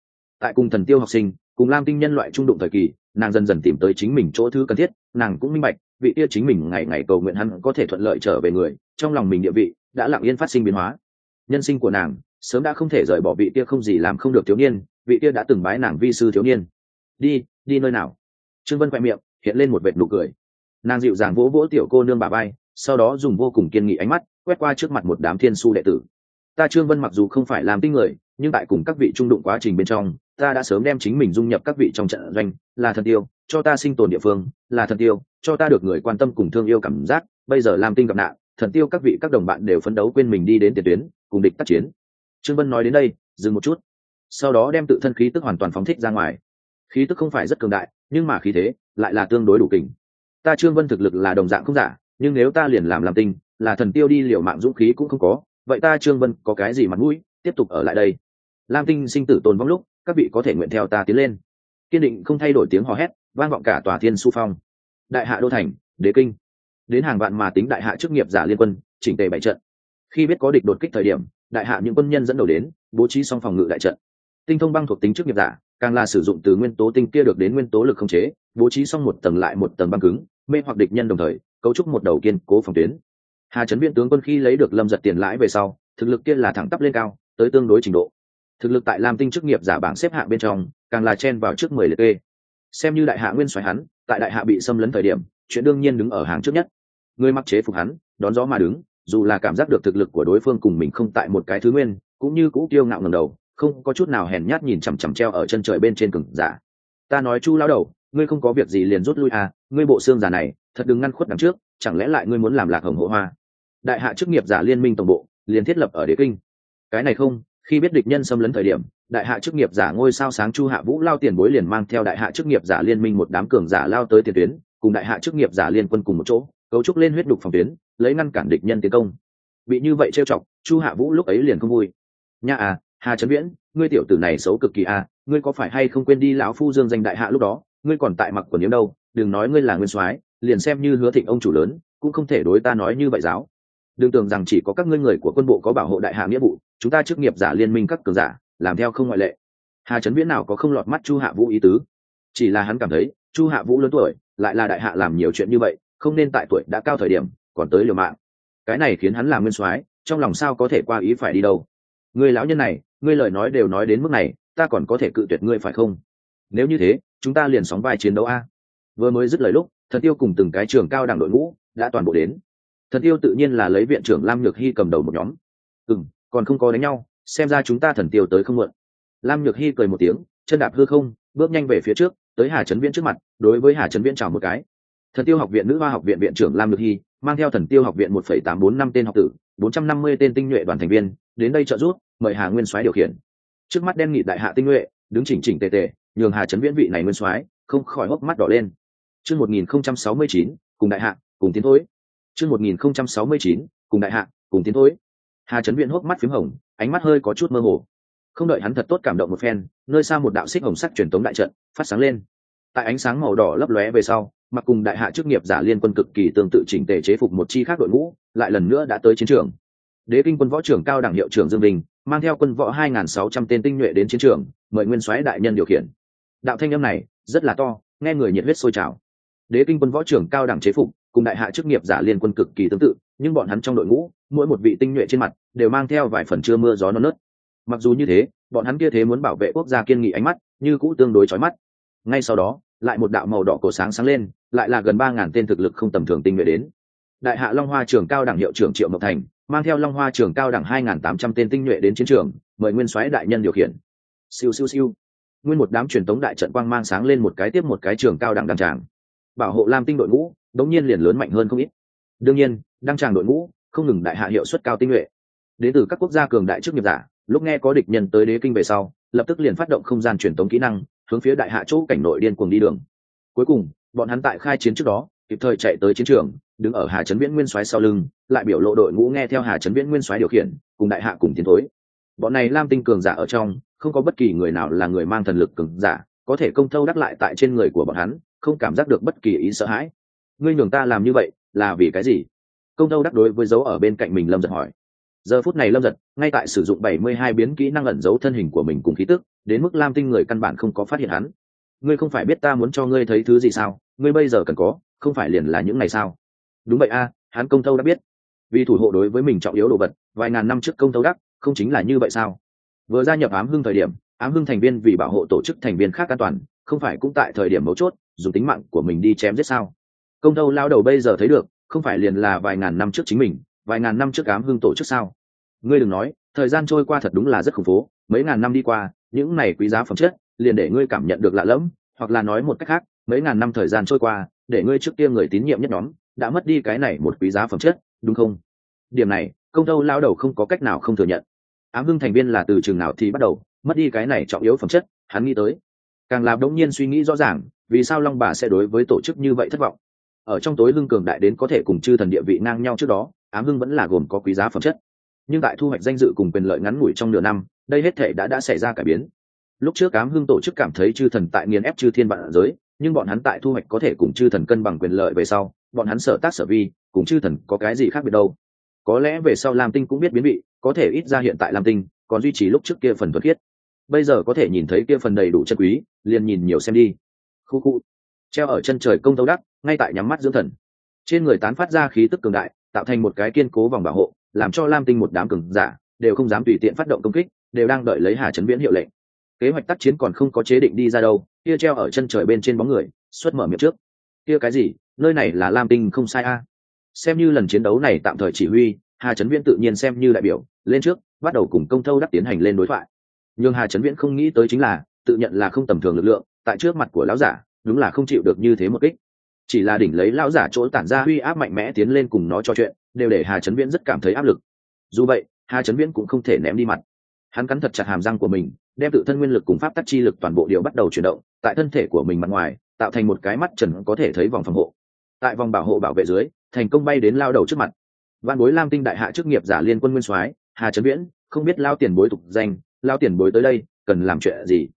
Tại cùng thần tiêu học sinh, cùng lam tinh nhân loại trung đụng thời kỳ, nàng dần dần tìm tới chính mình chỗ thứ cần thiết, nàng cũng minh bạch, vị kia chính mình ngày ngày cầu nguyện hắn có thể thuận lợi trở về người, trong lòng mình địa vị đã lặng yên phát sinh biến hóa. Nhân sinh của nàng, sớm đã không thể rời bỏ vị kia không gì làm không được thiếu niên, vị kia đã từng bái nàng vi sư thiếu niên. Đi đi nơi nào? Trương vân khoe miệng, hiện lên một vệt nụ cười. Nàng dịu dàng vỗ vỗ tiểu cô nương bà bay sau đó dùng vô cùng kiên nghị ánh mắt quét qua trước mặt một đám thiên su đệ tử. Ta trương vân mặc dù không phải làm tinh người, nhưng tại cùng các vị trung đụng quá trình bên trong, ta đã sớm đem chính mình dung nhập các vị trong trận doanh, là thần tiêu, cho ta sinh tồn địa phương, là thần tiêu, cho ta được người quan tâm cùng thương yêu cảm giác, bây giờ làm tinh gặp nạn, thần tiêu các vị các đồng bạn đều phấn đấu quên mình đi đến tiền tuyến, cùng địch tác chiến. Trương vân nói đến đây, dừng một chút. Sau đó đem tự thân khí tức hoàn toàn phóng thích ra ngoài khí tức không phải rất cường đại, nhưng mà khí thế lại là tương đối đủ kình. Ta trương vân thực lực là đồng dạng không giả, nhưng nếu ta liền làm làm tinh là thần tiêu đi liệu mạng dũng khí cũng không có, vậy ta trương vân có cái gì mặt mũi, tiếp tục ở lại đây. Lam tinh sinh tử tồn vong lúc, các vị có thể nguyện theo ta tiến lên. Kiên định không thay đổi tiếng hò hét, vang vọng cả tòa thiên su phong. Đại hạ đô thành, đế kinh. Đến hàng vạn mà tính đại hạ chức nghiệp giả liên quân, chỉnh tề bảy trận. Khi biết có địch đột kích thời điểm, đại hạ những quân nhân dẫn đầu đến, bố trí xong phòng ngự đại trận. Tinh thông băng thuộc tính chức nghiệp giả càng là sử dụng từ nguyên tố tinh kia được đến nguyên tố lực không chế, bố trí xong một tầng lại một tầng băng cứng, mê hoặc địch nhân đồng thời, cấu trúc một đầu kiên cố phòng tuyến. Hà trấn viên tướng quân khi lấy được lâm giật tiền lãi về sau, thực lực kia là thẳng tắp lên cao, tới tương đối trình độ. Thực lực tại lam tinh chức nghiệp giả bảng xếp hạng bên trong, càng là chen vào trước mười liệt kê. Xem như đại hạ nguyên xoáy hắn, tại đại hạ bị xâm lấn thời điểm, chuyện đương nhiên đứng ở hàng trước nhất. Người mặc chế phục hắn, đón gió mà đứng, dù là cảm giác được thực lực của đối phương cùng mình không tại một cái thứ nguyên, cũng như cũ kiêu ngạo ngầm đầu không có chút nào hèn nhát nhìn chằm chằm treo ở chân trời bên trên cừng giả. Ta nói chu lao đầu, ngươi không có việc gì liền rút lui à ngươi bộ xương giả này, thật đừng ngăn khuất đằng trước, chẳng lẽ lại ngươi muốn làm lạc hồng hộ hoa? Đại hạ chức nghiệp giả liên minh tổng bộ, liền thiết lập ở đế kinh. Cái này không, khi biết địch nhân xâm lấn thời điểm, đại hạ chức nghiệp giả ngôi sao sáng chu hạ vũ lao tiền bối liền mang theo đại hạ chức nghiệp giả liên minh một đám cường giả lao tới tiền tuyến, cùng đại hạ chức nghiệp giả liên quân cùng một chỗ, cấu trúc lên huyết đục phòng tuyến, lấy ngăn cản địch nhân tiến công. Bị như vậy trêu chọc, chu hạ vũ lúc ấy liền không vui. Nha à hà trấn viễn, ngươi tiểu tử này xấu cực kỳ à ngươi có phải hay không quên đi lão phu dương danh đại hạ lúc đó, ngươi còn tại mặc quần yếm đâu, đừng nói ngươi là nguyên soái, liền xem như hứa thịnh ông chủ lớn, cũng không thể đối ta nói như vậy giáo. Đừng tưởng rằng chỉ có các ngươi người của quân bộ có bảo hộ đại hạ nghĩa vụ, chúng ta chức nghiệp giả liên minh các cường giả, làm theo không ngoại lệ. Hà trấn viễn nào có không lọt mắt chu hạ vũ ý tứ? Chỉ là hắn cảm thấy, chu hạ vũ lớn tuổi, lại là đại hạ làm nhiều chuyện như vậy, không nên tại tuổi đã cao thời điểm, còn tới liều mạng. Cái này khiến hắn làm nguyên soái, trong lòng sao có thể qua ý phải đi đâu? Người lão nhân này ngươi lời nói đều nói đến mức này, ta còn có thể cự tuyệt ngươi phải không? Nếu như thế, chúng ta liền sóng vai chiến đấu a. Vừa mới dứt lời lúc, thần tiêu cùng từng cái trường cao đẳng đội ngũ đã toàn bộ đến. Thần tiêu tự nhiên là lấy viện trưởng lam nhược hy cầm đầu một nhóm. Ừ m còn không có đánh nhau, xem ra chúng ta thần tiêu tới không mượn lam nhược hy cười một tiếng, chân đạp hư không, bước nhanh về phía trước, tới hà trấn viễn trước mặt, đối với hà trấn viễn chào một cái. Thần tiêu học viện nữ hoa học viện viện trưởng lam nhược hy, mang theo thần tiêu học viện một phẩy tám bốn năm tên học tử, bốn trăm năm mươi tên tinh nhuệ đoàn thành viên, đến đây trợ giúp mời hà nguyên soái điều khiển. Trước mắt đen nghị đại hạ tinh nhuệ, đứng chỉnh chỉnh tề tề, nhường hà trấn viễn vị này nguyên soái không khỏi hốc mắt đỏ lên. Chương một nghìn không trăm sáu mươi chín, cùng đại hạ, cùng tiến thối. Chương một nghìn không trăm sáu mươi chín, cùng đại hạ, cùng tiến thối. Hà trấn viễn hốc mắt p h í m hồng, ánh mắt hơi có chút mơ hồ. Không đợi hắn thật tốt cảm động một phen, nơi xa một đạo xích hồng sắc truyền tống đại trận phát sáng lên. Tại ánh sáng màu đỏ lấp lóe về sau, mặc cùng đại hạ chức nghiệp giả liên quân cực kỳ tương tự chỉnh tề chế phục một chi khác đội ngũ, lại lần nữa đã tới chiến trường. Đế kinh quân võ trưởng cao đẳng hiệu trưởng dương bình mang theo quân võ 2.600 tên tinh nhuệ đến chiến trường, mời nguyên soái đại nhân điều khiển. Đạo thanh âm này rất là to, nghe người nhiệt huyết sôi trào. Đế kinh quân võ trưởng cao đẳng chế phục, cùng đại hạ chức nghiệp giả liên quân cực kỳ tương tự, nhưng bọn hắn trong đội ngũ, mỗi một vị tinh nhuệ trên mặt đều mang theo vài phần chưa mưa gió non nớt. Mặc dù như thế, bọn hắn kia thế muốn bảo vệ quốc gia kiên nghị ánh mắt, như cũ tương đối chói mắt. Ngay sau đó, lại một đạo màu đỏ cổ sáng sáng lên, lại là gần ba ngàn tên thực lực không tầm thường tinh nhuệ đến. Đại hạ long hoa trường cao đẳng hiệu trưởng triệu mộc thành mang theo long hoa trường cao đẳng hai nghìn tám trăm tên tinh nhuệ đến chiến trường, mời nguyên soái đại nhân điều khiển. Siêu siêu siêu. Nguyên một đám truyền tống đại trận quang mang sáng lên một cái tiếp một cái trường cao đẳng đăng tràng. Bảo hộ lam tinh đội ngũ, đống nhiên liền lớn mạnh hơn không ít. Đương nhiên, đăng tràng đội ngũ không ngừng đại hạ hiệu suất cao tinh nhuệ. Đến từ các quốc gia cường đại trước nghiệp giả, lúc nghe có địch nhân tới đế kinh về sau, lập tức liền phát động không gian truyền tống kỹ năng, hướng phía đại hạ chỗ cảnh nội điên cuồng đi đường. Cuối cùng, bọn hắn tại khai chiến trước đó kịp thời chạy tới chiến trường, đứng ở hà trấn viễn nguyên soái sau lưng, lại biểu lộ đội ngũ nghe theo hà trấn viễn nguyên soái điều khiển, cùng đại hạ cùng tiến thối. Bọn này lam tinh cường giả ở trong, không có bất kỳ người nào là người mang thần lực cường giả, có thể công thâu đắc lại tại trên người của bọn hắn, không cảm giác được bất kỳ ý sợ hãi. Ngươi nhường ta làm như vậy, là vì cái gì? Công thâu đắc đối với dấu ở bên cạnh mình lâm giật hỏi. Giờ phút này lâm giật, ngay tại sử dụng bảy mươi hai biến kỹ năng ẩn giấu thân hình của mình cùng khí tức, đến mức lam tinh người căn bản không có phát hiện hắn. Ngươi không phải biết ta muốn cho ngươi thấy thứ gì sao? Ngươi bây giờ cần có không phải liền là những ngày sao đúng vậy a, hắn công tâu đã biết. Vì thủ hộ đối với mình trọng yếu đồ vật, vài ngàn năm trước công tâu đắc, không chính là như vậy sao? Vừa gia nhập ám hưng thời điểm, ám hưng thành viên vì bảo hộ tổ chức thành viên khác an toàn, không phải cũng tại thời điểm mấu chốt, dùng tính mạng của mình đi chém giết sao? Công tâu lao đầu bây giờ thấy được, không phải liền là vài ngàn năm trước chính mình, vài ngàn năm trước ám hưng tổ chức sao? Ngươi đừng nói, thời gian trôi qua thật đúng là rất khủng phố mấy ngàn năm đi qua, những này quý giá phẩm chất, liền để ngươi cảm nhận được lạ lẫm, hoặc là nói một cách khác mấy ngàn năm thời gian trôi qua, để ngươi trước kia người tín nhiệm nhất nhóm, đã mất đi cái này một quý giá phẩm chất, đúng không? Điểm này, công tâu lao đầu không có cách nào không thừa nhận. Ám hưng thành viên là từ trường nào thì bắt đầu, mất đi cái này trọng yếu phẩm chất, hắn nghĩ tới. Càng làm đống nhiên suy nghĩ rõ ràng, vì sao long bà sẽ đối với tổ chức như vậy thất vọng? Ở trong tối hưng cường đại đến có thể cùng chư thần địa vị ngang nhau trước đó, ám hưng vẫn là gồm có quý giá phẩm chất. Nhưng tại thu hoạch danh dự cùng quyền lợi ngắn ngủi trong nửa năm, đây hết thể đã đã xảy ra cải biến. Lúc trước ám hưng tổ chức cảm thấy chư thần tại nghiền ép chư thiên vạn giới nhưng bọn hắn tại thu hoạch có thể cùng chư thần cân bằng quyền lợi về sau, bọn hắn sở tác sở vi, cùng chư thần có cái gì khác biệt đâu? Có lẽ về sau lam tinh cũng biết biến vị, có thể ít ra hiện tại lam tinh, còn duy trì lúc trước kia phần thuật khiết. Bây giờ có thể nhìn thấy kia phần đầy đủ chân quý, liền nhìn nhiều xem đi. Khu khu. Treo ở chân trời công tâu đắc, ngay tại nhắm mắt dưỡng thần. Trên người tán phát ra khí tức cường đại, tạo thành một cái kiên cố vòng bảo hộ, làm cho lam tinh một đám cường giả, đều không dám tùy tiện phát động công kích, đều đang đợi lấy hà chấn viễn hiệu lệnh kế hoạch tác chiến còn không có chế định đi ra đâu, kia treo ở chân trời bên trên bóng người, xuất mở miệng trước. Kia cái gì? Nơi này là lam tinh không sai a. Xem như lần chiến đấu này tạm thời chỉ huy, hà trấn viễn tự nhiên xem như đại biểu, lên trước, bắt đầu cùng công thâu đắc tiến hành lên đối thoại. Nhưng hà trấn viễn không nghĩ tới chính là, tự nhận là không tầm thường lực lượng, tại trước mặt của lão giả, đúng là không chịu được như thế một kích. Chỉ là đỉnh lấy lão giả chỗ tản ra uy áp mạnh mẽ tiến lên cùng nó trò chuyện, đều để hà trấn viễn rất cảm thấy áp lực. Dù vậy, hà trấn viễn cũng không thể ném đi mặt. Hắn cắn thật chặt hàm răng của mình đem tự thân nguyên lực cùng pháp tắc chi lực toàn bộ đều bắt đầu chuyển động, tại thân thể của mình mặt ngoài, tạo thành một cái mắt trần có thể thấy vòng phòng hộ. Tại vòng bảo hộ bảo vệ dưới, thành công bay đến lao đầu trước mặt. Văn bối lam tinh đại hạ chức nghiệp giả liên quân nguyên soái, hà trấn viễn, không biết lao tiền bối tục danh, lao tiền bối tới đây, cần làm chuyện gì?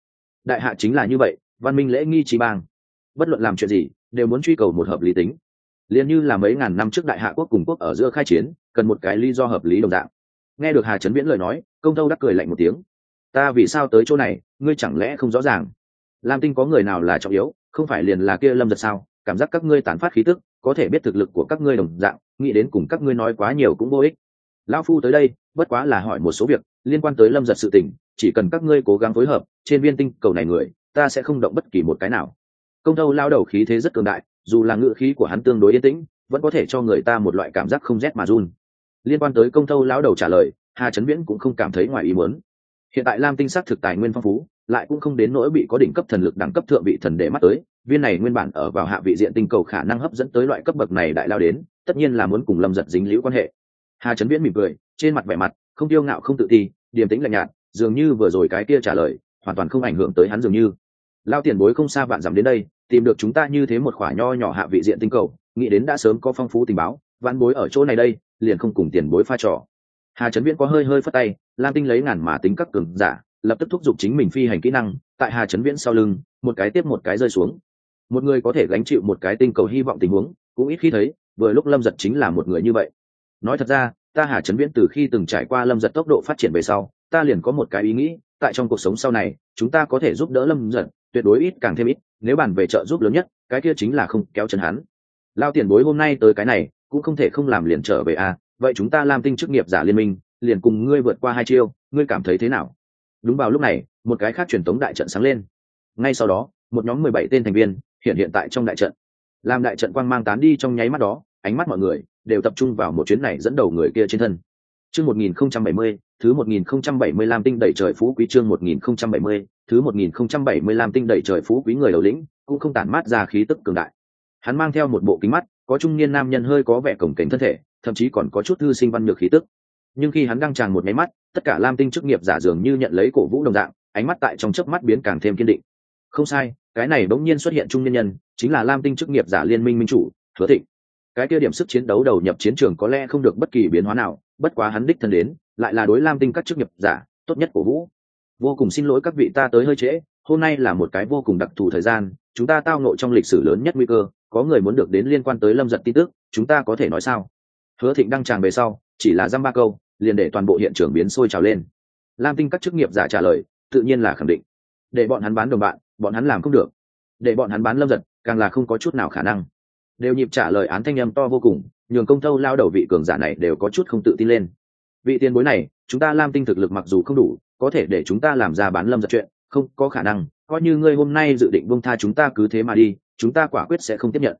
Đại hạ chính là như vậy, văn minh lễ nghi trí bang. Bất luận làm chuyện gì, đều muốn truy cầu một hợp lý tính. Liền như là mấy ngàn năm trước đại hạ quốc cùng quốc ở giữa khai chiến, cần một cái lý do hợp lý đồng dạng. Nghe được hà trấn viễn lời nói, công tâu đắc cười lạnh một tiếng ta vì sao tới chỗ này, ngươi chẳng lẽ không rõ ràng? Lam tinh có người nào là trọng yếu, không phải liền là kia lâm giật sao? Cảm giác các ngươi tán phát khí tức, có thể biết thực lực của các ngươi đồng dạng, nghĩ đến cùng các ngươi nói quá nhiều cũng vô ích. Lão phu tới đây, bất quá là hỏi một số việc liên quan tới lâm giật sự tình, chỉ cần các ngươi cố gắng phối hợp, trên viên tinh cầu này người, ta sẽ không động bất kỳ một cái nào. Công tâu lao đầu khí thế rất cường đại, dù là ngự khí của hắn tương đối yên tĩnh, vẫn có thể cho người ta một loại cảm giác không rét mà run. Liên quan tới công tâu lao đầu trả lời, hà trấn viễn cũng không cảm thấy ngoài ý muốn hiện tại lam tinh sắc thực tài nguyên phong phú, lại cũng không đến nỗi bị có đỉnh cấp thần lực đẳng cấp thượng vị thần để mắt tới, viên này nguyên bản ở vào hạ vị diện tinh cầu khả năng hấp dẫn tới loại cấp bậc này đại lao đến, tất nhiên là muốn cùng lâm giật dính liễu quan hệ. Hà trấn viễn mỉm cười, trên mặt vẻ mặt, không tiêu ngạo không tự ti, điềm tĩnh lạnh nhạt, dường như vừa rồi cái kia trả lời, hoàn toàn không ảnh hưởng tới hắn dường như. Lao tiền bối không xa vạn dặm đến đây, tìm được chúng ta như thế một khoả nho nhỏ hạ vị diện tinh cầu, nghĩ đến đã sớm có phong phú tình báo vạn bối ở chỗ này đây, liền không cùng tiền bối pha trò. Hà trấn viễn có hơi hơi phất tay lam tinh lấy ngàn mà tính các cường giả, lập tức thúc giục chính mình phi hành kỹ năng, tại hà trấn viễn sau lưng, một cái tiếp một cái rơi xuống. Một người có thể gánh chịu một cái tinh cầu hy vọng tình huống, cũng ít khi thấy, vừa lúc lâm giật chính là một người như vậy. Nói thật ra, ta hà trấn viễn từ khi từng trải qua lâm giật tốc độ phát triển về sau, ta liền có một cái ý nghĩ, tại trong cuộc sống sau này, chúng ta có thể giúp đỡ lâm giật, tuyệt đối ít càng thêm ít, nếu bàn về trợ giúp lớn nhất, cái kia chính là không kéo chân hắn. Lao tiền bối hôm nay tới cái này, cũng không thể không làm liền trở về à vậy chúng ta làm tinh chức nghiệp giả liên minh liền cùng ngươi vượt qua hai chiêu, ngươi cảm thấy thế nào? Đúng vào lúc này, một cái khác truyền tống đại trận sáng lên. Ngay sau đó, một nhóm mười bảy tên thành viên hiện hiện tại trong đại trận. Làm đại trận quang mang tán đi trong nháy mắt đó, ánh mắt mọi người đều tập trung vào một chuyến này dẫn đầu người kia trên thân. Chương một nghìn không trăm bảy mươi, thứ một nghìn không trăm bảy mươi lam tinh đẩy trời phú quý chương một nghìn không trăm bảy mươi, thứ một nghìn không trăm bảy mươi lam tinh đẩy trời phú quý người đầu lĩnh cũng không tản mát ra khí tức cường đại. Hắn mang theo một bộ kính mắt, có trung niên nam nhân hơi có vẻ cổng kính thân thể, thậm chí còn có chút thư sinh văn nhược khí tức nhưng khi hắn đang tràn một máy mắt, tất cả lam tinh chức nghiệp giả dường như nhận lấy cổ vũ đồng dạng, ánh mắt tại trong chớp mắt biến càng thêm kiên định. Không sai, cái này bỗng nhiên xuất hiện trung nhân nhân, chính là lam tinh chức nghiệp giả liên minh minh chủ, hứa thịnh. Cái kia điểm sức chiến đấu đầu nhập chiến trường có lẽ không được bất kỳ biến hóa nào, bất quá hắn đích thân đến, lại là đối lam tinh các chức nghiệp giả, tốt nhất cổ vũ. Vô cùng xin lỗi các vị ta tới hơi trễ, hôm nay là một cái vô cùng đặc thù thời gian, chúng ta tao nộ trong lịch sử lớn nhất nguy cơ, có người muốn được đến liên quan tới lâm giật tin tức, chúng ta có thể nói sao? Hứa thịnh đăng tràng về sau, chỉ là dăm ba câu liền để toàn bộ hiện trường biến sôi trào lên. Lam tinh các chức nghiệp giả trả lời, tự nhiên là khẳng định. Để bọn hắn bán đồng bạn, bọn hắn làm không được. Để bọn hắn bán lâm giật, càng là không có chút nào khả năng. Đều nhịp trả lời án thanh âm to vô cùng, nhường công thâu lao đầu vị cường giả này đều có chút không tự tin lên. Vị tiền bối này, chúng ta lam tinh thực lực mặc dù không đủ, có thể để chúng ta làm ra bán lâm giật chuyện, không có khả năng. Coi như ngươi hôm nay dự định bông tha chúng ta cứ thế mà đi, chúng ta quả quyết sẽ không tiếp nhận.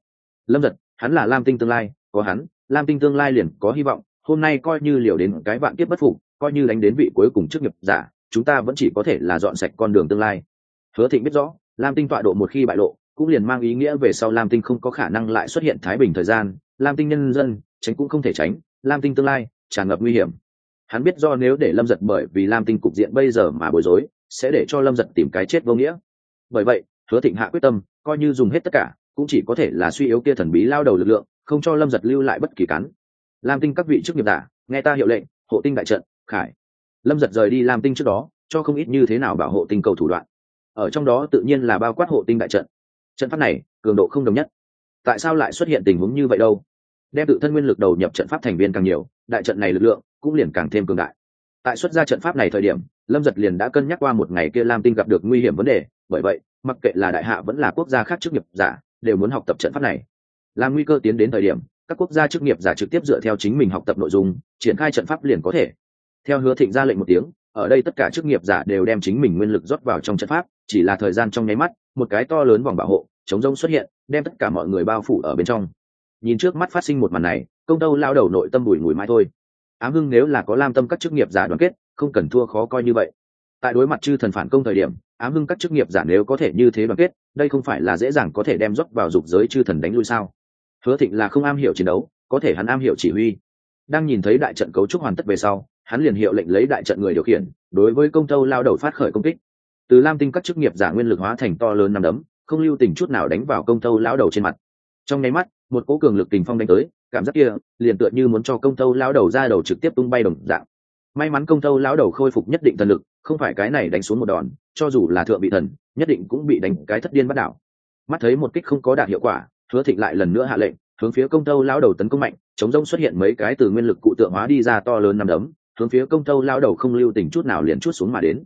Lâm giật, hắn là lam tinh tương lai, có hắn, lam tinh tương lai liền có hy vọng hôm nay coi như liều đến cái vạn kiếp bất phục, coi như đánh đến vị cuối cùng trước nghiệp giả, chúng ta vẫn chỉ có thể là dọn sạch con đường tương lai. Hứa thịnh biết rõ, lam tinh tọa độ một khi bại lộ, cũng liền mang ý nghĩa về sau lam tinh không có khả năng lại xuất hiện thái bình thời gian, lam tinh nhân dân, tránh cũng không thể tránh, lam tinh tương lai, tràn ngập nguy hiểm. Hắn biết do nếu để lâm giật bởi vì lam tinh cục diện bây giờ mà bối rối, sẽ để cho lâm giật tìm cái chết vô nghĩa. Bởi vậy, hứa thịnh hạ quyết tâm, coi như dùng hết tất cả, cũng chỉ có thể là suy yếu kia thần bí lao đầu lực lượng, không cho lâm giật lưu lại bất kỳ cắn lam tinh các vị chức nghiệp giả nghe ta hiệu lệnh, hộ tinh đại trận, khải. Lâm giật rời đi lam tinh trước đó, cho không ít như thế nào bảo hộ tinh cầu thủ đoạn. Ở trong đó tự nhiên là bao quát hộ tinh đại trận. Trận pháp này, cường độ không đồng nhất. Tại sao lại xuất hiện tình huống như vậy đâu? Đem tự thân nguyên lực đầu nhập trận pháp thành viên càng nhiều, đại trận này lực lượng cũng liền càng thêm cường đại. Tại xuất ra trận pháp này thời điểm, lâm giật liền đã cân nhắc qua một ngày kia lam tinh gặp được nguy hiểm vấn đề. Bởi vậy, mặc kệ là đại hạ vẫn là quốc gia khác chức nghiệp giả, đều muốn học tập trận pháp này. Làm nguy cơ tiến đến thời điểm các quốc gia chức nghiệp giả trực tiếp dựa theo chính mình học tập nội dung, triển khai trận pháp liền có thể. Theo hứa thịnh ra lệnh một tiếng, ở đây tất cả chức nghiệp giả đều đem chính mình nguyên lực rót vào trong trận pháp, chỉ là thời gian trong nháy mắt, một cái to lớn vòng bảo hộ, chống rông xuất hiện, đem tất cả mọi người bao phủ ở bên trong. Nhìn trước mắt phát sinh một màn này, công tâu lao đầu nội tâm bùi ngùi mãi thôi. Ám hưng nếu là có lam tâm các chức nghiệp giả đoàn kết, không cần thua khó coi như vậy. Tại đối mặt chư thần phản công thời điểm, ám hưng các chức nghiệp giả nếu có thể như thế đoàn kết, đây không phải là dễ dàng có thể đem dốc vào dục giới chư thần đánh lui sao? Hứa thịnh là không am hiểu chiến đấu, có thể hắn am hiểu chỉ huy. Đang nhìn thấy đại trận cấu trúc hoàn tất về sau, hắn liền hiệu lệnh lấy đại trận người điều khiển, đối với công tâu lao đầu phát khởi công kích. Từ lam tinh các chức nghiệp giả nguyên lực hóa thành to lớn nằm đấm, không lưu tình chút nào đánh vào công tâu lao đầu trên mặt. Trong nháy mắt, một cỗ cường lực tình phong đánh tới, cảm giác kia liền tựa như muốn cho công tâu lao đầu ra đầu trực tiếp tung bay đồng dạng. May mắn công tâu lão đầu khôi phục nhất định thần lực, không phải cái này đánh xuống một đòn, cho dù là thượng bị thần, nhất định cũng bị đánh cái thất điên bắt đảo. Mắt thấy một kích không có đạt hiệu quả hứa thịnh lại lần nữa hạ lệnh, hướng phía công tâu lao đầu tấn công mạnh, chống rông xuất hiện mấy cái từ nguyên lực cụ tượng hóa đi ra to lớn nằm đấm, hướng phía công tâu lao đầu không lưu tình chút nào liền chút xuống mà đến.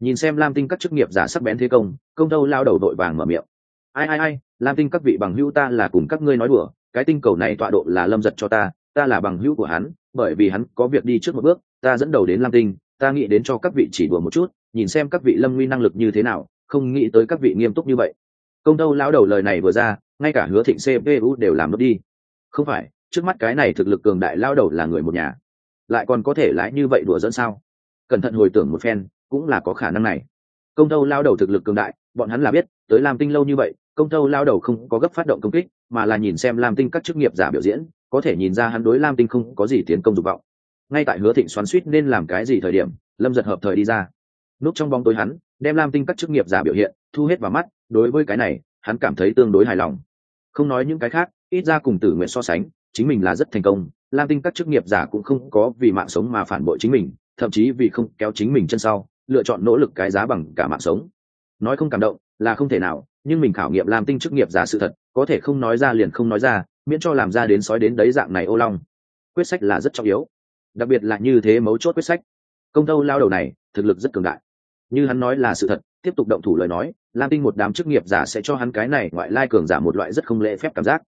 Nhìn xem lam tinh các chức nghiệp giả sắc bén thế công công tâu lao đầu đội vàng mở miệng. Ai ai ai, lam tinh các vị bằng hữu ta là cùng các ngươi nói đùa, cái tinh cầu này tọa độ là lâm giật cho ta ta là bằng hữu của hắn, bởi vì hắn có việc đi trước một bước, ta dẫn đầu đến lam tinh, ta nghĩ đến cho các vị chỉ đùa một chút, nhìn xem các vị lâm nguy năng lực như thế nào, không nghĩ tới các vị nghiêm túc như vậy. Công tâu lao đầu lời này vừa ra ngay cả hứa thịnh cpu đều làm mất đi. Không phải, trước mắt cái này thực lực cường đại lao đầu là người một nhà. Lại còn có thể lái như vậy đùa dẫn sao? Cẩn thận hồi tưởng một phen, cũng là có khả năng này. Công tâu lao đầu thực lực cường đại, bọn hắn là biết, tới lam tinh lâu như vậy, công tâu lao đầu không có gấp phát động công kích, mà là nhìn xem lam tinh các chức nghiệp giả biểu diễn, có thể nhìn ra hắn đối lam tinh không có gì tiến công dục vọng. Ngay tại hứa thịnh xoắn suýt nên làm cái gì thời điểm, lâm giật hợp thời đi ra. Núp trong bóng tối hắn, đem lam tinh các chức nghiệp giả biểu hiện, thu hết vào mắt, đối với cái này, hắn cảm thấy tương đối hài lòng không nói những cái khác, ít ra cùng tử nguyện so sánh, chính mình là rất thành công. Lam tinh các chức nghiệp giả cũng không có vì mạng sống mà phản bội chính mình, thậm chí vì không kéo chính mình chân sau, lựa chọn nỗ lực cái giá bằng cả mạng sống. Nói không cảm động, là không thể nào, nhưng mình khảo nghiệm lam tinh chức nghiệp giả sự thật, có thể không nói ra liền không nói ra, miễn cho làm ra đến sói đến đấy dạng này ô long. Quyết sách là rất trọng yếu. Đặc biệt là như thế mấu chốt quyết sách. Công tâu lao đầu này, thực lực rất cường đại. Như hắn nói là sự thật tiếp tục động thủ lời nói, lam tinh một đám chức nghiệp giả sẽ cho hắn cái này ngoại lai cường giả một loại rất không lễ phép cảm giác.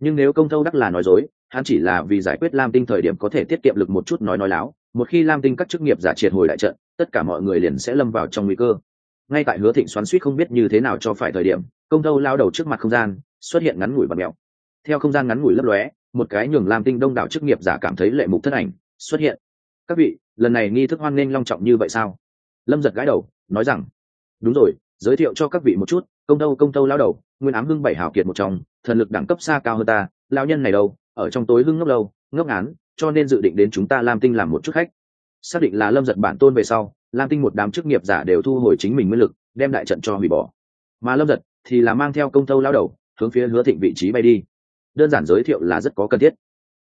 Nhưng nếu công Thâu đắc là nói dối, hắn chỉ là vì giải quyết lam tinh thời điểm có thể tiết kiệm lực một chút nói nói láo, một khi lam tinh các chức nghiệp giả triệt hồi đại trận, tất cả mọi người liền sẽ lâm vào trong nguy cơ. Ngay tại hứa thịnh xoắn suýt không biết như thế nào cho phải thời điểm, công Thâu lao đầu trước mặt không gian xuất hiện ngắn ngủi và mẹo. Theo không gian ngắn ngủi lấp lóe, một cái nhường lam tinh đông đảo chức nghiệp giả cảm thấy lệ mục thất ảnh xuất hiện. Các vị, lần này nghi thức hoan nghênh long trọng như vậy sao? Lâm giật gái đầu, nói rằng đúng rồi, giới thiệu cho các vị một chút, công tâu công tâu lao đầu, nguyên ám hưng bảy hảo kiệt một trong, thần lực đẳng cấp xa cao hơn ta lao nhân này đâu, ở trong tối hưng ngốc lâu, ngốc án cho nên dự định đến chúng ta lam tinh làm một chút khách. Xác định là lâm giật bản tôn về sau, lam tinh một đám chức nghiệp giả đều thu hồi chính mình nguyên lực, đem đại trận cho hủy bỏ. Mà lâm giật thì là mang theo công tâu lao đầu, hướng phía hứa thịnh vị trí bay đi. Đơn giản giới thiệu là rất có cần thiết.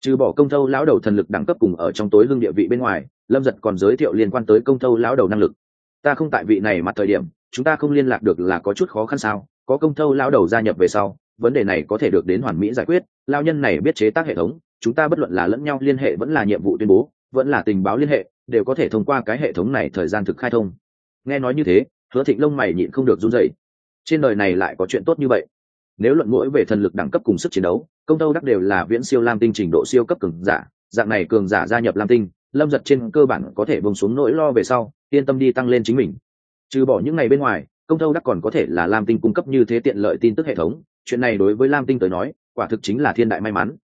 Trừ bỏ công tâu lão đầu thần lực đẳng cấp cùng ở trong tối hương địa vị bên ngoài, lâm giật còn giới thiệu liên quan tới công tâu lão đầu năng lực ta không tại vị này mặt thời điểm, chúng ta không liên lạc được là có chút khó khăn sao? Có công thâu lão đầu gia nhập về sau, vấn đề này có thể được đến hoàn mỹ giải quyết lao nhân này biết chế tác hệ thống, chúng ta bất luận là lẫn nhau liên hệ vẫn là nhiệm vụ tuyên bố, vẫn là tình báo liên hệ, đều có thể thông qua cái hệ thống này thời gian thực khai thông. Nghe nói như thế, hứa thịnh lông mày nhịn không được run dậy trên đời này lại có chuyện tốt như vậy. Nếu luận mũi về thần lực đẳng cấp cùng sức chiến đấu, công tâu đắc đều là viễn siêu lam tinh trình độ siêu cấp cường giả, dạng này cường giả gia nhập lam tinh, lâm giật trên cơ bản có thể bông xuống nỗi lo về sau yên tâm đi tăng lên chính mình. Trừ bỏ những ngày bên ngoài, công thâu đắc còn có thể là lam tinh cung cấp như thế tiện lợi tin tức hệ thống. Chuyện này đối với lam tinh tới nói, quả thực chính là thiên đại may mắn.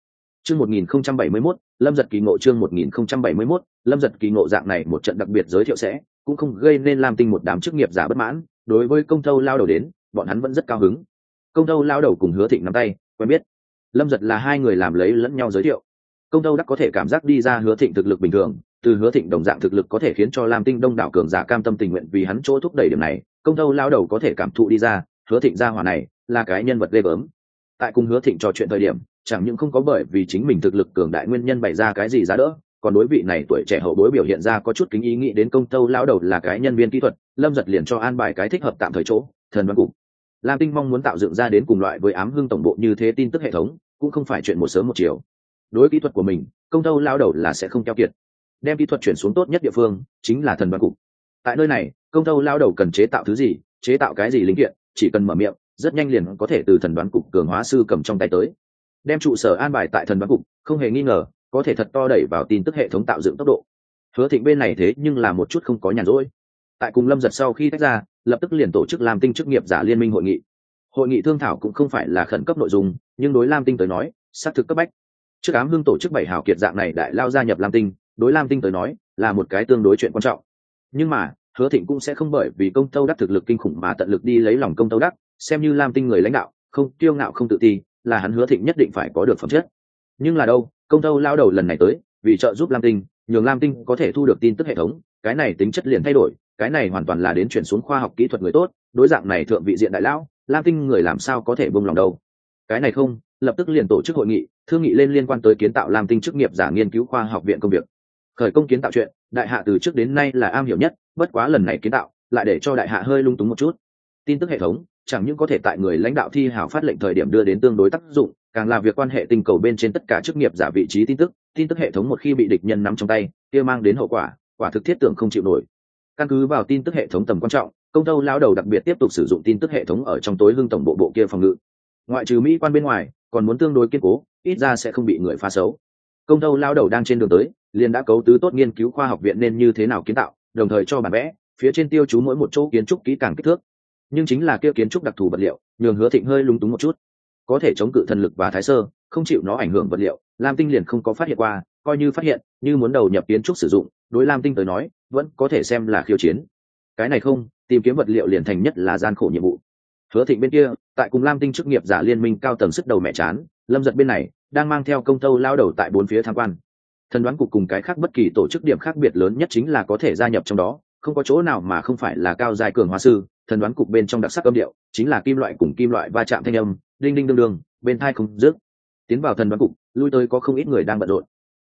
Chương một nghìn không trăm bảy mươi mốt, lâm giật kỳ ngộ chương một nghìn không trăm bảy mươi mốt, lâm giật kỳ ngộ dạng này một trận đặc biệt giới thiệu sẽ, cũng không gây nên lam tinh một đám chức nghiệp giả bất mãn. Đối với công thâu lao đầu đến, bọn hắn vẫn rất cao hứng. Công thâu lao đầu cùng hứa thịnh nắm tay, quen biết. Lâm giật là hai người làm lấy lẫn nhau giới thiệu. Công thâu đắc có thể cảm giác đi ra hứa thịnh thực lực bình thường từ hứa thịnh đồng dạng thực lực có thể khiến cho lam tinh đông đảo cường giả cam tâm tình nguyện vì hắn chỗ thúc đẩy điểm này, công tâu lao đầu có thể cảm thụ đi ra, hứa thịnh gia hỏa này là cái nhân vật ghê gớm. Tại cùng hứa thịnh trò chuyện thời điểm, chẳng những không có bởi vì chính mình thực lực cường đại nguyên nhân bày ra cái gì giá đỡ, còn đối vị này tuổi trẻ hậu bối biểu hiện ra có chút kính ý nghĩ đến công tâu lao đầu là cái nhân viên kỹ thuật, lâm giật liền cho an bài cái thích hợp tạm thời chỗ, thần văn cục. Lam tinh mong muốn tạo dựng ra đến cùng loại với ám hưng tổng bộ như thế tin tức hệ thống, cũng không phải chuyện một sớm một chiều. Đối kỹ thuật của mình, công tâu lao đầu là sẽ không keo kiệt đem kỹ thuật chuyển xuống tốt nhất địa phương, chính là thần văn cục. Tại nơi này, công tâu lao đầu cần chế tạo thứ gì, chế tạo cái gì linh kiện, chỉ cần mở miệng, rất nhanh liền có thể từ thần đoán cục cường hóa sư cầm trong tay tới. Đem trụ sở an bài tại thần đoán cục, không hề nghi ngờ, có thể thật to đẩy vào tin tức hệ thống tạo dựng tốc độ. Hứa thịnh bên này thế nhưng là một chút không có nhàn rỗi. Tại cùng lâm giật sau khi tách ra, lập tức liền tổ chức làm tinh chức nghiệp giả liên minh hội nghị. Hội nghị thương thảo cũng không phải là khẩn cấp nội dung, nhưng đối lam tinh tới nói, xác thực cấp bách. Trước ám hưng tổ chức bảy hào kiệt dạng này đại lao gia nhập lam tinh đối lam tinh tới nói, là một cái tương đối chuyện quan trọng. Nhưng mà, hứa thịnh cũng sẽ không bởi vì công tâu đắc thực lực kinh khủng mà tận lực đi lấy lòng công tâu đắc, xem như lam tinh người lãnh đạo, không, kiêu ngạo không tự ti, là hắn hứa thịnh nhất định phải có được phẩm chất. Nhưng là đâu, công tâu lao đầu lần này tới, vì trợ giúp lam tinh, nhường lam tinh có thể thu được tin tức hệ thống, cái này tính chất liền thay đổi, cái này hoàn toàn là đến chuyển xuống khoa học kỹ thuật người tốt, đối dạng này thượng vị diện đại lão, lam tinh người làm sao có thể bông lòng đâu. Cái này không, lập tức liền tổ chức hội nghị, thương nghị lên liên quan tới kiến tạo lam tinh chức nghiệp giả nghiên cứu khoa học viện công việc khởi công kiến tạo chuyện, đại hạ từ trước đến nay là am hiểu nhất, bất quá lần này kiến tạo, lại để cho đại hạ hơi lung túng một chút. Tin tức hệ thống, chẳng những có thể tại người lãnh đạo thi hảo phát lệnh thời điểm đưa đến tương đối tác dụng, càng là việc quan hệ tình cầu bên trên tất cả chức nghiệp giả vị trí tin tức tin tức hệ thống một khi bị địch nhân nắm trong tay, kia mang đến hậu quả quả thực thiết tưởng không chịu nổi. Căn cứ vào tin tức hệ thống tầm quan trọng, công tâu lao đầu đặc biệt tiếp tục sử dụng tin tức hệ thống ở trong tối hưng tổng bộ bộ kia phòng ngự. Ngoại trừ mỹ quan bên ngoài, còn muốn tương đối kiên cố, ít ra sẽ không bị người phá xấu công tâu lao đầu đang trên đường tới, liền đã cấu tứ tốt nghiên cứu khoa học viện nên như thế nào kiến tạo, đồng thời cho bản vẽ, phía trên tiêu chú mỗi một chỗ kiến trúc kỹ càng kích thước. Nhưng chính là kia kiến trúc đặc thù vật liệu, nhường hứa thịnh hơi lúng túng một chút. Có thể chống cự thần lực và thái sơ, không chịu nó ảnh hưởng vật liệu, lam tinh liền không có phát hiện qua, coi như phát hiện, như muốn đầu nhập kiến trúc sử dụng, đối lam tinh tới nói, vẫn có thể xem là khiêu chiến. Cái này không, tìm kiếm vật liệu liền thành nhất là gian khổ nhiệm vụ. Hứa thịnh bên kia tại cùng lam tinh chức nghiệp giả liên minh cao tầng sức đầu mẹ chán, lâm giật bên này đang mang theo công tâu lao đầu tại bốn phía tham quan. Thần đoán cục cùng cái khác bất kỳ tổ chức điểm khác biệt lớn nhất chính là có thể gia nhập trong đó, không có chỗ nào mà không phải là cao dài cường hóa sư, thần đoán cục bên trong đặc sắc âm điệu chính là kim loại cùng kim loại va chạm thanh âm, đinh đinh đương đương, bên thai không rước tiến vào thần đoán cục, lui tới có không ít người đang bận rộn.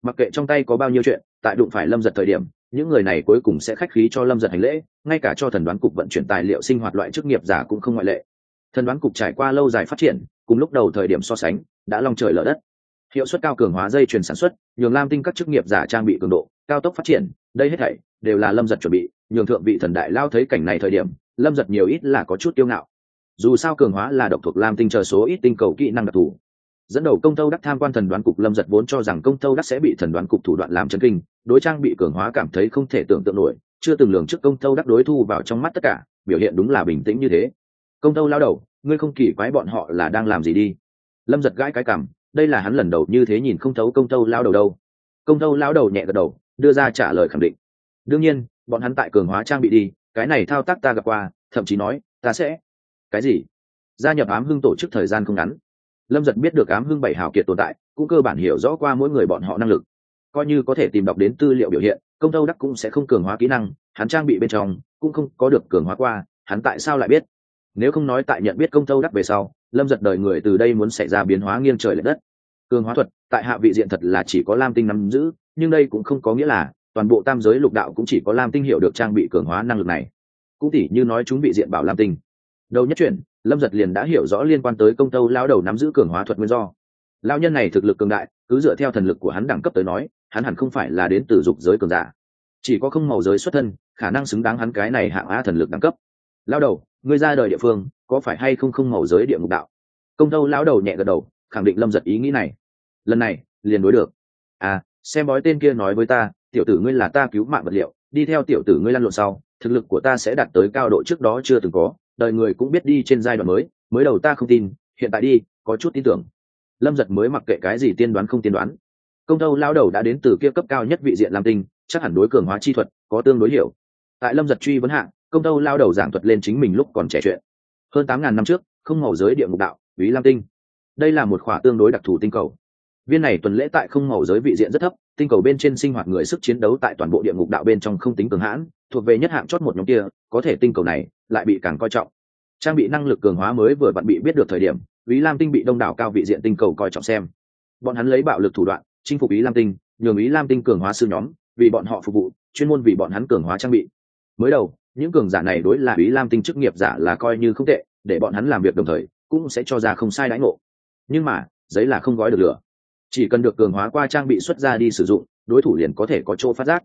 Mặc kệ trong tay có bao nhiêu chuyện, tại đụng phải lâm giật thời điểm, những người này cuối cùng sẽ khách khí cho lâm giật hành lễ, ngay cả cho thần đoán cục vận chuyển tài liệu sinh hoạt loại chức nghiệp giả cũng không ngoại lệ thần đoán cục trải qua lâu dài phát triển, cùng lúc đầu thời điểm so sánh, đã long trời lở đất. Hiệu suất cao cường hóa dây chuyền sản xuất, nhường lam tinh các chức nghiệp giả trang bị cường độ, cao tốc phát triển, đây hết thảy đều là lâm giật chuẩn bị, nhường thượng vị thần đại lao thấy cảnh này thời điểm, lâm giật nhiều ít là có chút kiêu ngạo. Dù sao cường hóa là độc thuộc lam tinh chờ số ít tinh cầu kỹ năng đặc thù. Dẫn đầu công tâu đắc tham quan thần đoán cục lâm giật vốn cho rằng công tâu đắc sẽ bị thần đoán cục thủ đoạn làm chân kinh, đối trang bị cường hóa cảm thấy không thể tưởng tượng nổi, chưa từng lường trước công tâu đắc đối thu vào trong mắt tất cả, biểu hiện đúng là bình tĩnh như thế công tâu lao đầu, ngươi không kỳ quái bọn họ là đang làm gì đi. Lâm giật gãi cái cảm đây là hắn lần đầu như thế nhìn không thấu công tâu lao đầu đâu. Công tâu lao đầu nhẹ gật đầu, đưa ra trả lời khẳng định. Đương nhiên, bọn hắn tại cường hóa trang bị đi, cái này thao tác ta gặp qua, thậm chí nói, ta sẽ. Cái gì? Gia nhập ám hưng tổ chức thời gian không ngắn. Lâm giật biết được ám hưng bảy hào kiệt tồn tại, cũng cơ bản hiểu rõ qua mỗi người bọn họ năng lực. Coi như có thể tìm đọc đến tư liệu biểu hiện, công tâu đắc cũng sẽ không cường hóa kỹ năng, hắn trang bị bên trong cũng không có được cường hóa qua, hắn tại sao lại biết? Nếu không nói tại nhận biết công tâu đắc về sau, lâm giật đời người từ đây muốn xảy ra biến hóa nghiêng trời l ệ đất. Cường hóa thuật, tại hạ vị diện thật là chỉ có lam tinh nắm giữ, nhưng đây cũng không có nghĩa là toàn bộ tam giới lục đạo cũng chỉ có lam tinh hiểu được trang bị cường hóa năng lực này. Cũng tỉ như nói chúng vị diện bảo lam tinh. Đầu nhất chuyển, lâm giật liền đã hiểu rõ liên quan tới công tâu lao đầu nắm giữ cường hóa thuật nguyên do. Lao nhân này thực lực cường đại, cứ dựa theo thần lực của hắn đẳng cấp tới nói, hắn hẳn không phải là đến từ dục giới cường giả. Chỉ có không màu giới xuất thân, khả năng xứng đáng hắn cái này hạng a thần lực đẳng cấp. Lao đầu ngươi ra đời địa phương, có phải hay không không màu giới địa ngục đạo? Công tâu lão đầu nhẹ gật đầu, khẳng định lâm giật ý nghĩ này. Lần này, liền đối được. À xem bói tên kia nói với ta, tiểu tử ngươi là ta cứu mạng vật liệu, đi theo tiểu tử ngươi lăn lộn sau, thực lực của ta sẽ đạt tới cao độ trước đó chưa từng có, đời người cũng biết đi trên giai đoạn mới mới đầu ta không tin, hiện tại đi, có chút tin tưởng. Lâm giật mới mặc kệ cái gì tiên đoán không tiên đoán. Công tâu lao đầu đã đến từ kia cấp cao nhất vị diện lam tinh, chắc hẳn đối cường hóa chi thuật, có tương đối hiểu. Tại lâm giật truy vấn hạng công tâu lao đầu giảng thuật lên chính mình lúc còn trẻ chuyện. Hơn tám ngàn năm trước, không màu giới địa ngục đạo ý lam tinh. Đây là một khỏa tương đối đặc thù tinh cầu. Viên này tuần lễ tại không màu giới vị diện rất thấp, tinh cầu bên trên sinh hoạt người sức chiến đấu tại toàn bộ địa ngục đạo bên trong không tính cường hãn, thuộc về nhất hạng chót một nhóm kia, có thể tinh cầu này lại bị càng coi trọng. Trang bị năng lực cường hóa mới vừa vặn bị biết được thời điểm ý lam tinh bị đông đảo cao vị diện tinh cầu coi trọng xem. Bọn hắn lấy bạo lực thủ đoạn, chinh phục ý lam tinh, nhường ý lam tinh cường hóa sư nhóm, vì bọn họ phục vụ, chuyên môn vì bọn hắn cường hóa trang bị. Mới đầu những cường giả này đối là ý lam tinh chức nghiệp giả là coi như không tệ, để bọn hắn làm việc đồng thời, cũng sẽ cho ra không sai đãi ngộ. Nhưng mà, giấy là không gói được lửa. Chỉ cần được cường hóa qua trang bị xuất ra đi sử dụng, đối thủ liền có thể có chỗ phát giác.